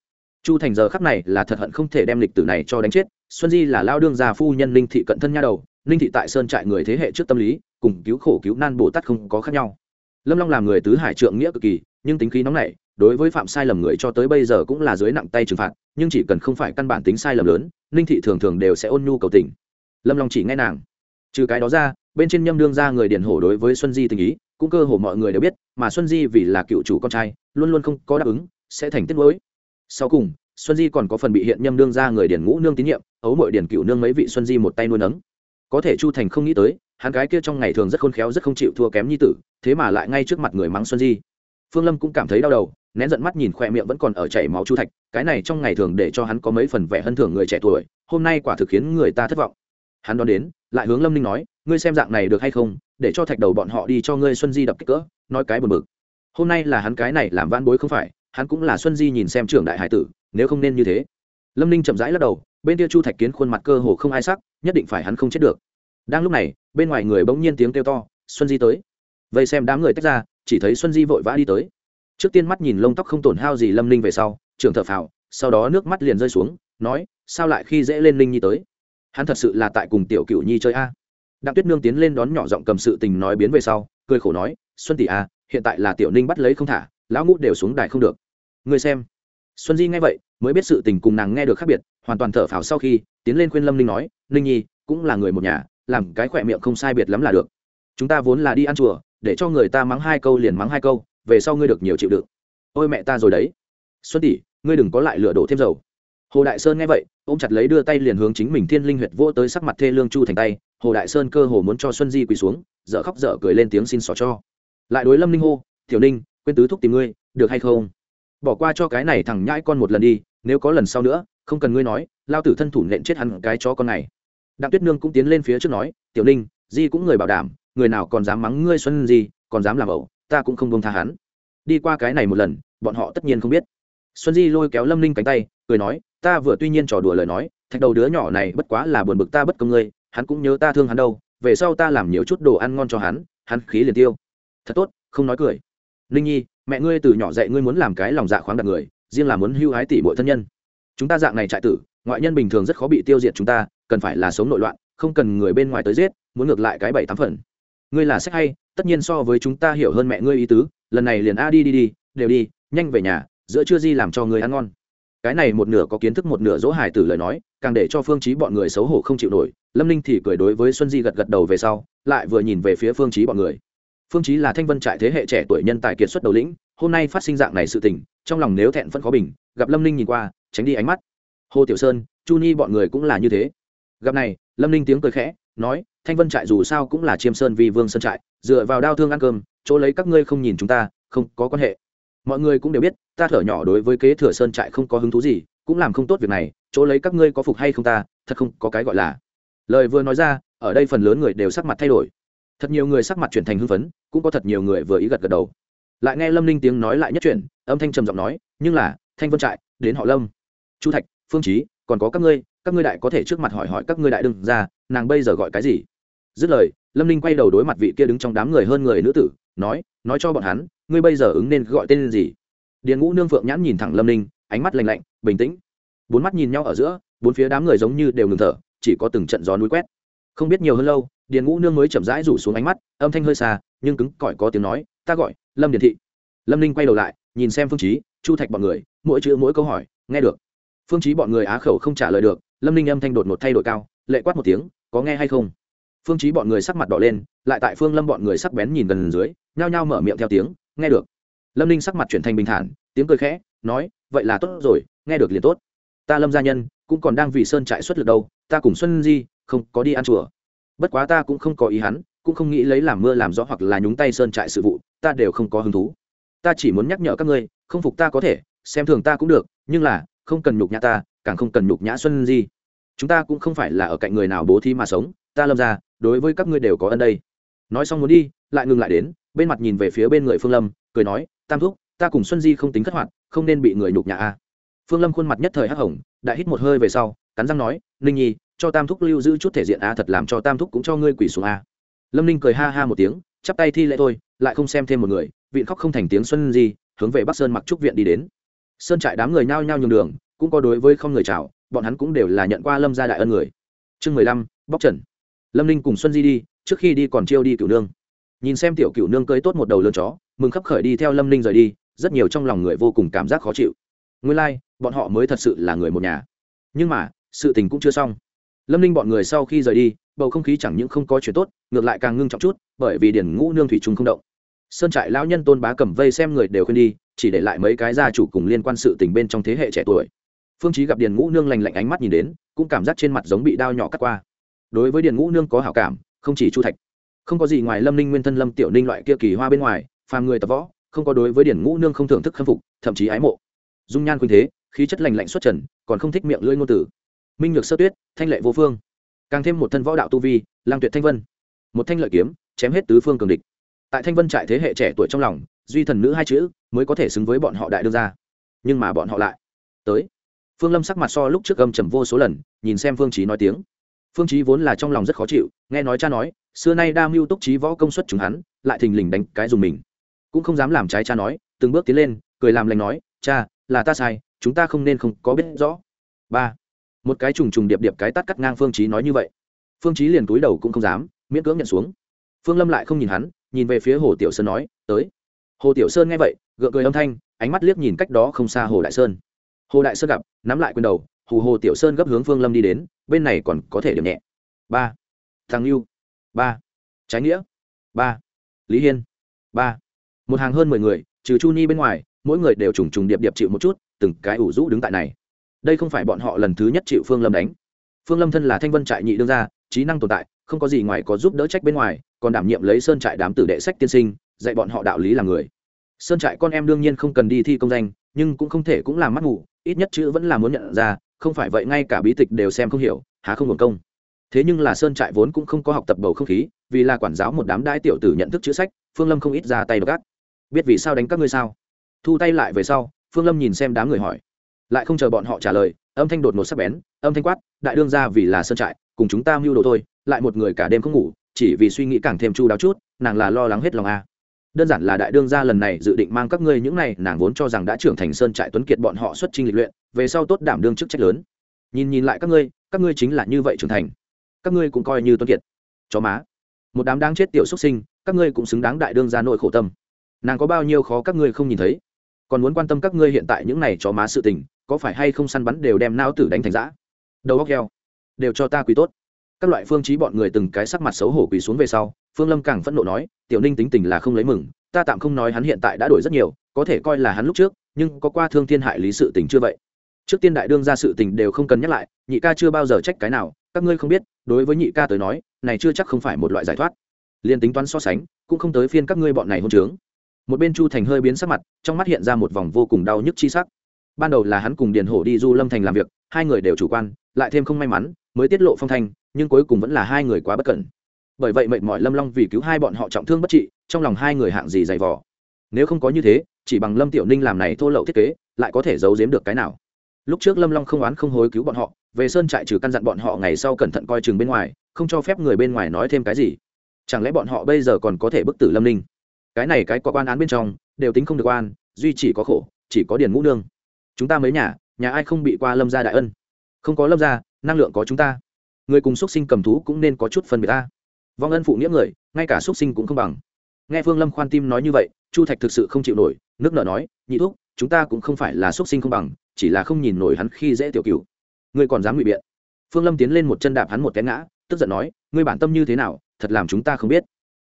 Chu thành giờ khắp này là thật hận không thể đem lịch tử này cho đánh chết. Xuân di là lao đương gia phu nhân linh thị cận thân nha đầu linh thị tại sơn trại người thế hệ trước tâm lý, cùng cứu khổ cứu nan bồ tát không có khác nhau. Lâm long làm người tứ hải trượng nghĩa cực kỳ, nhưng tính khí nóng nảy đối với phạm sai lầm người cho tới bây giờ cũng là dưới nặng tay trừng phạt, nhưng chỉ cần không phải căn bản tính sai lầm lớn, ninh thị thường thường đều sẽ ôn nhu cầu tình. Lâm long chỉ nghe nàng. Trừ cái đó ra, bên trên nhâm đương ra người điển hổ đối với xuân di tình ý, cũng cơ hồ mọi người đều biết, mà xuân di vì là cựu chủ con trai, luôn luôn không có đáp ứng, sẽ thành tiết mới sau cùng, xuân di còn có phần bị hiện nhâm đương ra người điển ngũ nương tín nhiệm, ấu mội điển cựu nương mấy vị xuân di một tay nuôi nấng. Có thể chu thành không nghĩ tới, hắn gái kia trong ngày thường rất khôn khéo rất không chịu thua kém như tử, thế mà lại ngay trước mặt người mắng xuân di phương lâm cũng cảm thấy đau đầu, nén giận mắt nhìn khoe miệng vẫn còn ở chảy máu chu thạch, cái này trong ngày thường để cho hắn có mấy phần vẻ hân thưởng người trẻ tuổi, hôm nay quả thực khiến người ta thất vọng. Hắn đón đến, lại hướng lâm ninh nói, ngươi xem dạng này được hay không, để cho thạch đầu bọn họ đi cho ngươi xuân di đập kích cỡ, nói cái buồn bực. Hôm nay là hắn cái này làm van bối không phải, hắn cũng là xuân di nhìn xem trưởng đại hải tử, nếu không nên như thế. Lâm ninh chậm rãi lắc đầu, bên kia chu thạch kiến khuôn mặt cơ hồ không ai sắc, nhất định phải hắn không chết được. Đang lúc này, bên ngoài người bỗng nhiên tiếng kêu to, xuân di tới. Vậy xem đám người tách ra chỉ thấy xuân di vội vã đi tới. Trước tiên mắt nhìn lông tóc không tổn hao gì lâm ninh về sau trường thở phào, sau đó nước mắt liền rơi xuống, nói, sao lại khi dễ lên ninh nhi tới? Hắn thật sự là tại cùng tiểu cựu nhi chơi a. Đặng tuyết nương tiến lên đón nhỏ giọng cầm sự tình nói biến về sau, cười khổ nói, xuân tỷ a hiện tại là tiểu ninh bắt lấy không thả, lão ngũ đều xuống đài không được. Người xem. Xuân di nghe vậy, mới biết sự tình cùng nàng nghe được khác biệt, hoàn toàn thở phào sau khi, tiến lên khuyên lâm ninh nói, ninh nhi, cũng là người một nhà, làm cái khỏe miệng không sai biệt lắm là được. Chúng ta vốn là đi ăn chùa để cho người ta mắng hai câu liền mắng hai câu, về sau ngươi được nhiều chịu đựng. Ôi mẹ ta rồi đấy. Xuân tỷ, ngươi đừng có lại lựa đổ thêm dầu. Hồ đại sơn nghe vậy, ôm chặt lấy đưa tay liền hướng chính mình thiên linh huyệt vô tới sắc mặt thê lương chu thành tay. Hồ đại sơn cơ hồ muốn cho xuân di quỳ xuống, dở khóc dở cười lên tiếng xin xỏ cho. Lại đối lâm ninh hô, tiểu ninh, quên tứ thúc tìm ngươi, được hay không? Bỏ qua cho cái này thằng nhãi con một lần đi, nếu có lần sau nữa, không cần ngươi nói, lao tử thân thủ nện chết hẳn cái chó con này. Đặng tuyết nương cũng tiến lên phía trước nói, tiểu ninh, di cũng người bảo đảm người nào còn dám mắng ngươi xuân di, còn dám làm ẩu, ta cũng không bông tha hắn. Đi qua cái này một lần, bọn họ tất nhiên không biết. Xuân di lôi kéo lâm ninh cánh tay, cười nói, ta vừa tuy nhiên trò đùa lời nói, thạch đầu đứa nhỏ này bất quá là buồn bực ta bất công ngươi, hắn cũng nhớ ta thương hắn đâu, về sau ta làm nhiều chút đồ ăn ngon cho hắn hắn khí liền tiêu. Thật tốt, không nói cười. Ninh nhi, mẹ ngươi từ nhỏ dạy ngươi muốn làm cái lòng dạ khoáng đặt người, riêng là muốn hưu hái tỷ bội thân nhân. Chúng ta dạng này trại tử, ngoại nhân bình thường rất khó bị tiêu diệt chúng ta, cần phải là sống nội loạn, không cần người bên ngoài tới giết, muốn ngược lại cái bảy tám phần ngươi là sách hay, tất nhiên so với chúng ta hiểu hơn mẹ ngươi ý tứ, lần này liền a đi đi đi, đều đi, nhanh về nhà, giữa chưa di làm cho người ăn ngon. Cái này một nửa có kiến thức một nửa dỗ hải tử lời nói, càng để cho phương trí bọn người xấu hổ không chịu nổi, lâm ninh thì cười đối với xuân di gật gật đầu về sau, lại vừa nhìn về phía phương trí bọn người. Phương trí là thanh vân trại thế hệ trẻ tuổi nhân tài kiệt xuất đầu lĩnh, hôm nay phát sinh dạng này sự tình, trong lòng nếu thẹn vẫn khó bình, gặp lâm ninh nhìn qua, tránh đi ánh mắt. Hồ tiểu sơn, chu Nhi bọn người cũng là như thế. Gặp này, lâm ninh tiếng cười khẽ nói, thanh vân trại dù sao cũng là chiêm sơn vì vương sơn trại, dựa vào đau thương ăn cơm, chỗ lấy các ngươi không nhìn chúng ta, không có quan hệ. Mọi người cũng đều biết, ta thở nhỏ đối với kế thừa sơn trại không có hứng thú gì, cũng làm không tốt việc này, chỗ lấy các ngươi có phục hay không ta, thật không có cái gọi là. Lời vừa nói ra, ở đây phần lớn người đều sắc mặt thay đổi. Thật nhiều người sắc mặt chuyển thành hưng phấn, cũng có thật nhiều người vừa ý gật gật đầu. Lại nghe lâm ninh tiếng nói lại nhất chuyển, âm thanh trầm giọng nói, nhưng là, thanh vân trại, đến họ lâm. Chu thạch, phương trí còn có các ngươi các ngươi đại có thể trước mặt hỏi hỏi các ngươi đại đừng ra, nàng bây giờ gọi cái gì? Dứt lời, lâm ninh quay đầu đối mặt vị kia đứng trong đám người hơn người nữ tử, nói nói cho bọn hắn, ngươi bây giờ ứng nên gọi tên gì? Điền ngũ nương phượng nhãn nhìn thẳng lâm ninh, ánh mắt lành lạnh, bình tĩnh. Bốn mắt nhìn nhau ở giữa, bốn phía đám người giống như đều ngừng thở, chỉ có từng trận gió núi quét. Không biết nhiều hơn lâu, điền ngũ nương mới chậm rãi rủ xuống ánh mắt, âm thanh hơi xa, nhưng cứng cỏi có tiếng nói, ta gọi lâm điền thị. Lâm ninh quay đầu lại, nhìn xem phương trí chu thạch bọn người, mỗi chữ mỗi câu hỏi, nghe được. Phương trí bọn người á khẩu không trả lời được lâm ninh âm thanh đột một thay đổi cao lệ quát một tiếng có nghe hay không phương trí bọn người sắc mặt đỏ lên lại tại phương lâm bọn người sắc bén nhìn gần dưới nhao nhao mở miệng theo tiếng nghe được lâm ninh sắc mặt chuyển thành bình thản tiếng cười khẽ nói vậy là tốt rồi nghe được liền tốt ta lâm gia nhân cũng còn đang vì sơn trại xuất lực đâu ta cùng xuân di không có đi ăn chùa bất quá ta cũng không có ý hắn cũng không nghĩ lấy làm mưa làm gió hoặc là nhúng tay sơn trại sự vụ ta đều không có hứng thú ta chỉ muốn nhắc nhở các ngươi không phục ta có thể xem thường ta cũng được nhưng là không cần nhục nhã ta càng không cần nhục nhã xuân di. Chúng ta cũng không phải là ở cạnh người nào bố thí mà sống, ta lâm ra đối với các ngươi đều có ân đây. Nói xong muốn đi, lại ngừng lại đến, bên mặt nhìn về phía bên người phương lâm, cười nói, tam thúc, ta cùng xuân di không tính thất hoạt, không nên bị người nhục nhã a. Phương lâm khuôn mặt nhất thời hắc hồng, đại hít một hơi về sau, cắn răng nói, ninh nhi, cho tam thúc lưu giữ chút thể diện a, thật làm cho tam thúc cũng cho ngươi quỷ xuống a. Lâm ninh cười ha ha một tiếng, chắp tay thi lễ thôi, lại không xem thêm một người, vịn khóc không thành tiếng xuân di, hướng về bắc sơn mặc trúc viện đi đến. Sơn trại đám người nhao nhao nhường đường cũng có đối với không người chào bọn hắn cũng đều là nhận qua lâm gia đại ân người. Chương mười lăm bóc trần. Lâm ninh cùng xuân di đi trước khi đi còn chiêu đi cửu nương. Nhìn xem tiểu cửu nương cưới tốt một đầu lớn chó mừng khắp khởi đi theo lâm ninh rời đi rất nhiều trong lòng người vô cùng cảm giác khó chịu. Nguyên lai、like, bọn họ mới thật sự là người một nhà. Nhưng mà sự tình cũng chưa xong. Lâm ninh bọn người sau khi rời đi bầu không khí chẳng những không có chuyện tốt ngược lại càng ngưng trọng chút bởi vì điển ngũ nương thủy trung không động. Sơn trại lão nhân tôn bá cầm vây xem người đều khuyên đi chỉ để lại mấy cái gia chủ cùng liên quan sự tình bên trong thế hệ trẻ tuổi phương chí gặp điền ngũ nương lành lạnh ánh mắt nhìn đến, cũng cảm giác trên mặt giống bị đao nhỏ cắt qua. Đối với điền ngũ nương có hảo cảm, không chỉ chu thạch, không có gì ngoài lâm ninh nguyên thân lâm tiểu ninh loại kia kỳ hoa bên ngoài, phàm người tập võ, không có đối với điền ngũ nương không thưởng thức khâm phục, thậm chí ái mộ. Dung nhan khuynh thế, khí chất lành lạnh xuất trần, còn không thích miệng lưỡi ngôn tử minh nhược sơ tuyết, thanh lệ vô phương. Càng thêm một thân võ đạo tu vi, lang tuyệt thanh vân. Một thanh lợi kiếm, chém hết tứ phương cường địch. Tại thanh vân trại thế hệ trẻ tuổi trong lòng, duy thần nữ hai chữ mới có thể xứng với bọn họ đại đương gia. Nhưng mà bọn họ lại tới phương lâm sắc mặt so lúc trước gầm trầm vô số lần, nhìn xem phương trí nói tiếng. Phương trí vốn là trong lòng rất khó chịu, nghe nói cha nói, xưa nay đa mưu túc trí võ công suất chúng hắn, lại thình lình đánh cái dùng mình. Cũng không dám làm trái cha nói, từng bước tiến lên, cười làm lành nói, cha, là ta sai, chúng ta không nên không có biết rõ. Ba. Một cái trùng trùng điệp điệp cái tắt cắt ngang phương trí nói như vậy. Phương trí liền túi đầu cũng không dám, miễn cưỡng nhận xuống. Phương lâm lại không nhìn hắn, nhìn về phía hồ tiểu sơn nói, tới. Hồ tiểu sơn nghe vậy, gượng cười âm thanh, ánh mắt liếc nhìn cách đó không xa hồ đại sơn hồ đại sơn gặp, nắm lại quyền đầu, hù hồ tiểu sơn gấp hướng phương lâm đi đến, bên này còn có thể điểm nhẹ. Ba. Thằng lưu ba. Trái nghĩa. Ba. Lý hiên. Ba. Một hàng hơn mười người, trừ chu ni bên ngoài, mỗi người đều trùng trùng điệp điệp chịu một chút, từng cái ủ rũ đứng tại này. Đây không phải bọn họ lần thứ nhất chịu phương lâm đánh. Phương lâm thân là thanh vân trại nhị đương gia, trí năng tồn tại, không có gì ngoài có giúp đỡ trách bên ngoài, còn đảm nhiệm lấy sơn trại đám tử đệ sách tiên sinh, dạy bọn họ đạo lý làm người. Sơn trại con em đương nhiên không cần đi thi công danh nhưng cũng không thể cũng làm mắt ngủ, ít nhất chữ vẫn là muốn nhận ra, không phải vậy ngay cả bí tịch đều xem không hiểu, há không hưởng công. Thế nhưng là sơn trại vốn cũng không có học tập bầu không khí, vì là quản giáo một đám đai tiểu tử nhận thức chữ sách, phương lâm không ít ra tay gác biết vì sao đánh các ngươi sao? Thu tay lại về sau, phương lâm nhìn xem đám người hỏi. Lại không chờ bọn họ trả lời, âm thanh đột một sắc bén, âm thanh quát, đại đương ra vì là sơn trại, cùng chúng ta mưu đồ thôi, lại một người cả đêm không ngủ, chỉ vì suy nghĩ càng thêm chu đáo chút, nàng là lo lắng hết lòng a đơn giản là đại đương gia lần này dự định mang các ngươi những này, nàng vốn cho rằng đã trưởng thành sơn trại tuấn kiệt bọn họ xuất trình lịch luyện, về sau tốt đảm đương chức trách lớn. Nhìn nhìn lại các ngươi các ngươi chính là như vậy trưởng thành. Các ngươi cũng coi như tuấn kiệt. Chó má. Một đám đáng chết tiểu xuất sinh, các ngươi cũng xứng đáng đại đương gia nội khổ tâm. Nàng có bao nhiêu khó các ngươi không nhìn thấy. Còn muốn quan tâm các ngươi hiện tại những này chó má sự tình, có phải hay không săn bắn đều đem nao tử đánh thành giã đầu óc heo. Đều cho ta quý tốt các loại phương trí bọn người từng cái sắc mặt xấu hổ quỳ xuống về sau, phương lâm càng phẫn nộ nói, tiểu ninh tính tình là không lấy mừng, ta tạm không nói hắn hiện tại đã đổi rất nhiều, có thể coi là hắn lúc trước, nhưng có qua thương thiên hại lý sự tình chưa vậy? Trước tiên đại đương ra sự tình đều không cần nhắc lại, nhị ca chưa bao giờ trách cái nào, các ngươi không biết, đối với nhị ca tới nói, này chưa chắc không phải một loại giải thoát. Liền tính toán so sánh, cũng không tới phiên các ngươi bọn này hôn trướng. Một bên chu thành hơi biến sắc mặt, trong mắt hiện ra một vòng vô cùng đau nhức chi sắc. Ban đầu là hắn cùng điền hổ đi du lâm thành làm việc, hai người đều chủ quan, lại thêm không may mắn, mới tiết lộ phong thanh nhưng cuối cùng vẫn là hai người quá bất cẩn. Bởi vậy mệnh mọi lâm long vì cứu hai bọn họ trọng thương bất trị trong lòng hai người hạng gì dày vò. Nếu không có như thế chỉ bằng lâm tiểu ninh làm này thô lậu thiết kế lại có thể giấu giếm được cái nào? Lúc trước lâm long không oán không hối cứu bọn họ về sơn trại trừ căn dặn bọn họ ngày sau cẩn thận coi chừng bên ngoài không cho phép người bên ngoài nói thêm cái gì. Chẳng lẽ bọn họ bây giờ còn có thể bức tử lâm ninh? Cái này cái có quan án bên trong đều tính không được oan, duy chỉ có khổ chỉ có điền ngũ nương. Chúng ta mấy nhà nhà ai không bị qua lâm gia đại ân? Không có lâm gia năng lượng có chúng ta người cùng xuất sinh cầm thú cũng nên có chút phân biệt ta. Vong ân phụ nghĩa người, ngay cả xuất sinh cũng không bằng. Nghe phương lâm khoan tim nói như vậy, chu thạch thực sự không chịu nổi, nước nợ nói, nhị thúc, chúng ta cũng không phải là xuất sinh không bằng, chỉ là không nhìn nổi hắn khi dễ tiểu cựu ngươi còn dám ngụy biện? Phương lâm tiến lên một chân đạp hắn một cái ngã, tức giận nói, ngươi bản tâm như thế nào, thật làm chúng ta không biết.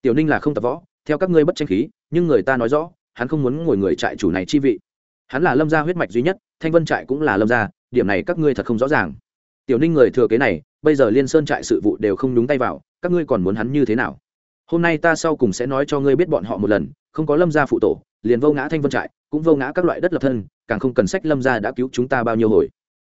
Tiểu ninh là không tập võ, theo các ngươi bất tranh khí, nhưng người ta nói rõ, hắn không muốn ngồi người trại chủ này chi vị. Hắn là lâm gia huyết mạch duy nhất, thanh vân trại cũng là lâm gia, điểm này các ngươi thật không rõ ràng tiểu ninh người thừa kế này, bây giờ liên sơn trại sự vụ đều không nhúng tay vào, các ngươi còn muốn hắn như thế nào? Hôm nay ta sau cùng sẽ nói cho ngươi biết bọn họ một lần, không có lâm gia phụ tổ, liền vô ngã thanh vân trại, cũng vô ngã các loại đất lập thân, càng không cần sách lâm gia đã cứu chúng ta bao nhiêu hồi.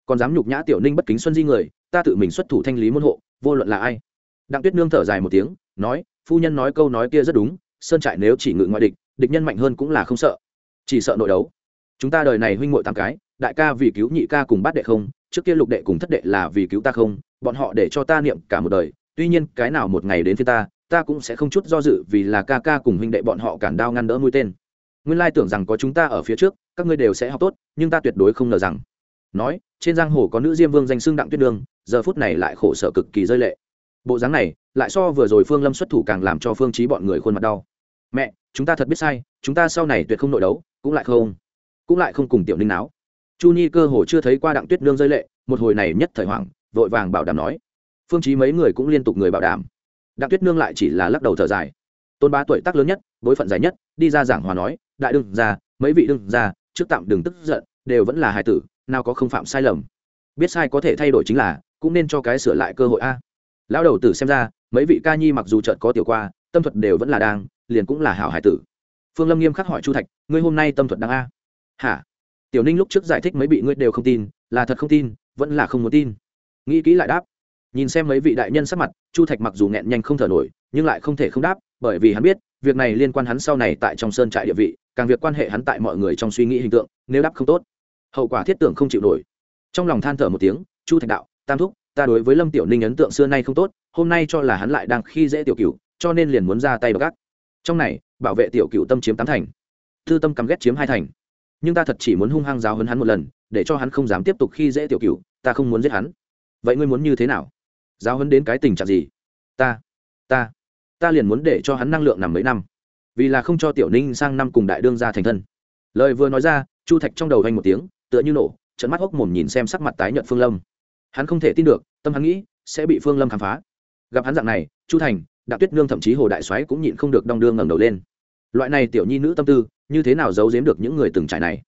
Còn dám nhục nhã tiểu ninh bất kính xuân di người, ta tự mình xuất thủ thanh lý môn hộ, vô luận là ai? Đặng tuyết nương thở dài một tiếng, nói, phu nhân nói câu nói kia rất đúng, sơn trại nếu chỉ ngự ngoại địch địch nhân mạnh hơn cũng là không sợ. Chỉ sợ nội đấu. Chúng ta đời này huynh ngội tám cái, đại ca vì cứu nhị ca cùng bát đệ không trước kia lục đệ cùng thất đệ là vì cứu ta không, bọn họ để cho ta niệm cả một đời, tuy nhiên cái nào một ngày đến phía ta ta cũng sẽ không chút do dự vì là ca ca cùng huynh đệ bọn họ cản đao ngăn đỡ mũi tên. Nguyên lai tưởng rằng có chúng ta ở phía trước, các ngươi đều sẽ học tốt, nhưng ta tuyệt đối không ngờ rằng. Nói, trên giang hồ có nữ diêm vương danh xưng đặng tuyết đường, giờ phút này lại khổ sở cực kỳ rơi lệ. Bộ dáng này, lại so vừa rồi phương lâm xuất thủ càng làm cho phương trí bọn người khuôn mặt đau. Mẹ, chúng ta thật biết sai, chúng ta sau này tuyệt không nội đấu, cũng lại không, cũng lại không cùng tiểu ninh náo chu nhi cơ hồ chưa thấy qua đặng tuyết nương rơi lệ, một hồi này nhất thời hoảng, vội vàng bảo đảm nói. Phương trí mấy người cũng liên tục người bảo đảm. Đặng tuyết nương lại chỉ là lắc đầu thở dài. Tôn ba tuổi tác lớn nhất, bối phận dài nhất, đi ra giảng hòa nói, đại đương ra mấy vị đương ra trước tạm đừng tức giận, đều vẫn là hài tử, nào có không phạm sai lầm. Biết sai có thể thay đổi chính là, cũng nên cho cái sửa lại cơ hội a. Lão đầu tử xem ra, mấy vị ca nhi mặc dù trợt có tiểu qua, tâm thuật đều vẫn là đang, liền cũng là hảo hải tử. Phương lâm nghiêm khắc hỏi chu thạch, ngươi hôm nay tâm thuật đang a? Hả? Tiểu ninh lúc trước giải thích mấy vị ngươi đều không tin, là thật không tin, vẫn là không muốn tin. Nghĩ kỹ lại đáp. Nhìn xem mấy vị đại nhân sắc mặt, chu thạch mặc dù nghẹn nhanh không thở nổi, nhưng lại không thể không đáp, bởi vì hắn biết, việc này liên quan hắn sau này tại trong sơn trại địa vị, càng việc quan hệ hắn tại mọi người trong suy nghĩ hình tượng, nếu đáp không tốt, hậu quả thiết tưởng không chịu nổi. Trong lòng than thở một tiếng, chu thạch đạo, tam thúc, ta đối với lâm tiểu ninh ấn tượng xưa nay không tốt, hôm nay cho là hắn lại đang khi dễ tiểu cựu cho nên liền muốn ra tay gác trong này, bảo vệ tiểu cựu tâm chiếm tám thành, thư tâm căm ghét chiếm hai thành nhưng ta thật chỉ muốn hung hăng giáo hấn hắn một lần, để cho hắn không dám tiếp tục khi dễ tiểu cựu ta không muốn giết hắn. Vậy ngươi muốn như thế nào? Giáo hấn đến cái tình trạng gì? Ta ta ta liền muốn để cho hắn năng lượng nằm mấy năm. Vì là không cho tiểu ninh sang năm cùng đại đương ra thành thân. Lời vừa nói ra, chu thạch trong đầu vanh một tiếng, tựa như nổ trận mắt hốc mồm nhìn xem sắc mặt tái nhợt phương lâm. Hắn không thể tin được, tâm hắn nghĩ, sẽ bị phương lâm khám phá. Gặp hắn dạng này, chu thành, đặng tuyết nương thậm chí hồ đại soái cũng nhịn không được đong đương ngẩng đầu lên. Loại này tiểu nhi nữ tâm tư như thế nào giấu giếm được những người từng trải này?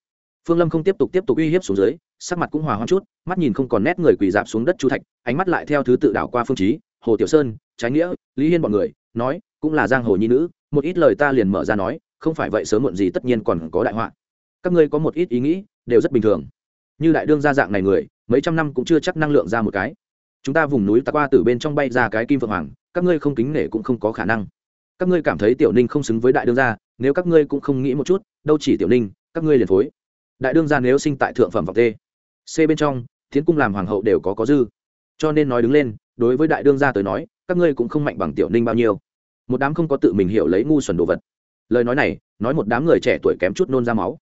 Phương lâm không tiếp tục tiếp tục uy hiếp xuống dưới, sắc mặt cũng hòa hoang chút, mắt nhìn không còn nét người quỳ dạp xuống đất chu thạch, ánh mắt lại theo thứ tự đảo qua phương trí hồ tiểu sơn, trái nghĩa, lý hiên bọn người, nói, cũng là giang hồ nhi nữ, một ít lời ta liền mở ra nói, không phải vậy sớm muộn gì tất nhiên còn có đại họa. Các ngươi có một ít ý nghĩ, đều rất bình thường. Như đại đương gia dạng này người, mấy trăm năm cũng chưa chắc năng lượng ra một cái. Chúng ta vùng núi ta qua từ bên trong bay ra cái kim phượng hoàng, các ngươi không kính nể cũng không có khả năng. Các ngươi cảm thấy tiểu ninh không xứng với đại đương gia nếu các ngươi cũng không nghĩ một chút, đâu chỉ tiểu ninh, các ngươi liền phối. Đại đương gia nếu sinh tại thượng phẩm vọng tê, c bên trong, thiến cung làm hoàng hậu đều có có dư. Cho nên nói đứng lên, đối với đại đương gia tới nói, các ngươi cũng không mạnh bằng tiểu ninh bao nhiêu. Một đám không có tự mình hiểu lấy ngu xuẩn đồ vật. Lời nói này, nói một đám người trẻ tuổi kém chút nôn ra máu.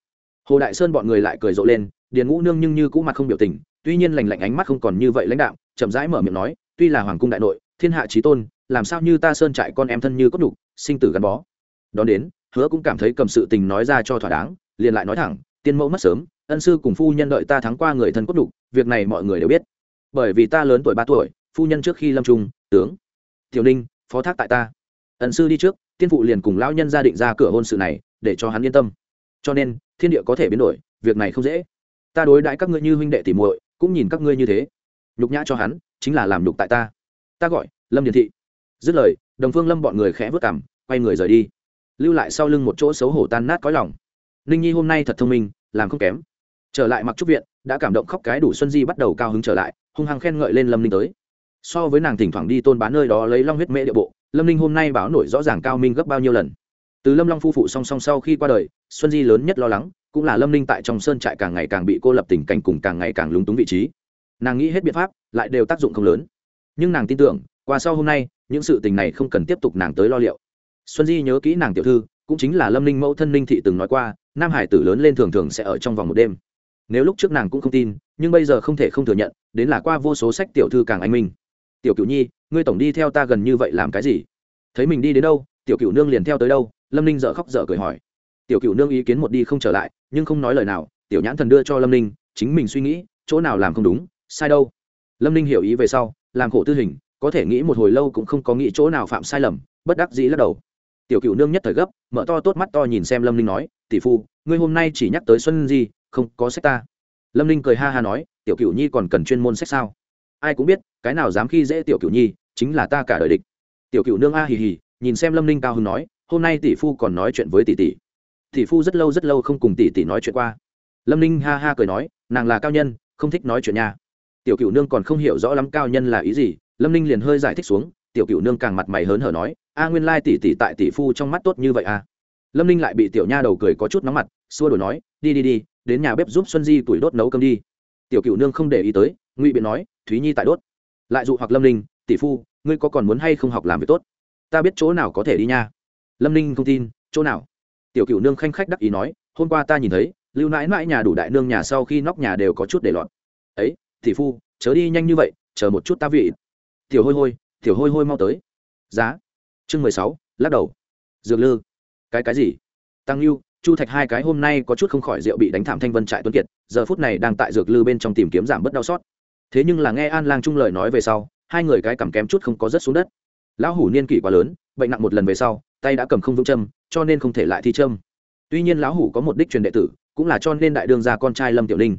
Hồ đại sơn bọn người lại cười rộ lên, điền ngũ nương nhưng như cũ mặt không biểu tình, tuy nhiên lành lạnh ánh mắt không còn như vậy lãnh đạo chậm rãi mở miệng nói, tuy là hoàng cung đại nội, thiên hạ trí tôn, làm sao như ta sơn trại con em thân như cốt đục sinh tử gắn bó. Đón đến hứa cũng cảm thấy cầm sự tình nói ra cho thỏa đáng, liền lại nói thẳng, tiên mẫu mất sớm, ân sư cùng phu nhân đợi ta thắng qua người thân cốt đục việc này mọi người đều biết. Bởi vì ta lớn tuổi ba tuổi, phu nhân trước khi lâm trung, tướng, tiểu ninh, phó thác tại ta. Ân sư đi trước, tiên phụ liền cùng lão nhân gia định ra cửa hôn sự này, để cho hắn yên tâm. Cho nên, thiên địa có thể biến đổi, việc này không dễ. Ta đối đãi các ngươi như huynh đệ tỉ muội, cũng nhìn các ngươi như thế. Nhục nhã cho hắn, chính là làm nhục tại ta. Ta gọi, lâm điền thị. Dứt lời, đồng phương lâm bọn người khẽ vớt cảm quay người rời đi lưu lại sau lưng một chỗ xấu hổ tan nát có lòng. Ninh nhi hôm nay thật thông minh, làm không kém. Trở lại mặc trúc viện, đã cảm động khóc cái đủ xuân di bắt đầu cao hứng trở lại, hung hăng khen ngợi lên lâm ninh tới. So với nàng thỉnh thoảng đi tôn bán nơi đó lấy long huyết mễ địa bộ, lâm ninh hôm nay báo nổi rõ ràng cao minh gấp bao nhiêu lần. Từ lâm long phu phụ song song sau khi qua đời, xuân di lớn nhất lo lắng, cũng là lâm ninh tại trong sơn trại càng ngày càng bị cô lập tình cảnh cùng càng ngày càng lúng túng vị trí. Nàng nghĩ hết biện pháp, lại đều tác dụng không lớn. Nhưng nàng tin tưởng, qua sau hôm nay, những sự tình này không cần tiếp tục nàng tới lo liệu xuân di nhớ kỹ nàng tiểu thư, cũng chính là lâm ninh mẫu thân ninh thị từng nói qua, nam hải tử lớn lên thường thường sẽ ở trong vòng một đêm. Nếu lúc trước nàng cũng không tin, nhưng bây giờ không thể không thừa nhận, đến là qua vô số sách tiểu thư càng anh minh. Tiểu cựu nhi, ngươi tổng đi theo ta gần như vậy làm cái gì? Thấy mình đi đến đâu, tiểu cựu nương liền theo tới đâu, lâm ninh dợ khóc dở cười hỏi. Tiểu cựu nương ý kiến một đi không trở lại, nhưng không nói lời nào, tiểu nhãn thần đưa cho lâm ninh, chính mình suy nghĩ, chỗ nào làm không đúng, sai đâu. Lâm ninh hiểu ý về sau, làm khổ tư hình, có thể nghĩ một hồi lâu cũng không có nghĩ chỗ nào phạm sai lầm, bất đắc dĩ lắc đầu tiểu cựu nương nhất thời gấp, mở to tốt mắt to nhìn xem lâm ninh nói, tỷ phu, ngươi hôm nay chỉ nhắc tới xuân di, không có sách ta. Lâm ninh cười ha ha nói, tiểu cựu nhi còn cần chuyên môn sách sao? Ai cũng biết, cái nào dám khi dễ tiểu cựu nhi, chính là ta cả đời địch. Tiểu cựu nương a hì hì, nhìn xem lâm ninh cao hưng nói, hôm nay tỷ phu còn nói chuyện với tỷ tỷ. Tỷ phu rất lâu rất lâu không cùng tỷ tỷ nói chuyện qua. Lâm ninh ha ha cười nói, nàng là cao nhân, không thích nói chuyện nha. Tiểu cựu nương còn không hiểu rõ lắm cao nhân là ý gì, lâm ninh liền hơi giải thích xuống, tiểu cựu nương càng mặt mày hớn hở nói a nguyên lai tỷ tỷ tại tỷ phu trong mắt tốt như vậy à? Lâm ninh lại bị tiểu nha đầu cười có chút nóng mặt, xua đổi nói, đi đi đi, đến nhà bếp giúp xuân di tuổi đốt nấu cơm đi. Tiểu cựu nương không để ý tới, ngụy biện nói, thúy nhi tại đốt. Lại dụ hoặc lâm ninh, tỷ phu, ngươi có còn muốn hay không học làm việc tốt? Ta biết chỗ nào có thể đi nha. Lâm ninh không tin, chỗ nào? Tiểu cựu nương khanh khách đắc ý nói, hôm qua ta nhìn thấy, lưu nãi mãi nhà đủ đại nương nhà sau khi nóc nhà đều có chút để lọt. Ấy, tỷ phu, chớ đi nhanh như vậy, chờ một chút ta vị. Tiểu hôi hôi, tiểu hôi hôi mau tới. Giá chương mười sáu, lắc đầu. Dược lư. Cái cái gì? Tăng lưu chu thạch hai cái hôm nay có chút không khỏi rượu bị đánh thảm thanh vân trại tuấn kiệt, giờ phút này đang tại dược lư bên trong tìm kiếm giảm bớt đau xót. Thế nhưng là nghe an lang trung lời nói về sau, hai người cái cầm kém chút không có rất xuống đất. Lão hủ niên kỷ quá lớn, bệnh nặng một lần về sau, tay đã cầm không vững châm, cho nên không thể lại thi châm. Tuy nhiên lão hủ có một đích truyền đệ tử, cũng là cho nên đại đương gia con trai lâm tiểu ninh.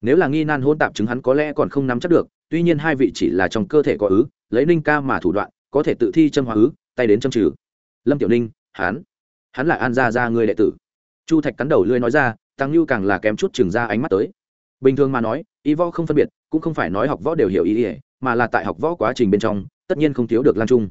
Nếu là nghi nan hôn tạp chứng hắn có lẽ còn không nắm chắc được, tuy nhiên hai vị chỉ là trong cơ thể có ứ, lấy ninh ca mà thủ đoạn, có thể tự thi châm hóa ứ tay đến châm trừ. Lâm tiểu ninh, hắn hắn là an gia gia người đệ tử. Chu thạch cắn đầu lưới nói ra, tăng lưu càng là kém chút chừng ra ánh mắt tới. Bình thường mà nói, y võ không phân biệt, cũng không phải nói học võ đều hiểu ý ỉa mà là tại học võ quá trình bên trong, tất nhiên không thiếu được lang trung.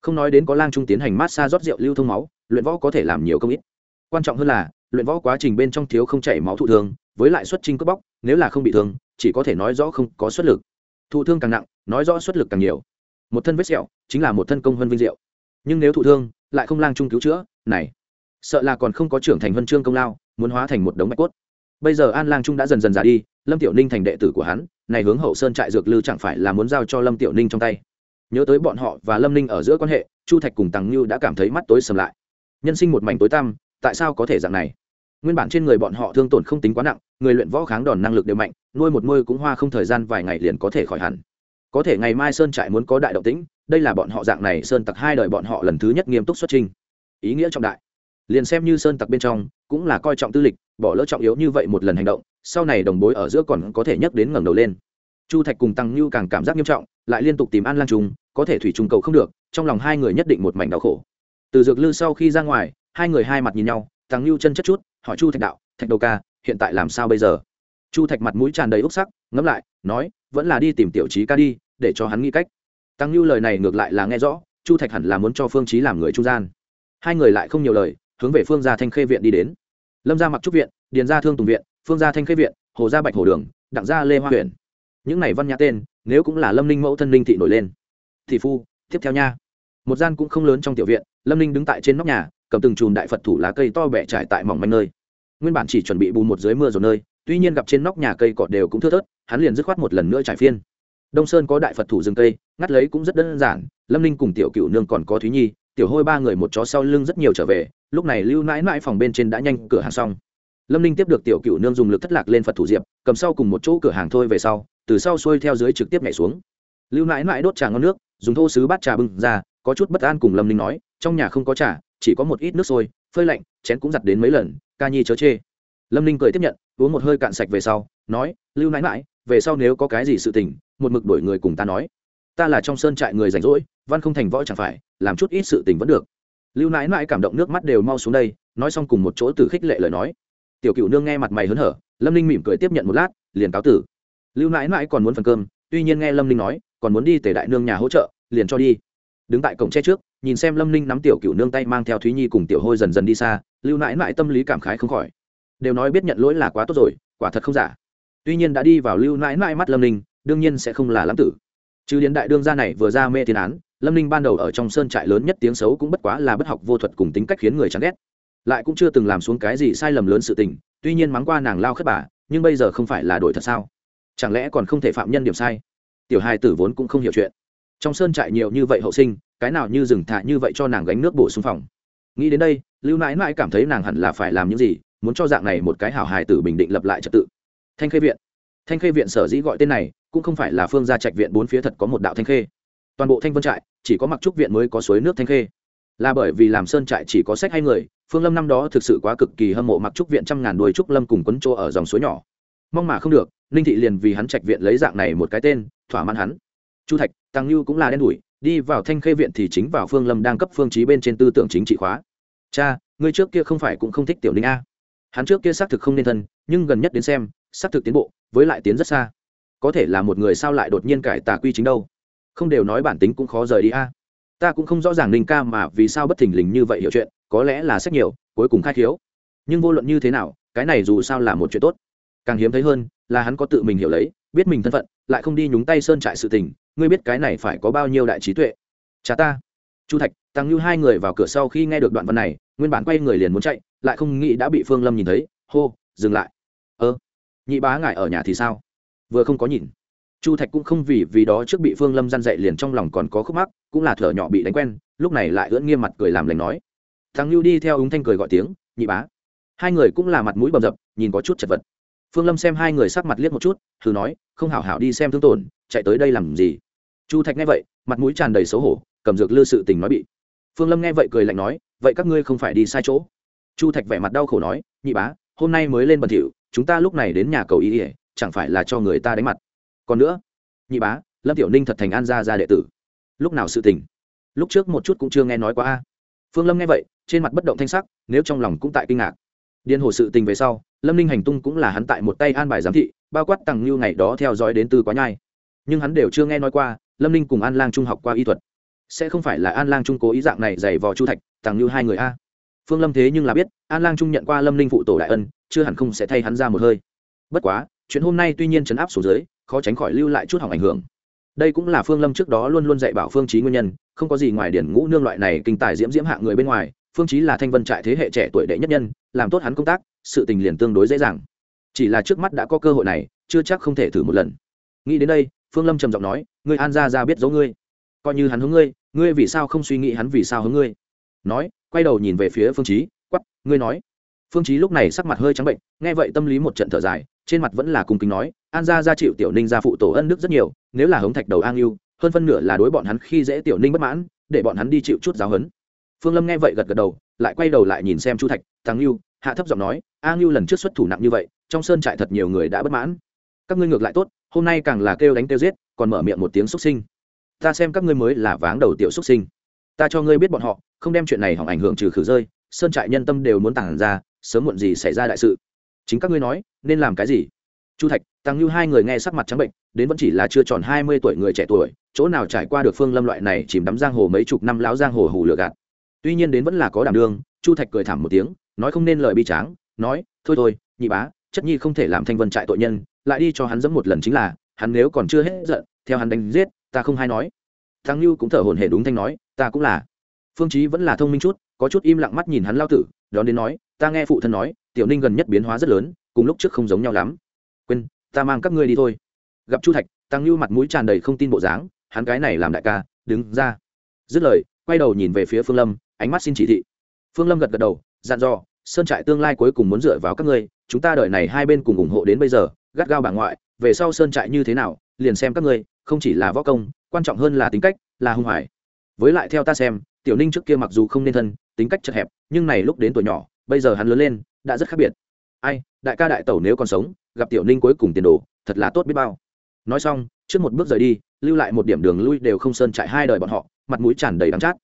Không nói đến có lang trung tiến hành mát xa rót rượu lưu thông máu, luyện võ có thể làm nhiều công ít. Quan trọng hơn là, luyện võ quá trình bên trong thiếu không chảy máu thụ thương, với lại xuất trình cướp bóc, nếu là không bị thương, chỉ có thể nói rõ không có xuất lực. Thụ thương càng nặng, nói rõ xuất lực càng nhiều. Một thân vết sẹo, chính là một thân công hơn vinh diệu nhưng nếu thụ thương, lại không lang trung cứu chữa, này, sợ là còn không có trưởng thành huân chương công lao, muốn hóa thành một đống bạch cốt. Bây giờ an lang trung đã dần dần già đi, lâm tiểu ninh thành đệ tử của hắn, này hướng hậu sơn trại dược lư chẳng phải là muốn giao cho lâm tiểu ninh trong tay. Nhớ tới bọn họ và lâm ninh ở giữa quan hệ, chu thạch cùng tăng như đã cảm thấy mắt tối sầm lại. Nhân sinh một mảnh tối tăm, tại sao có thể dạng này? Nguyên bản trên người bọn họ thương tổn không tính quá nặng, người luyện võ kháng đòn năng lực đều mạnh, nuôi một môi cũng hoa không thời gian vài ngày liền có thể khỏi hẳn có thể ngày mai sơn trại muốn có đại động tĩnh, đây là bọn họ dạng này sơn tặc hai đời bọn họ lần thứ nhất nghiêm túc xuất trình ý nghĩa trọng đại. Liền xem như sơn tặc bên trong, cũng là coi trọng tư lịch, bỏ lỡ trọng yếu như vậy một lần hành động, sau này đồng bối ở giữa còn có thể nhắc đến ngẩng đầu lên. Chu thạch cùng tăng như càng cảm giác nghiêm trọng, lại liên tục tìm an lan trùng có thể thủy trùng cầu không được, trong lòng hai người nhất định một mảnh đau khổ. Từ dược lư sau khi ra ngoài, hai người hai mặt nhìn nhau, tăng như chân chất chút, hỏi chu thạch đạo, thạch đầu ca, hiện tại làm sao bây giờ? Chu thạch mặt mũi tràn đầy úc sắc, ngẫm lại, nói, vẫn là đi tìm tiểu trí ca đi để cho hắn nghĩ cách. Tăng lưu lời này ngược lại là nghe rõ, chu thạch hẳn là muốn cho phương trí làm người trung gian. Hai người lại không nhiều lời, hướng về phương gia thanh khê viện đi đến. Lâm gia mặc trúc viện, điền gia thương tùng viện, phương gia thanh khê viện, hồ gia bạch hồ đường, đặng gia lê hoa huyện. Những này văn nhã tên, nếu cũng là lâm ninh mẫu thân linh thị nổi lên. Thị phu, tiếp theo nha. Một gian cũng không lớn trong tiểu viện, lâm ninh đứng tại trên nóc nhà, cầm từng chùm đại phật thủ lá cây to bẹ trải tại mỏng manh nơi. Nguyên bản chỉ chuẩn bị bù một dưới mưa rồi nơi, tuy nhiên gặp trên nóc nhà cây cọt đều cũng thưa thớt, hắn liền dứt khoát một lần nữa trải phiên đông sơn có đại phật thủ rừng cây ngắt lấy cũng rất đơn giản lâm ninh cùng tiểu cựu nương còn có thúy nhi tiểu hôi ba người một chó sau lưng rất nhiều trở về lúc này lưu mãi mãi phòng bên trên đã nhanh cửa hàng xong lâm ninh tiếp được tiểu cựu nương dùng lực thất lạc lên phật thủ diệp cầm sau cùng một chỗ cửa hàng thôi về sau từ sau xuôi theo dưới trực tiếp nhảy xuống lưu mãi mãi đốt trà ngon nước dùng thô sứ bát trà bưng ra có chút bất an cùng lâm ninh nói trong nhà không có trà chỉ có một ít nước sôi phơi lạnh chén cũng giặt đến mấy lần ca nhi chớ chê lâm ninh cười tiếp nhận uống một hơi cạn sạch về sau nói lưu Nãi mãi về sau nếu có cái gì sự tình một mực đổi người cùng ta nói. Ta là trong sơn trại người rảnh rỗi, văn không thành võ chẳng phải, làm chút ít sự tình vẫn được. Lưu nãi nãi cảm động nước mắt đều mau xuống đây, nói xong cùng một chỗ từ khích lệ lời nói. Tiểu cựu nương nghe mặt mày hớn hở, lâm ninh mỉm cười tiếp nhận một lát, liền cáo tử. Lưu nãi nãi còn muốn phần cơm, tuy nhiên nghe lâm ninh nói, còn muốn đi tể đại nương nhà hỗ trợ, liền cho đi. Đứng tại cổng tre trước, nhìn xem lâm ninh nắm tiểu cựu nương tay mang theo thúy nhi cùng tiểu hôi dần dần đi xa, lưu nãi nãi tâm lý cảm khái không khỏi. Đều nói biết nhận lỗi là quá tốt rồi, quả thật không giả. Tuy nhiên đã đi vào lưu nãi nãi mắt lâm ninh đương nhiên sẽ không là lãng tử. Chứ điền đại đương gia này vừa ra mê tiền án, lâm ninh ban đầu ở trong sơn trại lớn nhất tiếng xấu cũng bất quá là bất học vô thuật cùng tính cách khiến người chán ghét. Lại cũng chưa từng làm xuống cái gì sai lầm lớn sự tình, tuy nhiên mắng qua nàng lao khất bà, nhưng bây giờ không phải là đổi thật sao? Chẳng lẽ còn không thể phạm nhân điểm sai? Tiểu hai tử vốn cũng không hiểu chuyện. Trong sơn trại nhiều như vậy hậu sinh, cái nào như rừng thả như vậy cho nàng gánh nước bổ xuống phòng. Nghĩ đến đây, lưu nãi nãi cảm thấy nàng hẳn là phải làm những gì, muốn cho dạng này một cái hảo hài tử bình định lập lại trật tự. Thanh khê viện. Thanh khê viện sở dĩ gọi tên này cũng không phải là phương gia trạch viện bốn phía thật có một đạo thanh khê. Toàn bộ thanh vân trại, chỉ có mặc trúc viện mới có suối nước thanh khê. Là bởi vì làm sơn trại chỉ có sách hay người, phương lâm năm đó thực sự quá cực kỳ hâm mộ mặc trúc viện trăm ngàn đuôi trúc lâm cùng quấn chỗ ở dòng suối nhỏ. Mong mà không được, ninh thị liền vì hắn trạch viện lấy dạng này một cái tên, thỏa mãn hắn. Chu thạch, tăng lưu cũng là đen đủi, đi vào thanh khê viện thì chính vào phương lâm đang cấp phương trí bên trên tư tưởng chính trị khóa. Cha, ngươi trước kia không phải cũng không thích tiểu ninh a. Hắn trước kia xác thực không nên thân, nhưng gần nhất đến xem, xác thực tiến bộ, với lại tiến rất xa có thể là một người sao lại đột nhiên cải tà quy chính đâu? Không đều nói bản tính cũng khó rời đi a. Ta cũng không rõ ràng ninh ca mà vì sao bất thình lình như vậy hiểu chuyện, có lẽ là sách nhiều, cuối cùng khai khiếu. Nhưng vô luận như thế nào, cái này dù sao là một chuyện tốt. Càng hiếm thấy hơn, là hắn có tự mình hiểu lấy, biết mình thân phận, lại không đi nhúng tay sơn trại sự tình, ngươi biết cái này phải có bao nhiêu đại trí tuệ. Cha ta. Chu thạch, tăng như hai người vào cửa sau khi nghe được đoạn văn này, nguyên bản quay người liền muốn chạy, lại không nghĩ đã bị phương lâm nhìn thấy, hô, dừng lại. Ơ, nhị bá ngại ở nhà thì sao? Vừa không có nhìn. Chu thạch cũng không vì vì đó trước bị phương lâm g i a n dậy liền trong lòng còn có khúc mắc, cũng là thở nhỏ bị đánh quen, lúc này lại ưỡn nghiêm mặt cười làm lành nói. Thằng lưu đi theo úng thanh cười gọi tiếng, nhị bá. Hai người cũng là mặt mũi bầm dập, nhìn có chút chật vật. Phương lâm xem hai người sắc mặt liếc một chút, thử nói, không hảo hảo đi xem thương tổn, chạy tới đây làm gì? Chu thạch nghe vậy, mặt mũi tràn đầy xấu hổ, cầm dược lư sự tình nói bị. Phương lâm nghe vậy cười lạnh nói, vậy các ngươi không phải đi sai chỗ? Chu thạch vẻ mặt đau khổ nói, nhị bá, hôm nay mới lên bần thỉu, chúng ta lúc này đến nhà cầu ý ỉa chẳng phải là cho người ta đánh mặt. Còn nữa, nhị bá, lâm tiểu ninh thật thành an gia gia đệ tử. Lúc nào sự tình? Lúc trước một chút cũng chưa nghe nói qua a. Phương lâm nghe vậy, trên mặt bất động thanh sắc, nếu trong lòng cũng tại kinh ngạc. Điên hồ sự tình về sau, lâm ninh hành tung cũng là hắn tại một tay an bài giám thị, bao quát tằng như ngày đó theo dõi đến từ quá nhai. Nhưng hắn đều chưa nghe nói qua, lâm ninh cùng an lang trung học qua y thuật. Sẽ không phải là an lang trung cố ý dạng này dày vò chu thạch, tằng như hai người a. Phương lâm thế nhưng là biết, an lang trung nhận qua lâm ninh phụ tổ đại ân, chưa hẳn không sẽ thay hắn ra một hơi. Bất quá chuyện hôm nay tuy nhiên chấn áp xuống dưới, khó tránh khỏi lưu lại chút hỏng ảnh hưởng. Đây cũng là phương lâm trước đó luôn luôn dạy bảo phương trí nguyên nhân, không có gì ngoài điển ngũ nương loại này kinh tài diễm diễm hạng người bên ngoài, phương trí là thanh vân trại thế hệ trẻ tuổi đệ nhất nhân, làm tốt hắn công tác, sự tình liền tương đối dễ dàng. Chỉ là trước mắt đã có cơ hội này, chưa chắc không thể thử một lần. Nghĩ đến đây, phương lâm trầm giọng nói, ngươi an ra ra biết dấu ngươi. Coi như hắn hướng ngươi ngươi vì sao không suy nghĩ hắn vì sao hướng ngươi? Nói, quay đầu nhìn về phía phương trí quắp ngươi nói. Phương trí lúc này sắc mặt hơi trắng bệnh, nghe vậy tâm lý một trận thở dài trên mặt vẫn là cùng kính nói, an gia gia chịu tiểu ninh gia phụ tổ ân đức rất nhiều, nếu là hống thạch đầu an yêu hơn phân nửa là đối bọn hắn khi dễ tiểu ninh bất mãn, để bọn hắn đi chịu chút giáo hấn phương lâm nghe vậy gật gật đầu, lại quay đầu lại nhìn xem chu thạch, thằng yêu hạ thấp giọng nói, an yêu lần trước xuất thủ nặng như vậy, trong sơn trại thật nhiều người đã bất mãn. Các ngươi ngược lại tốt, hôm nay càng là kêu đánh kêu giết, còn mở miệng một tiếng xuất sinh. Ta xem các ngươi mới là váng đầu tiểu xuất sinh. Ta cho ngươi biết bọn họ, không đem chuyện này hỏng ảnh hưởng trừ khử rơi, sơn trại nhân tâm đều muốn tản ra, sớm muộn gì xảy ra đại sự chính các ngươi nói, nên làm cái gì? Chu thạch, tăng như hai người nghe sắc mặt trắng bệnh, đến vẫn chỉ là chưa tròn hai mươi tuổi người trẻ tuổi, chỗ nào trải qua được phương lâm loại này chìm đắm giang hồ mấy chục năm lão giang hồ hù lừa gạt. Tuy nhiên đến vẫn là có đảm đương, chu thạch cười thảm một tiếng, nói không nên lời bi tráng, nói, thôi thôi, nhị bá, chất nhi không thể làm thanh vân trại tội nhân, lại đi cho hắn dẫm một lần chính là, hắn nếu còn chưa hết giận, theo hắn đánh giết, ta không hay nói. Thằng lưu cũng thở hổn hển đúng thanh nói, ta cũng là. Phương chí vẫn là thông minh chút, có chút im lặng mắt nhìn hắn lao tử đón đến nói, ta nghe phụ thân nói, tiểu ninh gần nhất biến hóa rất lớn, cùng lúc trước không giống nhau lắm. Quên, ta mang các ngươi đi thôi. Gặp chu thạch, tăng lưu mặt mũi tràn đầy không tin bộ dáng, hắn cái này làm đại ca, đứng ra. Dứt lời, quay đầu nhìn về phía phương lâm, ánh mắt xin chỉ thị. Phương lâm gật gật đầu, dặn dò, sơn trại tương lai cuối cùng muốn dựa vào các ngươi, chúng ta đợi này hai bên cùng ủng hộ đến bây giờ, gắt gao bà ngoại, về sau sơn trại như thế nào, liền xem các ngươi, không chỉ là võ công, quan trọng hơn là tính cách, là hung hoài với lại theo ta xem tiểu ninh trước kia mặc dù không nên thân, tính cách chật hẹp, nhưng này lúc đến tuổi nhỏ, bây giờ hắn lớn lên, đã rất khác biệt. Ai, đại ca đại tẩu nếu còn sống, gặp tiểu ninh cuối cùng tiền đồ, thật là tốt biết bao. Nói xong, trước một bước rời đi, lưu lại một điểm đường lui đều không sơn trại hai đời bọn họ, mặt mũi tràn đầy đắng chát.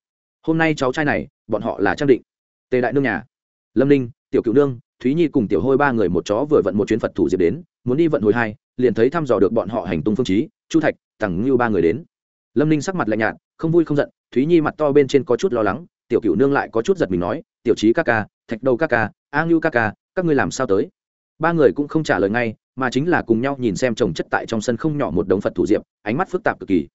Hôm nay cháu trai này, bọn họ là trang định, tề đại nương nhà. Lâm ninh, tiểu cựu nương, thúy nhi cùng tiểu hôi ba người một chó vừa vận một chuyến phật thủ diệp đến, muốn đi vận hồi hai, liền thấy thăm dò được bọn họ hành tung phương trí chu thạch, tằng ngưu ba người đến. Lâm ninh sắc mặt lạnh nhạt, không vui không giận thúy nhi mặt to bên trên có chút lo lắng, tiểu cựu nương lại có chút giật mình nói, tiểu trí ca ca, thạch đầu ca ca, a ngưu ca ca, các ngươi làm sao tới? Ba người cũng không trả lời ngay, mà chính là cùng nhau nhìn xem trồng chất tại trong sân không nhỏ một đống phật thủ diệp, ánh mắt phức tạp cực kỳ.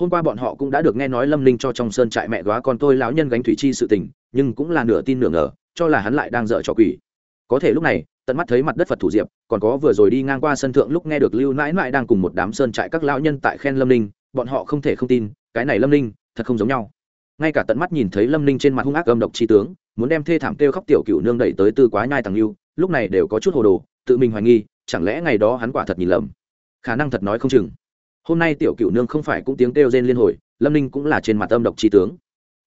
Hôm qua bọn họ cũng đã được nghe nói lâm linh cho trong sơn trại mẹ góa con tôi lão nhân gánh thủy chi sự tình, nhưng cũng là nửa tin nửa ngờ, cho là hắn lại đang dở trò quỷ. Có thể lúc này, tận mắt thấy mặt đất phật thủ diệp, còn có vừa rồi đi ngang qua sân thượng lúc nghe được lưu nãi nãi đang cùng một đám sơn trại các lão nhân tại khen lâm linh bọn họ không thể không tin, cái này lâm linh thật không giống nhau. Ngay cả tận mắt nhìn thấy lâm Ninh trên mặt hung ác âm độc chi tướng, muốn đem thê thảm kêu khóc tiểu cựu nương đẩy tới tư quá nhai tàng lưu, lúc này đều có chút hồ đồ, tự mình hoài nghi, chẳng lẽ ngày đó hắn quả thật nhìn lầm? Khả năng thật nói không chừng. Hôm nay tiểu cựu nương không phải cũng tiếng kêu rên liên hồi, lâm ninh cũng là trên mặt âm độc chi tướng.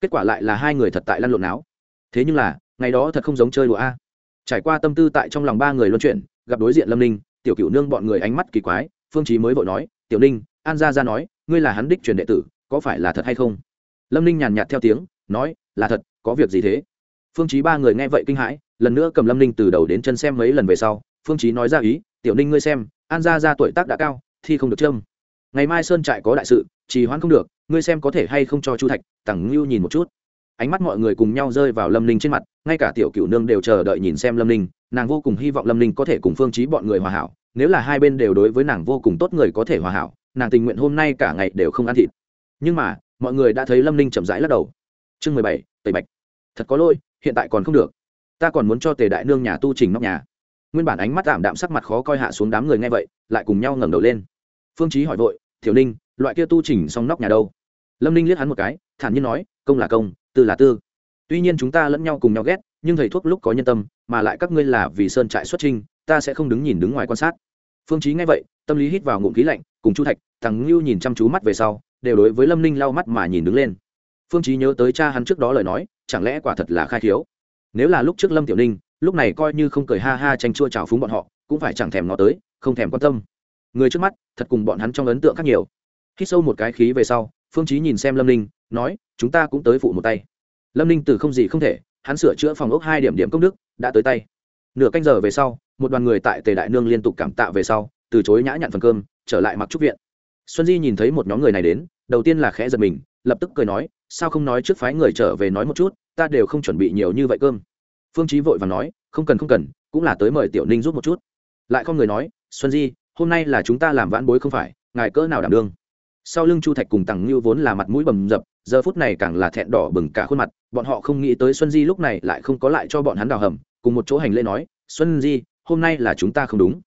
Kết quả lại là hai người thật tại lăn lộn áo. Thế nhưng là, ngày đó thật không giống chơi đùa a. Trải qua tâm tư tại trong lòng ba người luân chuyển, gặp đối diện lâm ninh, tiểu cựu nương bọn người ánh mắt kỳ quái, phương chí mới vội nói, tiểu ninh, an gia ra nói, ngươi là hắn đích truyền đệ tử có phải là thật hay không? Lâm ninh nhàn nhạt theo tiếng, nói, là thật, có việc gì thế? Phương chí ba người nghe vậy kinh hãi, lần nữa cầm lâm ninh từ đầu đến chân xem mấy lần về sau, phương chí nói ra ý, tiểu ninh ngươi xem, an gia ra tuổi tác đã cao, thi không được trâm. ngày mai sơn trại có đại sự, trì hoãn không được, ngươi xem có thể hay không cho chu thạch tằng ngưu nhìn một chút. Ánh mắt mọi người cùng nhau rơi vào lâm ninh trên mặt, ngay cả tiểu cửu nương đều chờ đợi nhìn xem lâm ninh, nàng vô cùng hy vọng lâm ninh có thể cùng phương chí bọn người hòa hảo, nếu là hai bên đều đối với nàng vô cùng tốt người có thể hòa hảo, nàng tình nguyện hôm nay cả ngày đều không ăn thịt nhưng mà, mọi người đã thấy lâm ninh chậm rãi lắc đầu. Chương mười bảy tẩy bạch. Thật có lỗi, hiện tại còn không được. Ta còn muốn cho tề đại nương nhà tu trình nóc nhà. Nguyên bản ánh mắt tạm đạm sắc mặt khó coi hạ xuống đám người nghe vậy, lại cùng nhau ngẩng đầu lên. Phương chí hỏi vội thiểu ninh, loại kia tu trình xong nóc nhà đâu? Lâm ninh liếc hắn một cái, thản nhiên nói, công là công, tư là tư. Tuy nhiên chúng ta lẫn nhau cùng nhau ghét, nhưng thầy thuốc lúc có nhân tâm, mà lại các ngươi là vì sơn trại xuất trinh ta sẽ không đứng nhìn đứng ngoài quan sát. Phương chí nghe vậy, tâm lý hít vào ngụm khí lạnh, cùng chu thạch, thằng ngưu nhìn chăm chú mắt về sau đều đối với lâm ninh lau mắt mà nhìn đứng lên. Phương chí nhớ tới cha hắn trước đó lời nói, chẳng lẽ quả thật là khai thiếu nếu là lúc trước lâm tiểu ninh, lúc này coi như không cười ha ha tranh chua trào phúng bọn họ, cũng phải chẳng thèm nó tới, không thèm quan tâm. Người trước mắt, thật cùng bọn hắn trong ấn tượng khác nhiều. Hít sâu một cái khí về sau, phương chí nhìn xem lâm ninh, nói, chúng ta cũng tới phụ một tay. Lâm ninh từ không gì không thể, hắn sửa chữa phòng ốc hai điểm điểm công đức, đã tới tay. Nửa canh giờ về sau, một đoàn người tại tề đại nương liên tục cảm tạ về sau, từ chối nhã nhặn phần cơm, trở lại mặc trúc viện xuân di nhìn thấy một nhóm người này đến, đầu tiên là khẽ giật mình, lập tức cười nói, sao không nói trước phái người trở về nói một chút, ta đều không chuẩn bị nhiều như vậy cơm. Phương chí vội và nói, không cần không cần, cũng là tới mời tiểu ninh giúp một chút. Lại không người nói, xuân di, hôm nay là chúng ta làm vãn bối không phải, ngài cỡ nào đảm đương? Sau lưng chu thạch cùng tằng như vốn là mặt mũi bầm dập, giờ phút này càng là thẹn đỏ bừng cả khuôn mặt, bọn họ không nghĩ tới xuân di lúc này lại không có lại cho bọn hắn đào hầm, cùng một chỗ hành lễ nói, xuân di, hôm nay là chúng ta không đúng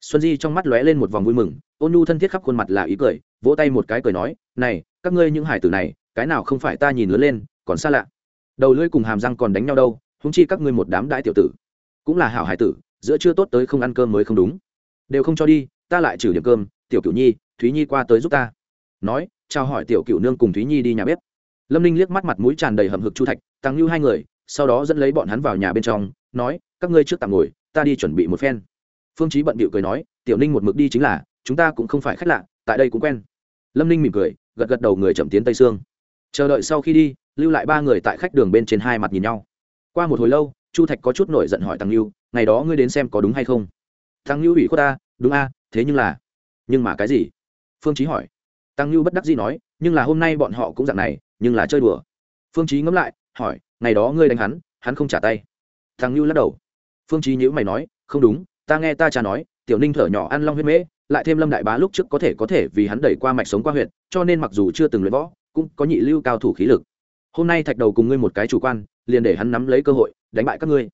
xuân di trong mắt lóe lên một vòng vui mừng, ôn nhu thân thiết khắp khuôn mặt là ý cười, vỗ tay một cái cười nói, này, các ngươi những hải tử này, cái nào không phải ta nhìn lớn lên, còn xa lạ. Đầu lưỡi cùng hàm răng còn đánh nhau đâu húng chi các ngươi một đám đại tiểu tử. Cũng là hảo hải tử, giữa chưa tốt tới không ăn cơm mới không đúng. Đều không cho đi, ta lại trừ điểm cơm, tiểu cửu nhi, thúy nhi qua tới giúp ta. Nói, chào hỏi tiểu cửu nương cùng thúy nhi đi nhà bếp. Lâm ninh liếc mắt mặt mũi tràn đầy hầm hực chu thạch, tăng lưu hai người, sau đó dẫn lấy bọn hắn vào nhà bên trong, nói, các ngươi trước tạm ngồi, ta đi chuẩn bị một phen phương chí bận bịu cười nói, tiểu ninh một mực đi chính là, chúng ta cũng không phải khách lạ, tại đây cũng quen. Lâm ninh mỉm cười, gật gật đầu người chậm tiến tây sương. Chờ đợi sau khi đi, lưu lại ba người tại khách đường bên trên hai mặt nhìn nhau. Qua một hồi lâu, chu thạch có chút nổi giận hỏi tăng lưu ngày đó ngươi đến xem có đúng hay không? Tăng lưu ủy khuất ta đúng a, thế nhưng là, nhưng mà cái gì? Phương chí hỏi. Tăng lưu bất đắc dĩ nói, nhưng là hôm nay bọn họ cũng dạng này, nhưng là chơi đùa. Phương chí ngẫm lại, hỏi, ngày đó ngươi đánh hắn hắn không trả tay. Tăng lưu lắc đầu. Phương chí nhíu mày nói, không đúng ta nghe ta cha nói, tiểu ninh thở nhỏ ăn long huyết mễ, lại thêm lâm đại bá lúc trước có thể có thể vì hắn đẩy qua mạch sống qua huyện cho nên mặc dù chưa từng luyện võ, cũng có nhị lưu cao thủ khí lực. Hôm nay thạch đầu cùng ngươi một cái chủ quan, liền để hắn nắm lấy cơ hội, đánh bại các ngươi.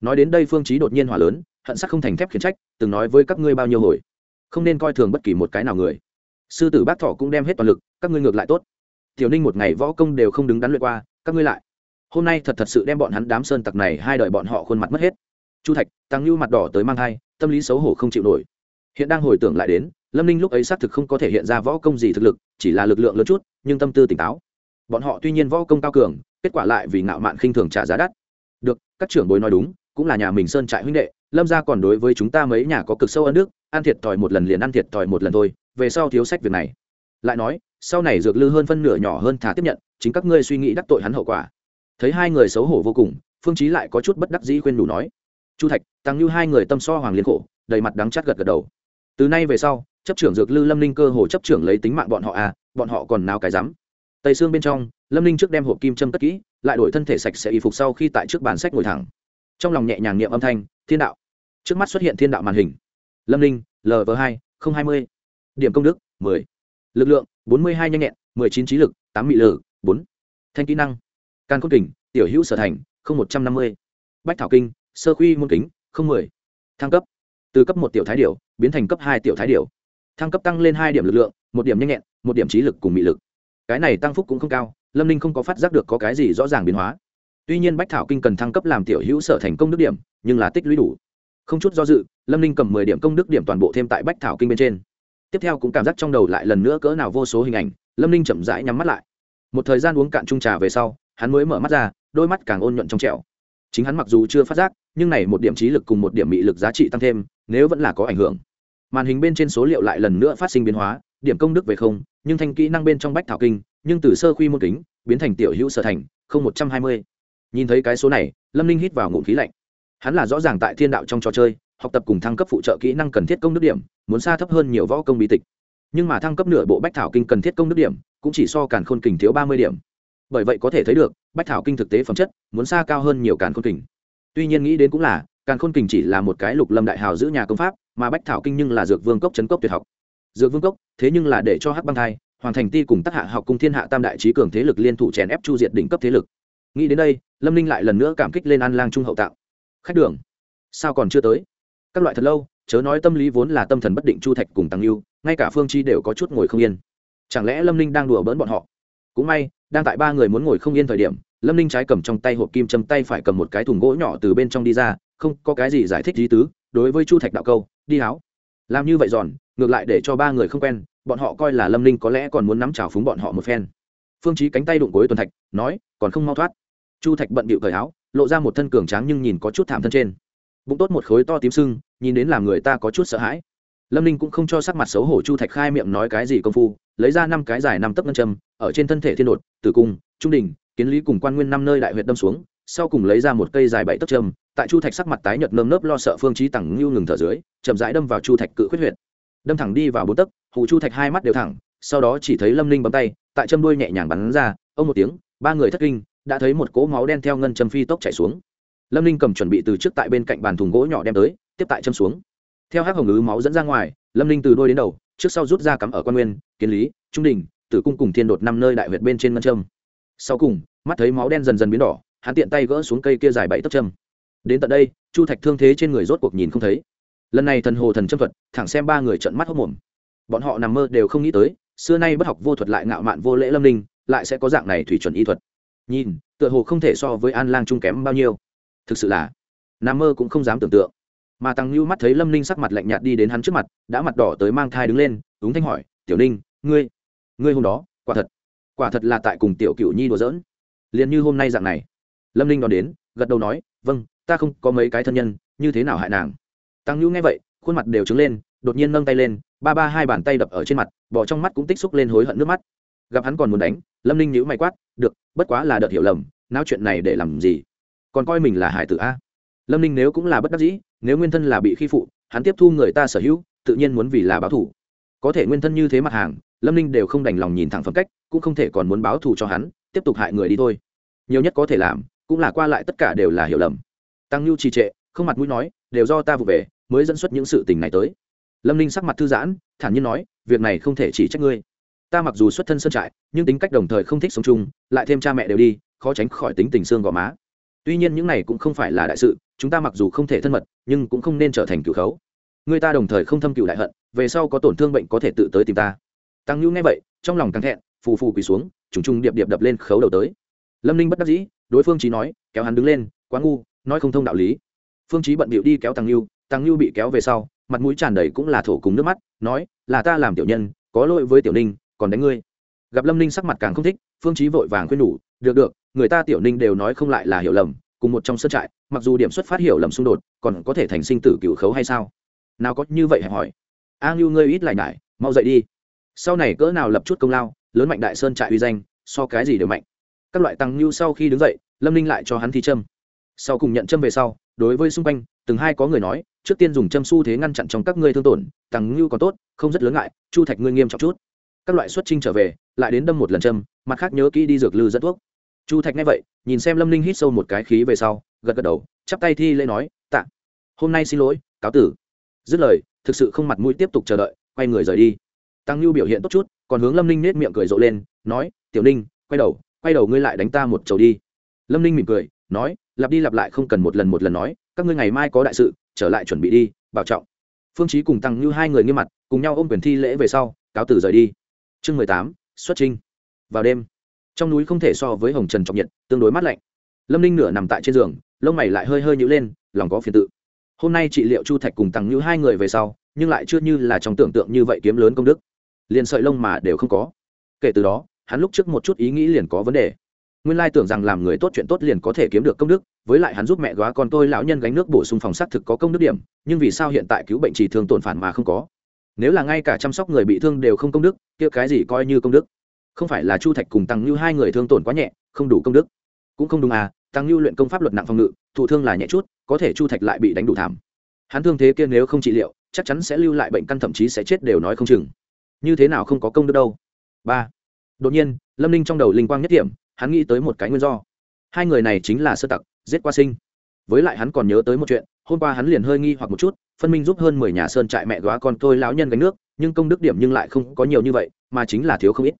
Nói đến đây phương trí đột nhiên hỏa lớn, hận sắc không thành thép khiển trách, từng nói với các ngươi bao nhiêu hồi. Không nên coi thường bất kỳ một cái nào người. Sư tử bác thọ cũng đem hết toàn lực, các ngươi ngược lại tốt. Tiểu ninh một ngày võ công đều không đứng đắn luyện qua, các ngươi lại. Hôm nay thật thật sự đem bọn hắn đám sơn tặc này hai đợi bọn họ khuôn mặt mất hết chu thạch tăng lưu mặt đỏ tới mang thai, tâm lý xấu hổ không chịu nổi. Hiện đang hồi tưởng lại đến, lâm ninh lúc ấy xác thực không có thể hiện ra võ công gì thực lực, chỉ là lực lượng lớn chút, nhưng tâm tư tỉnh táo. Bọn họ tuy nhiên võ công cao cường, kết quả lại vì ngạo mạn khinh thường trả giá đắt. Được, các trưởng bối nói đúng, cũng là nhà mình sơn trại huynh đệ, lâm ra còn đối với chúng ta mấy nhà có cực sâu ân đức, ăn thiệt thòi một lần liền ăn thiệt thòi một lần thôi, về sau thiếu sách việc này. Lại nói, sau này dược lư hơn phân nửa nhỏ hơn thả tiếp nhận, chính các ngươi suy nghĩ đắc tội hắn hậu quả. Thấy hai người xấu hổ vô cùng, phương chí lại có chút bất đắc dĩ khuyên đủ nói chu thạch tăng như hai người tâm so hoàng liên khổ, đầy mặt đắng chắt gật gật đầu. Từ nay về sau, chấp trưởng dược lư lâm ninh cơ hồ chấp trưởng lấy tính mạng bọn họ à bọn họ còn nào cái dám tây xương bên trong, lâm ninh trước đem hộp kim châm cất kỹ, lại đổi thân thể sạch sẽ y phục sau khi tại trước bàn sách ngồi thẳng. Trong lòng nhẹ nhàng niệm âm thanh, thiên đạo. Trước mắt xuất hiện thiên đạo màn hình. Lâm ninh lv hai không hai mươi điểm công đức, mười. Lực lượng, bốn mươi hai nhanh nhẹn, mười chín trí lực, tám mị lử bốn. Thanh kỹ năng can cốt kình, tiểu hữu sở thành, không một trăm năm mươi. Bách thảo kinh sơ khuy môn kính, không mười. Thăng cấp. Từ cấp một tiểu thái điểu biến thành cấp hai tiểu thái điểu thăng cấp tăng lên hai điểm lực lượng, một điểm nhanh nhẹn, một điểm trí lực cùng mị lực. Cái này tăng phúc cũng không cao, lâm ninh không có phát giác được có cái gì rõ ràng biến hóa. Tuy nhiên bách thảo kinh cần thăng cấp làm tiểu hữu sở thành công đức điểm, nhưng là tích lũy đủ. Không chút do dự, lâm ninh cầm mười điểm công đức điểm toàn bộ thêm tại bách thảo kinh bên trên. Tiếp theo cũng cảm giác trong đầu lại lần nữa cỡ nào vô số hình ảnh, lâm ninh chậm rãi nhắm mắt lại. Một thời gian uống cạn trung trà về sau, hắn mới mở mắt ra, đôi mắt càng ôn nhuận trong trẻo chính hắn mặc dù chưa phát giác, nhưng này một điểm trí lực cùng một điểm mị lực giá trị tăng thêm, nếu vẫn là có ảnh hưởng. Màn hình bên trên số liệu lại lần nữa phát sinh biến hóa, điểm công đức về không, nhưng thanh kỹ năng bên trong bách thảo kinh, nhưng từ sơ khuy môn kính, biến thành tiểu hữu sở thành, không một trăm hai mươi. Nhìn thấy cái số này, lâm ninh hít vào ngụm khí lạnh. Hắn là rõ ràng tại thiên đạo trong trò chơi, học tập cùng thăng cấp phụ trợ kỹ năng cần thiết công đức điểm, muốn xa thấp hơn nhiều võ công bí tịch. Nhưng mà thăng cấp nửa bộ bách thảo kinh cần thiết công đức điểm, cũng chỉ so càn khôn kình thiếu ba mươi điểm bởi vậy có thể thấy được, bách thảo kinh thực tế phẩm chất, muốn xa cao hơn nhiều càn khôn kình. Tuy nhiên nghĩ đến cũng là, càn khôn kình chỉ là một cái lục lâm đại hào giữ nhà công pháp, mà bách thảo kinh nhưng là dược vương cốc chấn cốc tuyệt học. Dược vương cốc, thế nhưng là để cho hắc băng thai, hoàng thành ti cùng tác hạ học cung thiên hạ tam đại trí cường thế lực liên thủ chèn ép chu diệt đỉnh cấp thế lực. Nghĩ đến đây, lâm ninh lại lần nữa cảm kích lên an lang trung hậu tạo khách đường, sao còn chưa tới? Các loại thật lâu, chớ nói tâm lý vốn là tâm thần bất định chu thạch cùng tăng lưu ngay cả phương chi đều có chút ngồi không yên. Chẳng lẽ lâm ninh đang đùa bỡn bọn họ? Cũng may đang tại ba người muốn ngồi không yên thời điểm, lâm ninh trái cầm trong tay hộp kim châm tay phải cầm một cái thùng gỗ nhỏ từ bên trong đi ra, không có cái gì giải thích lý tứ, đối với chu thạch đạo câu, đi háo. Làm như vậy giòn, ngược lại để cho ba người không quen, bọn họ coi là lâm ninh có lẽ còn muốn nắm trào phúng bọn họ một phen. Phương trí cánh tay đụng gối tuần thạch, nói, còn không mau thoát. Chu thạch bận bịu cởi áo, lộ ra một thân cường tráng nhưng nhìn có chút thảm thân trên. Bụng tốt một khối to tím sưng, nhìn đến làm người ta có chút sợ hãi. Lâm ninh cũng không cho sắc mặt xấu hổ, chu thạch khai miệng nói cái gì công phu lấy ra năm cái dài năm tấc ngân châm, ở trên thân thể thiên đột, tử cung, trung đình kiến lý cùng quan nguyên năm nơi đại huyệt đâm xuống, sau cùng lấy ra một cây dài bảy tấc châm, tại chu thạch sắc mặt tái nhợt nơm nớp lo sợ phương chí tẳng ngưu ngừng thở dưới, chậm rãi đâm vào chu thạch cự khuyết huyệt. Đâm thẳng đi vào bốn tấc, hù chu thạch hai mắt đều thẳng, sau đó chỉ thấy lâm ninh bấm tay, tại châm đuôi nhẹ nhàng bắn ra, ông một tiếng, ba người thất kinh, đã thấy một cỗ máu đen theo ngân châm phi tốc chảy xuống. Lâm ninh cầm chuẩn bị từ trước tại bên cạnh bàn thùng gỗ nhỏ đem tới, tiếp tại châm xuống. Theo hắc hồng ngứ máu dẫn ra ngoài, lâm ninh từ đôi đến đầu trước sau rút ra cắm ở quan nguyên, kiến lý, trung đình, tử cung cùng thiên đột năm nơi đại huyệt bên trên ngân châm. Sau cùng, mắt thấy máu đen dần dần biến đỏ, hắn tiện tay gỡ xuống cây kia dài bảy tấc châm. Đến tận đây, chu thạch thương thế trên người rốt cuộc nhìn không thấy. Lần này thần hồ thần châm thuật, thẳng xem ba người trận mắt hốc mồm. Bọn họ nằm mơ đều không nghĩ tới, xưa nay bất học vô thuật lại ngạo mạn vô lễ lâm ninh, lại sẽ có dạng này thủy chuẩn y thuật. Nhìn, tựa hồ không thể so với an lang trung kém bao nhiêu. Thực sự là, nằm mơ cũng không dám tưởng tượng mà tăng lưu mắt thấy lâm ninh sắc mặt lạnh nhạt đi đến hắn trước mặt, đã mặt đỏ tới mang thai đứng lên, ứng thanh hỏi, tiểu ninh, ngươi ngươi hôm đó, quả thật quả thật là tại cùng tiểu cựu nhi đùa giỡn. Liền như hôm nay dạng này, lâm ninh đón đến, gật đầu nói vâng ta không có mấy cái thân nhân, như thế nào hại nàng? Tăng nhu nghe vậy, khuôn mặt đều trứng lên, đột nhiên nâng tay lên, ba ba hai bàn tay đập ở trên mặt bỏ trong mắt cũng tích xúc lên hối hận nước mắt. Gặp hắn còn muốn đánh, lâm ninh nhữ mày quát, được, bất quá là đợt hiểu lầm, nao chuyện này để làm gì? Còn coi mình là hải tử a? Lâm ninh nếu cũng là bất đắc dĩ nếu nguyên thân là bị khi phụ, hắn tiếp thu người ta sở hữu, tự nhiên muốn vì là báo thủ có thể nguyên thân như thế mặt hàng, lâm ninh đều không đành lòng nhìn thẳng phẩm cách, cũng không thể còn muốn báo thù cho hắn, tiếp tục hại người đi thôi. Nhiều nhất có thể làm, cũng là qua lại tất cả đều là hiểu lầm. Tăng nhu trì trệ, không mặt mũi nói, đều do ta vụ về, mới dẫn xuất những sự tình này tới. Lâm ninh sắc mặt thư giãn, thản nhiên nói, việc này không thể chỉ trách ngươi. Ta mặc dù xuất thân sơn trại, nhưng tính cách đồng thời không thích sống chung, lại thêm cha mẹ đều đi, khó tránh khỏi tính tình xương gò má. Tuy nhiên những này cũng không phải là đại sự chúng ta mặc dù không thể thân mật, nhưng cũng không nên trở thành cựu khấu. Người ta đồng thời không thâm cựu đại hận, về sau có tổn thương bệnh có thể tự tới tìm ta. Tăng nhu nghe vậy, trong lòng càng thẹn, phù phù quỳ xuống, trùng trùng điệp điệp đập lên khấu đầu tới. Lâm ninh bất đắc dĩ, đối phương trí nói, kéo hắn đứng lên, quá ngu, nói không thông đạo lý. Phương trí bận bịu đi kéo tăng nhu tăng nhu bị kéo về sau, mặt mũi tràn đầy cũng là thổ cùng nước mắt, nói, là ta làm tiểu nhân, có lỗi với tiểu ninh, còn đánh ngươi. Gặp lâm ninh sắc mặt càng không thích, phương trí vội vàng khuyên nhủ, được được, người ta tiểu ninh đều nói không lại là hiểu lầm cùng một trong sân trại, mặc dù điểm xuất phát hiểu lầm xung đột, còn có thể thành sinh tử cựu khấu hay sao? Nào có như vậy hẹp hỏi. A ngưu ngươi ít lại nhải, mau dậy đi. Sau này cỡ nào lập chút công lao, lớn mạnh đại sơn trại uy danh, so cái gì đều mạnh. Các loại tăng ngưu sau khi đứng dậy, lâm ninh lại cho hắn thi châm. Sau cùng nhận châm về sau, đối với xung quanh, từng hai có người nói, trước tiên dùng châm su thế ngăn chặn trong các ngươi thương tổn, tăng ngưu còn tốt, không rất lớn ngại, chu thạch ngươi nghiêm trọng chút. Các loại xuất trinh trở về, lại đến đâm một lần châm, mặt khác nhớ kỹ đi dược lư dẫn thuốc chu thạch nghe vậy, nhìn xem lâm ninh hít sâu một cái khí về sau, gật gật đầu, chắp tay thi lễ nói, tạ, hôm nay xin lỗi, cáo tử. Dứt lời, thực sự không mặt mũi tiếp tục chờ đợi, quay người rời đi. Tăng nhu biểu hiện tốt chút, còn hướng lâm ninh nết miệng cười rộ lên, nói, tiểu ninh, quay đầu quay đầu ngươi lại đánh ta một chầu đi. Lâm ninh mỉm cười, nói, lặp đi lặp lại không cần một lần một lần nói, các ngươi ngày mai có đại sự, trở lại chuẩn bị đi, bảo trọng. Phương chí cùng tăng như hai người nghiêm mặt, cùng nhau ôm quyền thi lễ về sau, cáo tử rời đi. Chương mười tám, xuất trinh vào đêm trong núi không thể so với hồng trần trọng nhiệt, tương đối mát lạnh. Lâm ninh nửa nằm tại trên giường, lông mày lại hơi hơi nhữ lên, lòng có phiền tự. Hôm nay chị liệu chu thạch cùng tăng như hai người về sau, nhưng lại chưa như là trong tưởng tượng như vậy kiếm lớn công đức. Liền sợi lông mà đều không có. Kể từ đó, hắn lúc trước một chút ý nghĩ liền có vấn đề. Nguyên lai tưởng rằng làm người tốt chuyện tốt liền có thể kiếm được công đức, với lại hắn giúp mẹ góa con tôi lão nhân gánh nước bổ sung phòng xác thực có công đức điểm, nhưng vì sao hiện tại cứu bệnh chỉ thường tổn phản mà không có? Nếu là ngay cả chăm sóc người bị thương đều không công đức, kia cái gì coi như công đức? Không phải là chu thạch cùng tăng như hai người thương tổn quá nhẹ, không đủ công đức. Cũng không đúng à tăng như luyện công pháp luật nặng phòng ngự, thụ thương là nhẹ chút, có thể chu thạch lại bị đánh đủ thảm. Hắn thương thế kia nếu không trị liệu, chắc chắn sẽ lưu lại bệnh căn thậm chí sẽ chết đều nói không chừng. Như thế nào không có công đức đâu? Ba. Đột nhiên, lâm ninh trong đầu linh quang nhất điểm, hắn nghĩ tới một cái nguyên do. Hai người này chính là sơ tặc, giết qua sinh. Với lại hắn còn nhớ tới một chuyện, hôm qua hắn liền hơi nghi hoặc một chút, phân minh giúp hơn mười nhà sơn trại mẹ góa con tôi lão nhân gánh nước, nhưng công đức điểm nhưng lại không có nhiều như vậy, mà chính là thiếu không ít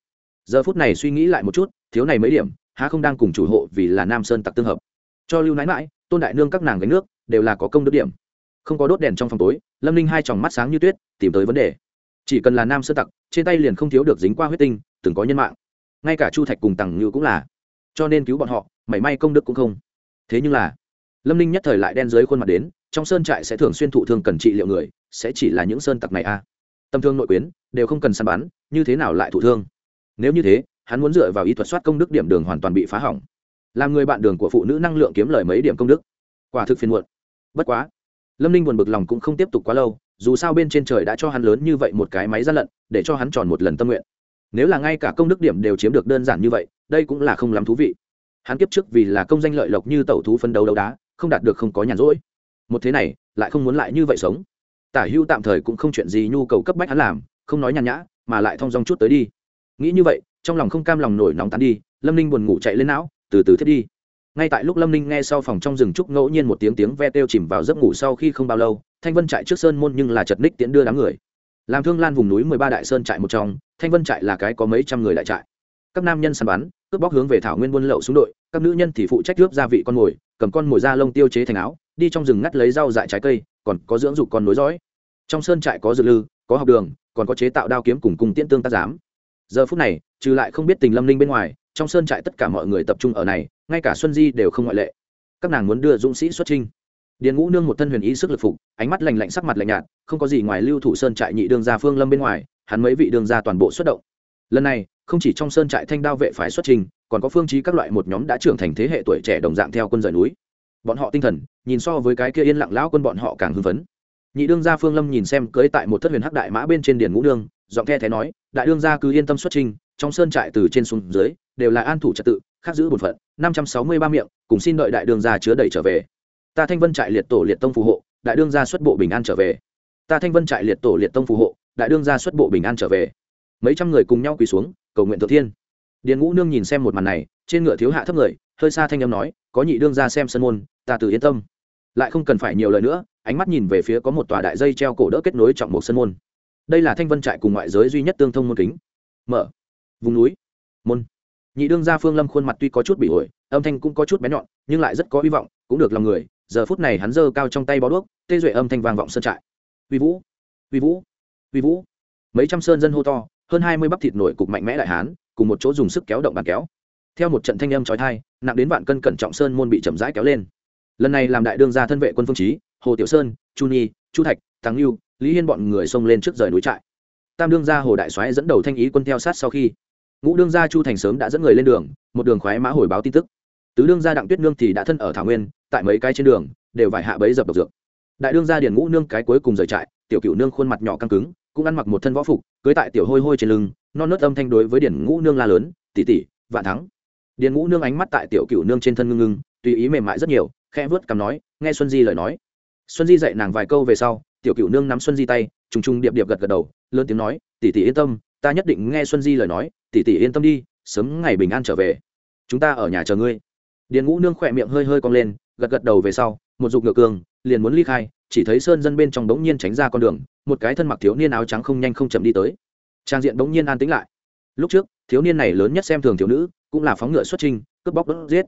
giờ phút này suy nghĩ lại một chút, thiếu này mấy điểm, há không đang cùng chủ hộ vì là nam sơn tặc tương hợp. Cho lưu nãi mãi tôn đại nương các nàng gánh nước, đều là có công đức điểm. Không có đốt đèn trong phòng tối, lâm ninh hai tròng mắt sáng như tuyết, tìm tới vấn đề. Chỉ cần là nam sơn tặc, trên tay liền không thiếu được dính qua huyết tinh, từng có nhân mạng. Ngay cả chu thạch cùng tằng như cũng là. Cho nên cứu bọn họ, mảy may công đức cũng không. Thế nhưng là, lâm ninh nhất thời lại đen dưới khuôn mặt đến, trong sơn trại sẽ thường xuyên thụ thương cần trị liệu người, sẽ chỉ là những sơn tặc này a à. tâm thương nội quyến, đều không cần săn bắn, như thế nào lại thụ thương? Nếu như thế, hắn muốn dựa vào ý thuật soát công đức điểm đường hoàn toàn bị phá hỏng. Làm người bạn đường của phụ nữ năng lượng kiếm lời mấy điểm công đức. Quả thực phiền muộn. Bất quá, lâm ninh buồn bực lòng cũng không tiếp tục quá lâu, dù sao bên trên trời đã cho hắn lớn như vậy một cái máy gian lận, để cho hắn tròn một lần tâm nguyện. Nếu là ngay cả công đức điểm đều chiếm được đơn giản như vậy, đây cũng là không lắm thú vị. Hắn kiếp trước vì là công danh lợi lộc như tẩu thú phân đấu đấu đá, không đạt được không có nhàn rỗi. Một thế này, lại không muốn lại như vậy sống. Tả hưu tạm thời cũng không chuyện gì nhu cầu cấp bách hắn làm, không nói nhàn nhã, mà lại thong dong chút tới đi nghĩ như vậy, trong lòng không cam lòng nổi nóng tán đi, lâm ninh buồn ngủ chạy lên não, từ từ thiết đi. Ngay tại lúc lâm ninh nghe sau phòng trong rừng trúc ngẫu nhiên một tiếng tiếng ve têu chìm vào giấc ngủ sau khi không bao lâu, thanh vân chạy trước sơn môn nhưng là chật ních tiễn đưa đám người. Làm thương lan vùng núi mười ba đại sơn trại một trong, thanh vân trại là cái có mấy trăm người đại trại. Các nam nhân săn bắn, cướp bóc hướng về thảo nguyên buôn lậu xuống đội, các nữ nhân thì phụ trách cướp gia vị con mồi, cầm con mồi da lông tiêu chế thành áo, đi trong rừng ngắt lấy rau dại trái cây, còn có dưỡng dục con nối dõi. Trong sơn trại có dược lư, có học đường, còn có chế tạo đao kiếm cùng cùng tiễn tương tác giám giờ phút này, trừ lại không biết tình lâm linh bên ngoài, trong sơn trại tất cả mọi người tập trung ở này, ngay cả xuân di đều không ngoại lệ. Các nàng muốn đưa dũng sĩ xuất trinh điền ngũ nương một thân huyền ý sức lực phục, ánh mắt lành lạnh sắc mặt lạnh nhạt, không có gì ngoài lưu thủ sơn trại nhị đương gia phương lâm bên ngoài, hắn mấy vị đương gia toàn bộ xuất động. Lần này, không chỉ trong sơn trại thanh đao vệ phải xuất trình còn có phương chí các loại một nhóm đã trưởng thành thế hệ tuổi trẻ đồng dạng theo quân rời núi. Bọn họ tinh thần, nhìn so với cái kia yên lặng lão quân bọn họ càng hưng phấn. Nhị đương gia phương lâm nhìn xem cưới tại một thất huyền hắc đại mã bên trên điền ngũ nương giọng the thế nói, đại đương gia cứ yên tâm xuất trình, trong sơn trại từ trên xuống dưới, đều là an thủ trật tự khác giữ bổn phận, năm trăm sáu mươi ba miệng, cùng xin đợi đại đương gia chứa đầy trở về. Ta thanh vân trại liệt tổ liệt tông phù hộ, đại đương gia xuất bộ bình an trở về. Ta thanh vân trại liệt tổ liệt tông phù hộ, đại đương gia xuất bộ bình an trở về. Mấy trăm người cùng nhau quỳ xuống, cầu nguyện thượng thiên. Điền ngũ nương nhìn xem một màn này, trên ngựa thiếu hạ thấp người, hơi xa thanh âm nói, có nhị đương gia xem sân môn, ta tự yên tâm. Lại không cần phải nhiều lời nữa, ánh mắt nhìn về phía có một tòa đại dây treo cổ đỡ kết nối trọng một sân môn đây là thanh vân trại cùng ngoại giới duy nhất tương thông môn kính. Mở. Vùng núi. Môn. Nhị đương gia phương lâm khuôn mặt tuy có chút bị ổi, âm thanh cũng có chút bé nhọn, nhưng lại rất có hy vọng, cũng được lòng người, giờ phút này hắn giơ cao trong tay bó đuốc, tê duệ âm thanh vang vọng sơn trại. Uy vũ. Uy vũ. Uy vũ. Mấy trăm sơn dân hô to, hơn hai mươi bắp thịt nổi cục mạnh mẽ đại hán, cùng một chỗ dùng sức kéo động bàn kéo. Theo một trận thanh âm trói thai nặng đến vạn cân cẩn trọng sơn môn bị chậm rãi kéo lên. Lần này làm đại đương gia thân vệ quân phương trí hồ tiểu sơn, chu nhi, chu thạch, thắng lưu lý hiên bọn người xông lên trước rời núi trại. Tam đương gia hồ đại soái dẫn đầu thanh ý quân theo sát sau khi, ngũ đương gia chu thành sớm đã dẫn người lên đường, một đường khoái mã hồi báo tin tức. Tứ đương gia đặng tuyết nương thì đã thân ở thảo nguyên, tại mấy cái trên đường, đều vải hạ bấy dập độc dược. Đại đương gia điền ngũ nương cái cuối cùng rời trại, tiểu cựu nương khuôn mặt nhỏ căng cứng, cũng ăn mặc một thân võ phục, cưới tại tiểu hôi hôi trên lưng, non nớt âm thanh đối với điền ngũ nương la lớn, tỷ tỷ, vạn thắng. Điền ngũ nương ánh mắt tại tiểu cựu nương trên thân ngưng ngưng, tùy ý mềm mại rất nhiều, khẽ vớt cằm nói, nghe xuân di lời nói. Xuân di dạy nàng vài câu về sau tiểu cựu nương nắm xuân di tay, trùng trùng điệp điệp gật gật đầu, lớn tiếng nói, tỷ tỷ yên tâm, ta nhất định nghe xuân di lời nói, tỷ tỷ yên tâm đi, sớm ngày bình an trở về. Chúng ta ở nhà chờ ngươi. Điền ngũ nương khỏe miệng hơi hơi cong lên, gật gật đầu về sau, một dục ngựa cường, liền muốn ly khai, chỉ thấy sơn dân bên trong bỗng nhiên tránh ra con đường, một cái thân mặc thiếu niên áo trắng không nhanh không chậm đi tới. Trang diện bỗng nhiên an tĩnh lại. Lúc trước, thiếu niên này lớn nhất xem thường thiếu nữ, cũng là phóng ngựa xuất trinh cướp bóc đốt giết.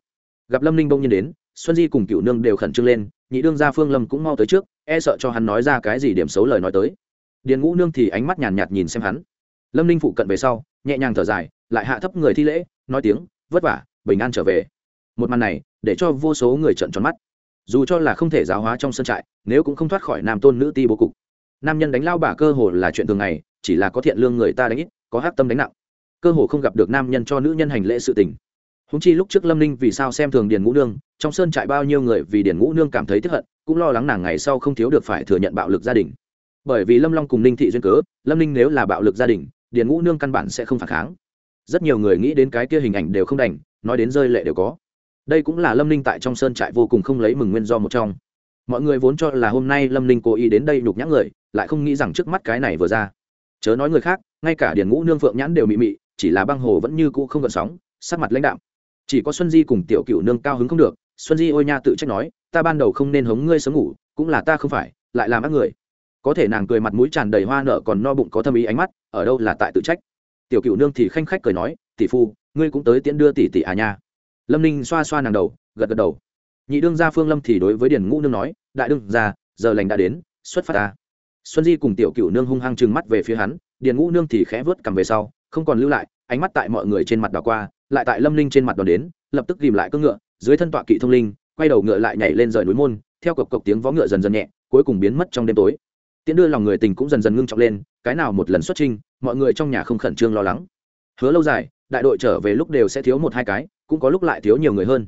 Gặp lâm ninh bỗng nhiên đến xuân di cùng cựu nương đều khẩn trương lên, nhị đương gia phương lâm cũng mau tới trước e sợ cho hắn nói ra cái gì điểm xấu lời nói tới. Điền ngũ nương thì ánh mắt nhàn nhạt nhìn xem hắn. Lâm ninh phụ cận về sau, nhẹ nhàng thở dài, lại hạ thấp người thi lễ, nói tiếng, vất vả, bình an trở về. Một màn này, để cho vô số người trợn tròn mắt. Dù cho là không thể giáo hóa trong sân trại, nếu cũng không thoát khỏi nam tôn nữ ti bố cục. Nam nhân đánh lao bà cơ hồ là chuyện thường ngày, chỉ là có thiện lương người ta đánh ít, có hát tâm đánh nặng. Cơ hồ không gặp được nam nhân cho nữ nhân hành lễ sự tình húng chi lúc trước lâm ninh vì sao xem thường điền ngũ nương, trong sơn trại bao nhiêu người vì điền ngũ nương cảm thấy tiếp hận, cũng lo lắng nàng ngày sau không thiếu được phải thừa nhận bạo lực gia đình. Bởi vì lâm long cùng ninh thị duyên cớ, lâm ninh nếu là bạo lực gia đình, điền ngũ nương căn bản sẽ không phản kháng. Rất nhiều người nghĩ đến cái kia hình ảnh đều không đành, nói đến rơi lệ đều có. Đây cũng là lâm ninh tại trong sơn trại vô cùng không lấy mừng nguyên do một trong. Mọi người vốn cho là hôm nay lâm ninh cố ý đến đây nhục nhã người, lại không nghĩ rằng trước mắt cái này vừa ra. Chớ nói người khác, ngay cả điền ngũ nương phượng nhãn đều mị mị, chỉ là băng hồ vẫn như cũ không gợn sóng, sắc mặt lãnh đạo chỉ có xuân di cùng tiểu cựu nương cao hứng không được, xuân di ôi nha tự trách nói, ta ban đầu không nên hống ngươi sớm ngủ, cũng là ta không phải, lại làm ác người. Có thể nàng cười mặt mũi tràn đầy hoa nợ còn no bụng có thâm ý ánh mắt, ở đâu là tại tự trách? Tiểu cựu nương thì khanh khách cười nói, tỷ phu, ngươi cũng tới tiễn đưa tỷ tỷ à nha. Lâm ninh xoa xoa nàng đầu, gật gật đầu. Nhị đương gia phương lâm thì đối với điền ngũ nương nói, đại đương gia, giờ lành đã đến, xuất phát ta. Xuân di cùng tiểu cựu nương hung hăng trừng mắt về phía hắn, điền ngũ nương thì khẽ vớt cầm về sau, không còn lưu lại, ánh mắt tại mọi người trên mặt đảo qua lại tại lâm Linh trên mặt đòn đến, lập tức ghìm lại cưỡng ngựa, dưới thân tọa kỵ thông linh, quay đầu ngựa lại nhảy lên rời núi môn, theo cộc cộc tiếng vó ngựa dần dần nhẹ, cuối cùng biến mất trong đêm tối. Tiễn đưa lòng người tình cũng dần dần ngưng trọng lên, cái nào một lần xuất trinh mọi người trong nhà không khẩn trương lo lắng. Hứa lâu dài, đại đội trở về lúc đều sẽ thiếu một hai cái, cũng có lúc lại thiếu nhiều người hơn.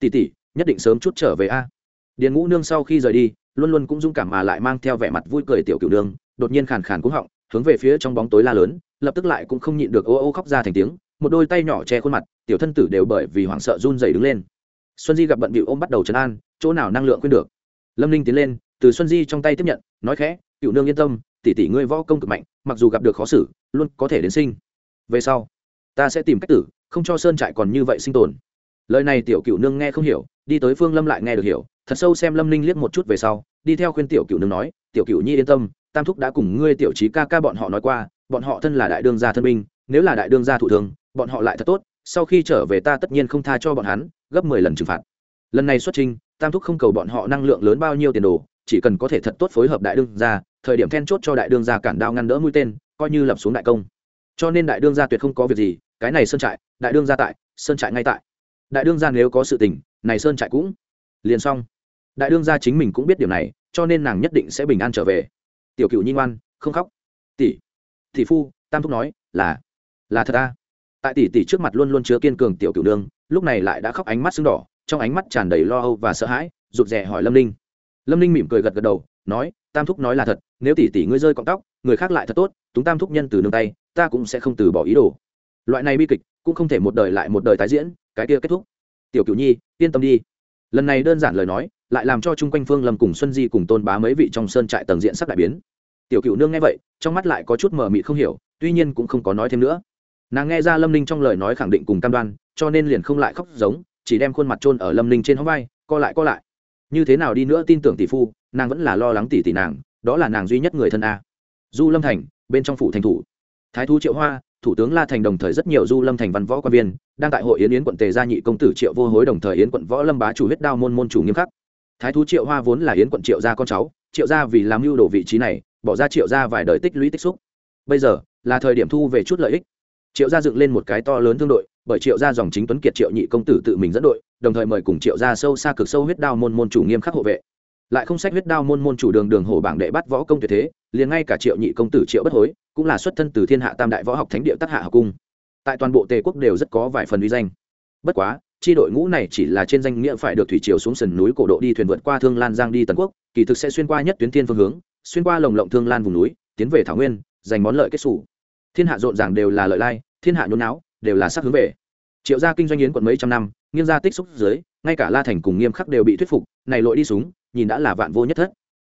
Tỷ tỷ, nhất định sớm chút trở về a. Điền ngũ nương sau khi rời đi, luôn luôn cũng dũng cảm mà lại mang theo vẻ mặt vui cười tiểu cửu nương, đột nhiên khàn khàn cúng họng, hướng về phía trong bóng tối la lớn, lập tức lại cũng không nhịn được ô ô khóc ra thành tiếng một đôi tay nhỏ che khuôn mặt, tiểu thân tử đều bởi vì hoảng sợ run dày đứng lên. Xuân di gặp bận bịu ôm bắt đầu chấn an, chỗ nào năng lượng khuyên được? Lâm ninh tiến lên, từ xuân di trong tay tiếp nhận, nói khẽ, cựu nương yên tâm, tỷ tỷ ngươi võ công cực mạnh, mặc dù gặp được khó xử, luôn có thể đến sinh. Về sau, ta sẽ tìm cách tử, không cho sơn trại còn như vậy sinh tồn. Lời này tiểu cựu nương nghe không hiểu, đi tới phương lâm lại nghe được hiểu, thật sâu xem lâm ninh liếc một chút về sau, đi theo khuyên tiểu cựu nương nói, tiểu cựu nhi yên tâm, tam thúc đã cùng ngươi tiểu trí ca ca bọn họ nói qua, bọn họ thân là đại đương gia thân binh, nếu là đại đương gia thủ thường bọn họ lại thật tốt, sau khi trở về ta tất nhiên không tha cho bọn hắn, gấp mười lần trừng phạt. Lần này xuất trình, tam thúc không cầu bọn họ năng lượng lớn bao nhiêu tiền đồ, chỉ cần có thể thật tốt phối hợp đại đương gia, thời điểm then chốt cho đại đương gia cản đao ngăn đỡ mũi tên, coi như lập xuống đại công. Cho nên đại đương gia tuyệt không có việc gì, cái này sơn trại, đại đương gia tại, sơn trại ngay tại. Đại đương gia nếu có sự tình, này sơn trại cũng liền xong. Đại đương gia chính mình cũng biết điều này, cho nên nàng nhất định sẽ bình an trở về. Tiểu cựu nhi ngoan, không khóc. Tỷ tỷ phu, tam thúc nói, là là thật ta tại tỷ tỷ trước mặt luôn luôn chứa kiên cường tiểu cửu nương, lúc này lại đã khóc ánh mắt sưng đỏ, trong ánh mắt tràn đầy lo âu và sợ hãi, rụt rè hỏi lâm ninh. Lâm ninh mỉm cười gật gật đầu, nói, tam thúc nói là thật, nếu tỷ tỷ ngươi rơi cọng tóc, người khác lại thật tốt, chúng tam thúc nhân từ nương tay, ta cũng sẽ không từ bỏ ý đồ. Loại này bi kịch, cũng không thể một đời lại một đời tái diễn, cái kia kết thúc. Tiểu cửu nhi, yên tâm đi. Lần này đơn giản lời nói, lại làm cho chung quanh phương lâm cùng xuân di cùng tôn bá mấy vị trong sơn trại tầng diện sắc đại biến. Tiểu cựu nương nghe vậy, trong mắt lại có chút mờ mịt không hiểu, tuy nhiên cũng không có nói thêm nữa nàng nghe ra lâm ninh trong lời nói khẳng định cùng cam đoan, cho nên liền không lại khóc giống, chỉ đem khuôn mặt trôn ở lâm ninh trên hóng vai, co lại co lại. Như thế nào đi nữa tin tưởng tỷ phu, nàng vẫn là lo lắng tỷ tỷ nàng, đó là nàng duy nhất người thân a. Du lâm thành, bên trong phủ thành thủ. Thái thú triệu hoa, thủ tướng la thành đồng thời rất nhiều du lâm thành văn võ quan viên, đang tại hội yến yến quận tề gia nhị công tử triệu vô hối đồng thời yến quận võ lâm bá chủ huyết đao môn môn chủ nghiêm khắc. Thái thú triệu hoa vốn là yến quận triệu gia con cháu, triệu gia vì làm mưu đồ vị trí này, bỏ ra triệu gia vài đời tích lũy tích xúc. Bây giờ, là thời điểm thu về chút lợi ích triệu gia dựng lên một cái to lớn thương đội, bởi triệu gia dòng chính tuấn kiệt triệu nhị công tử tự mình dẫn đội, đồng thời mời cùng triệu gia sâu xa cực sâu huyết đao môn môn chủ nghiêm khắc hộ vệ. Lại không sách huyết đao môn môn chủ đường đường hổ bảng đệ bắt võ công tuyệt thế, liền ngay cả triệu nhị công tử triệu bất hối, cũng là xuất thân từ thiên hạ tam đại võ học thánh địa tác hạ học cung. Tại toàn bộ tề quốc đều rất có vài phần uy danh. Bất quá, chi đội ngũ này chỉ là trên danh nghĩa phải được thủy triều xuống sườn núi cổ độ đi thuyền vượt qua thương lan giang đi tần quốc, kỳ thực sẽ xuyên qua nhất tuyến thiên phương hướng, xuyên qua lồng lộng thương lan vùng núi, tiến về thảo nguyên, giành món lợi kết xù. Thiên hạ rộn ràng đều là lợi lai thiên hạ nhốn não đều là sắc hướng về. Triệu gia kinh doanh yến quận mấy trăm năm, nghiêng gia tích xúc dưới ngay cả la thành cùng nghiêm khắc đều bị thuyết phục, này lội đi súng, nhìn đã là vạn vô nhất thất.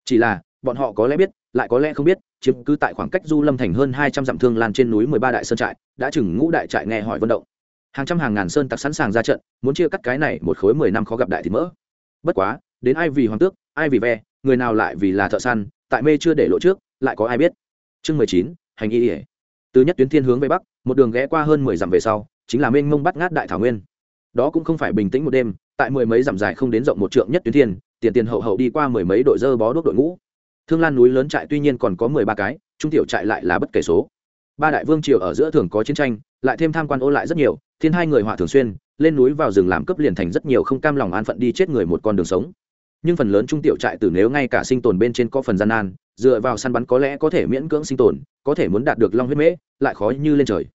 Chỉ là, bọn họ có lẽ biết, lại có lẽ không biết, chiếm cứ tại khoảng cách du lâm thành hơn hai trăm dặm thương lan trên núi mười ba đại sơn trại, đã chừng ngũ đại trại nghe hỏi vận động. Hàng trăm hàng ngàn sơn tặc sẵn sàng ra trận, muốn chia cắt cái này một khối mười năm khó gặp đại thì mỡ. Bất quá, đến ai vì hoàng tước, ai vì ve, người nào lại vì là thợ săn, tại mê chưa để lộ trước, lại có ai biết. Chương mười chín, hành y ỉa từ nhất tuyến thiên hướng về bắc một đường ghé qua hơn mười dặm về sau, chính là mênh mông bắt ngát đại thảo nguyên. Đó cũng không phải bình tĩnh một đêm, tại mười mấy dặm dài không đến rộng một trượng nhất tuyến thiên, tiền tiền hậu hậu đi qua mười mấy đội dơ bó đuốc đội ngũ. Thương lan núi lớn trại tuy nhiên còn có mười ba cái, trung tiểu trại lại là bất kể số. Ba đại vương triều ở giữa thường có chiến tranh, lại thêm tham quan ô lại rất nhiều, thiên hai người họa thường xuyên, lên núi vào rừng làm cấp liền thành rất nhiều không cam lòng an phận đi chết người một con đường sống nhưng phần lớn trung tiểu trại tử nếu ngay cả sinh tồn bên trên có phần gian nan, dựa vào săn bắn có lẽ có thể miễn cưỡng sinh tồn, có thể muốn đạt được long huyết mễ, lại khó như lên trời.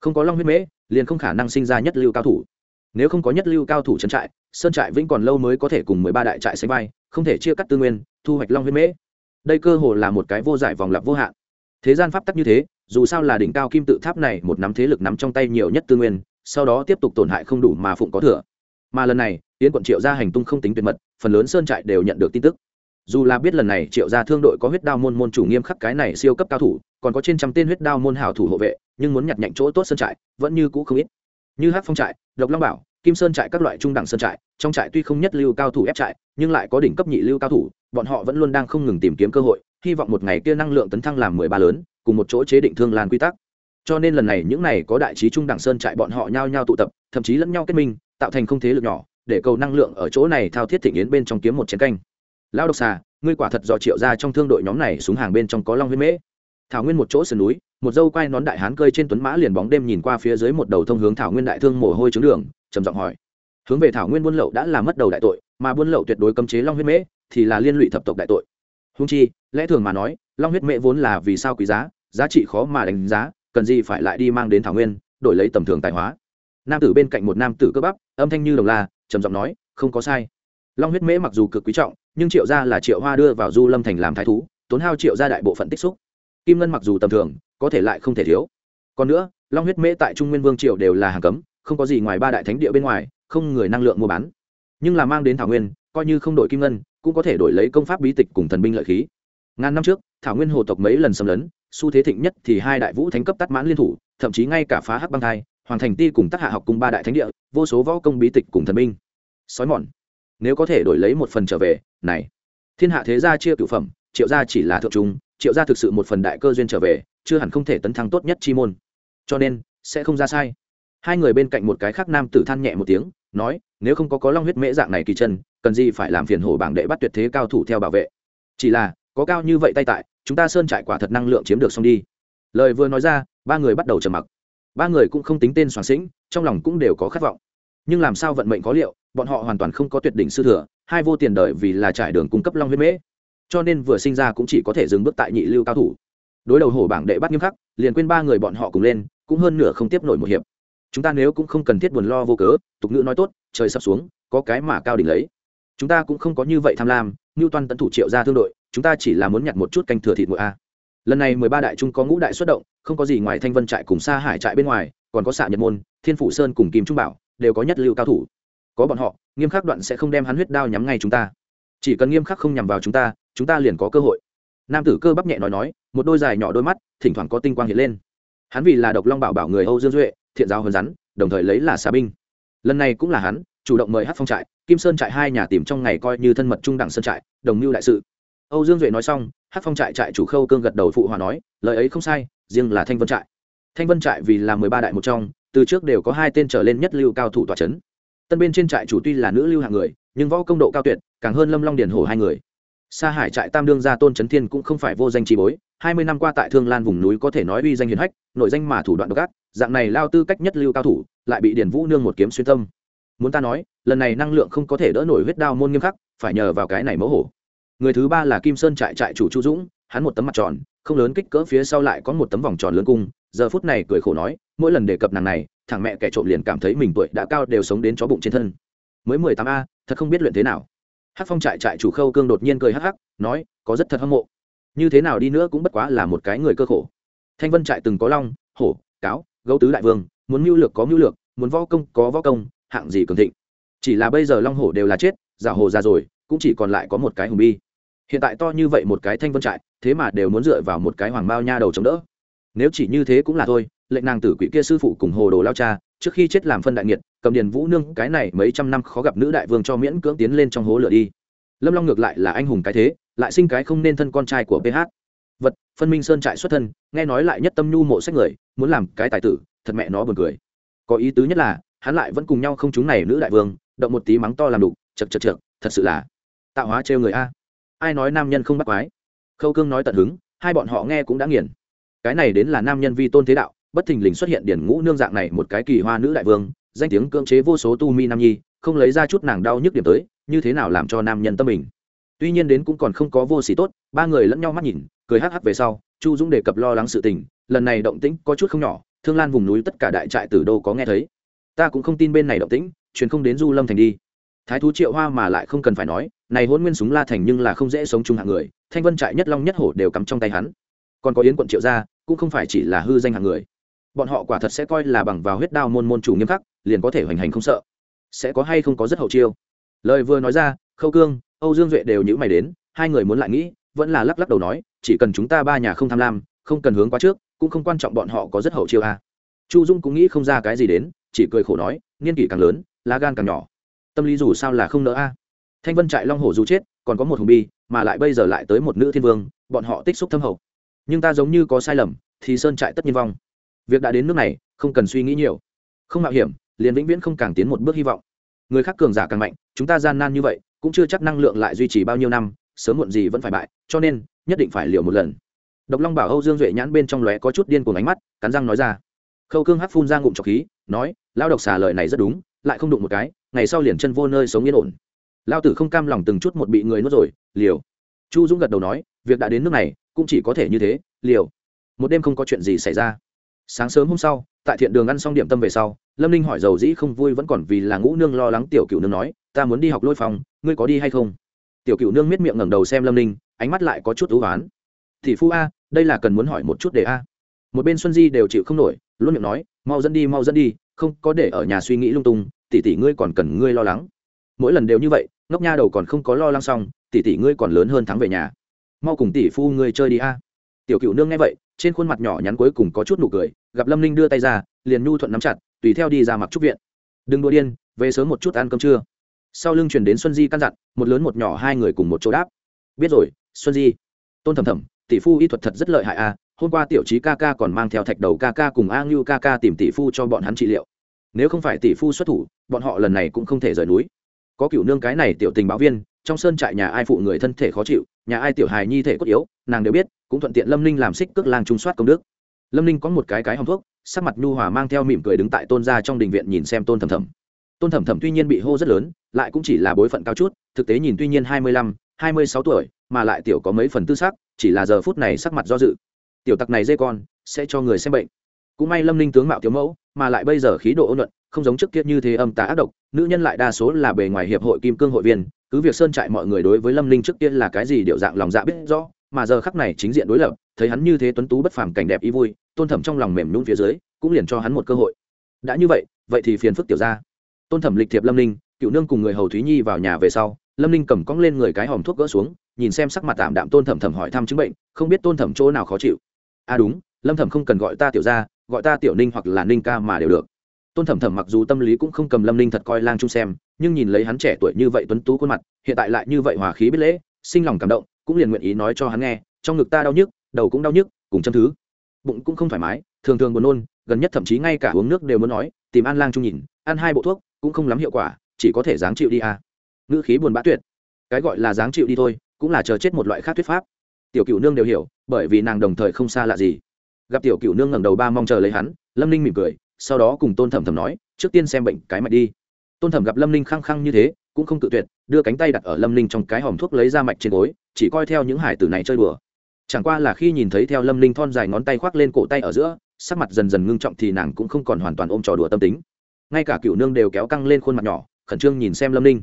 Không có long huyết mễ, liền không khả năng sinh ra nhất lưu cao thủ. Nếu không có nhất lưu cao thủ trấn trại, sơn trại vĩnh còn lâu mới có thể cùng mười ba đại trại sánh vai, không thể chia cắt tư nguyên, thu hoạch long huyết mễ. Đây cơ hồ là một cái vô giải vòng lặp vô hạn. Thế gian pháp tắc như thế, dù sao là đỉnh cao kim tự tháp này, một nắm thế lực nắm trong tay nhiều nhất tư nguyên, sau đó tiếp tục tổn hại không đủ mà phụng có thừa. Mà lần này yến quận triệu gia hành tung không tính tuyệt mật, phần lớn sơn trại đều nhận được tin tức. Dù là biết lần này triệu gia thương đội có huyết đao môn môn chủ nghiêm khắc cái này siêu cấp cao thủ, còn có trên trăm tên huyết đao môn hảo thủ hộ vệ, nhưng muốn nhặt nhạnh chỗ tốt sơn trại, vẫn như cũ không ít. Như hát phong trại, độc long bảo, kim sơn trại các loại trung đẳng sơn trại, trong trại tuy không nhất lưu cao thủ ép trại, nhưng lại có đỉnh cấp nhị lưu cao thủ, bọn họ vẫn luôn đang không ngừng tìm kiếm cơ hội, hy vọng một ngày kia năng lượng tấn thăng làm mười ba lớn, cùng một chỗ chế định thương lan quy tắc. Cho nên lần này những này có đại trí trung đẳng sơn trại bọn họ nhao nhao tụ tập, thậm chí lẫn nhau kết minh, tạo thành không thế lực nhỏ để cầu năng lượng ở chỗ này thao thiết thịnh yến bên trong kiếm một chiến canh. Lao độc xà, ngươi quả thật do triệu ra trong thương đội nhóm này xuống hàng bên trong có long huyết mễ. Thảo nguyên một chỗ sườn núi, một dâu quai nón đại hán cơi trên tuấn mã liền bóng đêm nhìn qua phía dưới một đầu thông hướng thảo nguyên đại thương mồ hôi trứng đường, trầm giọng hỏi. Hướng về thảo nguyên buôn lậu đã làm mất đầu đại tội, mà buôn lậu tuyệt đối cấm chế long huyết mễ thì là liên lụy thập tộc đại tội. Hung chi, lẽ thường mà nói, long huyết mễ vốn là vì sao quý giá giá trị khó mà đánh giá, cần gì phải lại đi mang đến thảo nguyên, đổi lấy tầm thường tài hóa. Nam tử bên cạnh một nam tử cơ bắp, âm thanh như đồng la trầm giọng nói, không có sai. Long huyết mễ mặc dù cực quý trọng, nhưng triệu gia là triệu hoa đưa vào du lâm thành làm thái thú, tốn hao triệu gia đại bộ phận tích xúc. Kim ngân mặc dù tầm thường, có thể lại không thể thiếu. Còn nữa, long huyết mễ tại trung nguyên vương triều đều là hàng cấm, không có gì ngoài ba đại thánh địa bên ngoài, không người năng lượng mua bán. Nhưng là mang đến thảo nguyên, coi như không đổi kim ngân, cũng có thể đổi lấy công pháp bí tịch cùng thần binh lợi khí. Ngàn năm trước, thảo nguyên hồ tộc mấy lần xâm lấn, xu thế thịnh nhất thì hai đại vũ thánh cấp tắt mãn liên thủ, thậm chí ngay cả phá hắc băng thai hoàng thành ti cùng tác hạ học cùng ba đại thánh địa, vô số võ công bí tịch cùng thần minh. sói mòn. Nếu có thể đổi lấy một phần trở về, này. Thiên hạ thế gia chia cửu phẩm, triệu gia chỉ là thượng trung, triệu gia thực sự một phần đại cơ duyên trở về, chưa hẳn không thể tấn thăng tốt nhất chi môn. Cho nên, sẽ không ra sai. Hai người bên cạnh một cái khác nam tử than nhẹ một tiếng, nói, nếu không có có long huyết mễ dạng này kỳ chân, cần gì phải làm phiền hổ bảng đệ bắt tuyệt thế cao thủ theo bảo vệ. Chỉ là, có cao như vậy tay tại, chúng ta sơn trại quả thật năng lượng chiếm được xong đi. Lời vừa nói ra, ba người bắt đầu trầm mặc ba người cũng không tính tên soạn sĩnh, trong lòng cũng đều có khát vọng. Nhưng làm sao vận mệnh có liệu, bọn họ hoàn toàn không có tuyệt đỉnh sư thừa, hai vô tiền đợi vì là trải đường cung cấp long huyết mễ. Cho nên vừa sinh ra cũng chỉ có thể dừng bước tại nhị lưu cao thủ. Đối đầu hổ bảng đệ bắt nghiêm khắc, liền quên ba người bọn họ cùng lên, cũng hơn nửa không tiếp nổi một hiệp. Chúng ta nếu cũng không cần thiết buồn lo vô cớ, tục ngữ nói tốt, trời sắp xuống, có cái mà cao đỉnh lấy. Chúng ta cũng không có như vậy tham lam như toàn tận thủ triệu ra thương đội, chúng ta chỉ là muốn nhặt một chút canh thừa thịt ngựa a lần này mười ba đại trung có ngũ đại xuất động, không có gì ngoài thanh vân trại cùng xa hải trại bên ngoài, còn có xạ nhật môn, thiên phủ sơn cùng kim trung bảo, đều có nhất lưu cao thủ. Có bọn họ, nghiêm khắc đoạn sẽ không đem hắn huyết đao nhắm ngay chúng ta. Chỉ cần nghiêm khắc không nhằm vào chúng ta chúng ta liền có cơ hội. Nam tử cơ bắp nhẹ nói nói, một đôi dài nhỏ đôi mắt, thỉnh thoảng có tinh quang hiện lên. Hắn vì là độc long bảo bảo người âu dương duệ, thiện giao hơn rắn, đồng thời lấy là xà binh. Lần này cũng là hắn, chủ động mời hát phong trại, kim sơn trại hai nhà tìm trong ngày coi như thân mật trung đẳng sơn trại, đồng mưu đại sự. Âu dương duệ nói xong hát phong trại trại chủ khâu cương gật đầu phụ hòa nói, lời ấy không sai, riêng là thanh vân trại. Thanh vân trại vì là mười ba đại một trong, từ trước đều có hai tên trở lên nhất lưu cao thủ tòa c h ấ n tân bên trên trại chủ tuy là nữ lưu hạng người, nhưng võ công độ cao tuyệt, càng hơn lâm long điền hổ hai người. Sa hải trại tam đương gia tôn trấn thiên cũng không phải vô danh trí bối, hai mươi năm qua tại thương lan vùng núi có thể nói uy danh hiền hách, nội danh mà thủ đoạn độc ác, dạng này lao tư cách nhất lưu cao thủ, lại bị điền vũ nương một kiếm xuyên tâm. Muốn ta nói, lần này năng lượng không có thể đỡ nổi huyết đao môn nghiêm khắc, phải nhờ vào cái này mẫu hổ người thứ ba là kim sơn trại trại chủ chu dũng, hắn một tấm mặt tròn, không lớn kích cỡ phía sau lại có một tấm vòng tròn lớn cung giờ phút này cười khổ nói, mỗi lần đề cập nàng này, thằng mẹ kẻ trộm liền cảm thấy mình tuổi đã cao đều sống đến chó bụng trên thân. Mới mười tám a, thật không biết luyện thế nào. Hát phong trại trại chủ khâu cương đột nhiên cười hắc hắc, nói, có rất thật hâm mộ. Như thế nào đi nữa cũng bất quá là một cái người cơ khổ. Thanh vân trại từng có long, hổ, cáo, gấu tứ đại vương, muốn mưu lược có mưu lược, muốn võ công có võ công, hạng gì cường thịnh. Chỉ là bây giờ long hổ đều là chết, giả hồ ra rồi, cũng chỉ còn lại có một cái hùng bi hiện tại to như vậy một cái thanh vân trại, thế mà đều muốn dựa vào một cái hoàng bao nha đầu chống đỡ. Nếu chỉ như thế cũng là thôi, lệnh nàng tử quỷ kia sư phụ cùng hồ đồ lao cha, trước khi chết làm phân đại nghiệt, cầm điền vũ nương cái này mấy trăm năm khó gặp nữ đại vương cho miễn cưỡng tiến lên trong hố lửa đi. Lâm long ngược lại là anh hùng cái thế, lại sinh cái không nên thân con trai của ph vật, phân minh sơn trại xuất thân, nghe nói lại nhất tâm nhu mộ sách người, muốn làm cái tài tử, thật mẹ nó buồn cười. Có ý tứ nhất là, hắn lại vẫn cùng nhau không chúng này nữ đại vương, động một tí mắng to làm đục chật chật chật thật sự là tạo hóa trêu người a ai nói nam nhân không bắt quái? Khâu cương nói tận hứng, hai bọn họ nghe cũng đã nghiền. Cái này đến là nam nhân vi tôn thế đạo, bất thình lình xuất hiện điển ngũ nương dạng này một cái kỳ hoa nữ đại vương, danh tiếng cưỡng chế vô số tu mi nam nhi, không lấy ra chút nàng đau nhức điểm tới, như thế nào làm cho nam nhân tâm mình? Tuy nhiên đến cũng còn không có vô xỉ tốt, ba người lẫn nhau mắt nhìn, cười hắc hắc về sau, chu dũng đề cập lo lắng sự tình, lần này động tĩnh có chút không nhỏ, thương lan vùng núi tất cả đại trại tử đô có nghe thấy. Ta cũng không tin bên này động tĩnh, truyền không đến du lâm thành đi. Thái thú triệu hoa mà lại không cần phải nói này hôn nguyên súng la thành nhưng là không dễ sống chung hạng người, thanh vân trại nhất long nhất hổ đều cắm trong tay hắn. Còn có yến quận triệu gia, cũng không phải chỉ là hư danh hạng người. Bọn họ quả thật sẽ coi là bằng vào huyết đao môn môn chủ nghiêm khắc, liền có thể hoành hành không sợ. Sẽ có hay không có rất hậu chiêu. Lời vừa nói ra, khâu cương, âu dương duệ đều nhữ mày đến, hai người muốn lại nghĩ, vẫn là lắc lắc đầu nói, chỉ cần chúng ta ba nhà không tham lam, không cần hướng quá trước, cũng không quan trọng bọn họ có rất hậu chiêu à. chu dung cũng nghĩ không ra cái gì đến, chỉ cười khổ nói, niên kỷ càng lớn, lá gan càng nhỏ. Tâm lý dù sao là không nỡ a thanh vân trại long hổ dù chết, còn có một hùng bi, mà lại bây giờ lại tới một nữ thiên vương, bọn họ tích xúc thâm hậu. Nhưng ta giống như có sai lầm, thì sơn trại tất nhiên vong. Việc đã đến nước này, không cần suy nghĩ nhiều. Không mạo hiểm, liền vĩnh viễn không càng tiến một bước hy vọng. Người khác cường giả càng mạnh, chúng ta gian nan như vậy, cũng chưa chắc năng lượng lại duy trì bao nhiêu năm, sớm muộn gì vẫn phải bại, cho nên, nhất định phải liều một lần. Độc long bảo âu dương duệ nhãn bên trong lóe có chút điên cuồng ánh mắt, cắn răng nói ra. Khâu cương hắc phun ra ngụm trọc khí, nói lao độc xà lời này rất đúng, lại không đụng một cái, ngày sau liền chân vô nơi sống yên ổn lao tử không cam lòng từng chút một bị người nuốt rồi, liều. Chu dũng gật đầu nói, việc đã đến nước này, cũng chỉ có thể như thế, liều. Một đêm không có chuyện gì xảy ra. Sáng sớm hôm sau, tại thiện đường ăn xong điểm tâm về sau, lâm ninh hỏi dầu dĩ không vui vẫn còn vì là ngũ nương lo lắng tiểu cựu nương nói, ta muốn đi học lôi phòng, ngươi có đi hay không? Tiểu cựu nương miết miệng ngẩng đầu xem lâm ninh, ánh mắt lại có chút ưu oán. Thì phu a, đây là cần muốn hỏi một chút để a. Một bên xuân di đều chịu không nổi, luôn miệng nói, mau dẫn đi, mau dẫn đi, không có để ở nhà suy nghĩ lung tung, tỷ tỷ ngươi còn cần ngươi lo lắng. Mỗi lần đều như vậy ngốc nha đầu còn không có lo lắng xong, tỷ tỷ ngươi còn lớn hơn thắng về nhà. Mau cùng tỷ phu ngươi chơi đi a. Tiểu cựu nương nghe vậy, trên khuôn mặt nhỏ nhắn cuối cùng có chút nụ cười, gặp lâm ninh đưa tay ra, liền nhu thuận nắm chặt, tùy theo đi ra mặc trúc viện. Đừng đua điên, về sớm một chút ăn cơm trưa. Sau lưng chuyển đến xuân di căn dặn, một lớn một nhỏ hai người cùng một chỗ đáp. Biết rồi, xuân di. Tôn thầm thầm, tỷ phu y thuật thật rất lợi hại a, hôm qua tiểu trí ca ca còn mang theo thạch đầu ca ca cùng a ngưu ca ca tìm tỷ phu cho bọn hắn trị liệu. Nếu không phải tỷ phu xuất thủ, bọn họ lần này cũng không thể rời núi có cựu nương cái này tiểu tình báo viên, trong sơn trại nhà ai phụ người thân thể khó chịu, nhà ai tiểu hài nhi thể cốt yếu, nàng đều biết, cũng thuận tiện lâm ninh làm xích cước lang trung soát công đức. Lâm ninh có một cái cái hòng thuốc, sắc mặt nhu hòa mang theo mỉm cười đứng tại tôn gia trong đình viện nhìn xem tôn thầm thầm tôn thầm thầm tuy nhiên bị hô rất lớn, lại cũng chỉ là bối phận cao chút, thực tế nhìn tuy nhiên hai mươi lăm, hai mươi sáu tuổi, mà lại tiểu có mấy phần tư sắc, chỉ là giờ phút này sắc mặt do dự. Tiểu tặc này dê con, sẽ cho người xem bệnh. Cũng may lâm ninh tướng mạo tiểu mẫu, mà lại bây giờ khí độ ôn luận không giống trước kia như thế âm tà ác độc nữ nhân lại đa số là bề ngoài hiệp hội kim cương hội viên cứ việc sơn trại mọi người đối với lâm Linh trước kia là cái gì điệu dạng lòng dạ biết rõ mà giờ khắc này chính diện đối lập thấy hắn như thế tuấn tú bất phàm cảnh đẹp ý vui tôn thẩm trong lòng mềm nhún phía dưới cũng liền cho hắn một cơ hội. Đã như vậy vậy thì phiền phức tiểu ra tôn thẩm lịch thiệp lâm Linh, cựu nương cùng người hầu thúy nhi vào nhà về sau lâm Linh cầm cong lên người cái hòm thuốc gỡ xuống nhìn xem sắc mặt tạm đạm tôn thẩm thẩm hỏi thăm chứng bệnh không biết tôn thẩm chỗ nào khó chịu. À đúng lâm thẩm không cần gọi ta tiểu ra gọi ta tiểu ninh hoặc là ninh ca mà đều được tôn thẩm thẩm mặc dù tâm lý cũng không cầm lâm ninh thật coi lang Trung xem, nhưng nhìn lấy hắn trẻ tuổi như vậy tuấn tú khuôn mặt, hiện tại lại như vậy hòa khí biết lễ, sinh lòng cảm động, cũng liền nguyện ý nói cho hắn nghe, trong ngực ta đau nhức, đầu cũng đau nhức, cùng châm thứ. Bụng cũng không thoải mái, thường thường buồn nôn, gần nhất thậm chí ngay cả uống nước đều muốn nói, tìm an lang Trung nhìn, ăn hai bộ thuốc, cũng không lắm hiệu quả, chỉ có thể dáng chịu đi à. ngữ khí buồn bã tuyệt. Cái gọi là dáng chịu đi thôi, cũng là chờ chết một loại khác thuyết pháp. Tiểu cựu nương đều hiểu, bởi vì nàng đồng thời không xa lạ gì. Gặp tiểu cựu nương ngẩng đầu ba mong chờ lấy hắn, lâm ninh mỉm cười sau đó cùng tôn thẩm thẩm nói, trước tiên xem bệnh cái mạch đi. Tôn thẩm gặp lâm ninh khăng khăng như thế, cũng không tự tuyệt, đưa cánh tay đặt ở lâm ninh trong cái hòm thuốc lấy ra mạch trên gối, chỉ coi theo những hải tử này chơi đùa. Chẳng qua là khi nhìn thấy theo lâm ninh thon dài ngón tay khoác lên cổ tay ở giữa, sắc mặt dần dần ngưng trọng thì nàng cũng không còn hoàn toàn ôm trò đùa tâm tính. Ngay cả cựu nương đều kéo căng lên khuôn mặt nhỏ, khẩn trương nhìn xem lâm ninh.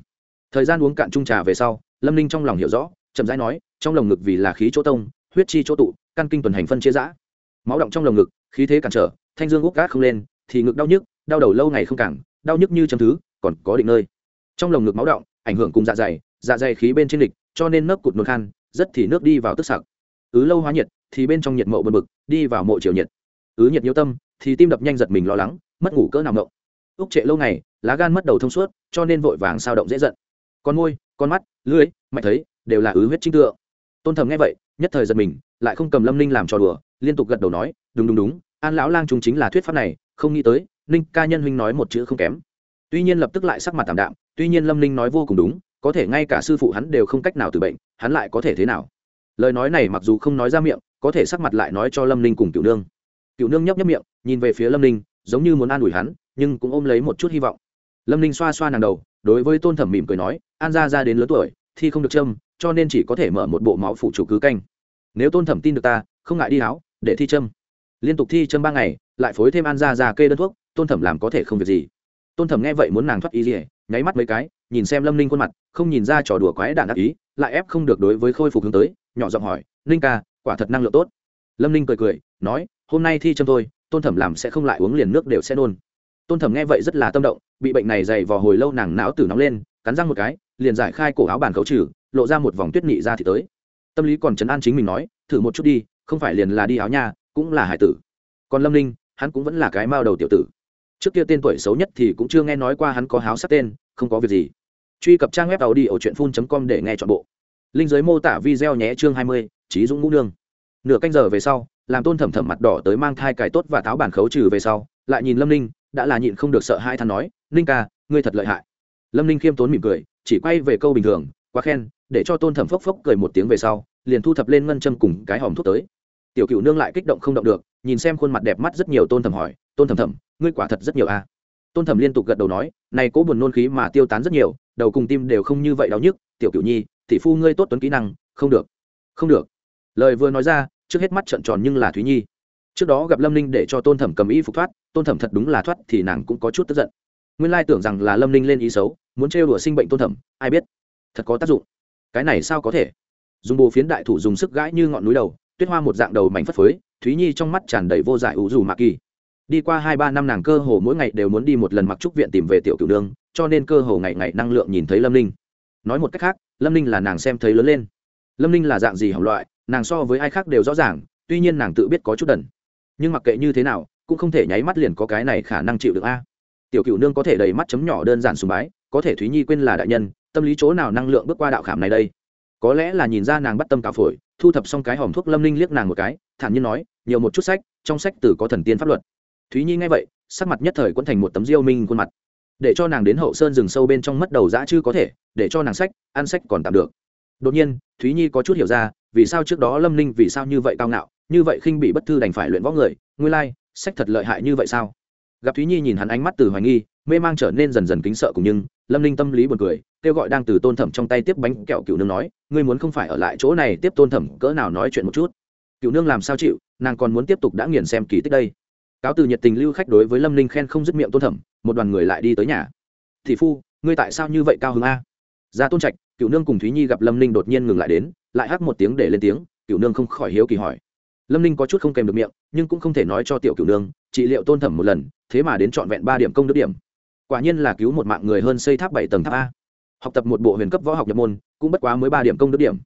Thời gian uống cạn trung trà về sau, lâm ninh trong lòng hiểu rõ, chậm rãi nói, trong lồng ngực vì là khí chỗ tông, huyết chi chỗ tụ, căn kinh tuần hành phân chia giã. Máu động trong lồng ngực, khí thế cản trở, thanh dương úc gác không lên thì ngực đau nhức, đau đầu lâu ngày không càng, đau nhức như chấm thứ, còn có định nơi. Trong lồng ngực máu động ảnh hưởng cùng dạ dày dạ dày khí bên trên địch, cho nên nấc cụt nôn khan, rất thì nước đi vào tức sặc. Ứ lâu hóa nhiệt, thì bên trong nhiệt mộ bật bực, đi vào mộ chiều nhiệt. Ứ nhiệt nhiễu tâm, thì tim đập nhanh giật mình lo lắng, mất ngủ cỡ nào ngộng. Úc trệ lâu ngày, lá gan mất đầu thông suốt, cho nên vội vàng sao động dễ giận. Con môi, con mắt, lưỡi, mạch thấy, đều là ứ huyết trinh tượng. Tôn thầm nghe vậy, nhất thời giật mình, lại không cầm lâm ninh làm trò đùa, liên tục gật đầu nói, đúng đúng đúng, an lão lang chúng chính là thuyết pháp này không nghĩ tới, ninh ca nhân huynh nói một chữ không kém. Tuy nhiên lập tức lại sắc mặt tạm đạm, tuy nhiên lâm ninh nói vô cùng đúng, có thể ngay cả sư phụ hắn đều không cách nào từ bệnh, hắn lại có thể thế nào? Lời nói này mặc dù không nói ra miệng, có thể sắc mặt lại nói cho lâm ninh cùng cựu nương. Cựu nương nhấp nhấp miệng, nhìn về phía lâm ninh, giống như muốn an ủi hắn, nhưng cũng ôm lấy một chút hy vọng. Lâm ninh xoa xoa nàng đầu, đối với tôn thẩm mỉm cười nói, an ra ra đến lớn tuổi thì không được châm, cho nên chỉ có thể mở một bộ máu phụ chủ cứ canh. Nếu tôn thẩm tin được ta, không ngại đi áo, để thi châm liên tục thi châm ba ngày, lại phối thêm an ra ra kê đơn thuốc, tôn thẩm làm có thể không việc gì. Tôn thẩm nghe vậy muốn nàng thoát ý gì, nháy mắt mấy cái, nhìn xem lâm ninh khuôn mặt, không nhìn ra trò đùa quái đạn ác ý, lại ép không được đối với khôi phục hướng tới, nhỏ giọng hỏi, ninh ca, quả thật năng lượng tốt. Lâm ninh cười cười, nói, hôm nay thi châm thôi, tôn thẩm làm sẽ không lại uống liền nước đều sẽ nôn. Tôn thẩm nghe vậy rất là tâm động, bị bệnh này dày vò hồi lâu nàng não tử nóng lên, cắn răng một cái, liền giải khai cổ áo bàn khấu trừ, lộ ra một vòng tuyết nhị ra thì tới. Tâm lý còn chấn an chính mình nói, thử một chút đi, không phải liền là đi áo nha cũng là hải tử. Còn lâm ninh, hắn cũng vẫn là cái mao đầu tiểu tử. Trước kia tên tuổi xấu nhất thì cũng chưa nghe nói qua hắn có háo sắc tên, không có việc gì. Truy cập trang web tàu đi ở truyện phun com để nghe chọn bộ. Linh giới mô tả video nhé chương hai mươi trí dũng ngũ nương. Nửa canh giờ về sau, làm tôn thẩm thẩm mặt đỏ tới mang thai cải tốt và tháo bản khấu trừ về sau, lại nhìn lâm ninh, đã là nhịn không được sợ hai than nói, ninh ca, ngươi thật lợi hại. Lâm ninh khiêm tốn mỉm cười, chỉ quay về câu bình thường, quá khen, để cho tôn thẩm phốc phốc cười một tiếng về sau, liền thu thập lên ngân châm cùng cái hòm thuốc tới tiểu cựu nương lại kích động không động được, nhìn xem khuôn mặt đẹp mắt rất nhiều tôn thẩm hỏi, tôn thẩm thẩm ngươi quả thật rất nhiều a à? tôn thẩm liên tục gật đầu nói, này cố buồn nôn khí mà tiêu tán rất nhiều, đầu cùng tim đều không như vậy đau nhức, tiểu cựu nhi, tỷ phu ngươi tốt tuấn kỹ năng, không được không được. Lời vừa nói ra, trước hết mắt trợn tròn nhưng là thúy nhi. Trước đó gặp lâm ninh để cho tôn thẩm cầm y phục thoát, tôn thẩm thật đúng là thoát thì nàng cũng có chút tức giận. Nguyên lai tưởng rằng là lâm ninh lên ý xấu, muốn trêu đùa sinh bệnh tôn thẩm ai biết, thật có tác dụng. Cái này sao có thể? Dùng bồ phiến đại thủ dùng sức gãi như ngọn núi đầu tuyết hoa một dạng đầu mảnh phất phới, thúy nhi trong mắt tràn đầy vô giải ủ dù mạ kỳ. Đi qua hai ba năm nàng cơ hồ mỗi ngày đều muốn đi một lần mặc trúc viện tìm về tiểu cửu nương, cho nên cơ hồ ngày ngày năng lượng nhìn thấy lâm ninh. Nói một cách khác, lâm ninh là nàng xem thấy lớn lên. Lâm ninh là dạng gì hỏng loại, nàng so với ai khác đều rõ ràng, tuy nhiên nàng tự biết có chút đần. Nhưng mặc kệ như thế nào, cũng không thể nháy mắt liền có cái này khả năng chịu được a. Tiểu Cửu nương có thể đầy mắt chấm nhỏ đơn giản sùng bái, có thể thúy nhi quên là đại nhân, tâm lý chỗ nào năng lượng bước qua đạo khảm này đây? Có lẽ là nhìn ra nàng bắt tâm cả phổi thu thập xong cái hòm thuốc lâm ninh liếc nàng một cái, thản nhiên nói, nhiều một chút sách, trong sách từ có thần tiên pháp luật. Thúy nhi nghe vậy, sắc mặt nhất thời quẫn thành một tấm diêu minh khuôn mặt. Để cho nàng đến hậu sơn rừng sâu bên trong mất đầu dã chứ có thể, để cho nàng sách, ăn sách còn tạm được. Đột nhiên, thúy nhi có chút hiểu ra, vì sao trước đó lâm ninh vì sao như vậy cao ngạo, như vậy khinh bị bất thư đành phải luyện võ người Ngươi lai, sách thật lợi hại như vậy sao? Gặp thúy nhi nhìn hắn ánh mắt từ hoài nghi, mê mang trở nên dần dần kính sợ cùng nhưng lâm ninh tâm lý buồn cười, kêu gọi đang từ tôn thẩm trong tay tiếp bánh kẹo cựu nương nói, ngươi muốn không phải ở lại chỗ này tiếp tôn thẩm, cỡ nào nói chuyện một chút? Cựu nương làm sao chịu, nàng còn muốn tiếp tục đã nghiền xem kỳ tích đây. Cáo từ nhiệt tình lưu khách đối với lâm ninh khen không dứt miệng tôn thẩm, một đoàn người lại đi tới nhà. Thị phu, ngươi tại sao như vậy cao hứng a? Ra tôn trạch, cựu nương cùng thúy nhi gặp lâm ninh đột nhiên ngừng lại đến, lại hắc một tiếng để lên tiếng, cựu nương không khỏi hiếu kỳ hỏi. Lâm ninh có chút không kèm được miệng, nhưng cũng không thể nói cho tiểu cựu nương, trị liệu tôn thẩm một lần, thế mà đến trọn vẹn ba điểm công đức điểm quả nhiên là cứu một mạng người hơn xây tháp bảy tầng tháp a. Học tập một bộ huyền cấp võ học nhập môn, cũng bất quá mới ba điểm công đức điểm.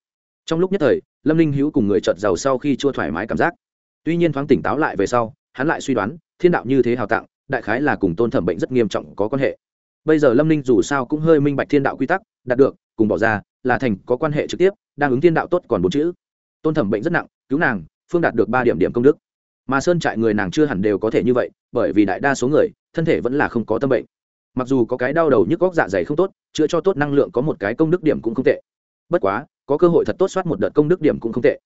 Trong lúc nhất thời, lâm ninh hữu cùng người trợt giàu sau khi chưa thoải mái cảm giác. Tuy nhiên thoáng tỉnh táo lại về sau, hắn lại suy đoán, thiên đạo như thế hào tặng, đại khái là cùng tôn thẩm bệnh rất nghiêm trọng có quan hệ. Bây giờ lâm ninh dù sao cũng hơi minh bạch thiên đạo quy tắc, đạt được, cùng bỏ ra, là thành có quan hệ trực tiếp, đang ứng thiên đạo tốt còn bốn chữ. Tôn thẩm bệnh rất nặng, cứu nàng, phương đạt được ba điểm điểm công đức. Mà sơn trại người nàng chưa hẳn đều có thể như vậy, bởi vì đại đa số người, thân thể vẫn là không có tâm bệnh mặc dù có cái đau đầu nhức góc dạ dày không tốt, chữa cho tốt năng lượng có một cái công đức điểm cũng không tệ. Bất quá, có cơ hội thật tốt soát một đợt công đức điểm cũng không tệ.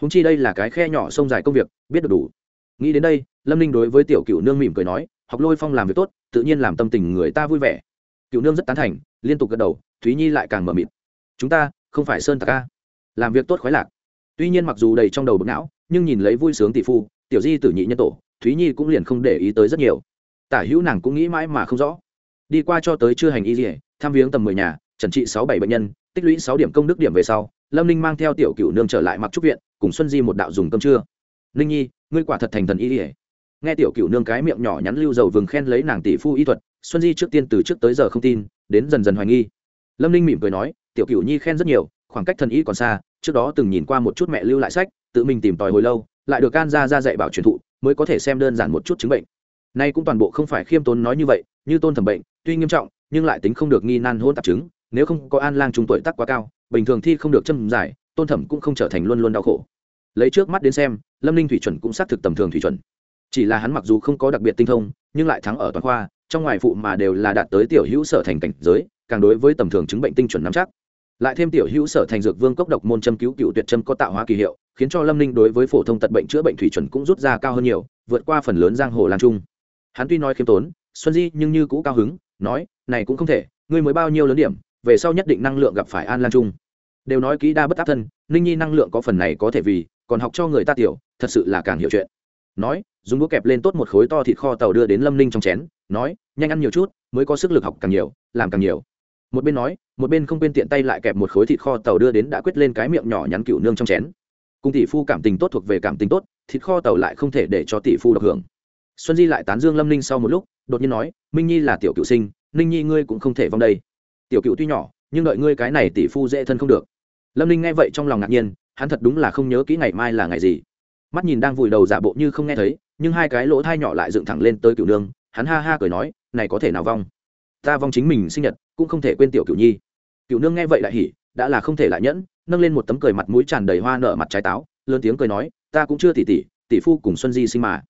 Húng chi đây là cái khe nhỏ sông dài công việc, biết được đủ. Nghĩ đến đây, lâm ninh đối với tiểu cựu nương mỉm cười nói, học lôi phong làm việc tốt, tự nhiên làm tâm tình người ta vui vẻ. Cựu nương rất tán thành, liên tục gật đầu, thúy nhi lại càng mờ mịt. Chúng ta, không phải sơn tạc ca làm việc tốt khoái lạc. Tuy nhiên mặc dù đầy trong đầu bực não, nhưng nhìn lấy vui sướng tỷ phu, tiểu di tử nhị nhân tổ, thúy nhi cũng liền không để ý tới rất nhiều. Tả hữu nàng cũng nghĩ mãi mà không rõ đi qua cho tới chưa hành y dỉa tham viếng tầm mười nhà, trần trị sáu bảy bệnh nhân, tích lũy sáu điểm công đức điểm về sau, lâm ninh mang theo tiểu cựu nương trở lại mặc trúc viện, cùng xuân di một đạo dùng cơm trưa. Ninh nhi, ngươi quả thật thành thần y dỉa nghe tiểu cựu nương cái miệng nhỏ nhắn lưu dầu vừng khen lấy nàng tỷ phu y thuật, xuân di trước tiên từ trước tới giờ không tin, đến dần dần hoài nghi. Lâm ninh mỉm cười nói, tiểu cựu nhi khen rất nhiều, khoảng cách thần y còn xa, trước đó từng nhìn qua một chút mẹ lưu lại sách, tự mình tìm tòi hồi lâu, lại được can ra ra dạy bảo truyền thụ, mới có thể xem đơn giản một chút chứng bệnh. Nay cũng toàn bộ không phải khiêm tốn nói như vậy như tôn thẩm bệnh, tuy nghiêm trọng, nhưng lại tính không được nghi nan hôn tạp chứng, nếu không có an lang trung tuổi tắc quá cao, bình thường thi không được châm giải, tôn thẩm cũng không trở thành luôn luôn đau khổ. Lấy trước mắt đến xem, lâm ninh thủy chuẩn cũng xác thực tầm thường thủy chuẩn. Chỉ là hắn mặc dù không có đặc biệt tinh thông, nhưng lại thắng ở toàn khoa, trong ngoài phụ mà đều là đạt tới tiểu hữu sở thành cảnh giới, càng đối với tầm thường chứng bệnh tinh chuẩn nắm chắc. Lại thêm tiểu hữu sở thành dược vương cốc độc môn châm cứu cựu tuyệt châm có tạo hóa kỳ hiệu, khiến cho lâm ninh đối với phổ thông tật bệnh chữa bệnh thủy chuẩn cũng rút ra cao hơn nhiều, vượt qua phần lớn giang hồ lan trung. Hắn tuy nói khiêm tốn xuân di nhưng như cũ cao hứng, nói, này cũng không thể, ngươi mới bao nhiêu lớn điểm, về sau nhất định năng lượng gặp phải an lan trung. Đều nói kỹ đa bất tác thân, ninh nhi năng lượng có phần này có thể vì, còn học cho người ta tiểu, thật sự là càng hiểu chuyện. Nói, dùng đũa kẹp lên tốt một khối to thịt kho tàu đưa đến lâm ninh trong chén, nói, nhanh ăn nhiều chút, mới có sức lực học càng nhiều, làm càng nhiều. Một bên nói, một bên không quên tiện tay lại kẹp một khối thịt kho tàu đưa đến đã quyết lên cái miệng nhỏ nhắn cựu nương trong chén. Cùng tỷ phu cảm tình tốt thuộc về cảm tình tốt, thịt kho tàu lại không thể để cho tỷ phu được hưởng xuân di lại tán dương lâm ninh sau một lúc, đột nhiên nói, minh nhi là tiểu cựu sinh, ninh nhi ngươi cũng không thể vong đây. Tiểu cựu tuy nhỏ, nhưng đợi ngươi cái này tỷ phu dễ thân không được. Lâm ninh nghe vậy trong lòng ngạc nhiên, hắn thật đúng là không nhớ kỹ ngày mai là ngày gì. Mắt nhìn đang vùi đầu giả bộ như không nghe thấy, nhưng hai cái lỗ thai nhỏ lại dựng thẳng lên tới cựu nương, hắn ha ha cười nói, này có thể nào vong? Ta vong chính mình sinh nhật, cũng không thể quên tiểu cựu nhi. Cựu nương nghe vậy lại hỉ, đã là không thể lại nhẫn, nâng lên một tấm cười mặt mũi tràn đầy hoa nở mặt trái táo, lớn tiếng cười nói, ta cũng chưa tỷ tỷ tỷ phu cùng xuân di sinh mà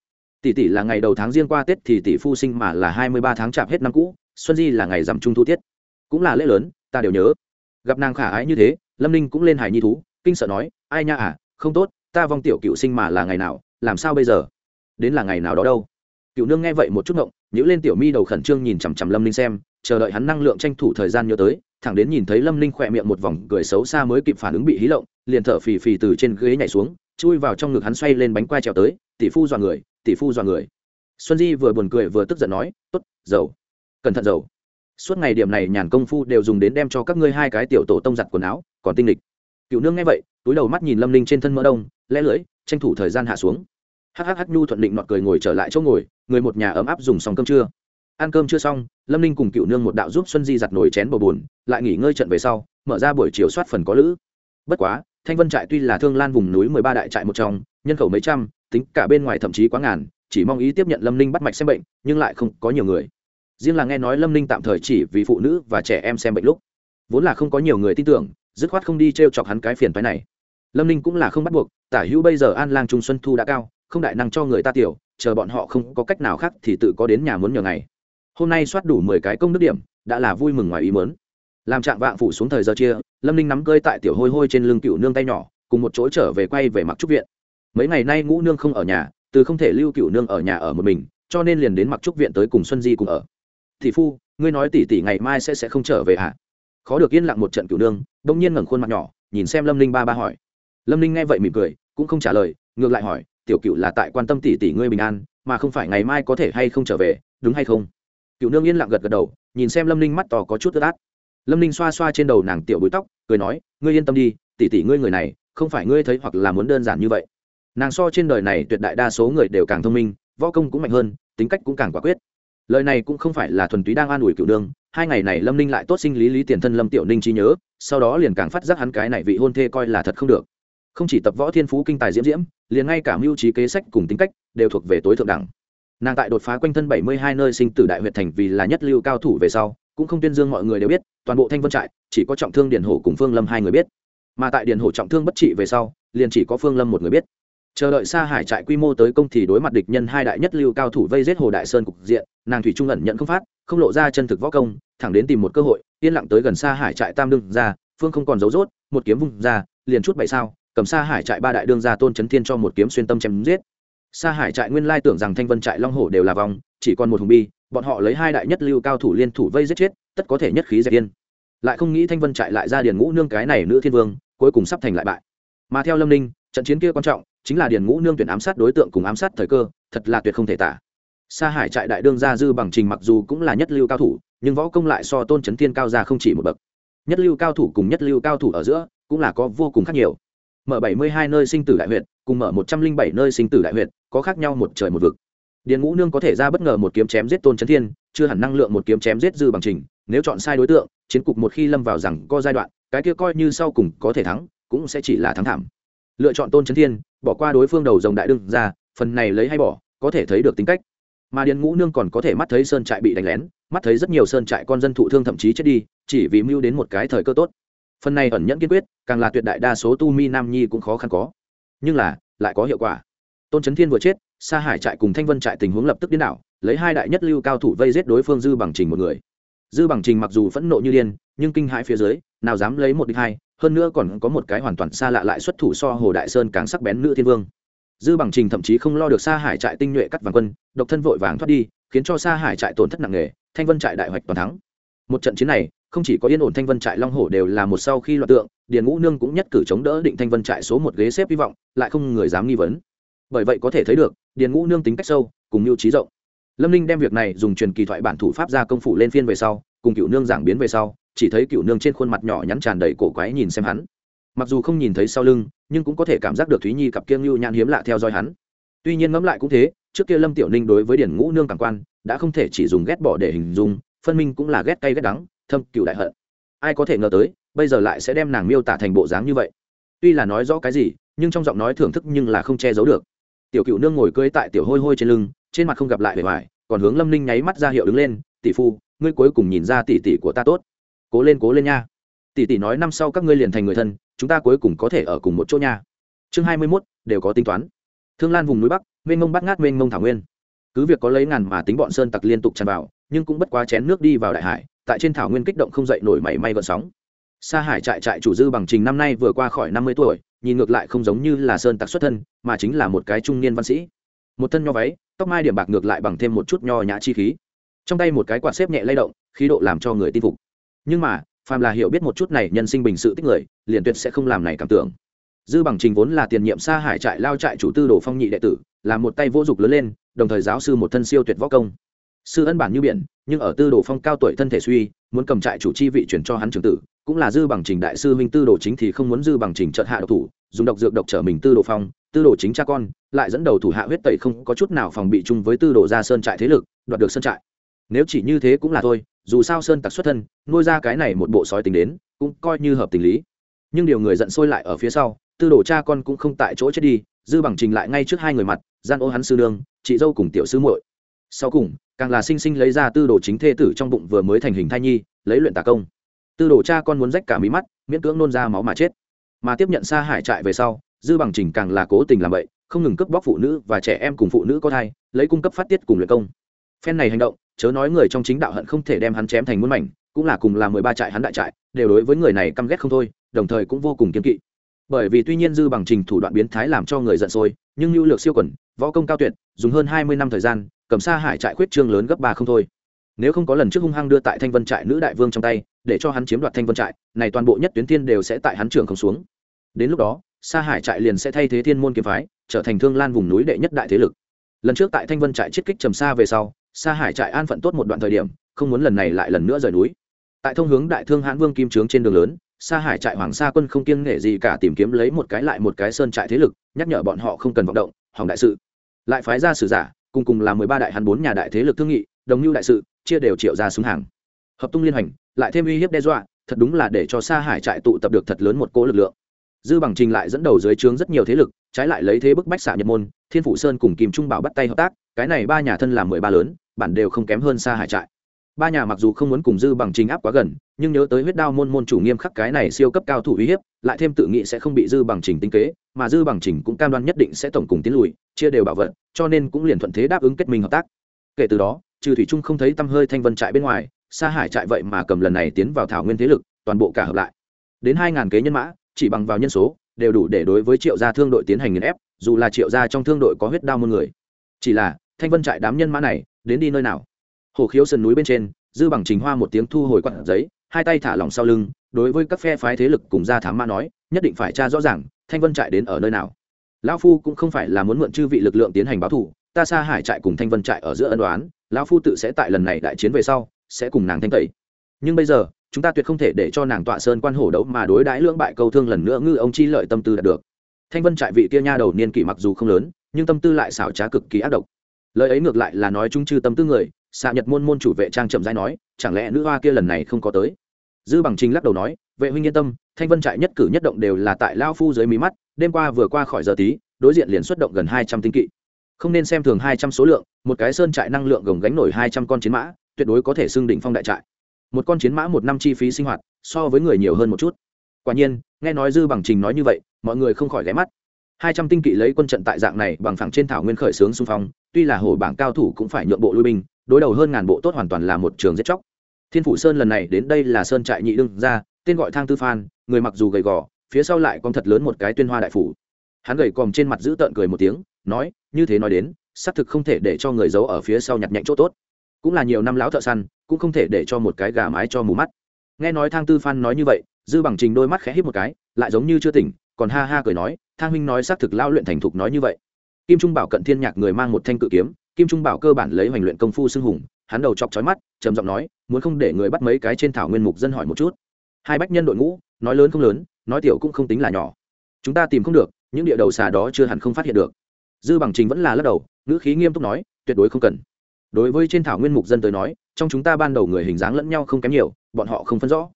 tỷ tỷ là ngày đầu tháng riêng qua tết thì tỷ phu sinh mà là hai mươi ba tháng chạp hết năm cũ, xuân di là ngày rằm trung thu tiết. Cũng là lễ lớn, ta đều nhớ. Gặp nàng khả ái như thế, lâm ninh cũng lên hài nhi thú, kinh sợ nói, ai nha à không tốt, ta vong tiểu cựu sinh mà là ngày nào, làm sao bây giờ? Đến là ngày nào đó đâu? Cựu nương nghe vậy một chút ngộng nhữ lên tiểu mi đầu khẩn trương nhìn chằm chằm lâm ninh xem, chờ đợi hắn năng lượng tranh thủ thời gian nhớ tới, thẳng đến nhìn thấy lâm ninh khỏe miệng một vòng cười xấu xa mới kịp phản ứng bị hí lộng, liền thở phì phì từ trên ghế nhảy xuống, chui vào trong ngực hắn xoay lên bánh quai trèo tới, tỷ phu dọa người tỷ phu dọa người. Xuân di vừa buồn cười vừa tức giận nói t ố t dầu cẩn thận dầu suốt ngày điểm này nhàn công phu đều dùng đến đem cho các ngươi hai cái tiểu tổ tông giặt quần áo, còn tinh lịch cựu nương nghe vậy, túi đầu mắt nhìn lâm ninh trên thân mỡ đông, lẽ lưỡi, tranh thủ thời gian hạ xuống. Hhh nhu thuận định nọt cười ngồi trở lại chỗ ngồi, người một nhà ấm áp dùng xong cơm trưa. Ăn cơm chưa xong, lâm ninh cùng cựu nương một đạo giúp xuân di giặt nồi chén bầu bùn lại nghỉ ngơi trận về sau, mở ra buổi chiều soát phần có lữ. Bất quá, thanh vân trại tuy là thương lan vùng núi mười ba đại trại một trong, nhân khẩu mấy trăm tính cả bên ngoài thậm chí quá ngàn, chỉ mong ý tiếp nhận lâm ninh bắt mạch xem bệnh, nhưng lại không có nhiều người. Riêng là nghe nói lâm ninh tạm thời chỉ vì phụ nữ và trẻ em xem bệnh lúc. Vốn là không có nhiều người tin tưởng, dứt khoát không đi t r e o chọc hắn cái phiền phái này. Lâm ninh cũng là không bắt buộc, tả hữu bây giờ an lang trung xuân thu đã cao, không đại năng cho người ta tiểu, chờ bọn họ không có cách nào khác thì tự có đến nhà muốn nhờ ngày. Hôm nay soát đủ mười cái công đức điểm, đã là vui mừng ngoài ý mớn làm trạng vạng phủ xuống thời giờ chia, lâm ninh nắm cơi tại tiểu hôi hôi trên lưng cựu nương tay nhỏ, cùng một chỗ trở về quay về mặc trúc viện mấy ngày nay ngũ nương không ở nhà, từ không thể lưu cựu nương ở nhà ở một mình, cho nên liền đến mặc trúc viện tới cùng xuân di cùng ở. Thị phu, ngươi nói tỷ tỷ ngày mai sẽ sẽ không trở về hả? Khó được yên lặng một trận cựu nương, đông nhiên ngẩng khuôn mặt nhỏ, nhìn xem lâm ninh ba ba hỏi. Lâm ninh nghe vậy mỉm cười, cũng không trả lời, ngược lại hỏi, tiểu cựu là tại quan tâm tỷ tỷ ngươi bình an, mà không phải ngày mai có thể hay không trở về, đúng hay không? Cựu nương yên lặng gật gật đầu, nhìn xem lâm ninh mắt to có chút ướt át. Lâm ninh xoa xoa trên đầu nàng tiểu bụi tóc, cười nói, ngươi yên tâm đi, tỷ tỷ ngươi người này, không phải ngươi thấy hoặc là muốn đơn giản như vậy nàng so trên đời này tuyệt đại đa số người đều càng thông minh, võ công cũng mạnh hơn, tính cách cũng càng quả quyết. Lời này cũng không phải là thuần túy đang an ủi cựu đương hai ngày này lâm ninh lại tốt sinh lý lý tiền thân lâm tiểu ninh trí nhớ, sau đó liền càng phát giác hắn cái này vị hôn thê coi là thật không được. Không chỉ tập võ thiên phú kinh tài diễm diễm, liền ngay cả mưu trí kế sách cùng tính cách đều thuộc về tối thượng đẳng. Nàng tại đột phá quanh thân bảy mươi hai nơi sinh tử đại huyện thành vì là nhất lưu cao thủ về sau, cũng không tuyên dương mọi người đều biết, toàn bộ thanh vân trại, chỉ có trọng thương điền hổ cùng phương lâm hai người biết. Mà tại điền hổ trọng thương bất trị về sau, liền chỉ có phương lâm một người biết chờ đợi xa hải trại quy mô tới công thì đối mặt địch nhân hai đại nhất lưu cao thủ vây giết hồ đại sơn cục diện, nàng thủy trung ẩn nhận không phát, không lộ ra chân thực võ công, thẳng đến tìm một cơ hội, yên lặng tới gần xa hải trại tam đương ra phương không còn giấu rốt, một kiếm vung ra, liền chút bảy sao, cầm xa hải trại ba đại đương ra tôn chấn thiên cho một kiếm xuyên tâm chém giết. Xa hải trại nguyên lai tưởng rằng thanh vân trại long hổ đều là vòng chỉ còn một hùng bi, bọn họ lấy hai đại nhất lưu cao thủ liên thủ vây giết chết, tất có thể nhất khí dẹp yên. Lại không nghĩ thanh vân trại lại ra điền ngũ nương cái này nữ thiên vương, cuối cùng sắp thành lại bại. Mà theo lâm ninh, trận chiến kia quan trọng chính là điền ngũ nương tuyển ám sát đối tượng cùng ám sát thời cơ, thật là tuyệt không thể tả. Sa hải trại đại đương gia dư bằng trình mặc dù cũng là nhất lưu cao thủ, nhưng võ công lại so tôn trấn thiên cao ra không chỉ một bậc. Nhất lưu cao thủ cùng nhất lưu cao thủ ở giữa, cũng là có vô cùng khác nhiều. Mở bảy mươi hai nơi sinh tử đại huyện cùng mở một trăm linh bảy nơi sinh tử đại huyện có khác nhau một trời một vực. Điền ngũ nương có thể ra bất ngờ một kiếm chém giết tôn trấn thiên, chưa hẳn năng lượng một kiếm chém giết dư bằng trình, nếu chọn sai đối tượng, chiến cục một khi lâm vào rằng có giai đoạn, cái kia coi như sau cùng có thể thắng, cũng sẽ chỉ là thắng thảm lựa chọn tôn trấn thiên, bỏ qua đối phương đầu dòng đại đương ra, phần này lấy hay bỏ, có thể thấy được tính cách. Mà điền ngũ nương còn có thể mắt thấy sơn trại bị đánh lén, mắt thấy rất nhiều sơn trại con dân thụ thương thậm chí chết đi, chỉ vì mưu đến một cái thời cơ tốt. Phần này ẩn nhẫn kiên quyết, càng là tuyệt đại đa số tu mi nam nhi cũng khó khăn có. Nhưng là, lại có hiệu quả. Tôn trấn thiên vừa chết, sa hải trại cùng thanh vân trại tình huống lập tức điên đảo, lấy hai đại nhất lưu cao thủ vây giết đối phương dư bằng trình một người. Dư bằng trình mặc dù phẫn nộ như điên, nhưng kinh hãi phía dưới, nào dám lấy một địch hai hơn nữa còn có một cái hoàn toàn xa lạ lại xuất thủ so hồ đại sơn càng sắc bén nữ thiên vương. Dư bằng trình thậm chí không lo được xa hải trại tinh nhuệ cắt vàng quân, độc thân vội vàng thoát đi, khiến cho xa hải trại tổn thất nặng nề, thanh vân trại đại hoạch toàn thắng. Một trận chiến này, không chỉ có yên ổn thanh vân trại long hổ đều là một sau khi loạt tượng, điền ngũ nương cũng nhất cử chống đỡ định thanh vân trại số một ghế xếp hy vọng, lại không người dám nghi vấn. Bởi vậy có thể thấy được, điền ngũ nương tính cách sâu, cùng mưu trí rộng. Lâm ninh đem việc này dùng truyền kỳ thoại bản thủ pháp ra công phủ lên phiên về sau, cùng cựu nương giảng biến về sau chỉ thấy cựu nương trên khuôn mặt nhỏ nhắn tràn đầy cổ quái nhìn xem hắn. Mặc dù không nhìn thấy sau lưng, nhưng cũng có thể cảm giác được thúy nhi cặp kiêng ngưu nhãn hiếm lạ theo dõi hắn. Tuy nhiên ngẫm lại cũng thế, trước kia lâm tiểu ninh đối với điển ngũ nương cảm quan, đã không thể chỉ dùng ghét bỏ để hình dung, phân minh cũng là ghét cay ghét đắng, thâm cựu đại hận. Ai có thể ngờ tới, bây giờ lại sẽ đem nàng miêu tả thành bộ dáng như vậy. Tuy là nói rõ cái gì, nhưng trong giọng nói thưởng thức nhưng là không che giấu được. Tiểu cựu nương ngồi cưới tại tiểu hôi hôi trên lưng, trên mặt không gặp lại bề ngoài, còn hướng lâm ninh nháy mắt ra hiệu đứng lên, tỷ phu, ngươi cuối cùng nhìn ra tỷ tỷ của ta tốt cố lên cố lên nha. Tỷ tỷ nói năm sau các ngươi liền thành người thân, chúng ta cuối cùng có thể ở cùng một chỗ nha. Chương hai mươi mốt, đều có tính toán. Thương lan vùng núi bắc, mênh mông bắt ngát mênh mông thảo nguyên. Cứ việc có lấy ngàn mà tính bọn sơn tặc liên tục tràn vào, nhưng cũng bất quá chén nước đi vào đại hải, tại trên thảo nguyên kích động không dậy nổi mảy may gợn sóng. Sa hải trại trại chủ dư bằng trình năm nay vừa qua khỏi năm mươi tuổi, nhìn ngược lại không giống như là sơn tặc xuất thân, mà chính là một cái trung niên văn sĩ. Một thân nho váy, tóc mai điểm bạc ngược lại bằng thêm một chút nho nhã chi khí. Trong tay một cái quạt xếp nhẹ lay động, khí độ làm cho người tin phục nhưng mà, phàm là hiểu biết một chút này nhân sinh bình sự tích người, liền tuyệt sẽ không làm này cảm tưởng. Dư bằng trình vốn là tiền nhiệm xa hải trại lao trại chủ tư đồ phong nhị đệ tử, là một tay vô dục lớn lên, đồng thời giáo sư một thân siêu tuyệt võ công. Sư ân bản như biển, nhưng ở tư đồ phong cao tuổi thân thể suy, muốn cầm trại chủ chi vị chuyển cho hắn trường tử, cũng là dư bằng trình đại sư huynh tư đồ chính thì không muốn dư bằng trình trợt hạ độc thủ, dùng độc dược độc trở mình tư đồ phong, tư đồ chính cha con, lại dẫn đầu thủ hạ huyết tẩy không có chút nào phòng bị chung với tư đồ ra sơn trại thế lực, đoạt được sơn trại. Nếu chỉ như thế cũng là thôi dù sao sơn tặc xuất thân, nuôi ra cái này một bộ sói tính đến, cũng coi như hợp tình lý. Nhưng điều người giận sôi lại ở phía sau, tư đồ cha con cũng không tại chỗ chết đi, dư bằng trình lại ngay trước hai người mặt, gian ô hắn sư nương chị dâu cùng tiểu sư muội. Sau cùng, càng là sinh sinh lấy ra tư đồ chính thê tử trong bụng vừa mới thành hình thai nhi, lấy luyện tà công. Tư đồ cha con muốn rách cả mí mắt, miễn cưỡng nôn ra máu mà chết. Mà tiếp nhận xa hải trại về sau, dư bằng trình càng là cố tình làm vậy không ngừng cướp bóc phụ nữ và trẻ em cùng phụ nữ có thai, lấy cung cấp phát tiết cùng luyện công. Phen này hành động chớ nói người trong chính đạo hận không thể đem hắn chém thành muôn mảnh, cũng là cùng là mười ba trại hắn đại trại, đều đối với người này căm ghét không thôi, đồng thời cũng vô cùng kiên kỵ. Bởi vì tuy nhiên dư bằng trình thủ đoạn biến thái làm cho người giận sôi, nhưng lưu lược siêu quẩn, võ công cao tuyệt, dùng hơn hai mươi năm thời gian, cầm xa hải trại khuyết trương lớn gấp ba không thôi. Nếu không có lần trước hung hăng đưa tại thanh vân trại nữ đại vương trong tay, để cho hắn chiếm đoạt thanh vân trại, này toàn bộ nhất tuyến thiên đều sẽ tại hắn trường không xuống. Đến lúc đó sa hải trại liền sẽ thay thế thiên môn kiếm phái, trở thành thương lan vùng núi đệ nhất đại thế lực. Lần trước tại thanh vân trại chiết kích trầm xa về sau sa hải trại an phận tốt một đoạn thời điểm, không muốn lần này lại lần nữa rời núi. Tại thông hướng đại thương hãn vương kim trướng trên đường lớn, sa hải trại hoàng sa quân không kiêng nghệ gì cả tìm kiếm lấy một cái lại một cái sơn trại thế lực, nhắc nhở bọn họ không cần vọng động, hỏng đại sự. Lại phái ra sử giả, cùng cùng là mười ba đại hắn bốn nhà đại thế lực thương nghị, đồng lưu đại sự, chia đều triệu ra xuống hàng. Hợp tung liên hành, lại thêm uy hiếp đe dọa, thật đúng là để cho sa hải trại tụ tập được thật lớn một cỗ lực lượng. Dư bằng trình lại dẫn đầu dưới trướng rất nhiều thế lực, trái lại lấy thế bức bách xạ nhật môn thiên phủ sơn cùng kim trung bảo bắt tay hợp tác, cái này ba nhà thân là mười ba lớn, bản đều không kém hơn xa hải trại. Ba nhà mặc dù không muốn cùng dư bằng trình áp quá gần, nhưng nhớ tới huyết đao môn môn chủ nghiêm khắc cái này siêu cấp cao thủ uy hiếp, lại thêm tự nghị sẽ không bị dư bằng trình tinh kế, mà dư bằng trình cũng cam đoan nhất định sẽ tổng cùng tiến lùi, chia đều bảo vật, cho nên cũng liền thuận thế đáp ứng kết minh hợp tác. Kể từ đó, trừ thủy trung không thấy tăm hơi thanh vân trại bên ngoài, xa hải trại vậy mà cầm lần này tiến vào thảo nguyên thế lực, toàn bộ cả hợp lại. Đến hai ngàn kế nhân mã, chỉ bằng vào nhân số, đều đủ để đối với triệu gia thương đội tiến hành nghiền ép dù là triệu gia trong thương đội có huyết đao môn người, chỉ là thanh vân trại đám nhân mã này đến đi nơi nào? Hồ khiếu sườn núi bên trên, dư bằng trình hoa một tiếng thu hồi quặn giấy, hai tay thả lỏng sau lưng, đối với các phe phái thế lực cùng gia thám mã nói, nhất định phải tra rõ ràng thanh vân trại đến ở nơi nào. Lão phu cũng không phải là muốn mượn chư vị lực lượng tiến hành báo thù ta xa hải trại cùng thanh vân trại ở giữa ân đoán lão phu tự sẽ tại lần này đại chiến về sau, sẽ cùng nàng thanh tẩy. Nhưng bây giờ, chúng ta tuyệt không thể để cho nàng tọa sơn quan hổ đấu mà đối đãi lưỡng bại câu thương lần nữa ngư ông chi lợi tâm tư đạt được thanh vân trại vị kia nha đầu niên kỷ mặc dù không lớn, nhưng tâm tư lại xảo trá cực kỳ ác độc. Lời ấy ngược lại là nói chung chư tâm tư người, xạ nhật môn môn chủ vệ trang chậm rãi nói, chẳng lẽ nữ hoa kia lần này không có tới? Dư bằng trình lắc đầu nói, vệ huynh yên tâm, thanh vân trại nhất cử nhất động đều là tại lao phu dưới mí mắt, đêm qua vừa qua khỏi giờ tí, đối diện liền xuất động gần hai trăm tinh kỵ. Không nên xem thường hai trăm số lượng, một cái sơn trại năng lượng gồng gánh nổi hai trăm con chiến mã, tuyệt đối có thể xưng đỉnh phong đại trại. Một con chiến mã một năm chi phí sinh hoạt, so với người nhiều hơn một chút quả nhiên, nghe nói dư bằng trình nói như vậy, mọi người không khỏi ghé mắt. Hai trăm tinh kỵ lấy quân trận tại dạng này bằng phẳng trên thảo nguyên khởi xướng xung phong, tuy là hổ bảng cao thủ cũng phải nhượng bộ lui binh, đối đầu hơn ngàn bộ tốt hoàn toàn là một trường giết chóc. Thiên phủ sơn lần này đến đây là sơn trại nhị đương ra tên gọi thang tư phan, người mặc dù gầy gò, phía sau lại con thật lớn một cái tuyên hoa đại phủ. Hắn gầy còm trên mặt giữ tợn cười một tiếng, nói, như thế nói đến, xác thực không thể để cho người giấu ở phía sau nhặt nhạnh chỗ tốt. Cũng là nhiều năm lão thợ săn, cũng không thể để cho một cái gà mái cho mù mắt. Nghe nói thang tư phan nói như vậy dư bằng trình đôi mắt khẽ hít một cái, lại giống như chưa tỉnh, còn ha ha cười nói, thang huynh nói xác thực lao luyện thành thục nói như vậy. Kim trung bảo cận thiên nhạc người mang một thanh cự kiếm, kim trung bảo cơ bản lấy hoành luyện công phu xưng hùng, hắn đầu chọc chói mắt, trầm giọng nói, muốn không để người bắt mấy cái trên thảo nguyên mục dân hỏi một chút? Hai bách nhân đội ngũ, nói lớn không lớn, nói tiểu cũng không tính là nhỏ. Chúng ta tìm không được, những địa đầu xà đó chưa hẳn không phát hiện được. Dư bằng trình vẫn là lắc đầu, ngữ khí nghiêm túc nói, tuyệt đối không cần. Đối với trên thảo nguyên mục dân tới nói, trong chúng ta ban đầu người hình dáng lẫn nhau không kém nhiều, bọn họ không phân rõ.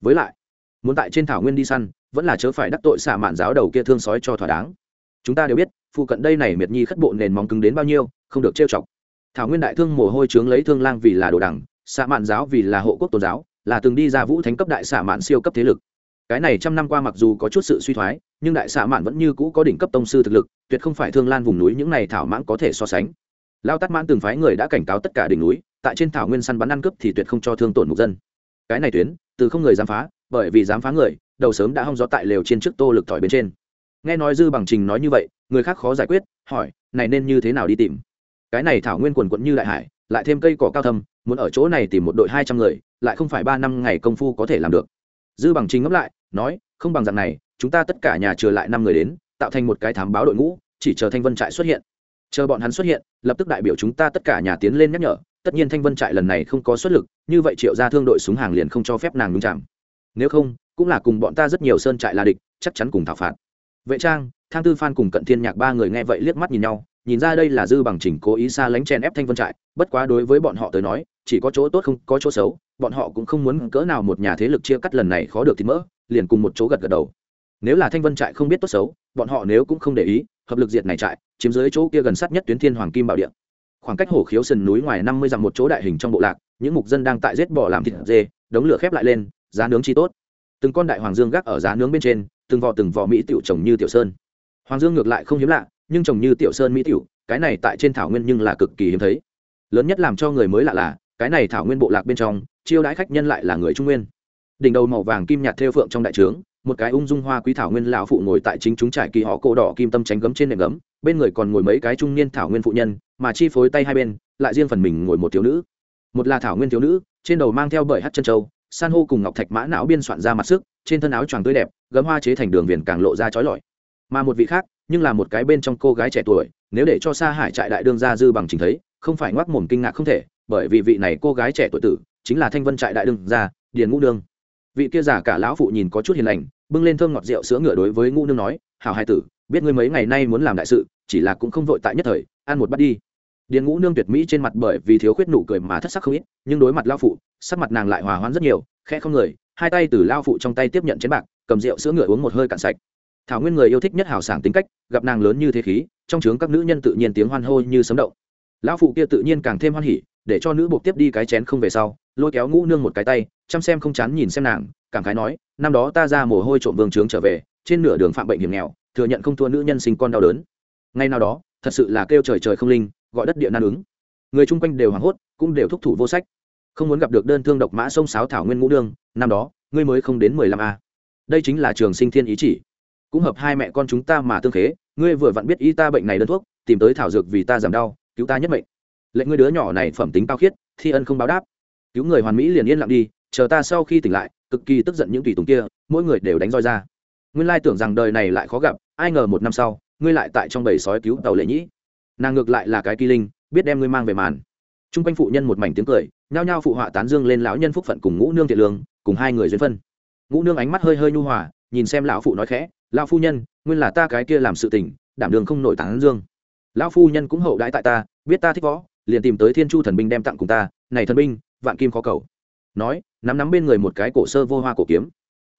Với lại muốn tại trên thảo nguyên đi săn, vẫn là chớ phải đắc tội xạ mạn giáo đầu kia thương sói cho thỏa đáng. Chúng ta đều biết, phụ cận đây này miệt nhi khất bộ nền móng cứng đến bao nhiêu, không được trêu chọc. Thảo nguyên đại thương mồ hôi trướng lấy thương lang vì là đồ đẳng xạ mạn giáo vì là hộ quốc tôn giáo, là từng đi ra vũ thánh cấp đại xạ mạn siêu cấp thế lực. Cái này trăm năm qua mặc dù có chút sự suy thoái, nhưng đại xạ mạn vẫn như cũ có đỉnh cấp tông sư thực lực, tuyệt không phải thương lan vùng núi những này thảo mãng có thể so sánh. Lao tắt mãn từng phái người đã cảnh cáo tất cả đỉnh núi, tại trên thảo nguyên săn bắn ăn cướp thì tuyệt không cho thương tổn mục dân. Cái này tuyến, từ không người dám phá bởi vì dám phá người, đầu sớm đã hong gió tại lều trên trước tô lực tỏi bên trên. Nghe nói dư bằng trình nói như vậy, người khác khó giải quyết, hỏi, này nên như thế nào đi tìm? Cái này thảo nguyên quần quận như đại hải, lại thêm cây cỏ cao thâm, muốn ở chỗ này tìm một đội hai trăm người, lại không phải ba năm ngày công phu có thể làm được. Dư bằng trình ngẫm lại, nói, không bằng dạng này, chúng ta tất cả nhà trừ lại năm người đến, tạo thành một cái thám báo đội ngũ, chỉ chờ thanh vân trại xuất hiện. Chờ bọn hắn xuất hiện, lập tức đại biểu chúng ta tất cả nhà tiến lên nhắc nhở, tất nhiên thanh vân trại lần này không có xuất lực, như vậy triệu ra thương đội súng hàng liền không cho phép nàng nhúng chạm nếu không, cũng là cùng bọn ta rất nhiều sơn trại là địch, chắc chắn cùng thảo phạt. Vệ trang, thang tư phan cùng cận thiên nhạc ba người nghe vậy liếc mắt nhìn nhau, nhìn ra đây là dư bằng chỉnh cố ý xa lánh chen ép thanh vân trại, bất quá đối với bọn họ tới nói, chỉ có chỗ tốt không, có chỗ xấu, bọn họ cũng không muốn cỡ nào một nhà thế lực chia cắt lần này khó được thì mỡ, liền cùng một chỗ gật gật đầu. Nếu là thanh vân trại không biết tốt xấu, bọn họ nếu cũng không để ý, hợp lực diệt này trại, chiếm dưới chỗ kia gần sát nhất tuyến thiên hoàng kim bảo điện khoảng cách hồ khiếu sườn núi ngoài năm mươi dặm một chỗ đại hình trong bộ lạc, những mục dân đang tại giết bò làm thịt dê, đống lửa khép lại lên giá nướng chi tốt. Từng con đại hoàng dương gác ở giá nướng bên trên, từng vò từng vò mỹ tiểu trồng như tiểu sơn. Hoàng dương ngược lại không hiếm lạ, nhưng trồng như tiểu sơn mỹ tiểu, cái này tại trên thảo nguyên nhưng là cực kỳ hiếm thấy. Lớn nhất làm cho người mới lạ là, cái này thảo nguyên bộ lạc bên trong, chiêu đãi khách nhân lại là người trung nguyên. Đỉnh đầu màu vàng kim nhạt theo phượng trong đại trướng, một cái ung dung hoa quý thảo nguyên lão phụ ngồi tại chính chúng trải kỳ họ cổ đỏ kim tâm tránh gấm trên nệm gấm, bên người còn ngồi mấy cái trung niên thảo nguyên phụ nhân, mà chi phối tay hai bên, lại riêng phần mình ngồi một thiếu nữ. Một là thảo nguyên thiếu nữ, trên đầu mang theo bởi hát chân châu san hô cùng ngọc thạch mã não biên soạn ra mặt sức, trên thân áo choàng tươi đẹp, gấm hoa chế thành đường viền càng lộ ra trói lọi. Mà một vị khác, nhưng là một cái bên trong cô gái trẻ tuổi, nếu để cho xa hải trại đại đương ra dư bằng trình thấy, không phải ngoác mồm kinh ngạc không thể, bởi vì vị này cô gái trẻ tuổi tử, chính là thanh vân trại đại đương ra điền ngũ nương. Vị kia giả cả lão phụ nhìn có chút hiền lành, bưng lên thơm ngọt rượu sữa ngựa đối với ngũ nương nói, hảo hai tử, biết ngươi mấy ngày nay muốn làm đại sự, chỉ là cũng không vội tại nhất thời, ăn một bát đi điền ngũ nương tuyệt mỹ trên mặt bởi vì thiếu khuyết nụ cười mà thất sắc không ít, nhưng đối mặt lao phụ, sắc mặt nàng lại hòa hoãn rất nhiều, khẽ không người, hai tay từ lao phụ trong tay tiếp nhận chén bạc, cầm rượu sữa ngựa uống một hơi cạn sạch. Thảo nguyên người yêu thích nhất hào sảng tính cách, gặp nàng lớn như thế khí, trong trướng các nữ nhân tự nhiên tiếng hoan hô như sấm động. Lão phụ kia tự nhiên càng thêm hoan hỉ, để cho nữ buộc tiếp đi cái chén không về sau, lôi kéo ngũ nương một cái tay, chăm xem không chán nhìn xem nàng, cảm khái nói, năm đó ta ra mồ hôi trộm vương trướng trở về, trên nửa đường phạm bệnh hiểm nghèo, thừa nhận không thua nữ nhân sinh con đau đớn. Ngay nào đó, thật sự là kêu trời trời không linh gọi đất địa nan ứng. Người chung quanh đều hoảng hốt, cũng đều thúc thủ vô sách. Không muốn gặp được đơn thương độc mã sông sáo thảo nguyên ngũ đương năm đó, ngươi mới không đến mười lăm a. Đây chính là trường sinh thiên ý chỉ. Cũng hợp hai mẹ con chúng ta mà tương khế, ngươi vừa vặn biết y ta bệnh này đơn thuốc, tìm tới thảo dược vì ta giảm đau, cứu ta nhất mệnh. Lệnh ngươi đứa nhỏ này phẩm tính cao khiết, thi ân không báo đáp. Cứu người hoàn mỹ liền yên lặng đi, chờ ta sau khi tỉnh lại, cực kỳ tức giận những tùy tùng kia, mỗi người đều đánh roi ra. Nguyên lai tưởng rằng đời này lại khó gặp, ai ngờ một năm sau, ngươi lại tại trong bầy sói cứu tàu lệ nhĩ nàng ngược lại là cái kỳ linh, biết đem ngươi mang về màn. T r u n g quanh phụ nhân một mảnh tiếng cười, nhao nhao phụ họa tán dương lên lão nhân phúc phận cùng ngũ nương thiện lương, cùng hai người duyên phân. Ngũ nương ánh mắt hơi hơi nhu hòa, nhìn xem lão phụ nói khẽ, lão phu nhân, nguyên là ta cái kia làm sự tình, đảm đường không nổi tán dương. Lão phu nhân cũng hậu đãi tại ta, biết ta thích võ, liền tìm tới thiên chu thần binh đem tặng cùng ta, này thần binh, vạn kim khó cầu. Nói, nắm nắm bên người một cái cổ sơ vô hoa cổ kiếm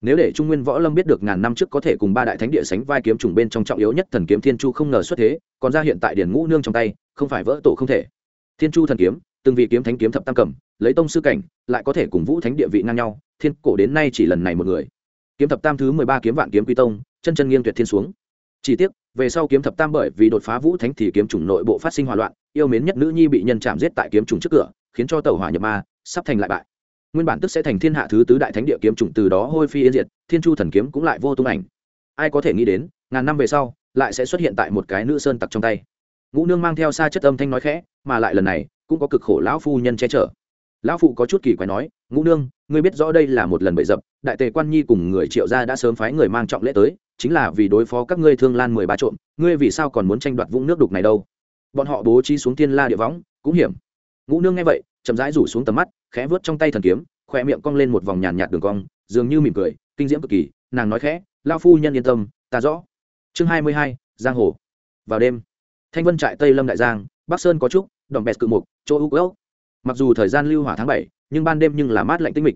nếu để trung nguyên võ lâm biết được ngàn năm trước có thể cùng ba đại thánh địa sánh vai kiếm trùng bên trong trọng yếu nhất thần kiếm thiên chu không ngờ xuất thế, còn ra hiện tại điển ngũ nương trong tay, không phải vỡ tổ không thể. Thiên chu thần kiếm, từng vị kiếm thánh kiếm thập tam cầm, lấy tông sư cảnh, lại có thể cùng vũ thánh địa vị ngang nhau, thiên cổ đến nay chỉ lần này một người. Kiếm thập tam thứ mười ba kiếm vạn kiếm quy tông, chân chân nghiêng tuyệt thiên xuống. Chỉ tiếc, về sau kiếm thập tam bởi vì đột phá vũ thánh thì kiếm chủng nội bộ phát sinh hòa loạn, yêu mến nhất nữ nhi bị nhân chạm giết tại kiếm chủng trước cửa, khiến cho tàu hỏa nhập ma, sắp thành lại bại nguyên bản tức sẽ thành thiên hạ thứ tứ đại thánh địa kiếm chủng từ đó hôi phi yên diệt, thiên chu thần kiếm cũng lại vô tung ảnh. Ai có thể nghĩ đến, ngàn năm về sau, lại sẽ xuất hiện tại một cái nữ sơn tặc trong tay. Ngũ nương mang theo xa chất âm thanh nói khẽ, mà lại lần này, cũng có cực khổ lão phu nhân che chở. Lão phụ có chút kỳ quái nói, ngũ nương, ngươi biết rõ đây là một lần bậy dập, đại tề quan nhi cùng người triệu gia đã sớm phái người mang trọng lễ tới, chính là vì đối phó các ngươi thương lan mười ba trộm, ngươi vì sao còn muốn tranh đoạt vũng nước đục này đâu? Bọn họ bố trí xuống thiên la địa võng, cũng hiểm. Ngũ nương nghe vậy chậm rãi rủ xuống tầm mắt, khẽ vớt trong tay thần kiếm khoe miệng cong lên một vòng nhàn nhạt đường cong, dường như mỉm cười, kinh diễm cực kỳ, nàng nói khẽ lao phu nhân yên tâm, ta rõ. Chương hai mươi hai, giang hồ. Vào đêm, thanh vân trại tây lâm đại giang, bắc sơn có trúc đòn bẹt cự mục chỗ u ốc mặc dù thời gian lưu hỏa tháng bảy, nhưng ban đêm nhưng là mát lạnh tinh mịch.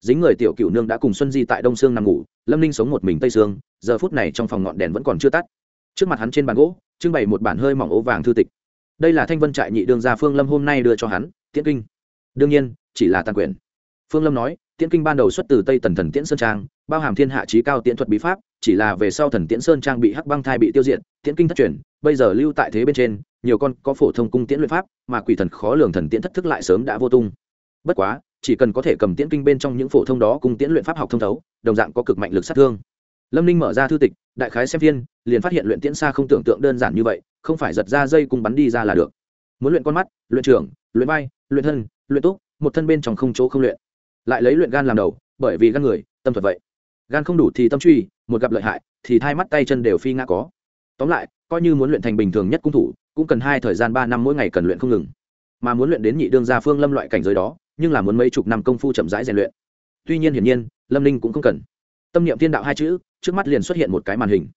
Dính người tiểu cựu nương đã cùng xuân di tại đông sương nằm ngủ, lâm ninh sống một mình tây sương, giờ phút này trong phòng ngọn đèn vẫn còn chưa tắt. Trước mặt hắn trên bàn gỗ, trưng bày một bản hơi mỏng ố vàng thư tịch. Đây là thanh vân trại nhị đương gia phương lâm hôm nay đưa cho hắn tiễn kinh. Đương nhiên chỉ là tàn quyền. Phương lâm nói tiễn kinh ban đầu xuất từ tây tần thần tiễn sơn trang bao hàm thiên hạ trí cao tiễn thuật bí pháp chỉ là về sau thần tiễn sơn trang bị hắc băng thai bị tiêu diệt tiễn kinh thất truyền bây giờ lưu tại thế bên trên nhiều con có phổ thông cung tiễn luyện pháp mà quỷ thần khó lường thần tiễn thất thức lại sớm đã vô tung. Bất quá chỉ cần có thể cầm tiễn kinh bên trong những phổ thông đó cung tiễn luyện pháp học thông thấu đồng dạng có cực mạnh lực sát thương. Lâm ninh mở ra thư tịch đại khái xem viên, liền phát hiện luyện tiễn xa không tưởng tượng đơn giản như vậy không phải giật ra dây cung bắn đi ra là được muốn luyện con mắt, luyện trưởng, luyện vai, luyện thân, luyện túc, một thân bên trong không chỗ không luyện. Lại lấy luyện gan làm đầu, bởi vì gan người, tâm thuật vậy. Gan không đủ thì tâm truy, một gặp lợi hại, thì thai mắt tay chân đều phi ngã có. Tóm lại, coi như muốn luyện thành bình thường nhất cung thủ, cũng cần hai thời gian ba năm mỗi ngày cần luyện không ngừng. Mà muốn luyện đến nhị đương gia phương lâm loại cảnh giới đó, nhưng là muốn mấy chục năm công phu chậm rãi rèn luyện. Tuy nhiên hiển nhiên, lâm ninh cũng không cần. Tâm niệm thiên đạo hai chữ, trước mắt liền xuất hiện một cái màn hình.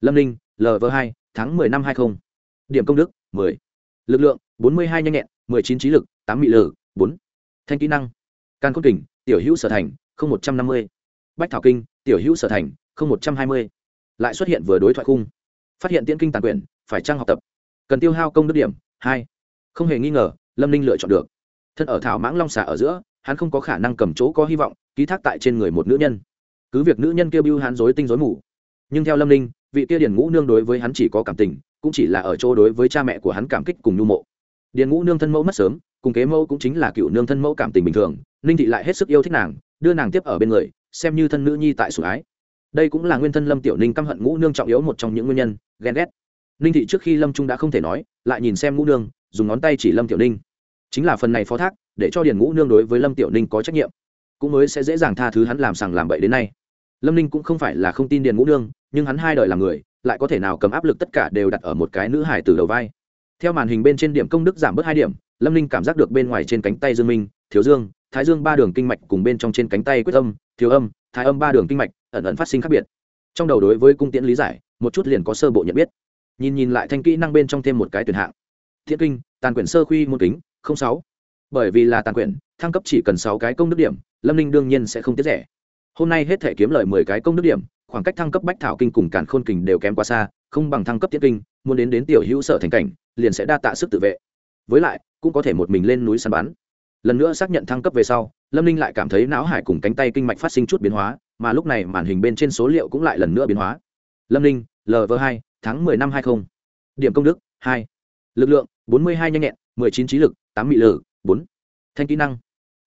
Lâm ninh lv hai, tháng mười năm hai mươi điểm công đức, mười. Lực lượng bốn mươi hai nhanh nhẹn mười chín trí lực tám mị lử bốn. Thanh kỹ năng. Can cốt kình tiểu hữu sở thành không một trăm năm mươi. Bách thảo kinh tiểu hữu sở thành không một trăm hai mươi. Lại xuất hiện vừa đối thoại khung. Phát hiện tiễn kinh tàn quyển, phải trang học tập? Cần tiêu hao công đức điểm hai. Không hề nghi ngờ lâm ninh lựa chọn được. Thân ở thảo mãng long xà ở giữa hắn không có khả năng cầm chỗ có hy vọng ký thác tại trên người một nữ nhân. Cứ việc nữ nhân kia bưu hắn dối tinh dối mù. Nhưng theo lâm ninh vị kia điển ngũ nương đối với hắn chỉ có cảm tình cũng chỉ là ở chỗ đối với cha mẹ của hắn cảm kích cùng nhu mộ điền ngũ nương thân mẫu mất sớm, cùng kế mẫu cũng chính là cựu nương thân mẫu cảm tình bình thường, ninh thị lại hết sức yêu thích nàng, đưa nàng tiếp ở bên người, xem như thân nữ nhi tại sủng ái. Đây cũng là nguyên thân lâm tiểu ninh căm hận ngũ nương trọng yếu một trong những nguyên nhân, ghen ghét. Ninh thị trước khi lâm trung đã không thể nói, lại nhìn xem ngũ nương, dùng ngón tay chỉ lâm tiểu ninh. Chính là phần này phó thác, để cho điền ngũ nương đối với lâm tiểu ninh có trách nhiệm, cũng mới sẽ dễ dàng tha thứ hắn làm sằng làm bậy đến nay. Lâm ninh cũng không phải là không tin điền ngũ nương, nhưng hắn hai đời làm người, lại có thể nào cầm áp lực tất cả đều đặt ở một cái nữ hải từ đầu vai theo màn hình bên trên điểm công đức giảm bớt hai điểm, lâm ninh cảm giác được bên ngoài trên cánh tay dương minh, thiếu dương, thái dương ba đường kinh mạch cùng bên trong trên cánh tay quyết âm, thiếu âm, thái âm ba đường kinh mạch ẩn ẩn phát sinh khác biệt. Trong đầu đối với cung tiễn lý giải, một chút liền có sơ bộ nhận biết. Nhìn nhìn lại thanh kỹ năng bên trong thêm một cái tuyển hạng. Thiện kinh, tàn quyển sơ khuy môn kính sáu. Bởi vì là tàn quyển, thăng cấp chỉ cần sáu cái công đức điểm, lâm ninh đương nhiên sẽ không tiết rẻ. Hôm nay hết thể kiếm lời mười cái công đức điểm, khoảng cách thăng cấp bách thảo kinh cùng càn khôn kình đều kém quá xa, không bằng thăng cấp tiết kinh, muốn đến đến tiểu hữu sở thành cảnh liền sẽ đa tạ sức tự vệ. Với lại, cũng có thể một mình lên núi săn bắn. Lần nữa xác nhận thăng cấp về sau, lâm ninh lại cảm thấy não hải cùng cánh tay kinh mạch phát sinh chút biến hóa, mà lúc này màn hình bên trên số liệu cũng lại lần nữa biến hóa. Lâm ninh lv hai, tháng mười năm hai mươi điểm công đức, hai. Lực lượng, bốn mươi hai nhanh nhẹn, mười chín trí lực, tám mị lử bốn. Thanh kỹ năng,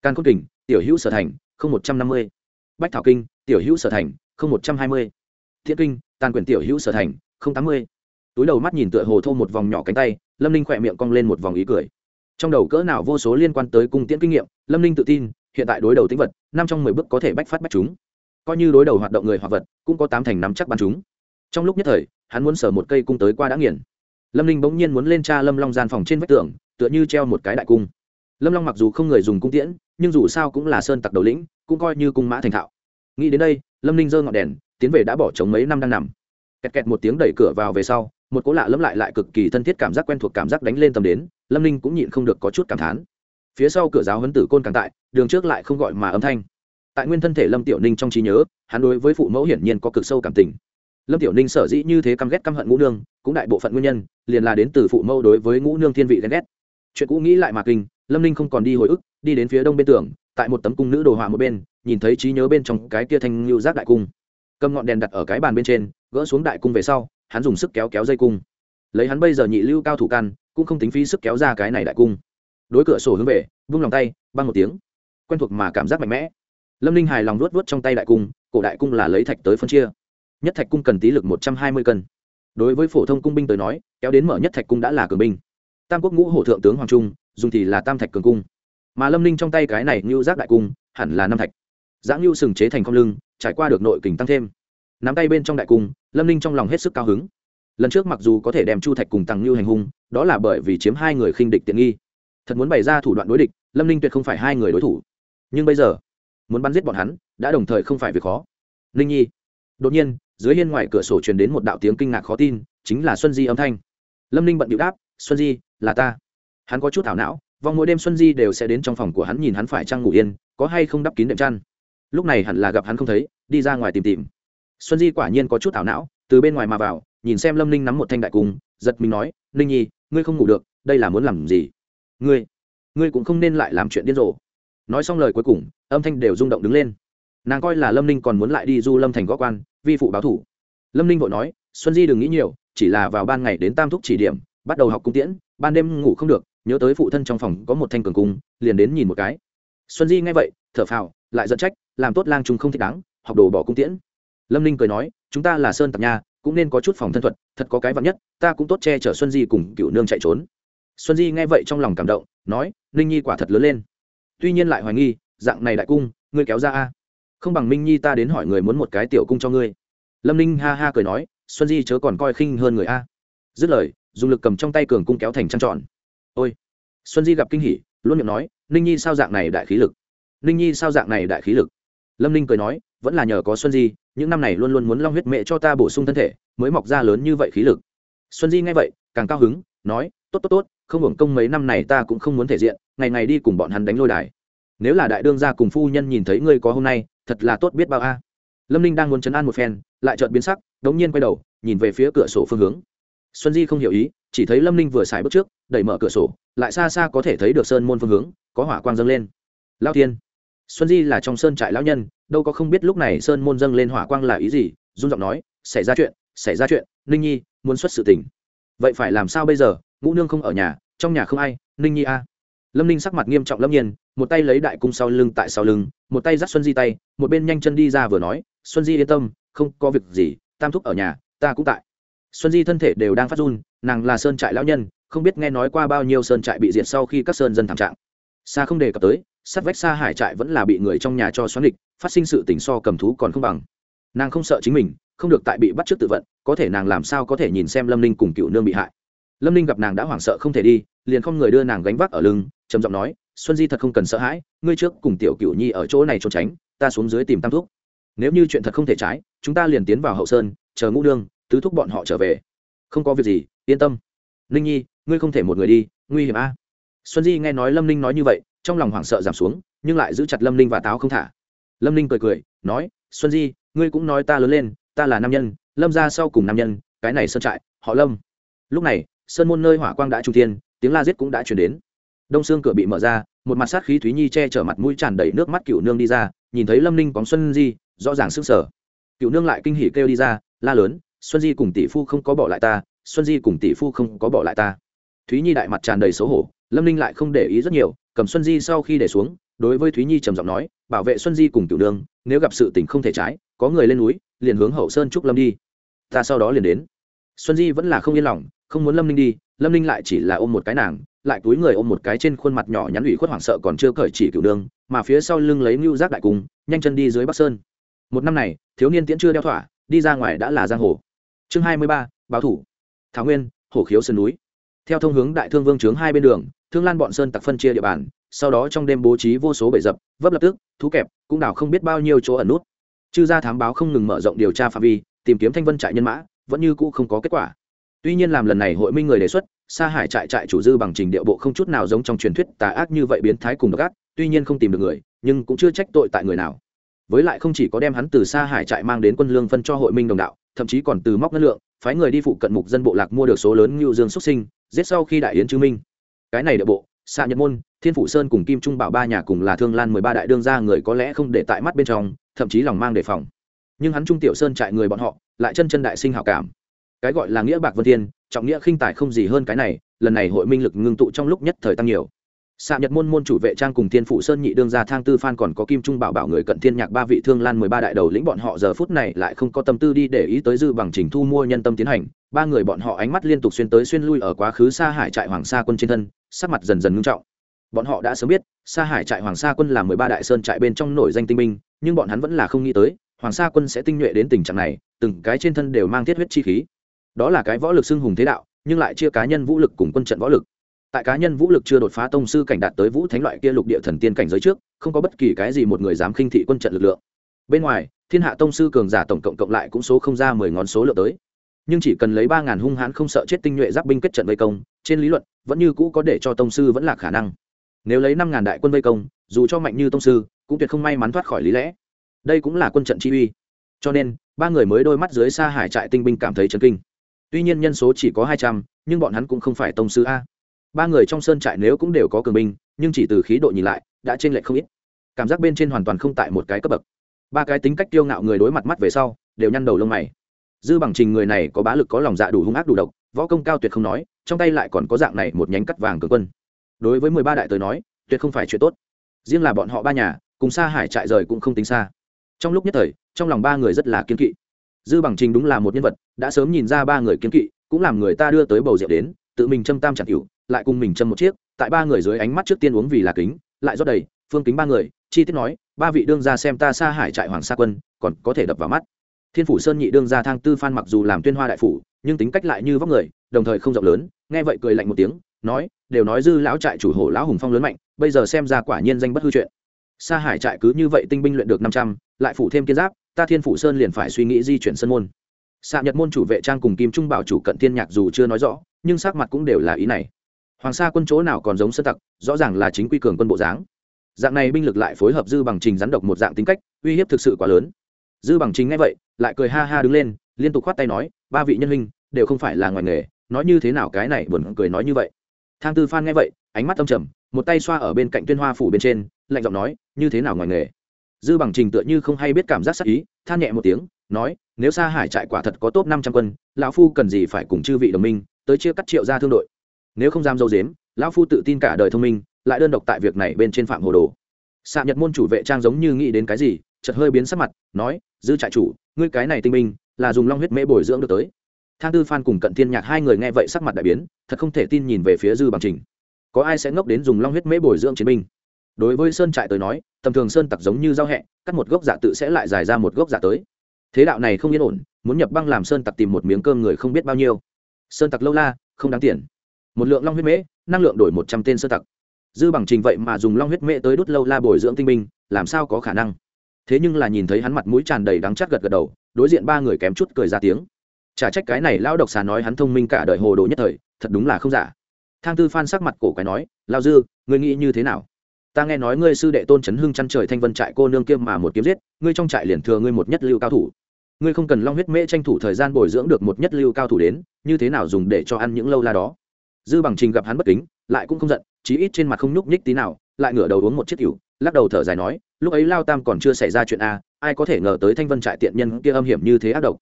can cốt kình, tiểu hữu sở thành, không một trăm năm mươi. Bách thảo kinh, tiểu hữu sở thành, không một trăm hai mươi. Thiết kinh, tàn quyền tiểu hữu sở thành, không tám mươi túi đầu mắt nhìn tựa hồ thô một vòng nhỏ cánh tay, lâm ninh khỏe miệng cong lên một vòng ý cười. Trong đầu cỡ nào vô số liên quan tới cung tiễn kinh nghiệm, lâm ninh tự tin, hiện tại đối đầu tính vật, năm trong mười bước có thể bách phát bách chúng. Coi như đối đầu hoạt động người hoặc vật, cũng có tám thành nắm chắc bắn chúng. Trong lúc nhất thời, hắn muốn sở một cây cung tới qua đã nghiền. Lâm ninh bỗng nhiên muốn lên tra lâm long gian phòng trên vách tường, tựa như treo một cái đại cung. Lâm long mặc dù không người dùng cung tiễn, nhưng dù sao cũng là sơn tặc đầu lĩnh, cũng coi như cung mã thành thạo. Nghĩ đến đây, lâm ninh giơ ngọn đèn, tiến về đã bỏ trống mấy năm đang nằm. Kẹt kẹt một tiếng đẩy cửa vào về sau một cố lạ lẫm lại lại cực kỳ thân thiết cảm giác quen thuộc cảm giác đánh lên tầm đến, lâm ninh cũng nhịn không được có chút cảm thán. Phía sau cửa giáo huấn tử côn càng tại, đường trước lại không gọi mà âm thanh. Tại nguyên thân thể lâm tiểu ninh trong trí nhớ, hắn đối với phụ mẫu hiển nhiên có cực sâu cảm tình. Lâm tiểu ninh sở dĩ như thế căm ghét căm hận ngũ nương, cũng đại bộ phận nguyên nhân, liền là đến từ phụ mẫu đối với ngũ nương thiên vị ghen ghét. Chuyện cũ nghĩ lại mà kinh, lâm ninh không còn đi hồi ức, đi đến phía đông bên tường, tại một tấm cung nữ đồ họa một bên, nhìn thấy trí nhớ bên trong cái kia thanh lưu giác đại cung. Cầm ngọn đèn đặt ở cái bàn bên trên, gỡ xuống đại cung về sau hắn dùng sức kéo kéo dây cung. Lấy hắn bây giờ nhị lưu cao thủ căn, cũng không tính phí sức kéo ra cái này đại cung. Đối cửa sổ hướng về, vung lòng tay, băng một tiếng. Quen thuộc mà cảm giác mạnh mẽ. Lâm ninh hài lòng luốt vớt trong tay đại cung, cổ đại cung là lấy thạch tới phân chia. Nhất thạch cung cần tí lực một trăm hai mươi cân. Đối với phổ thông cung binh tới nói, kéo đến mở nhất thạch cung đã là cường binh. Tam quốc ngũ hổ thượng tướng hoàng trung, dùng thì là tam thạch cường cung. Mà lâm ninh trong tay cái này như giác đại cung, hẳn là năm thạch. Giã lưu sừng chế thành không lưng, trải qua được nội kình tăng thêm nắm tay bên trong đại cung, lâm ninh trong lòng hết sức cao hứng. Lần trước mặc dù có thể đem chu thạch cùng tăng lưu hành hung, đó là bởi vì chiếm hai người khinh địch tiện nghi. Thật muốn bày ra thủ đoạn đối địch, lâm ninh tuyệt không phải hai người đối thủ. Nhưng bây giờ, muốn bắn giết bọn hắn, đã đồng thời không phải việc khó. Ninh nhi. Đột nhiên, dưới hiên ngoài cửa sổ truyền đến một đạo tiếng kinh ngạc khó tin, chính là xuân di âm thanh. Lâm ninh bận điệu đáp, xuân di, là ta. Hắn có chút thảo não vòng mỗi đêm xuân di đều sẽ đến trong phòng của hắn nhìn hắn phải trăng ngủ yên, có hay không đắp kín đệm chăn. Lúc này hẳn là gặp hắn không thấy, đi ra ngoài tìm tìm xuân di quả nhiên có chút thảo não, từ bên ngoài mà vào, nhìn xem lâm ninh nắm một thanh đại cung, giật mình nói, ninh nhi, ngươi không ngủ được, đây là muốn làm gì? Ngươi ngươi cũng không nên lại làm chuyện điên rồ. Nói xong lời cuối cùng, âm thanh đều rung động đứng lên. Nàng coi là lâm ninh còn muốn lại đi du lâm thành gõ quan, vi phụ báo thủ. Lâm ninh vội nói, xuân di đừng nghĩ nhiều, chỉ là vào ban ngày đến tam thúc chỉ điểm, bắt đầu học cung tiễn, ban đêm ngủ không được, nhớ tới phụ thân trong phòng có một thanh cường cung, liền đến nhìn một cái. Xuân di nghe vậy, thở phào, lại dẫn trách, làm tốt lang trung không thích đáng, học đồ bỏ cung tiễn lâm ninh cười nói, chúng ta là sơn tạp nha, cũng nên có chút phòng thân thuật, thật có cái vặn nhất, ta cũng tốt che chở xuân di cùng cựu nương chạy trốn. Xuân di nghe vậy trong lòng cảm động, nói, ninh nhi quả thật lớn lên. Tuy nhiên lại hoài nghi, dạng này đại cung, ngươi kéo ra a? Không bằng minh nhi ta đến hỏi người muốn một cái tiểu cung cho ngươi. Lâm ninh ha ha cười nói, xuân di chớ còn coi khinh hơn người a. Dứt lời, dùng lực cầm trong tay cường cung kéo thành trăng tròn. Ôi! Xuân di gặp kinh hỉ, luôn miệng nói, ninh nhi sao dạng này đại khí lực? Ninh nhi sao dạng này đại khí lực? Lâm ninh cười nói, vẫn là nhờ có xuân di những năm này luôn luôn muốn long huyết mẹ cho ta bổ sung thân thể, mới mọc ra lớn như vậy khí lực. Xuân di nghe vậy, càng cao hứng, nói, tốt tốt tốt, không hưởng công mấy năm này ta cũng không muốn thể diện, ngày ngày đi cùng bọn hắn đánh lôi đài. Nếu là đại đương gia cùng phu nhân nhìn thấy ngươi có hôm nay, thật là tốt biết bao a. Lâm ninh đang muốn chấn an một phen, lại chợt biến sắc, đống nhiên quay đầu, nhìn về phía cửa sổ phương hướng. Xuân di không hiểu ý, chỉ thấy lâm ninh vừa xài bước trước, đẩy mở cửa sổ, lại xa xa có thể thấy được sơn môn phương hướng, có hỏa quang dâng lên. Lao thiên. Xuân di là trong sơn trại lão nhân đâu có không biết lúc này sơn môn dâng lên hỏa quang là ý gì dung giọng nói, xảy ra chuyện, xảy ra chuyện, ninh nhi, muốn xuất sự tình. Vậy phải làm sao bây giờ? Ngũ nương không ở nhà, trong nhà không ai, ninh nhi a. Lâm ninh sắc mặt nghiêm trọng lâm nhiên, một tay lấy đại cung sau lưng tại sau lưng, một tay dắt xuân di tay, một bên nhanh chân đi ra vừa nói, xuân di yên tâm, không có việc gì, tam thúc ở nhà, ta cũng tại. Xuân di thân thể đều đang phát run, nàng là sơn trại lão nhân, không biết nghe nói qua bao nhiêu sơn trại bị diệt sau khi các sơn dân thảm trạng. Xa không đề cập tới sát vách xa hải trại vẫn là bị người trong nhà cho xoắn địch phát sinh sự tình so cầm thú còn không bằng. Nàng không sợ chính mình, không được tại bị bắt trước tự vận, có thể nàng làm sao có thể nhìn xem lâm ninh cùng cựu nương bị hại. Lâm ninh gặp nàng đã hoảng sợ không thể đi, liền không người đưa nàng gánh vác ở lưng, trầm giọng nói, xuân di thật không cần sợ hãi, ngươi trước cùng tiểu cựu nhi ở chỗ này trốn tránh, ta xuống dưới tìm tam thúc. Nếu như chuyện thật không thể trái, chúng ta liền tiến vào hậu sơn, chờ ngũ đương, tứ thúc bọn họ trở về. Không có việc gì, yên tâm. Ninh nhi, ngươi không thể một người đi, nguy hiểm a. Xuân di nghe nói lâm ninh nói như vậy trong lòng hoảng sợ giảm xuống, nhưng lại giữ chặt lâm ninh và táo không thả. Lâm ninh cười cười, nói, xuân di, ngươi cũng nói ta lớn lên, ta là nam nhân, lâm ra sau cùng nam nhân, cái này sơn trại, họ lâm. Lúc này, sơn môn nơi hỏa quang đã trung thiên, tiếng la giết cũng đã chuyển đến. Đông xương cửa bị mở ra, một mặt sát khí thúy nhi che chở mặt mũi tràn đầy nước mắt cựu nương đi ra, nhìn thấy lâm ninh bóng xuân di, rõ ràng sức sở cựu nương lại kinh hỉ kêu đi ra, la lớn, xuân di cùng tỷ phu không có bỏ lại ta, xuân di cùng tỷ phu không có bỏ lại ta. Thúy nhi đại mặt tràn đầy xấu hổ lâm ninh lại không để ý rất nhiều cầm xuân di sau khi để xuống đối với thúy nhi trầm giọng nói bảo vệ xuân di cùng Tiểu Đường, nếu gặp sự tình không thể trái có người lên núi liền hướng hậu sơn trúc lâm đi. Ta sau đó liền đến. Xuân di vẫn là không yên lòng không muốn lâm ninh đi lâm ninh lại chỉ là ôm một cái nàng lại túi người ôm một cái trên khuôn mặt nhỏ nhắn ủy khuất hoảng sợ còn chưa cởi chỉ cựu đường mà phía sau lưng lấy mưu giác đại cung nhanh chân đi dưới bắc sơn. Một năm này thiếu niên tiễn chưa đeo thỏa đi ra ngoài đã là giang hồ. Chương hai mươi ba báo thủ. Thảo nguyên hồ khiếu sơn núi. Theo thông hướng đại thương vương trướng hai bên đường thương lan bọn sơn tặc phân chia địa bàn, sau đó trong đêm bố trí vô số bể dập, vấp lập tức, thú kẹp, cũng đảo không biết bao nhiêu chỗ ẩn nút. Chư gia thám báo không ngừng mở rộng điều tra phạm vi, tìm kiếm thanh vân trại nhân mã, vẫn như cũ không có kết quả. Tuy nhiên làm lần này hội minh người đề xuất, sa hải trại trại chủ dư bằng trình điệu bộ không chút nào giống trong truyền thuyết tà ác như vậy biến thái cùng độc ác, tuy nhiên không tìm được người, nhưng cũng chưa trách tội tại người nào. Với lại không chỉ có đem hắn từ sa hải trại mang đến quân lương phân cho hội minh đồng đạo, thậm chí còn từ móc ngân lượng, phái người đi phụ cận mục dân bộ lạc mua được số lớn ngưu dương xuất sinh, giết sau khi đại yến chứng minh cái này địa bộ xạ nhật môn, thiên phủ sơn cùng kim trung bảo ba nhà cùng là thương lan mười ba đại đương gia người có lẽ không để tại mắt bên trong, thậm chí lòng mang đề phòng. Nhưng hắn trung tiểu sơn trại người bọn họ, lại chân chân đại sinh hảo cảm. Cái gọi là nghĩa bạc vân thiên, trọng nghĩa khinh tài không gì hơn cái này, lần này hội minh lực ngưng tụ trong lúc nhất thời tăng nhiều. Xạ nhật môn môn chủ vệ trang cùng thiên phụ sơn nhị đương gia thang tư phan còn có kim trung bảo bảo người cận thiên nhạc ba vị thương lan mười ba đại đầu lĩnh bọn họ giờ phút này lại không có tâm tư đi để ý tới dư bằng trình thu mua nhân tâm tiến hành. Ba người bọn họ ánh mắt liên tục xuyên tới xuyên lui ở quá khứ xa hải trại hoàng sa quân trên thân sắc mặt dần dần ngưng trọng. Bọn họ đã sớm biết, Sa hải trại hoàng sa quân là mười ba đại sơn trại bên trong nổi danh tinh minh nhưng bọn hắn vẫn là không nghĩ tới, hoàng sa quân sẽ tinh nhuệ đến tình trạng này, từng cái trên thân đều mang thiết huyết chi khí. Đó là cái võ lực xưng hùng thế đạo, nhưng lại chia cá nhân vũ lực cùng quân trận võ lực. Tại cá nhân vũ lực chưa đột phá tông sư cảnh đạt tới vũ thánh loại kia lục địa thần tiên cảnh giới trước, không có bất kỳ cái gì một người dám khinh thị quân trận lực lượng. Bên ngoài, thiên hạ tông sư cường giả tổng cộng cộng lại cũng số không ra mười ngón số lượng tới. Nhưng chỉ cần lấy ba ngàn hung hãn không sợ chết tinh nhuệ giáp binh kết trận vây công trên lý luận, vẫn như cũ có để cho tông sư vẫn là khả năng. Nếu lấy năm ngàn đại quân vây công, dù cho mạnh như tông sư, cũng tuyệt không may mắn thoát khỏi lý lẽ. Đây cũng là quân trận chi uy. Cho nên, ba người mới đôi mắt dưới xa hải trại tinh binh cảm thấy chấn kinh. Tuy nhiên nhân số chỉ có hai trăm, nhưng bọn hắn cũng không phải tông sư a. Ba người trong sơn trại nếu cũng đều có cường binh, nhưng chỉ từ khí độ nhìn lại, đã t r ê n lệch không ít. Cảm giác bên trên hoàn toàn không tại một cái cấp bậc. Ba cái tính cách tiêu ngạo người đối mặt mắt về sau, đều nhăn đầu lông mày. Dư bằng trình người này có bá lực có lòng dạ đủ hung ác đủ độc, võ công cao tuyệt không nói trong tay lại còn có dạng này một nhánh cắt vàng cường quân. Đối với mười ba đại tới nói, tuyệt không phải chuyện tốt. Riêng là bọn họ ba nhà, cùng xa hải trại rời cũng không tính xa. Trong lúc nhất thời, trong lòng ba người rất là kiên kỵ. Dư bằng trình đúng là một nhân vật, đã sớm nhìn ra ba người kiên kỵ, cũng làm người ta đưa tới bầu rượu đến, tự mình châm tam chẳng cựu lại cùng mình châm một chiếc, tại ba người dưới ánh mắt trước tiên uống vì là kính, lại rót đầy, phương kính ba người, chi tiết nói, ba vị đương ra xem ta xa hải trại hoàng sa quân, còn có thể đập vào mắt. Thiên phủ sơn nhị đương ra thang tư phan mặc dù làm tuyên hoa đại phủ, nhưng tính cách lại như vóc người, đồng thời không rộng lớn nghe vậy cười lạnh một tiếng, nói, đều nói dư lão trại chủ hộ lão hùng phong lớn mạnh, bây giờ xem ra quả nhiên danh bất hư chuyện. Sa hải trại cứ như vậy tinh binh luyện được năm trăm, lại phủ thêm kiên giáp, ta thiên phủ sơn liền phải suy nghĩ di chuyển sân môn. Xạ nhật môn chủ vệ trang cùng kim trung bảo chủ cận thiên nhạc dù chưa nói rõ, nhưng sắc mặt cũng đều là ý này. Hoàng sa quân chỗ nào còn giống sơ tặc, rõ ràng là chính quy cường quân bộ dáng. Dạng này binh lực lại phối hợp dư bằng trình rắn độc một dạng tính cách, uy hiếp thực sự quá lớn. Dư bằng trình nghe vậy, lại cười ha ha đứng lên, liên tục khoát tay nói, ba vị nhân huynh, đều không phải là ngoài nghề nói như thế nào cái này buồn cười nói như vậy. Thang tư phan nghe vậy, ánh mắt âm trầm, một tay xoa ở bên cạnh tuyên hoa phủ bên trên, lạnh giọng nói, như thế nào ngoài nghề? Dư bằng trình tựa như không hay biết cảm giác sắc ý, than nhẹ một tiếng, nói, nếu xa hải trại quả thật có top năm trăm quân, lão phu cần gì phải cùng chư vị đồng minh tới chia cắt triệu ra thương đội? Nếu không dám dâu dếm, lão phu tự tin cả đời thông minh, lại đơn độc tại việc này bên trên phạm hồ đồ. Xạ nhật môn chủ vệ trang giống như nghĩ đến cái gì, chợt hơi biến sắc mặt, nói, dư trại chủ, ngươi cái này tinh minh là dùng long huyết mễ bồi dưỡng được tới thang tư phan cùng cận thiên nhạc hai người nghe vậy sắc mặt đại biến, thật không thể tin nhìn về phía dư bằng trình. Có ai sẽ ngốc đến dùng long huyết mễ bồi dưỡng chiến binh? Đối với sơn trại tới nói, tầm thường sơn tặc giống như giao hẹ, cắt một gốc giả tự sẽ lại dài ra một gốc giả tới. Thế đạo này không yên ổn, muốn nhập băng làm sơn tặc tìm một miếng cơm người không biết bao nhiêu. Sơn tặc lâu la, không đáng tiền. Một lượng long huyết mễ, năng lượng đổi một trăm tên sơn tặc. Dư bằng trình vậy mà dùng long huyết mễ tới đốt lâu la bồi dưỡng tinh binh, làm sao có khả năng? Thế nhưng là nhìn thấy hắn mặt mũi tràn đầy đắng chắt gật gật đầu, đối diện ba người kém chút cười ra tiếng chả trách cái này lão độc xà nói hắn thông minh cả đời hồ đồ nhất thời, thật đúng là không giả. Thang tư phan sắc mặt cổ quái nói lao dư, ngươi nghĩ như thế nào? Ta nghe nói ngươi sư đệ tôn trấn hưng chăn trời thanh vân trại cô nương kiêm mà một kiếm giết, ngươi trong trại liền thừa ngươi một nhất lưu cao thủ. Ngươi không cần long huyết mễ tranh thủ thời gian bồi dưỡng được một nhất lưu cao thủ đến, như thế nào dùng để cho ăn những lâu la đó? Dư bằng trình gặp hắn bất kính, lại cũng không giận, chí ít trên mặt không nhúc nhích tí nào, lại ngửa đầu uống một chiếc cựu lắc đầu thở dài nói, lúc ấy lao tam còn chưa xảy ra chuyện a, ai có thể ngờ tới thanh vân trại tiện nhân kia âm hiểm như thế ác độc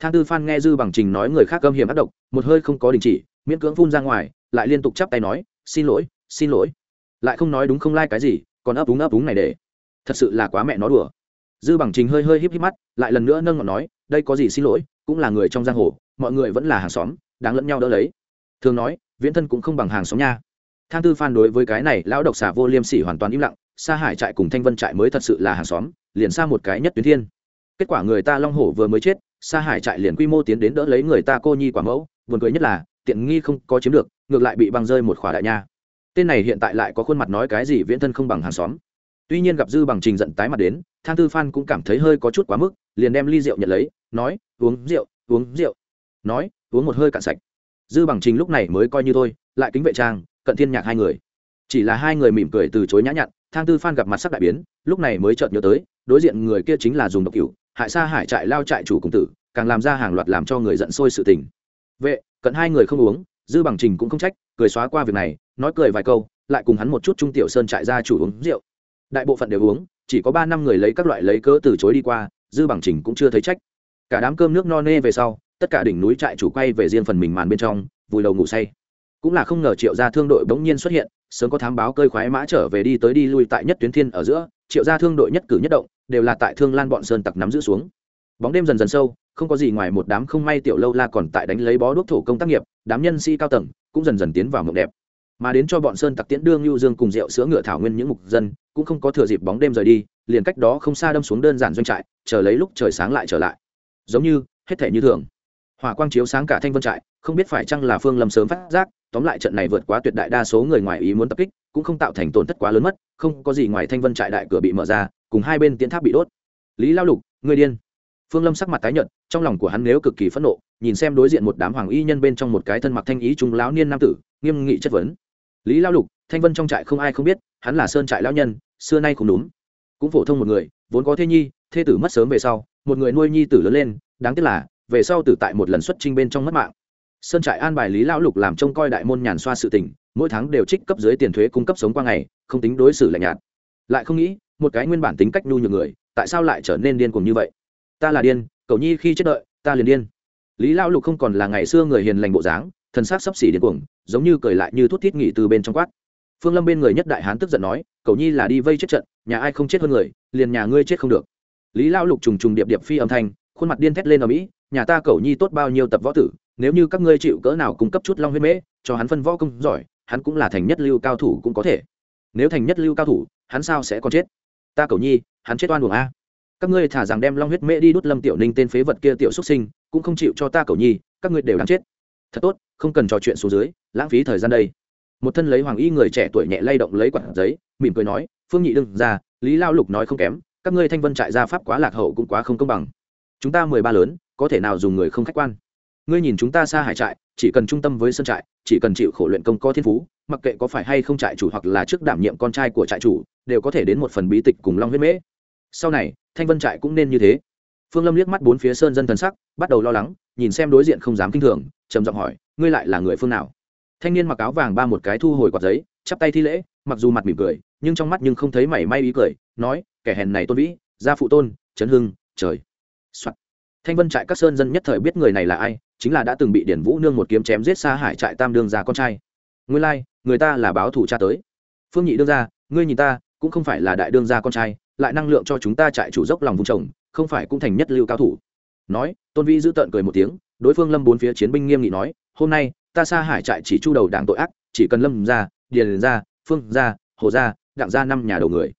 thang tư phan nghe dư bằng trình nói người khác âm hiểm ác độc, một hơi không có đình chỉ, miễn cưỡng phun ra ngoài, lại liên tục chắp tay nói, xin lỗi xin lỗi. Lại không nói đúng không lai、like、cái gì, còn ấp úng ấp úng này để. Thật sự là quá mẹ nó đùa. Dư bằng trình hơi hơi híp híp mắt, lại lần nữa nâng ngọn nói, đây có gì xin lỗi, cũng là người trong giang hồ, mọi người vẫn là hàng xóm, đáng lẫn nhau đỡ lấy. Thường nói, viễn thân cũng không bằng hàng xóm nha. Thang tư phan đối với cái này, lão độc xả vô liêm sỉ hoàn toàn im lặng, sa hải trại cùng thanh vân trại mới thật sự là hàng xóm, liền xa một cái nhất tuyến thiên. Kết quả người ta long hổ vừa mới chết sa hải trại liền quy mô tiến đến đỡ lấy người ta cô nhi quả mẫu, buồn cười nhất là, tiện nghi không có chiếm được, ngược lại bị băng rơi một khỏa đại nha. Tên này hiện tại lại có khuôn mặt nói cái gì viễn thân không bằng hàng xóm. Tuy nhiên gặp dư bằng trình giận tái mặt đến, thang tư phan cũng cảm thấy hơi có chút quá mức, liền đem ly rượu nhận lấy, nói, uống rượu uống rượu. Nói, uống một hơi cạn sạch. Dư bằng trình lúc này mới coi như thôi, lại kính vệ trang, cận thiên nhạc hai người. Chỉ là hai người mỉm cười từ chối nhã nhặn, thang tư phan gặp mặt sắc đại biến, lúc này mới chợt nhớ tới, đối diện người kia chính là dùng độc cửu hại xa hải trại lao trại chủ cùng tử, càng làm ra hàng loạt làm cho người giận sôi sự tình. Vệ, cận hai người không uống, dư bằng trình cũng không trách, cười xóa qua việc này, nói cười vài câu, lại cùng hắn một chút trung tiểu sơn trại ra chủ uống rượu. Đại bộ phận đều uống, chỉ có ba năm người lấy các loại lấy cớ từ chối đi qua, dư bằng trình cũng chưa thấy trách. Cả đám cơm nước no nê về sau, tất cả đỉnh núi trại chủ quay về riêng phần mình màn bên trong vùi đầu ngủ say. Cũng là không ngờ triệu gia thương đội bỗng nhiên xuất hiện, sớm có thám báo cơi khoái mã trở về đi tới đi lui tại nhất tuyến thiên ở giữa, triệu gia thương đội nhất cử nhất động đều là tại thương lan bọn sơn tặc nắm giữ xuống. Bóng đêm dần dần sâu, không có gì ngoài một đám không may tiểu lâu la còn tại đánh lấy bó đuốc thổ công tác nghiệp, đám nhân sĩ cao tầng cũng dần dần tiến vào mộng đẹp. Mà đến cho bọn sơn tặc tiễn đương lưu dương cùng rượu sữa ngựa thảo nguyên những mục dân, cũng không có thừa dịp bóng đêm rời đi, liền cách đó không xa đâm xuống đơn giản doanh trại, chờ lấy lúc trời sáng lại trở lại. Giống như, hết thể như thường. Hỏa quang chiếu sáng cả thanh vân trại, không biết phải chăng là phương lâm sớm phát giác, tóm lại trận này vượt quá tuyệt đại đa số người ngoài ý muốn tập kích cũng không tạo thành tổn thất quá lớn mất, không có gì ngoài thanh vân trại đại cửa bị mở ra, cùng hai bên tiến tháp bị đốt. Lý lao lục người điên. Phương lâm sắc mặt tái nhợt, trong lòng của hắn nếu cực kỳ phẫn nộ, nhìn xem đối diện một đám hoàng y nhân bên trong một cái thân mặc thanh ý trung lão niên nam tử, nghiêm nghị chất vấn. Lý lao lục, thanh vân trong trại không ai không biết, hắn là sơn trại lão nhân, xưa nay không đúng. Cũng phổ thông một người, vốn có thê nhi, thê tử mất sớm về sau, một người nuôi nhi tử lớn lên, đáng tiếc là, về sau tử tại một lần xuất trinh bên trong mất mạng sơn trại an bài lý lão lục làm trông coi đại môn nhàn xoa sự tình, mỗi tháng đều trích cấp dưới tiền thuế cung cấp sống qua ngày, không tính đối xử lạnh nhạt. Lại không nghĩ, một cái nguyên bản tính cách nhu nhược người, tại sao lại trở nên điên cuồng như vậy? Ta là điên, cậu nhi khi chết đợi, ta liền điên. Lý lão lục không còn là ngày xưa người hiền lành bộ dáng, thần sắc sắp xỉ điên cuồng, giống như cười lại như thút thít nghỉ từ bên trong quát. Phương lâm bên người nhất đại hán tức giận nói, cậu nhi là đi vây chết trận, nhà ai không chết hơn người, liền nhà ngươi chết không được. Lý lão lục trùng trùng điệp điệp phi âm thanh, khuôn mặt điên thét lên ở mỹ, nhà ta cậu nhi tốt bao nhiêu tập võ tử nếu như các ngươi chịu cỡ nào cung cấp chút long huyết mễ, cho hắn phân võ công giỏi, hắn cũng là thành nhất lưu cao thủ cũng có thể. Nếu thành nhất lưu cao thủ, hắn sao sẽ còn chết? Ta cầu nhi, hắn chết oan buồng a. Các ngươi thả rằng đem long huyết mễ đi đút lâm tiểu ninh tên phế vật kia tiểu xuất sinh, cũng không chịu cho ta cầu nhi, các ngươi đều đáng chết. Thật tốt, không cần trò chuyện xuống dưới, lãng phí thời gian đây. Một thân lấy hoàng y người trẻ tuổi nhẹ lay động lấy quản giấy, mỉm cười nói, phương nhị đừng ra, lý lao lục nói không kém, các ngươi thanh vân trại gia pháp quá lạc hậu cũng quá không công bằng. Chúng ta mười ba lớn, có thể nào dùng người không khách quan? Ngươi nhìn chúng ta xa hải trại, chỉ cần trung tâm với sân trại, chỉ cần chịu khổ luyện công có thiên phú, mặc kệ có phải hay không trại chủ hoặc là trước đảm nhiệm con trai của trại chủ, đều có thể đến một phần bí tịch cùng long huyết mễ. Sau này, thanh vân trại cũng nên như thế. Phương lâm liếc mắt bốn phía sơn dân thần sắc, bắt đầu lo lắng, nhìn xem đối diện không dám kinh thường, trầm giọng hỏi, ngươi lại là người phương nào? Thanh niên mặc áo vàng ba một cái thu hồi quạt giấy, chắp tay thi lễ, mặc dù mặt mỉm cười, nhưng trong mắt nhưng không thấy mảy may ý cười, nói, kẻ hèn này tôn vĩ, gia phụ tôn, trấn hưng, trời、Soạn thanh vân trại các sơn dân nhất thời biết người này là ai, chính là đã từng bị điển vũ nương một kiếm chém giết xa hải trại tam đương ra con trai. Nguyên lai, người ta là báo thủ cha tới. Phương nhị đương ra ngươi nhìn ta, cũng không phải là đại đương gia con trai, lại năng lượng cho chúng ta trại chủ dốc lòng vùng trồng, không phải cũng thành nhất lưu cao thủ. Nói, tôn vĩ giữ tợn cười một tiếng, đối phương lâm bốn phía chiến binh nghiêm nghị nói, hôm nay, ta xa hải trại chỉ chu đầu đảng tội ác, chỉ cần lâm ra điền ra phương ra hồ ra đặng ra năm nhà đầu người.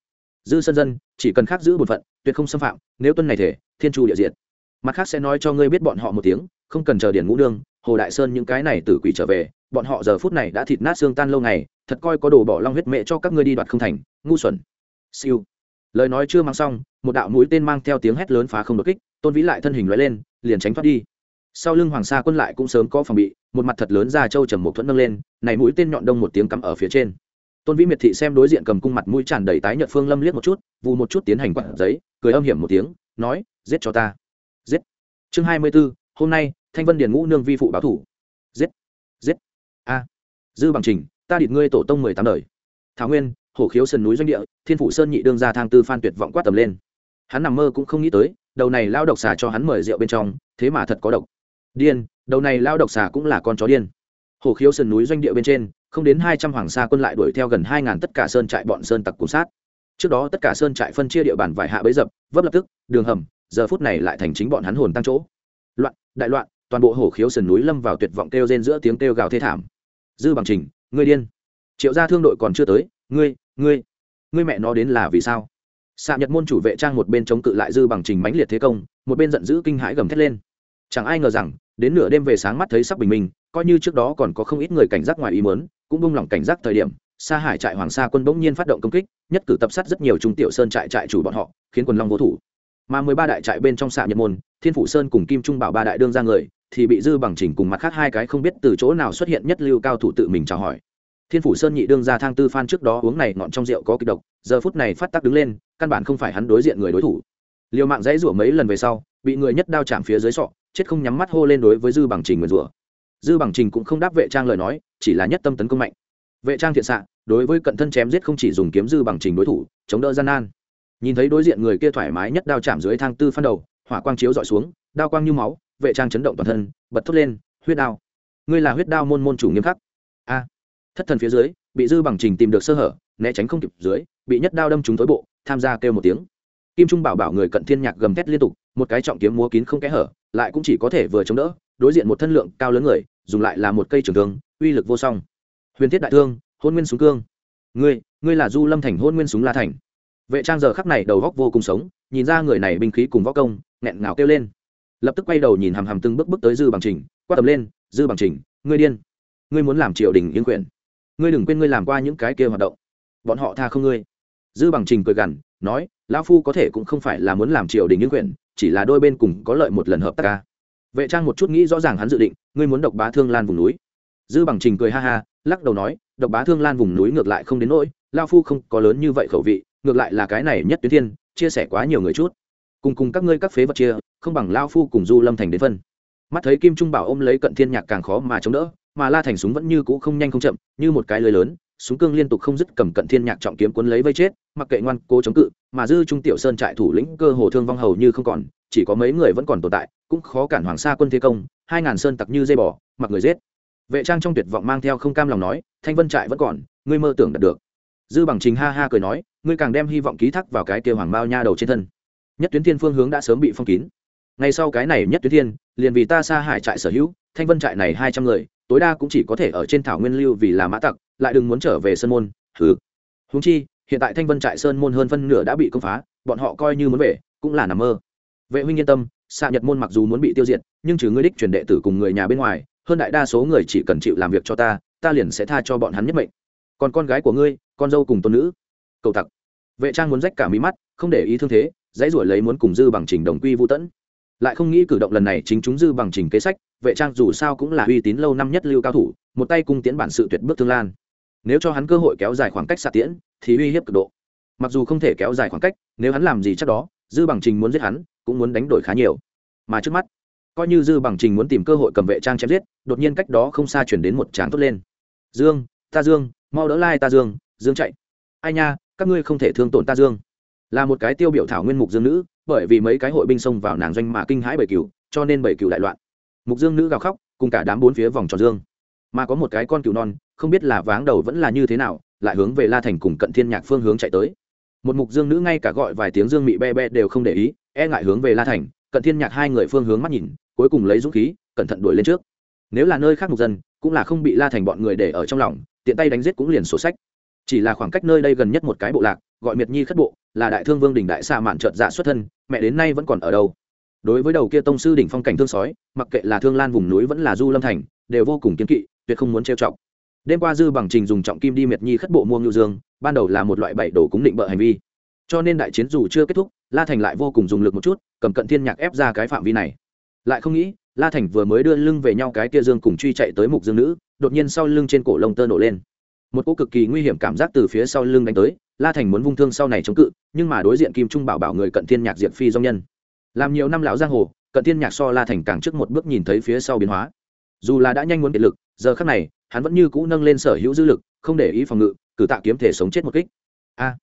Dư sân dân, chỉ cần khác giữ bổn phận, tuyệt không xâm phạm, nếu tuân này thể, thiên chu địa diện mặt khác sẽ nói cho ngươi biết bọn họ một tiếng, không cần chờ điển ngũ đương, hồ đại sơn những cái này tử quỷ trở về, bọn họ giờ phút này đã thịt nát xương tan lâu ngày, thật coi có đồ bỏ long huyết mẹ cho các ngươi đi đoạt không thành, ngu xuẩn. Siêu. Lời nói chưa mang xong, một đạo mũi tên mang theo tiếng hét lớn phá không đột kích, tôn vĩ lại thân hình loại lên, liền tránh thoát đi. Sau lưng hoàng sa quân lại cũng sớm có phòng bị, một mặt thật lớn ra châu trầm một thuẫn nâng lên, này mũi tên nhọn đông một tiếng cắm ở phía trên. Tôn vĩ miệt thị xem đối diện cầm cung mặt mũi tràn đầy tái nhợt phương lâm liếc một chút, vù một chút tiến hành quặn giấy, cười âm hiểm một tiếng, nói, giết cho ta chương hai mươi b ố hôm nay, thanh vân điền ngũ nương vi phụ báo thủ. Giết giết. A, dư bằng trình, ta điệt ngươi tổ tông mười tám đời. Thảo nguyên, hổ khiếu sườn núi doanh địa, thiên phủ sơn nhị đương ra thang tư phan tuyệt vọng quát tầm lên. Hắn nằm mơ cũng không nghĩ tới, đầu này lao độc xà cho hắn mời rượu bên trong, thế mà thật có độc. Điên, đầu này lao độc xà cũng là con chó điên. Hổ khiếu sườn núi doanh địa bên trên, không đến hai trăm hoàng sa quân lại đuổi theo gần hai ngàn tất cả sơn trại bọn sơn tặc cùng sát. Trước đó tất cả sơn trại phân chia địa bàn vải hạ bấy dập, vấp lập tức, đường hầm giờ phút này lại thành chính bọn hắn hồn tăng chỗ. Loạn, đại loạn, toàn bộ hổ khiếu sườn núi lâm vào tuyệt vọng kêu rên giữa tiếng kêu gào thê thảm. Dư bằng trình, ngươi điên. Triệu gia thương đội còn chưa tới, ngươi ngươi ngươi mẹ nó đến là vì sao? Xạ nhật môn chủ vệ trang một bên chống cự lại dư bằng trình mãnh liệt thế công, một bên giận dữ kinh hãi gầm thét lên. Chẳng ai ngờ rằng, đến nửa đêm về sáng mắt thấy sắc bình minh, coi như trước đó còn có không ít người cảnh giác ngoài ý mớn cũng bung lỏng cảnh giác thời điểm, sa hải trại hoàng sa quân bỗng nhiên phát động công kích, nhất cử tập sát rất nhiều trung tiểu sơn trại trại chủ bọn họ, khiến quần long vô thủ mà mười ba đại trại bên trong xạ nhật môn, thiên phủ sơn cùng kim trung bảo ba đại đương ra người, thì bị dư bằng trình cùng mặt khác hai cái không biết từ chỗ nào xuất hiện nhất lưu cao thủ tự mình chào hỏi. Thiên phủ sơn nhị đương ra thang tư phan trước đó uống này ngọn trong rượu có kịch độc, giờ phút này phát tắc đứng lên, căn bản không phải hắn đối diện người đối thủ. Liều mạng dãy rủa mấy lần về sau, bị người nhất đao chạm phía dưới sọ, chết không nhắm mắt hô lên đối với dư bằng trình nguyền rủa. Dư bằng trình cũng không đáp vệ trang lời nói, chỉ là nhất tâm tấn công mạnh. Vệ trang thiện xạ, đối với cận thân chém giết không chỉ dùng kiếm dư bằng trình đối thủ, chống đỡ gian nan nhìn thấy đối diện người kia thoải mái nhất đao chạm dưới thang tư phan đầu, hỏa quang chiếu dọi xuống, đao quang như máu, vệ trang chấn động toàn thân, bật thốt lên, huyết đao! Ngươi là huyết đao môn môn chủ nghiêm khắc. A! Thất thần phía dưới, bị dư bằng trình tìm được sơ hở, né tránh không kịp dưới, bị nhất đao đâm trúng tối bộ, tham gia kêu một tiếng. Kim trung bảo bảo người cận thiên nhạc gầm thét liên tục, một cái trọng kiếm múa kín không kẽ hở, lại cũng chỉ có thể vừa chống đỡ, đối diện một thân lượng cao lớn người, dùng lại là một cây trường thương, uy lực vô song. Huyền thiết đại thương, hôn nguyên súng cương. Ngươi ngươi là du lâm thành, hôn nguyên súng la thành vệ trang giờ khắc này đầu góc vô cùng sống, nhìn ra người này binh khí cùng võ công, nghẹn ngào kêu lên. Lập tức quay đầu nhìn hàm hàm từng bước bước tới dư bằng trình, quát tầm lên, dư bằng trình, ngươi điên. Ngươi muốn làm triều đình yên quyền. Ngươi đừng quên ngươi làm qua những cái kia hoạt động. Bọn họ tha không ngươi. Dư bằng trình cười gằn, nói, lão phu có thể cũng không phải là muốn làm triều đình yên quyền, chỉ là đôi bên cùng có lợi một lần hợp tác ca vệ trang một chút nghĩ rõ ràng hắn dự định, ngươi muốn độc bá thương lan vùng núi. Dư bằng trình cười ha ha, lắc đầu nói, độc bá thương lan vùng núi ngược lại không đến nỗi lao phu không có lớn như vậy khẩu vị ngược lại là cái này nhất tuyến thiên, chia sẻ quá nhiều người chút. Cùng cùng các ngươi các phế vật chia, không bằng lao phu cùng du lâm thành đến phân. Mắt thấy kim trung bảo ôm lấy cận thiên nhạc càng khó mà chống đỡ, mà la thành súng vẫn như cũ không nhanh không chậm, như một cái lưới lớn, súng cương liên tục không dứt cầm cận thiên nhạc trọng kiếm cuốn lấy vây chết, mặc kệ ngoan cố chống cự, mà dư trung tiểu sơn trại thủ lĩnh cơ hồ thương vong hầu như không còn, chỉ có mấy người vẫn còn tồn tại, cũng khó cản hoàng sa quân thế công, hai ngàn sơn tặc như dây bò, mặc người giết. Vệ trang trong tuyệt vọng mang theo không cam lòng nói, thanh vân trại vẫn còn, ngươi mơ tưởng đạt được dư bằng trình ha ha cười nói, ngươi càng đem hy vọng ký thác vào cái kia hoàng mao nha đầu trên thân. Nhất tuyến thiên phương hướng đã sớm bị phong kín. Ngay sau cái này nhất tuyến thiên, liền vì ta xa hải trại sở hữu, thanh vân trại này hai trăm người, tối đa cũng chỉ có thể ở trên thảo nguyên lưu vì là mã tặc, lại đừng muốn trở về sơn môn. Thứ húng chi, hiện tại thanh vân trại sơn môn hơn phân nửa đã bị công phá, bọn họ coi như muốn về, cũng là nằm mơ. Vệ huynh yên tâm xạ nhật môn mặc dù muốn bị tiêu diệt, nhưng trừ ngươi đích truyền đệ tử cùng người nhà bên ngoài, hơn đại đa số người chỉ cần chịu làm việc cho ta ta liền sẽ tha cho bọn hắn nhất mệnh còn con gái của ngươi, con dâu cùng tôn nữ. Cầu tặc vệ trang muốn rách cả mí mắt, không để ý thương thế, dãy ruổi lấy muốn cùng dư bằng trình đồng quy vũ tẫn lại không nghĩ cử động lần này chính chúng dư bằng trình kế sách, vệ trang dù sao cũng là uy tín lâu năm nhất lưu cao thủ, một tay cung tiến bản sự tuyệt bước thương lan. Nếu cho hắn cơ hội kéo dài khoảng cách xạ tiễn, thì uy hiếp cực độ. Mặc dù không thể kéo dài khoảng cách, nếu hắn làm gì chắc đó, dư bằng trình muốn giết hắn, cũng muốn đánh đổi khá nhiều. Mà trước mắt, coi như dư bằng trình muốn tìm cơ hội cầm vệ trang chém giết, đột nhiên cách đó không xa chuyển đến một tráng tốt lên. Dương, ta dương mau đỡ lai ta dương dương chạy. Ai nha các ngươi không thể thương tổn ta dương. Là một cái tiêu biểu thảo nguyên mục dương nữ bởi vì mấy cái hội binh xông vào nàng doanh mà kinh hãi bảy cửu, cho nên bảy cửu đại loạn. Mục dương nữ gào khóc cùng cả đám bốn phía vòng tròn dương. Mà có một cái con cừu non không biết là váng đầu vẫn là như thế nào lại hướng về la thành cùng cận thiên nhạc phương hướng chạy tới. Một mục dương nữ ngay cả gọi vài tiếng dương mị be be đều không để ý e ngại hướng về la thành cận thiên nhạc hai người phương hướng mắt nhìn cuối cùng lấy dũng khí cẩn thận đuổi lên trước. Nếu là nơi khác mục dân cũng là không bị la thành bọn người để ở trong lòng tiện tay đánh giết cũng liền sổ sách. Chỉ là khoảng cách nơi đây gần nhất một cái bộ lạc, gọi miệt nhi khất bộ, là đại thương vương đỉnh đại xa mạn trợt dạ xuất thân, mẹ đến nay vẫn còn ở đâu. Đối với đầu kia tông sư đỉnh phong cảnh thương sói, mặc kệ là thương lan vùng núi vẫn là du lâm thành, đều vô cùng kiên kỵ, tuyệt không muốn trêu chọc. Đêm qua dư bằng trình dùng trọng kim đi miệt nhi khất bộ mua ngưu dương, ban đầu là một loại bảy đồ cúng định bợ hành vi. Cho nên đại chiến dù chưa kết thúc, la thành lại vô cùng dùng lực một chút, cầm cận thiên nhạc ép ra cái phạm vi này. Lại không nghĩ la thành vừa mới đưa lưng về nhau cái kia dương cùng truy chạy tới mục dương nữ, đột nhiên sau lưng trên cổ lông tơ nổ lên. Một cô cực kỳ nguy hiểm cảm giác từ phía sau lưng đánh tới, la thành muốn vung thương sau này chống cự, nhưng mà đối diện kim trung bảo bảo người cận thiên nhạc diệp phi dung nhân. Làm nhiều năm lão giang hồ, cận thiên nhạc so la thành càng trước một bước nhìn thấy phía sau biến hóa. Dù là đã nhanh muốn kiệt lực, giờ khắc này, hắn vẫn như cũ nâng lên sở hữu dư lực, không để ý phòng ngự, cử tạ kiếm thể sống chết một kích. A!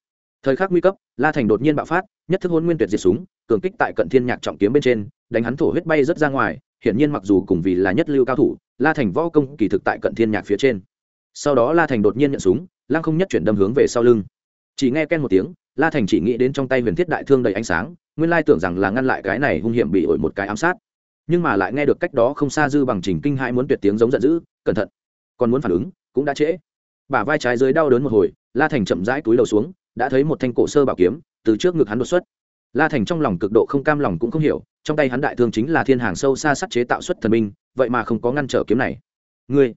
Thời khắc nguy cấp, la thành đột nhiên bạo phát, nhất thức hôn nguyên tuyệt diệt súng, cường kích tại cận thiên nhạc trọng kiếm bên trên, đánh hắn thổ huyết bay rất ra ngoài, hiển nhiên mặc dù cùng vì là nhất lưu cao thủ, la thành võ công kỳ thực tại cận thiên nhạc phía trên. Sau đó la thành đột nhiên nhận súng, lăng không nhất chuyển đâm hướng về sau lưng. Chỉ nghe ken một tiếng, la thành chỉ nghĩ đến trong tay huyền thiết đại thương đầy ánh sáng, nguyên lai tưởng rằng là ngăn lại cái này hung hiểm bị ổi một cái ám sát. Nhưng mà lại nghe được cách đó không xa dư bằng trình kinh hãi muốn tuyệt tiếng giống giận dữ, cẩn thận, còn muốn phản ứng, cũng đã trễ. Bả vai trái dưới đau đớn một hồi, la thành chậm rãi túi đầu xuống đã thấy một thanh cổ sơ bảo kiếm từ trước ngực hắn đột xuất. La thành trong lòng cực độ không cam lòng cũng không hiểu, trong tay hắn đại thương chính là thiên hàng sâu xa sắt chế tạo xuất thần minh, vậy mà không có ngăn trở kiếm này. Ngươi,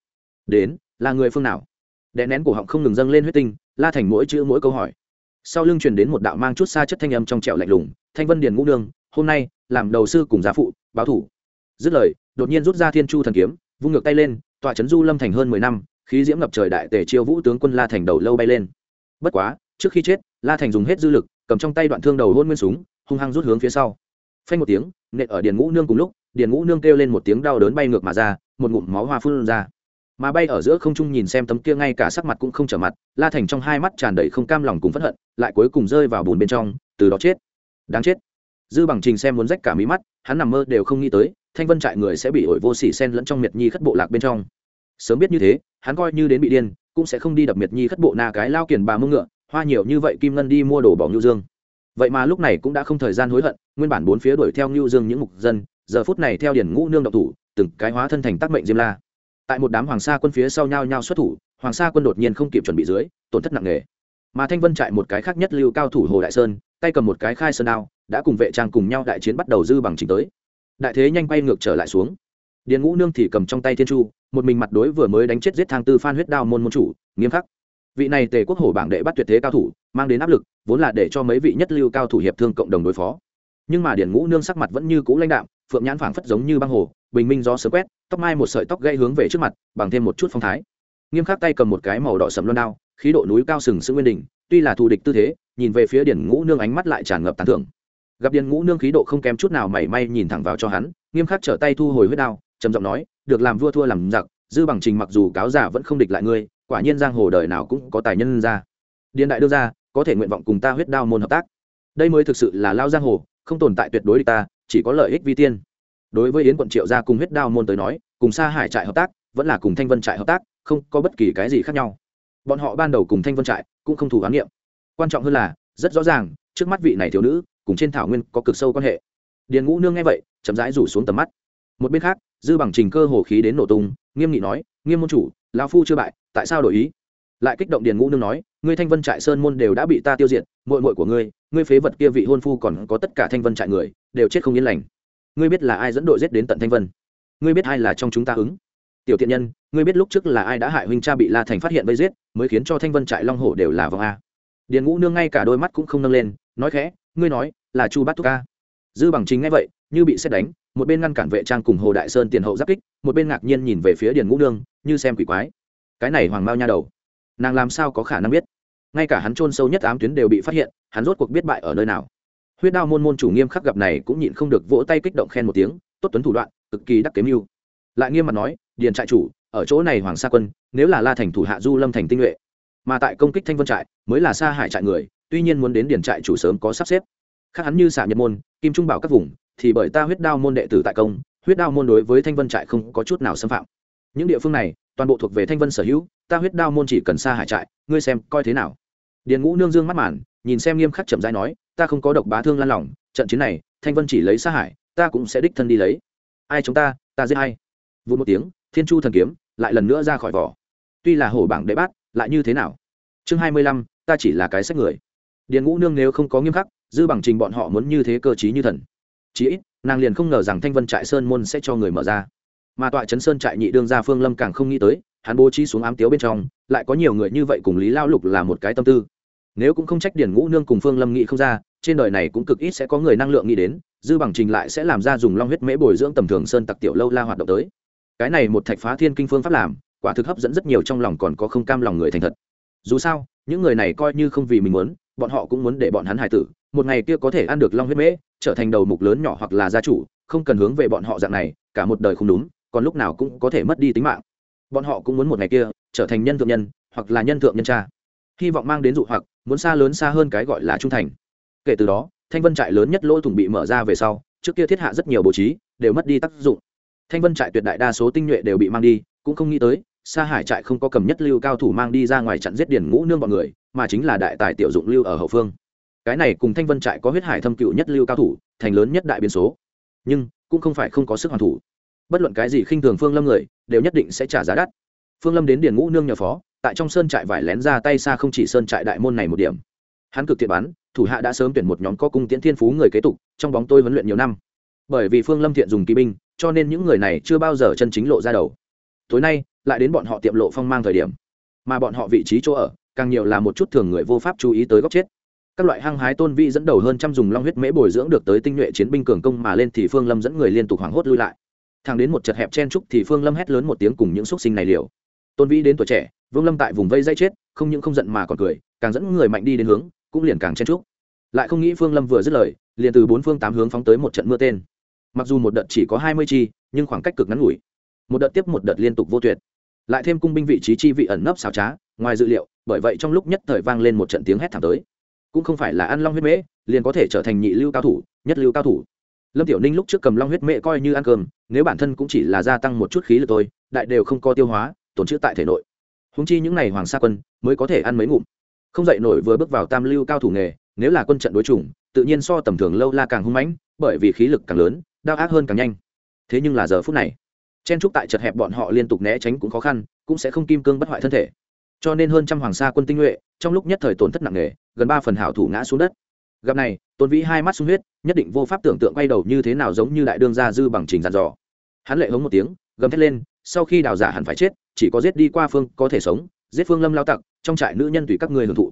đến, là người phương nào? Đè nén cổ họng không ngừng dâng lên huyết tinh, la thành mỗi chữ mỗi câu hỏi. Sau lưng truyền đến một đạo mang chút xa chất thanh âm trong trẻo lạnh lùng, thanh vân điền ngũ nương, hôm nay, làm đầu sư cùng gia phụ, báo thủ. Dứt lời, đột nhiên rút ra thiên chu thần kiếm, vung ngược tay lên tọa trấn du lâm thành hơn mười năm, khí diễm ngập trời đại tề chiêu vũ tướng quân la thành đầu lâu bay lên. Bất quá trước khi chết, la thành dùng hết dư lực, cầm trong tay đoạn thương đầu hôn nguyên súng, hung hăng rút hướng phía sau. Phanh một tiếng, nện ở điền ngũ nương cùng lúc, điền ngũ nương kêu lên một tiếng đau đớn bay ngược mà ra, một ngụm máu hoa phun ra. Mà bay ở giữa không trung nhìn xem tấm kia ngay cả sắc mặt cũng không trở mặt, la thành trong hai mắt tràn đầy không cam lòng cùng phẫn hận, lại cuối cùng rơi vào bùn bên trong, từ đó chết. Đáng chết. Dư bằng trình xem muốn rách cả mí mắt, hắn nằm mơ đều không nghĩ tới, thanh vân trại người sẽ bị ổi vô xỉ sen lẫn trong miệt nhi khất bộ lạc bên trong. Sớm biết như thế, hắn coi như đến bị điên, cũng sẽ không đi đập miệt nhi khất bộ na cái lao kiền bà mưng ngựa hoa nhiều như vậy kim ngân đi mua đồ bỏ ngưu dương. Vậy mà lúc này cũng đã không thời gian hối hận, nguyên bản bốn phía đuổi theo ngưu dương những mục dân, giờ phút này theo điển ngũ nương độc thủ, từng cái hóa thân thành tác mệnh diêm la. Tại một đám hoàng sa quân phía sau nhau nhau xuất thủ, hoàng sa quân đột nhiên không kịp chuẩn bị dưới, tổn thất nặng nề. Mà thanh vân chạy một cái khác nhất lưu cao thủ hồ đại sơn, tay cầm một cái khai sơn đao, đã cùng vệ trang cùng nhau đại chiến bắt đầu dư bằng trình tới. Đại thế nhanh bay ngược trở lại xuống. Điền ngũ nương thì cầm trong tay thiên chu, một mình mặt đối vừa mới đánh chết giết thang tư phan huyết đao môn môn chủ, nghiêm khắc vị này tề quốc hổ bảng đệ bắt tuyệt thế cao thủ, mang đến áp lực, vốn là để cho mấy vị nhất lưu cao thủ hiệp thương cộng đồng đối phó. Nhưng mà điển ngũ nương sắc mặt vẫn như cũ lãnh đạm, phượng nhãn phảng phất giống như băng hồ, bình minh do sớm quét, tóc mai một sợi tóc gây hướng về trước mặt, bằng thêm một chút phong thái. Nghiêm khắc tay cầm một cái màu đỏ sầm loan đao, khí độ núi cao sừng sững nguyên đỉnh, tuy là thù địch tư thế, nhìn về phía điển ngũ nương ánh mắt lại tràn ngập tán thưởng. Gặp điển ngũ nương khí độ không kém chút nào mảy may nhìn thẳng vào cho hắn, nghiêm khắc trở tay thu hồi huyết đao, trầm giọng nói, được làm vua thua làm giặc, dư bằng trình mặc dù cáo giả vẫn không địch lại ngươi quả nhiên giang hồ đời nào cũng có tài nhân ra điền đại đưa ra có thể nguyện vọng cùng ta huyết đao môn hợp tác. Đây mới thực sự là lao giang hồ, không tồn tại tuyệt đối địch ta, chỉ có lợi ích vi tiên. Đối với yến quận triệu gia cùng huyết đao môn tới nói, cùng xa hải trại hợp tác, vẫn là cùng thanh vân trại hợp tác, không có bất kỳ cái gì khác nhau. Bọn họ ban đầu cùng thanh vân trại cũng không thủ khám nghiệm. Quan trọng hơn là, rất rõ ràng, trước mắt vị này thiếu nữ, cùng trên thảo nguyên có cực sâu quan hệ. Điền ngũ nương nghe vậy, chậm rãi rủ xuống tầm mắt. Một bên khác, dư bằng trình cơ hồ khí đến nổ tung, nghiêm nghị nói, nghiêm môn chủ lão phu chưa bại, tại sao đổi ý? Lại kích động điền ngũ nương nói, ngươi thanh vân trại sơn môn đều đã bị ta tiêu diệt mội mội của ngươi ngươi phế vật kia vị hôn phu còn có tất cả thanh vân trại người, đều chết không yên lành. Ngươi biết là ai dẫn đội giết đến tận thanh vân? Ngươi biết ai là trong chúng ta ứng? Tiểu thiện nhân, ngươi biết lúc trước là ai đã hại huynh cha bị la thành phát hiện vây giết, mới khiến cho thanh vân trại long hổ đều là vòng a. Điền ngũ nương ngay cả đôi mắt cũng không nâng lên, nói khẽ, ngươi nói, là chu bát thúc ca dư bằng chính ngay vậy, như bị xét đánh, một bên ngăn cản vệ trang cùng hồ đại sơn tiền hậu giáp kích, một bên ngạc nhiên nhìn về phía điền ngũ nương, như xem quỷ quái. Cái này hoàng mao nha đầu, nàng làm sao có khả năng biết? Ngay cả hắn trôn sâu nhất ám tuyến đều bị phát hiện, hắn rốt cuộc biết bại ở nơi nào. Huyết đao môn môn chủ nghiêm khắc gặp này cũng nhịn không được vỗ tay kích động khen một tiếng, tốt tuấn thủ đoạn, cực kỳ đắc kế mưu. Lại nghiêm mặt nói, điền trại chủ, ở chỗ này hoàng sa quân, nếu là la thành thủ hạ du lâm thành tinh nhuệ, mà tại công kích thanh vân trại, mới là sa hải trại người, tuy nhiên muốn đến điền trại chủ sớm có sắp xếp khác hắn như xạ nhật môn, kim trung bảo các vùng, thì bởi ta huyết đao môn đệ tử tại công, huyết đao môn đối với thanh vân trại không có chút nào xâm phạm. Những địa phương này, toàn bộ thuộc về thanh vân sở hữu, ta huyết đao môn chỉ cần xa hải trại, ngươi xem coi thế nào. Điền ngũ nương dương mắt màn, nhìn xem nghiêm khắc chậm rãi nói, ta không có độc bá thương lan lòng trận chiến này, thanh vân chỉ lấy xa hải, ta cũng sẽ đích thân đi lấy. Ai chúng ta ta giết hay vụt một tiếng, thiên chu thần kiếm lại lần nữa ra khỏi vỏ. Tuy là hổ bảng đệ bát, lại như thế nào? Chương hai mươi lăm, ta chỉ là cái sách người. Điền ngũ nương nếu không có nghiêm khắc dư bằng trình bọn họ muốn như thế cơ chí như thần. Chí ít, nàng liền không ngờ rằng thanh vân trại sơn môn sẽ cho người mở ra. Mà tọa trấn sơn trại nhị đương gia phương lâm càng không nghĩ tới, hắn bố trí xuống ám tiếu bên trong, lại có nhiều người như vậy cùng lý lao lục là một cái tâm tư. Nếu cũng không trách điển ngũ nương cùng phương lâm nghĩ không ra, trên đời này cũng cực ít sẽ có người năng lượng nghĩ đến, dư bằng trình lại sẽ làm ra dùng long huyết mễ bồi dưỡng tầm thường sơn tặc tiểu lâu la hoạt động tới. Cái này một thạch phá thiên kinh phương pháp làm, quả thực hấp dẫn rất nhiều trong lòng còn có không cam lòng người thành thật. Dù sao, những người này coi như không vì mình muốn bọn họ cũng muốn để bọn hắn hài tử, một ngày kia có thể ăn được long huyết mễ, trở thành đầu mục lớn nhỏ hoặc là gia chủ, không cần hướng về bọn họ dạng này, cả một đời không đúng, còn lúc nào cũng có thể mất đi tính mạng. Bọn họ cũng muốn một ngày kia, trở thành nhân thượng nhân, hoặc là nhân thượng nhân cha. Hy vọng mang đến dụ hoặc, muốn xa lớn xa hơn cái gọi là trung thành. Kể từ đó, thanh vân trại lớn nhất lỗ thủng bị mở ra về sau, trước kia thiết hạ rất nhiều bố trí, đều mất đi tác dụng. Thanh vân trại tuyệt đại đa số tinh nhuệ đều bị mang đi, cũng không nghĩ tới Sa hải trại không có cầm nhất lưu cao thủ mang đi ra ngoài chặn giết Điền ngũ nương bọn người, mà chính là đại tài tiểu dụng lưu ở hậu phương. Cái này cùng thanh vân trại có huyết hải thâm cựu nhất lưu cao thủ, thành lớn nhất đại biến số. Nhưng, cũng không phải không có sức hoàn thủ. Bất luận cái gì khinh thường phương lâm người, đều nhất định sẽ trả giá đắt. Phương lâm đến điền ngũ nương nhờ phó, tại trong sơn trại vải lén ra tay xa không chỉ sơn trại đại môn này một điểm. Hắn cực thiện bắn thủ hạ đã sớm tuyển một nhóm có cung tiễn thiên phú người kế tục, trong bóng tôi huấn luyện nhiều năm. Bởi vì phương lâm thiện dùng kỵ binh, cho nên những người này chưa bao giờ chân chính lộ ra đầu tối nay lại đến bọn họ tiệm lộ phong mang thời điểm. Mà bọn họ vị trí chỗ ở, càng nhiều là một chút thường người vô pháp chú ý tới góc chết. Các loại hăng hái tôn vị dẫn đầu hơn trăm dùng long huyết mễ bồi dưỡng được tới tinh nhuệ chiến binh cường công mà lên thì phương lâm dẫn người liên tục hoảng hốt lui lại. Thang đến một chật hẹp chen trúc thì phương lâm hét lớn một tiếng cùng những xúc sinh này liều. Tôn vĩ đến tuổi trẻ, vương lâm tại vùng vây dây chết, không những không giận mà còn cười, càng dẫn người mạnh đi đến hướng, cũng liền càng chen trúc. Lại không nghĩ phương lâm vừa dứt lời, liền từ bốn phương tám hướng phóng tới một trận mưa tên. Mặc dù một đợt chỉ có hai mươi chi, nhưng khoảng cách cực ngắn ngủi một đợt tiếp một đợt liên tục vô tuyệt. Lại thêm cung binh vị trí chi vị ẩn nấp xào trá, ngoài dự liệu, bởi vậy trong lúc nhất thời vang lên một trận tiếng hét thảm tới. Cũng không phải là ăn long huyết mễ, liền có thể trở thành nhị lưu cao thủ, nhất lưu cao thủ. Lâm tiểu ninh lúc trước cầm long huyết mễ coi như ăn cơm, nếu bản thân cũng chỉ là gia tăng một chút khí lực thôi, đại đều không có tiêu hóa, tổn chữ tại thể nội. Húng chi những n à y hoàng sa quân mới có thể ăn mấy ngụm. Không dậy nổi vừa bước vào tam lưu cao thủ nghề, nếu là quân trận đối chủng, tự nhiên so tầm thường lâu la càng hung mãnh, bởi vì khí lực càng lớn đau ác hơn càng nhanh. Thế nhưng là giờ phút này chen trúc tại chật hẹp bọn họ liên tục né tránh cũng khó khăn, cũng sẽ không kim cương bất hoại thân thể. Cho nên hơn trăm hoàng sa quân tinh nhuệ, trong lúc nhất thời tổn thất nặng nề, gần ba phần hảo thủ ngã xuống đất. Gặp này, tôn vĩ hai mắt sung huyết, nhất định vô pháp tưởng tượng quay đầu như thế nào giống như đại đương gia dư bằng trình dàn dò. Hắn lệ hống một tiếng, gầm thét lên, sau khi đào giả hẳn phải chết, chỉ có giết đi qua phương có thể sống, giết phương lâm lao tặc, trong trại nữ nhân tùy các ngươi hưởng thụ.